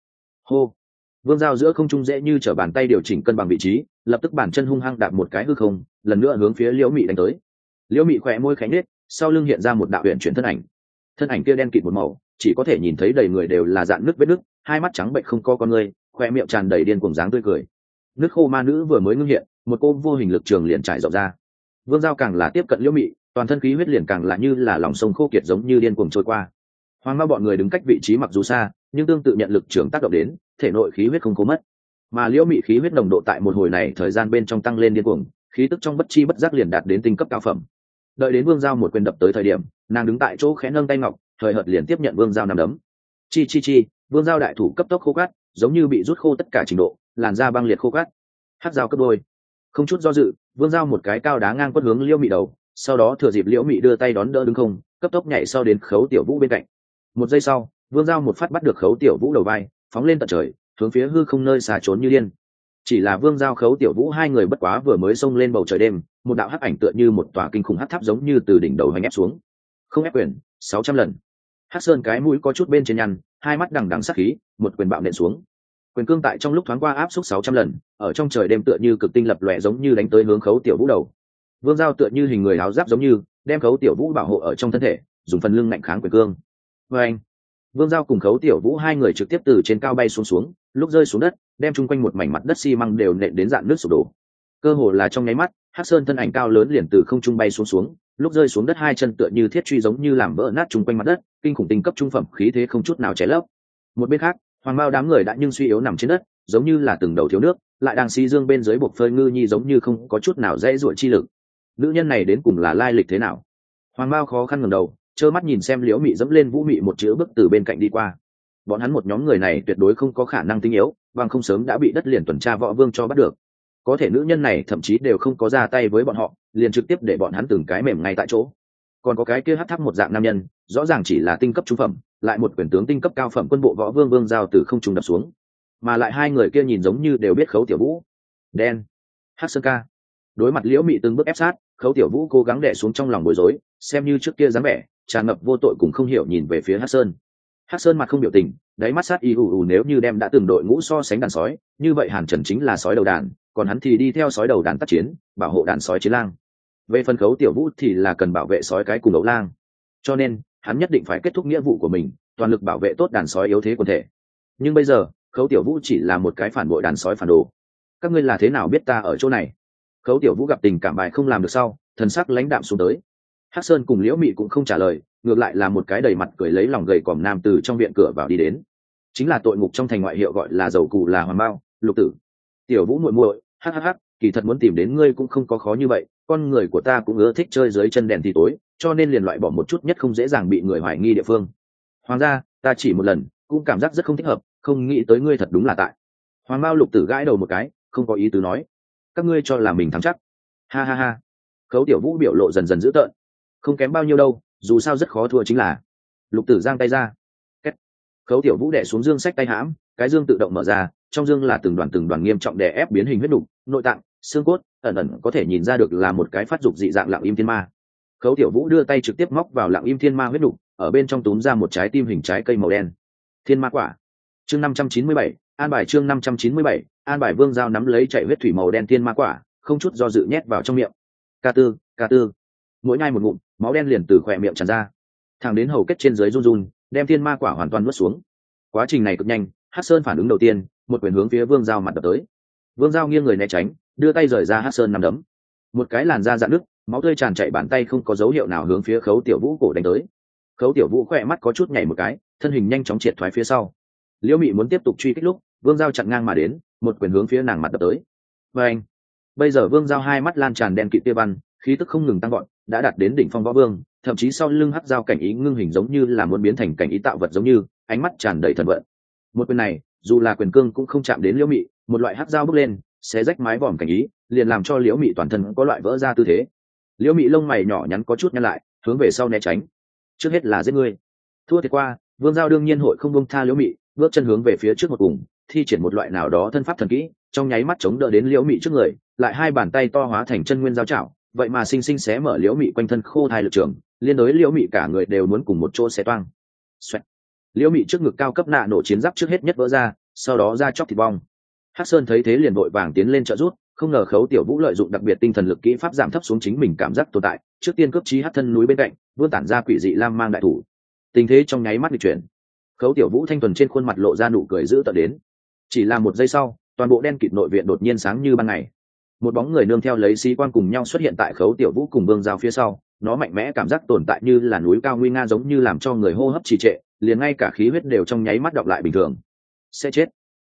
Hô! Vương giao giữa không trung dễ như t bàn tay điều chỉnh cân bằng vị trí, lập tức bản chân hung hăng đạp một cái hư không, lần nữa hướng phía liễu mị đánh tới. Liễu mị khỏe môi khánh nết sau lưng hiện ra một đạo huyện chuyển thân ảnh. Thân ảnh kia đen kịt một màu chỉ có thể nhìn thấy đầy người đều là dạng nước vết nước, hai mắt trắng bệnh không co con người, khoe miệng tràn đầy điên cuồng dáng tươi cười. Nước khô ma nữ vừa mới ngưng hiện, một cô vô hình lực trường liền trải rộng ra. Vương giao càng là tiếp cận liễu mị, toàn thân khí huyết liền càng là như là lòng sông khô kiệt giống như điên cuồng trôi qua. Hoàng ma bọn người đứng cách vị trí mặc dù xa, nhưng tương tự nhận lực trường tác động đến, thể nội khí huyết không cố mất. Mà liễu mị khí huyết nồng độ tại một hồi này thời gian bên trong tăng lên điên cuồng, khí tức trong bất chi bất giác liền đạt đến tinh cấp cao phẩm. Đợi đến vương giao một quyền đập tới thời điểm, nàng đứng tại chỗ khẽ nâng tay ngọc thời hợt liền tiếp nhận vương giao nằm đấm. Chi chi chi, vương giao đại thủ cấp tốc khô cát, giống như bị rút khô tất cả trình độ, làn da băng liệt khô cát. Hát dao cấp đôi. Không chút do dự, vương giao một cái cao đá ngang quất hướng liễu mị đầu, sau đó thừa dịp liễu mị đưa tay đón đỡ đứng không, cấp tốc nhảy sau đến khấu tiểu vũ bên cạnh. Một giây sau, vương giao một phát bắt được khấu tiểu vũ đầu vai, phóng lên tận trời, hướng phía hư không nơi xà trốn như điên. Chỉ là vương giao khấu tiểu vũ hai người bất quá vừa mới xông lên bầu trời đêm, một đạo hắc ảnh tựa như một tòa kinh khủng hắc tháp giống như từ đỉnh đầu hành ép xuống. Không ép quyền, sáu trăm lần hắc sơn cái mũi có chút bên trên nhăn, hai mắt đằng đằng sắc khí, một quyền bạo nện xuống. Quyền cương tại trong lúc thoáng qua áp suất sáu trăm lần, ở trong trời đêm tựa như cực tinh lập lòe giống như đánh tới hướng khấu tiểu vũ đầu. Vương giao tựa như hình người áo giáp giống như, đem khấu tiểu vũ bảo hộ ở trong thân thể, dùng phần lưng ngạnh kháng quyền cương. Vê anh, vương giao cùng khấu tiểu vũ hai người trực tiếp từ trên cao bay xuống xuống, lúc rơi xuống đất, đem chung quanh một mảnh mặt đất xi măng đều nện đến dạng nước sụp đổ. Cơ hồ là trong nháy mắt, hắc sơn thân ảnh cao lớn liền từ không trung bay xuống xuống, lúc rơi xuống đất hai chân tựa như thiết truy giống như làm vỡ nát chung quanh mặt đất kinh khủng tinh cấp trung phẩm khí thế không chút nào cháy lấp. Một bên khác, hoàng bao đám người đã nhưng suy yếu nằm trên đất, giống như là từng đầu thiếu nước, lại đang xi dương bên dưới buộc phơi ngư nhi giống như không có chút nào dễ dỗi chi lực. Nữ nhân này đến cùng là lai lịch thế nào? Hoàng bao khó khăn ngầm đầu, trơ mắt nhìn xem liễu mị dẫm lên vũ mị một chữ bước từ bên cạnh đi qua. Bọn hắn một nhóm người này tuyệt đối không có khả năng tinh yếu, bằng không sớm đã bị đất liền tuần tra võ vương cho bắt được. Có thể nữ nhân này thậm chí đều không có ra tay với bọn họ, liền trực tiếp để bọn hắn từng cái mềm ngay tại chỗ còn có cái kia hát tháp một dạng nam nhân, rõ ràng chỉ là tinh cấp trung phẩm, lại một quyền tướng tinh cấp cao phẩm quân bộ võ vương vương giao từ không trung đập xuống. Mà lại hai người kia nhìn giống như đều biết khấu tiểu vũ. Đen. Hát sơn ca. Đối mặt liễu mị từng bước ép sát, khấu tiểu vũ cố gắng đẻ xuống trong lòng bối rối, xem như trước kia dáng vẻ, tràn ngập vô tội cùng không hiểu nhìn về phía hát sơn. Hát sơn mặt không biểu tình, đáy mắt sát y ù ù nếu như đem đã từng đội ngũ so sánh đàn sói, như vậy hàn trần chính là sói đầu đàn, còn hắn thì đi theo sói đầu đàn tác chiến, bảo hộ đàn sói chiến lang về phần khấu tiểu vũ thì là cần bảo vệ sói cái cùng ấu lang. Cho nên, hắn nhất định phải kết thúc nghĩa vụ của mình, toàn lực bảo vệ tốt đàn sói yếu thế quần thể. Nhưng bây giờ, khấu tiểu vũ chỉ là một cái phản bội đàn sói phản đồ. Các ngươi là thế nào biết ta ở chỗ này? Khấu tiểu vũ gặp tình cảm bài không làm được sau, thần sắc lãnh đạm xuống tới. Hắc sơn cùng liễu mị cũng không trả lời, ngược lại là một cái đầy mặt cười lấy lòng gầy còm nam từ trong viện cửa vào đi đến. Chính là tội ngục trong thành ngoại hiệu gọi là dầu cụ là hoàng bao, lục tử. Tiểu vũ muội muội hhh kỳ thật muốn tìm đến ngươi cũng không có khó như vậy, con người của ta cũng ưa thích chơi dưới chân đèn thì tối, cho nên liền loại bỏ một chút nhất không dễ dàng bị người hoài nghi địa phương. Hoàng gia, ta chỉ một lần, cũng cảm giác rất không thích hợp, không nghĩ tới ngươi thật đúng là tại. Hoàng Mao lục tử gãi đầu một cái, không có ý tứ nói. Các ngươi cho là mình thắng chắc. Ha ha ha. Khấu tiểu vũ biểu lộ dần dần dữ tợn. Không kém bao nhiêu đâu, dù sao rất khó thua chính là. Lục tử giang tay ra. Kết. khấu tiểu vũ đẻ xuống dương sách tay hãm, cái dương tự động mở ra, trong dương là từng đoàn từng đoàn nghiêm trọng đè ép biến hình huyết đục, nội tạng xương cốt, ẩn ẩn có thể nhìn ra được là một cái phát dục dị dạng lặng im thiên ma. Khấu tiểu vũ đưa tay trực tiếp móc vào lặng im thiên ma huyết đục ở bên trong túm ra một trái tim hình trái cây màu đen. Thiên ma quả. Chương năm trăm chín mươi bảy, an bài chương năm trăm chín mươi bảy, an bài vương giao nắm lấy chạy huyết thủy màu đen thiên ma quả, không chút do dự nhét vào trong miệng. Ca tư ca tư. Mỗi ngày một ngụm, máu đen liền từ khỏe miệng tràn ra. Thẳng đến hầu kết trên dưới run run, đem thiên ma quả hoàn toàn nuốt xuống. Quá trình này cực nhanh hát sơn phản ứng đầu tiên, một quyền hướng phía vương giao mặt đập tới. Vương giao nghiêng người né tránh đưa tay rời ra hát sơn nằm đấm. Một cái làn da dạn nứt, máu tươi tràn chạy bàn tay không có dấu hiệu nào hướng phía khấu tiểu vũ cổ đánh tới. Khấu tiểu vũ khỏe mắt có chút nhảy một cái, thân hình nhanh chóng triệt thoái phía sau. Liễu mị muốn tiếp tục truy kích lúc, vương giao chặn ngang mà đến, một quyền hướng phía nàng mặt đập tới. Và anh, bây giờ vương giao hai mắt lan tràn đen kịt tia văn, khí tức không ngừng tăng gọn đã đạt đến đỉnh phong võ vương, thậm chí sau lưng hắc giao cảnh ý ngưng hình giống như là muốn biến thành cảnh ý tạo vật giống như, ánh mắt tràn đầy thần vận. Một quyền này, dù là quyền cương cũng không chạm đến liễu mị, một loại hắc giao bước lên sẽ rách mái vòm cảnh ý, liền làm cho liễu mị toàn thân có loại vỡ ra tư thế. Liễu mị lông mày nhỏ nhắn có chút nhăn lại, hướng về sau né tránh. Trước hết là giết ngươi. Thua thiệt qua, vương giao đương nhiên hội không bông tha liễu mị, bước chân hướng về phía trước một cùng, thi triển một loại nào đó thân pháp thần kỹ, trong nháy mắt chống đỡ đến liễu mị trước người, lại hai bàn tay to hóa thành chân nguyên giao chảo vậy mà sinh sinh xé mở liễu mị quanh thân khô thai lực trường, liên đối liễu mị cả người đều muốn cùng một chỗ xé toang. Xoẹt. liễu mị trước ngực cao cấp nạ nổ chiến giáp trước hết nhất vỡ ra, sau đó ra chóc thịt bong hắc sơn thấy thế liền vội vàng tiến lên trợ giúp, không ngờ khấu tiểu vũ lợi dụng đặc biệt tinh thần lực kỹ pháp giảm thấp xuống chính mình cảm giác tồn tại trước tiên cướp trí hắc thân núi bên cạnh vươn tản ra quỷ dị lam mang đại thủ. Tình thế trong nháy mắt bị chuyển. Khấu tiểu vũ thanh thuần trên khuôn mặt lộ ra nụ cười giữ tận đến. Chỉ là một giây sau toàn bộ đen kịt nội viện đột nhiên sáng như ban ngày. Một bóng người nương theo lấy sĩ quan cùng nhau xuất hiện tại khấu tiểu vũ cùng vương giao phía sau nó mạnh mẽ cảm giác tồn tại như là núi cao nguy nga giống như làm cho người hô hấp trì trệ liền ngay cả khí huyết đều trong nháy mắt đọc lại bình thường. Sẽ chết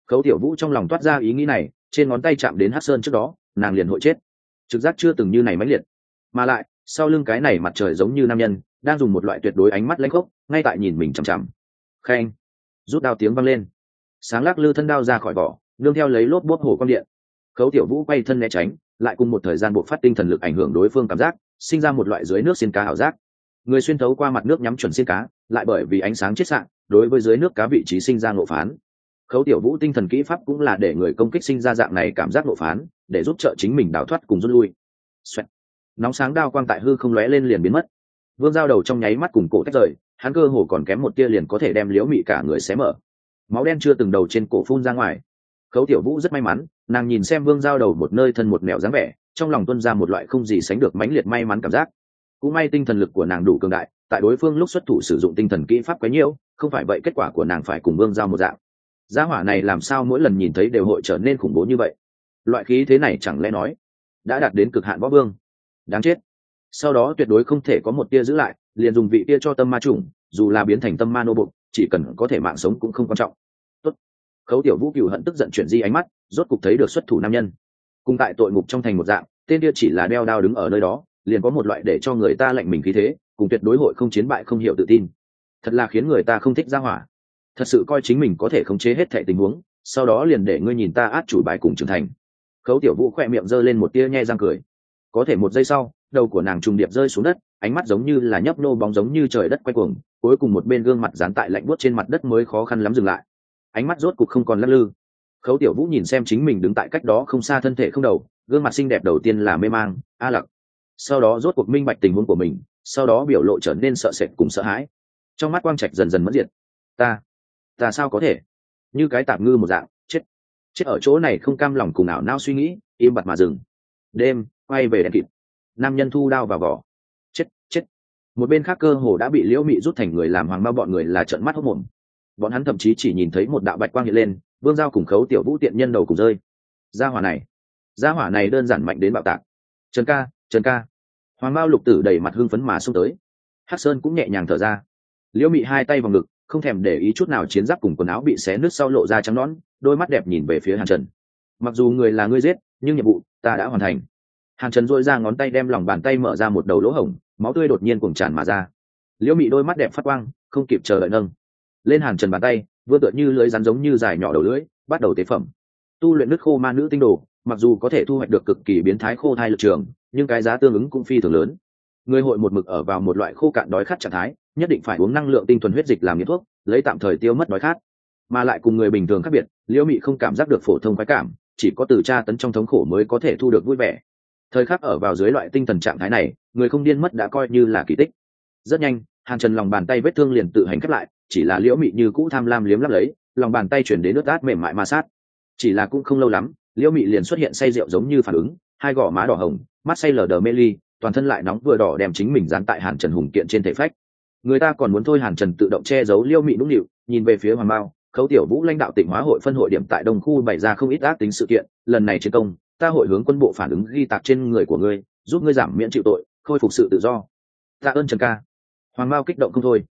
khấu tiểu vũ trong lòng toát ra ý nghĩ này, trên ngón tay chạm đến hát sơn trước đó, nàng liền hội chết. Trực giác chưa từng như này mãnh liệt. Mà lại, sau lưng cái này mặt trời giống như nam nhân, đang dùng một loại tuyệt đối ánh mắt lãnh khốc, ngay tại nhìn mình chằm chằm. Khen. Rút đao tiếng vang lên. Sáng lắc lư thân đao ra khỏi vỏ, nương theo lấy lốp bốt hổ con điện. Khấu tiểu vũ quay thân né tránh, lại cùng một thời gian bộ phát tinh thần lực ảnh hưởng đối phương cảm giác, sinh ra một loại dưới nước xin cá ảo giác. Người xuyên thấu qua mặt nước nhắm chuẩn xin cá, lại bởi vì ánh sáng chết sạn đối với dưới nước cá vị trí sinh ra ngộ phán khấu tiểu vũ tinh thần kỹ pháp cũng là để người công kích sinh ra dạng này cảm giác ngộ phán, để giúp trợ chính mình đào thoát cùng rút lui. Xoẹt. nóng sáng đao quang tại hư không lóe lên liền biến mất. Vương giao đầu trong nháy mắt cùng cổ tách rời, hắn cơ hồ còn kém một tia liền có thể đem liễu mị cả người xé mở. Máu đen chưa từng đầu trên cổ phun ra ngoài. Khấu tiểu vũ rất may mắn, nàng nhìn xem vương giao đầu một nơi thân một mẹo dáng vẻ, trong lòng tuân ra một loại không gì sánh được mãnh liệt may mắn cảm giác. Cũng may tinh thần lực của nàng đủ cường đại, tại đối phương lúc xuất thủ sử dụng tinh thần kỹ pháp quấy nhiễu không phải vậy kết quả của nàng phải cùng vương giao một dạng gia hỏa này làm sao mỗi lần nhìn thấy đều hội trở nên khủng bố như vậy? Loại khí thế này chẳng lẽ nói đã đạt đến cực hạn võ vương? Đáng chết. Sau đó tuyệt đối không thể có một tia giữ lại, liền dùng vị tia cho tâm ma trùng dù là biến thành tâm ma nô bục chỉ cần có thể mạng sống cũng không quan trọng. Tốt. khấu tiểu vũ cựu hận tức giận chuyển di ánh mắt, rốt cục thấy được xuất thủ nam nhân. Cùng tại tội ngục trong thành một dạng, tên tia chỉ là đeo đao đứng ở nơi đó, liền có một loại để cho người ta lạnh mình khí thế, cùng tuyệt đối hội không chiến bại không hiểu tự tin. Thật là khiến người ta không thích ra hỏa thật sự coi chính mình có thể khống chế hết thệ tình huống, sau đó liền để ngươi nhìn ta át chủ bài cùng trưởng thành. Khấu tiểu vũ khỏe miệng giơ lên một tia nhe răng cười. Có thể một giây sau, đầu của nàng trùng điệp rơi xuống đất, ánh mắt giống như là nhấp nô bóng giống như trời đất quay cuồng, cuối cùng một bên gương mặt dán tại lạnh buốt trên mặt đất mới khó khăn lắm dừng lại. Ánh mắt rốt cục không còn lắc lư. Khấu tiểu vũ nhìn xem chính mình đứng tại cách đó không xa thân thể không đầu, gương mặt xinh đẹp đầu tiên là mê mang, a lặc. Sau đó rốt cuộc minh bạch tình huống của mình, sau đó biểu lộ trở nên sợ sệt cùng sợ hãi. Trong mắt quang trạch dần dần mất diệt. Ta ta sao có thể? Như cái tạp ngư một dạng, chết. Chết ở chỗ này không cam lòng cùng ảo nao suy nghĩ, im bặt mà dừng. Đêm, quay về đèn kịp nam nhân thu đao vào vỏ. Chết chết. Một bên khác cơ hồ đã bị liễu mị rút thành người làm hoàng bao bọn người là trận mắt hốc mồm. Bọn hắn thậm chí chỉ nhìn thấy một đạo bạch quang hiện lên, vương giao cùng khấu tiểu vũ tiện nhân đầu cùng rơi. Gia hỏa này. Gia hỏa này đơn giản mạnh đến bạo tạc. Trần ca trần ca. Hoàng bao lục tử đầy mặt hưng phấn mà xông tới. Hắc sơn cũng nhẹ nhàng thở ra. Liễu mị hai tay vào ngực không thèm để ý chút nào chiến giáp cùng quần áo bị xé nứt sau lộ ra trắng nõn, đôi mắt đẹp nhìn về phía hàn trần. Mặc dù người là ngươi giết, nhưng nhiệm vụ ta đã hoàn thành. Hàn trần dội ra ngón tay đem lòng bàn tay mở ra một đầu lỗ hổng, máu tươi đột nhiên cuồng tràn mà ra. Liễu mị đôi mắt đẹp phát quang, không kịp chờ đợi nâng. Lên hàn trần bàn tay, vừa tựa như lưới rắn giống như dài nhỏ đầu lưỡi, bắt đầu tế phẩm. Tu luyện nước khô ma nữ tinh đồ, mặc dù có thể thu hoạch được cực kỳ biến thái khô thai lực trường, nhưng cái giá tương ứng cũng phi thường lớn. Người hội một mực ở vào một loại khô cạn đói khát trạng thái nhất định phải uống năng lượng tinh thuần huyết dịch làm nghiện thuốc, lấy tạm thời tiêu mất đói khát. Mà lại cùng người bình thường khác biệt, liễu mị không cảm giác được phổ thông khoái cảm, chỉ có từ tra tấn trong thống khổ mới có thể thu được vui vẻ. Thời khắc ở vào dưới loại tinh thần trạng thái này, người không điên mất đã coi như là kỳ tích. Rất nhanh, hàn trần lòng bàn tay vết thương liền tự hành khép lại, chỉ là liễu mị như cũ tham lam liếm lắp lấy, lòng bàn tay chuyển đến nước át mềm mại ma sát. Chỉ là cũng không lâu lắm, liễu mị liền xuất hiện say rượu giống như phản ứng, hai gò má đỏ hồng, mắt say lờ đờ mê ly, toàn thân lại nóng vừa đỏ đem chính mình dán tại hàn trần hùng kiện trên thể phách người ta còn muốn thôi hàn trần tự động che giấu liêu mị nũng nịu, nhìn về phía hoàng mao, khấu tiểu vũ lãnh đạo tỉnh hóa hội phân hội điểm tại đông khu bày ra không ít ác tính sự kiện, lần này chiến công, ta hội hướng quân bộ phản ứng ghi tạc trên người của ngươi, giúp ngươi giảm miễn chịu tội, khôi phục sự tự do. Tạ ơn trần ca. Hoàng mao kích động không thôi.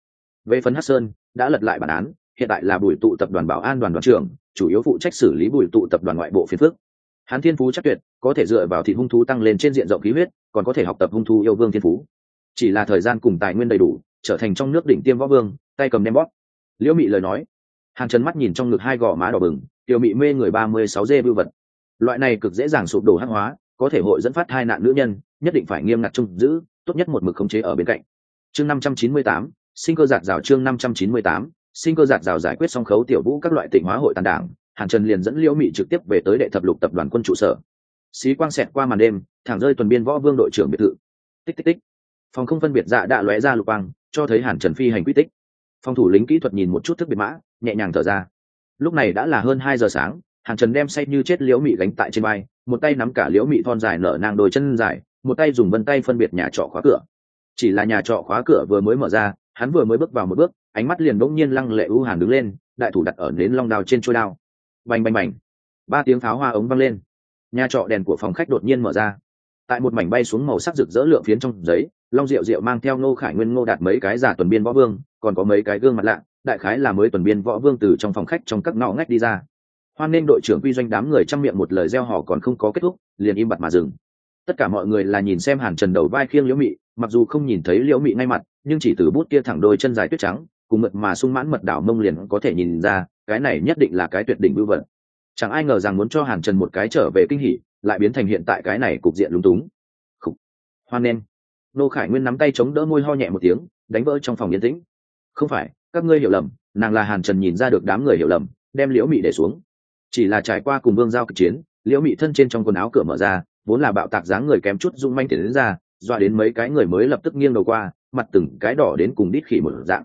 Về phần hát sơn, đã lật lại bản án, hiện tại là bùi tụ tập đoàn bảo an đoàn đoàn trưởng, chủ yếu phụ trách xử lý bùi tụ tập đoàn ngoại bộ phiên phước hán thiên phú chắc tuyệt, có thể dựa vào thị hung thú tăng lên trên diện rộng khí huyết, còn có thể học tập hung thú yêu vương thiên phú. Chỉ là thời gian cùng tài nguyên đầy đủ trở thành trong nước đỉnh tiêm võ vương, tay cầm đem bóp. Liễu mị lời nói. Hàng trần mắt nhìn trong ngực hai gò má đỏ bừng, tiểu mị mê người ba mươi sáu dê bưu vật. Loại này cực dễ dàng sụp đổ hắc hóa, có thể hội dẫn phát hai nạn nữ nhân, nhất định phải nghiêm ngặt trông giữ, tốt nhất một mực khống chế ở bên cạnh. Chương năm trăm chín mươi tám, sinh cơ giạt rào chương năm trăm chín mươi tám, sinh cơ giạt rào giải quyết song khấu tiểu vũ các loại tỉnh hóa hội tàn đảng, hàn trần liền dẫn liễu mị trực tiếp về tới đệ thập lục tập đoàn quân trụ sở. Xí quang xẹt qua màn đêm, thẳng rơi tuần biên võ vương đội trưởng biệt thự. Tích tích tích. Phòng không phân biệt dạ đã lóe ra lục quang cho thấy hàn trần phi hành quy tích. Phòng thủ lính kỹ thuật nhìn một chút thức biệt mã, nhẹ nhàng thở ra. Lúc này đã là hơn hai giờ sáng, hàn trần đem say như chết liễu mị gánh tại trên bay một tay nắm cả liễu mị thon dài nở nang đôi chân dài, một tay dùng vân tay phân biệt nhà trọ khóa cửa. Chỉ là nhà trọ khóa cửa vừa mới mở ra, hắn vừa mới bước vào một bước, ánh mắt liền bỗng nhiên lăng lệ u hàn đứng lên, đại thủ đặt ở đến long đao trên trôi đao. Bành bành bành. Ba tiếng pháo hoa ống văng lên. Nhà trọ đèn của phòng khách đột nhiên mở ra. Tại một mảnh bay xuống màu sắc rực rỡ lượng phiến trong giấy long diệu diệu mang theo ngô khải nguyên ngô đạt mấy cái giả tuần biên võ vương, còn có mấy cái gương mặt lạ, đại khái là mới tuần biên võ vương từ trong phòng khách trong các ngõ ngách đi ra. Hoan nên đội trưởng quy doanh đám người chăm miệng một lời gieo họ còn không có kết thúc, liền im bặt mà dừng. Tất cả mọi người là nhìn xem hàn trần đầu vai khiêng liễu mị, mặc dù không nhìn thấy liễu mị ngay mặt, nhưng chỉ từ bút kia thẳng đôi chân dài tuyết trắng, cùng mượt mà sung mãn mật đảo mông liền có thể nhìn ra, cái này nhất định là cái tuyệt đỉnh vưu vật. Chẳng ai ngờ rằng muốn cho hàn trần một cái trở về kinh hỉ, lại biến thành hiện tại cái này cục diện lúng túng. Hoan nên nô khải nguyên nắm tay chống đỡ môi ho nhẹ một tiếng, đánh vỡ trong phòng yên tĩnh. Không phải, các ngươi hiểu lầm, nàng là hàn trần nhìn ra được đám người hiểu lầm, đem liễu mị để xuống. Chỉ là trải qua cùng vương giao kịch chiến, liễu mị thân trên trong quần áo cửa mở ra, vốn là bạo tạc dáng người kém chút rung manh tiền đến ra, dọa đến mấy cái người mới lập tức nghiêng đầu qua, mặt từng cái đỏ đến cùng đít khỉ một dạng.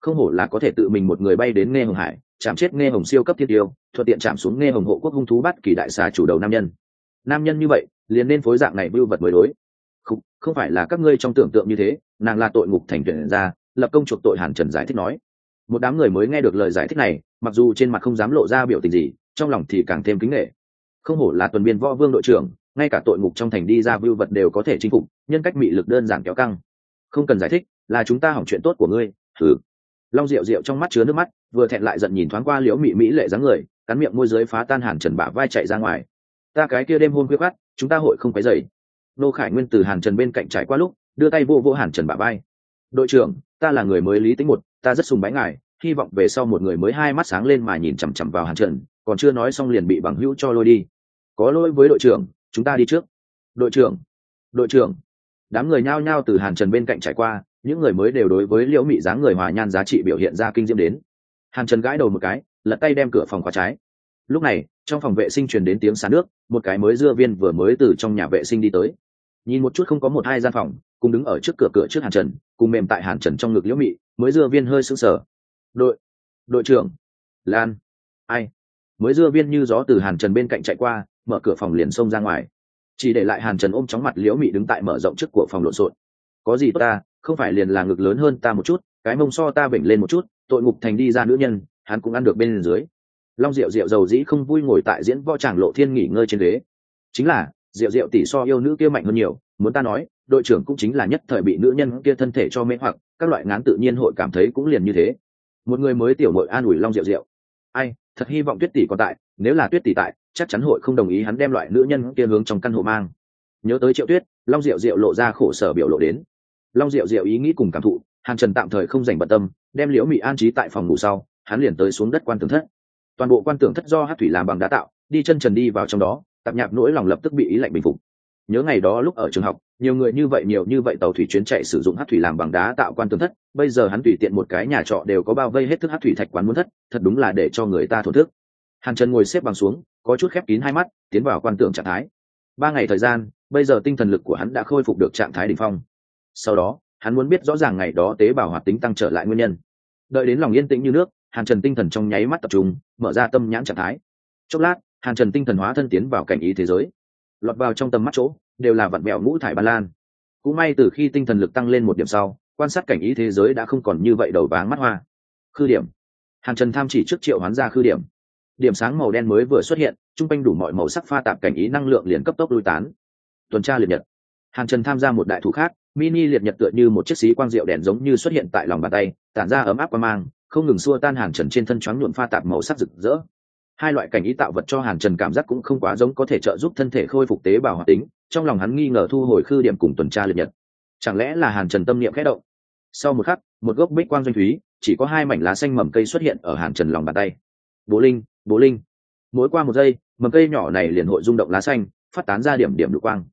Không hổ là có thể tự mình một người bay đến nghe hồng hải, chạm chết nghe hồng siêu cấp thiên tiêu, thuận tiện chạm xuống nghe hồng hộ quốc hung thú bắt kỳ đại xà chủ đầu nam nhân. Nam nhân như vậy, liền nên phối dạng này bưu vật mới đối không, không phải là các ngươi trong tưởng tượng như thế nàng là tội ngục thành tuyển ra lập công chuộc tội hàn trần giải thích nói. Một đám người mới nghe được lời giải thích này mặc dù trên mặt không dám lộ ra biểu tình gì trong lòng thì càng thêm kính nghệ không hổ là tuần biên võ vương đội trưởng ngay cả tội ngục trong thành đi ra vưu vật đều có thể chinh phục nhân cách mị lực đơn giản kéo căng. Không cần giải thích là chúng ta hỏng chuyện tốt của ngươi thử long rượu rượu trong mắt chứa nước mắt vừa thẹn lại giận nhìn thoáng qua liễu mị mỹ lệ dáng người cắn miệng môi giới phá tan hàn trần bả vai chạy ra ngoài. Ta cái kia đêm hôn khuya khát chúng ta hội không phải dày nô khải nguyên từ hàn trần bên cạnh trải qua lúc, đưa tay vô vô hàn trần bà vai. Đội trưởng, ta là người mới lý tính một, ta rất sùng bái ngài, hy vọng về sau một người mới hai mắt sáng lên mà nhìn chằm chằm vào hàn trần, còn chưa nói xong liền bị bằng hữu cho lôi đi. Có lỗi với đội trưởng, chúng ta đi trước. Đội trưởng đội trưởng. Đám người nhao nhao từ hàn trần bên cạnh trải qua, những người mới đều đối với liễu mị dáng người hòa nhan giá trị biểu hiện ra kinh diễm đến. Hàn trần gãi đầu một cái, lật tay đem cửa phòng khóa trái lúc này, trong phòng vệ sinh truyền đến tiếng xả nước, một cái mới dưa viên vừa mới từ trong nhà vệ sinh đi tới. Nhìn một chút không có một hai gian phòng, cùng đứng ở trước cửa cửa trước hàn trần, cùng mềm tại hàn trần trong ngực liễu mị, mới dưa viên hơi sững sờ. Đội đội trưởng. Lan. Ai? Mới dưa viên như gió từ hàn trần bên cạnh chạy qua, mở cửa phòng liền xông ra ngoài. Chỉ để lại hàn trần ôm chóng mặt liễu mị đứng tại mở rộng trước của phòng lộn xộn. Có gì tốt ta? Không phải liền là ngực lớn hơn ta một chút, cái mông so ta vểnh lên một chút, tội ngục thành đi ra nữ nhân, hắn cũng ăn được bên dưới long diệu diệu dầu dĩ không vui ngồi tại diễn võ tràng lộ thiên nghỉ ngơi trên ghế. Chính là, diệu diệu tỷ so yêu nữ kia mạnh hơn nhiều, muốn ta nói, đội trưởng cũng chính là nhất thời bị nữ nhân kia thân thể cho mê hoặc, các loại ngán tự nhiên hội cảm thấy cũng liền như thế. Một người mới tiểu mội an ủi long diệu diệu. Ai, thật hy vọng tuyết tỷ còn tại, nếu là tuyết tỷ tại, chắc chắn hội không đồng ý hắn đem loại nữ nhân kia hướng trong căn hộ mang. Nhớ tới triệu tuyết, long diệu diệu lộ ra khổ sở biểu lộ đến. Long diệu diệu ý nghĩ cùng cảm thụ, hàn trần tạm thời không dành bận tâm, đem liễu mỹ an trí tại phòng ngủ sau, hắn liền tới xuống đất quan tưởng thất toàn bộ quan tưởng thất do hát thủy làm bằng đá tạo, đi chân trần đi vào trong đó, tạp nhạp nỗi lòng lập tức bị ý lạnh bình phục. Nhớ ngày đó lúc ở trường học, nhiều người như vậy, nhiều như vậy tàu thủy chuyến chạy sử dụng hát thủy làm bằng đá tạo quan tường thất, bây giờ hắn tùy tiện một cái nhà trọ đều có bao vây hết thức hát thủy thạch quán muốn thất, thật đúng là để cho người ta thổn thức. Hàn trần ngồi xếp bằng xuống, có chút khép kín hai mắt, tiến vào quan tưởng trạng thái. Ba ngày thời gian, bây giờ tinh thần lực của hắn đã khôi phục được trạng thái đ ỉ n h phong. Sau đó, hắn muốn biết rõ ràng ngày đó tế bào hoạt tính tăng trở lại nguyên nhân. Đợi đến lòng yên tĩnh như nước hàn trần tinh thần trong nháy mắt tập trung, mở ra tâm nhãn trạng thái. Chốc lát, hàn trần tinh thần hóa thân tiến vào cảnh ý thế giới. Lọt vào trong tầm mắt chỗ, đều là vặn mẹo ngũ thải ba lan. Cũng may từ khi tinh thần lực tăng lên một điểm sau, quan sát cảnh ý thế giới đã không còn như vậy đầu váng mắt hoa. Khư điểm. Hàn trần tham chỉ trước triệu hoán ra khư điểm. Điểm sáng màu đen mới vừa xuất hiện t r u n g quanh đủ mọi màu sắc pha tạp cảnh ý năng lượng liền cấp tốc lui tán. Tuần tra liệt nhật. Hàn trần tham gia một đại thủ khác, mini liệt nhật tựa như một chiếc xí quang rượu đèn giống như xuất hiện tại lòng bàn tay, tản ra ấm áp qua mang không ngừng xua tan hàn trần trên thân choáng nhuộm pha tạp màu sắc rực rỡ. Hai loại cảnh ý tạo vật cho hàn trần cảm giác cũng không quá giống có thể trợ giúp thân thể khôi phục tế bào hoạt tính, trong lòng hắn nghi ngờ thu hồi khư điểm cùng tuần tra liệt nhật. Chẳng lẽ là hàn trần tâm niệm khẽ động? Sau một khắc, một gốc bích quang doanh thúy, chỉ có hai mảnh lá xanh mầm cây xuất hiện ở hàn trần lòng bàn tay. Bố linh bố linh. Mỗi qua một giây, mầm cây nhỏ này liền hội rung động lá xanh, phát tán ra điểm điểm lục quang.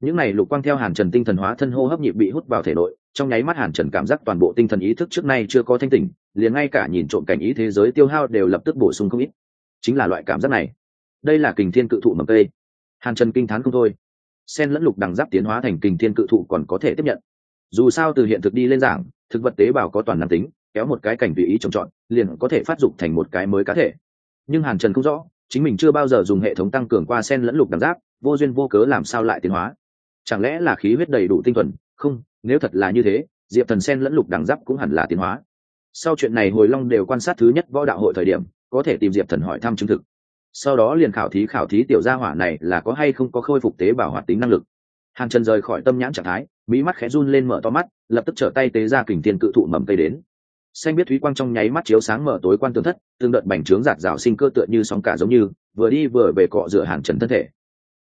Những này lục quang theo hàn trần tinh thần hóa thân hô hấp nhịp bị hút vào thể nội, trong nháy mắt hàn trần cảm giác toàn bộ tinh thần ý thức trước nay chưa có thanh tỉnh liền ngay cả nhìn trộm cảnh ý thế giới tiêu hao đều lập tức bổ sung không ít. Chính là loại cảm giác này. Đây là kình thiên cự thụ mầm cây. Hàn trần kinh t h á n không thôi. Sen lẫn lục đằng giáp tiến hóa thành kình thiên cự thụ còn có thể tiếp nhận. Dù sao từ hiện thực đi lên giảng, thực vật tế bào có toàn năng tính, kéo một cái cảnh tùy ý trồng trọt, liền có thể phát dục thành một cái mới cá thể. Nhưng hàn trần không rõ, chính mình chưa bao giờ dùng hệ thống tăng cường qua sen lẫn lục đằng giáp, vô duyên vô cớ làm sao lại tiến hóa? Chẳng lẽ là khí huyết đầy đủ tinh thuần? Không, nếu thật là như thế, diệp thần sen lẫn lục đằng giáp cũng hẳn là tiến hóa sau chuyện này hồi long đều quan sát thứ nhất võ đạo hội thời điểm, có thể tìm diệp thần hỏi thăm chứng thực. Sau đó liền khảo thí khảo thí tiểu gia hỏa này là có hay không có khôi phục tế bào hoạt tính năng lực. Hàn trần rời khỏi tâm nhãn trạng thái mỹ mắt khẽ run lên mở to mắt, lập tức trở tay tế ra kình tiền cự thụ mầm cây đến. Xanh biết thúy quang trong nháy mắt chiếu sáng mở tối quan tường thất tương đợt bành trướng giạt rào sinh cơ tựa như sóng cả giống như, vừa đi vừa về cọ rửa hàn trần thân thể.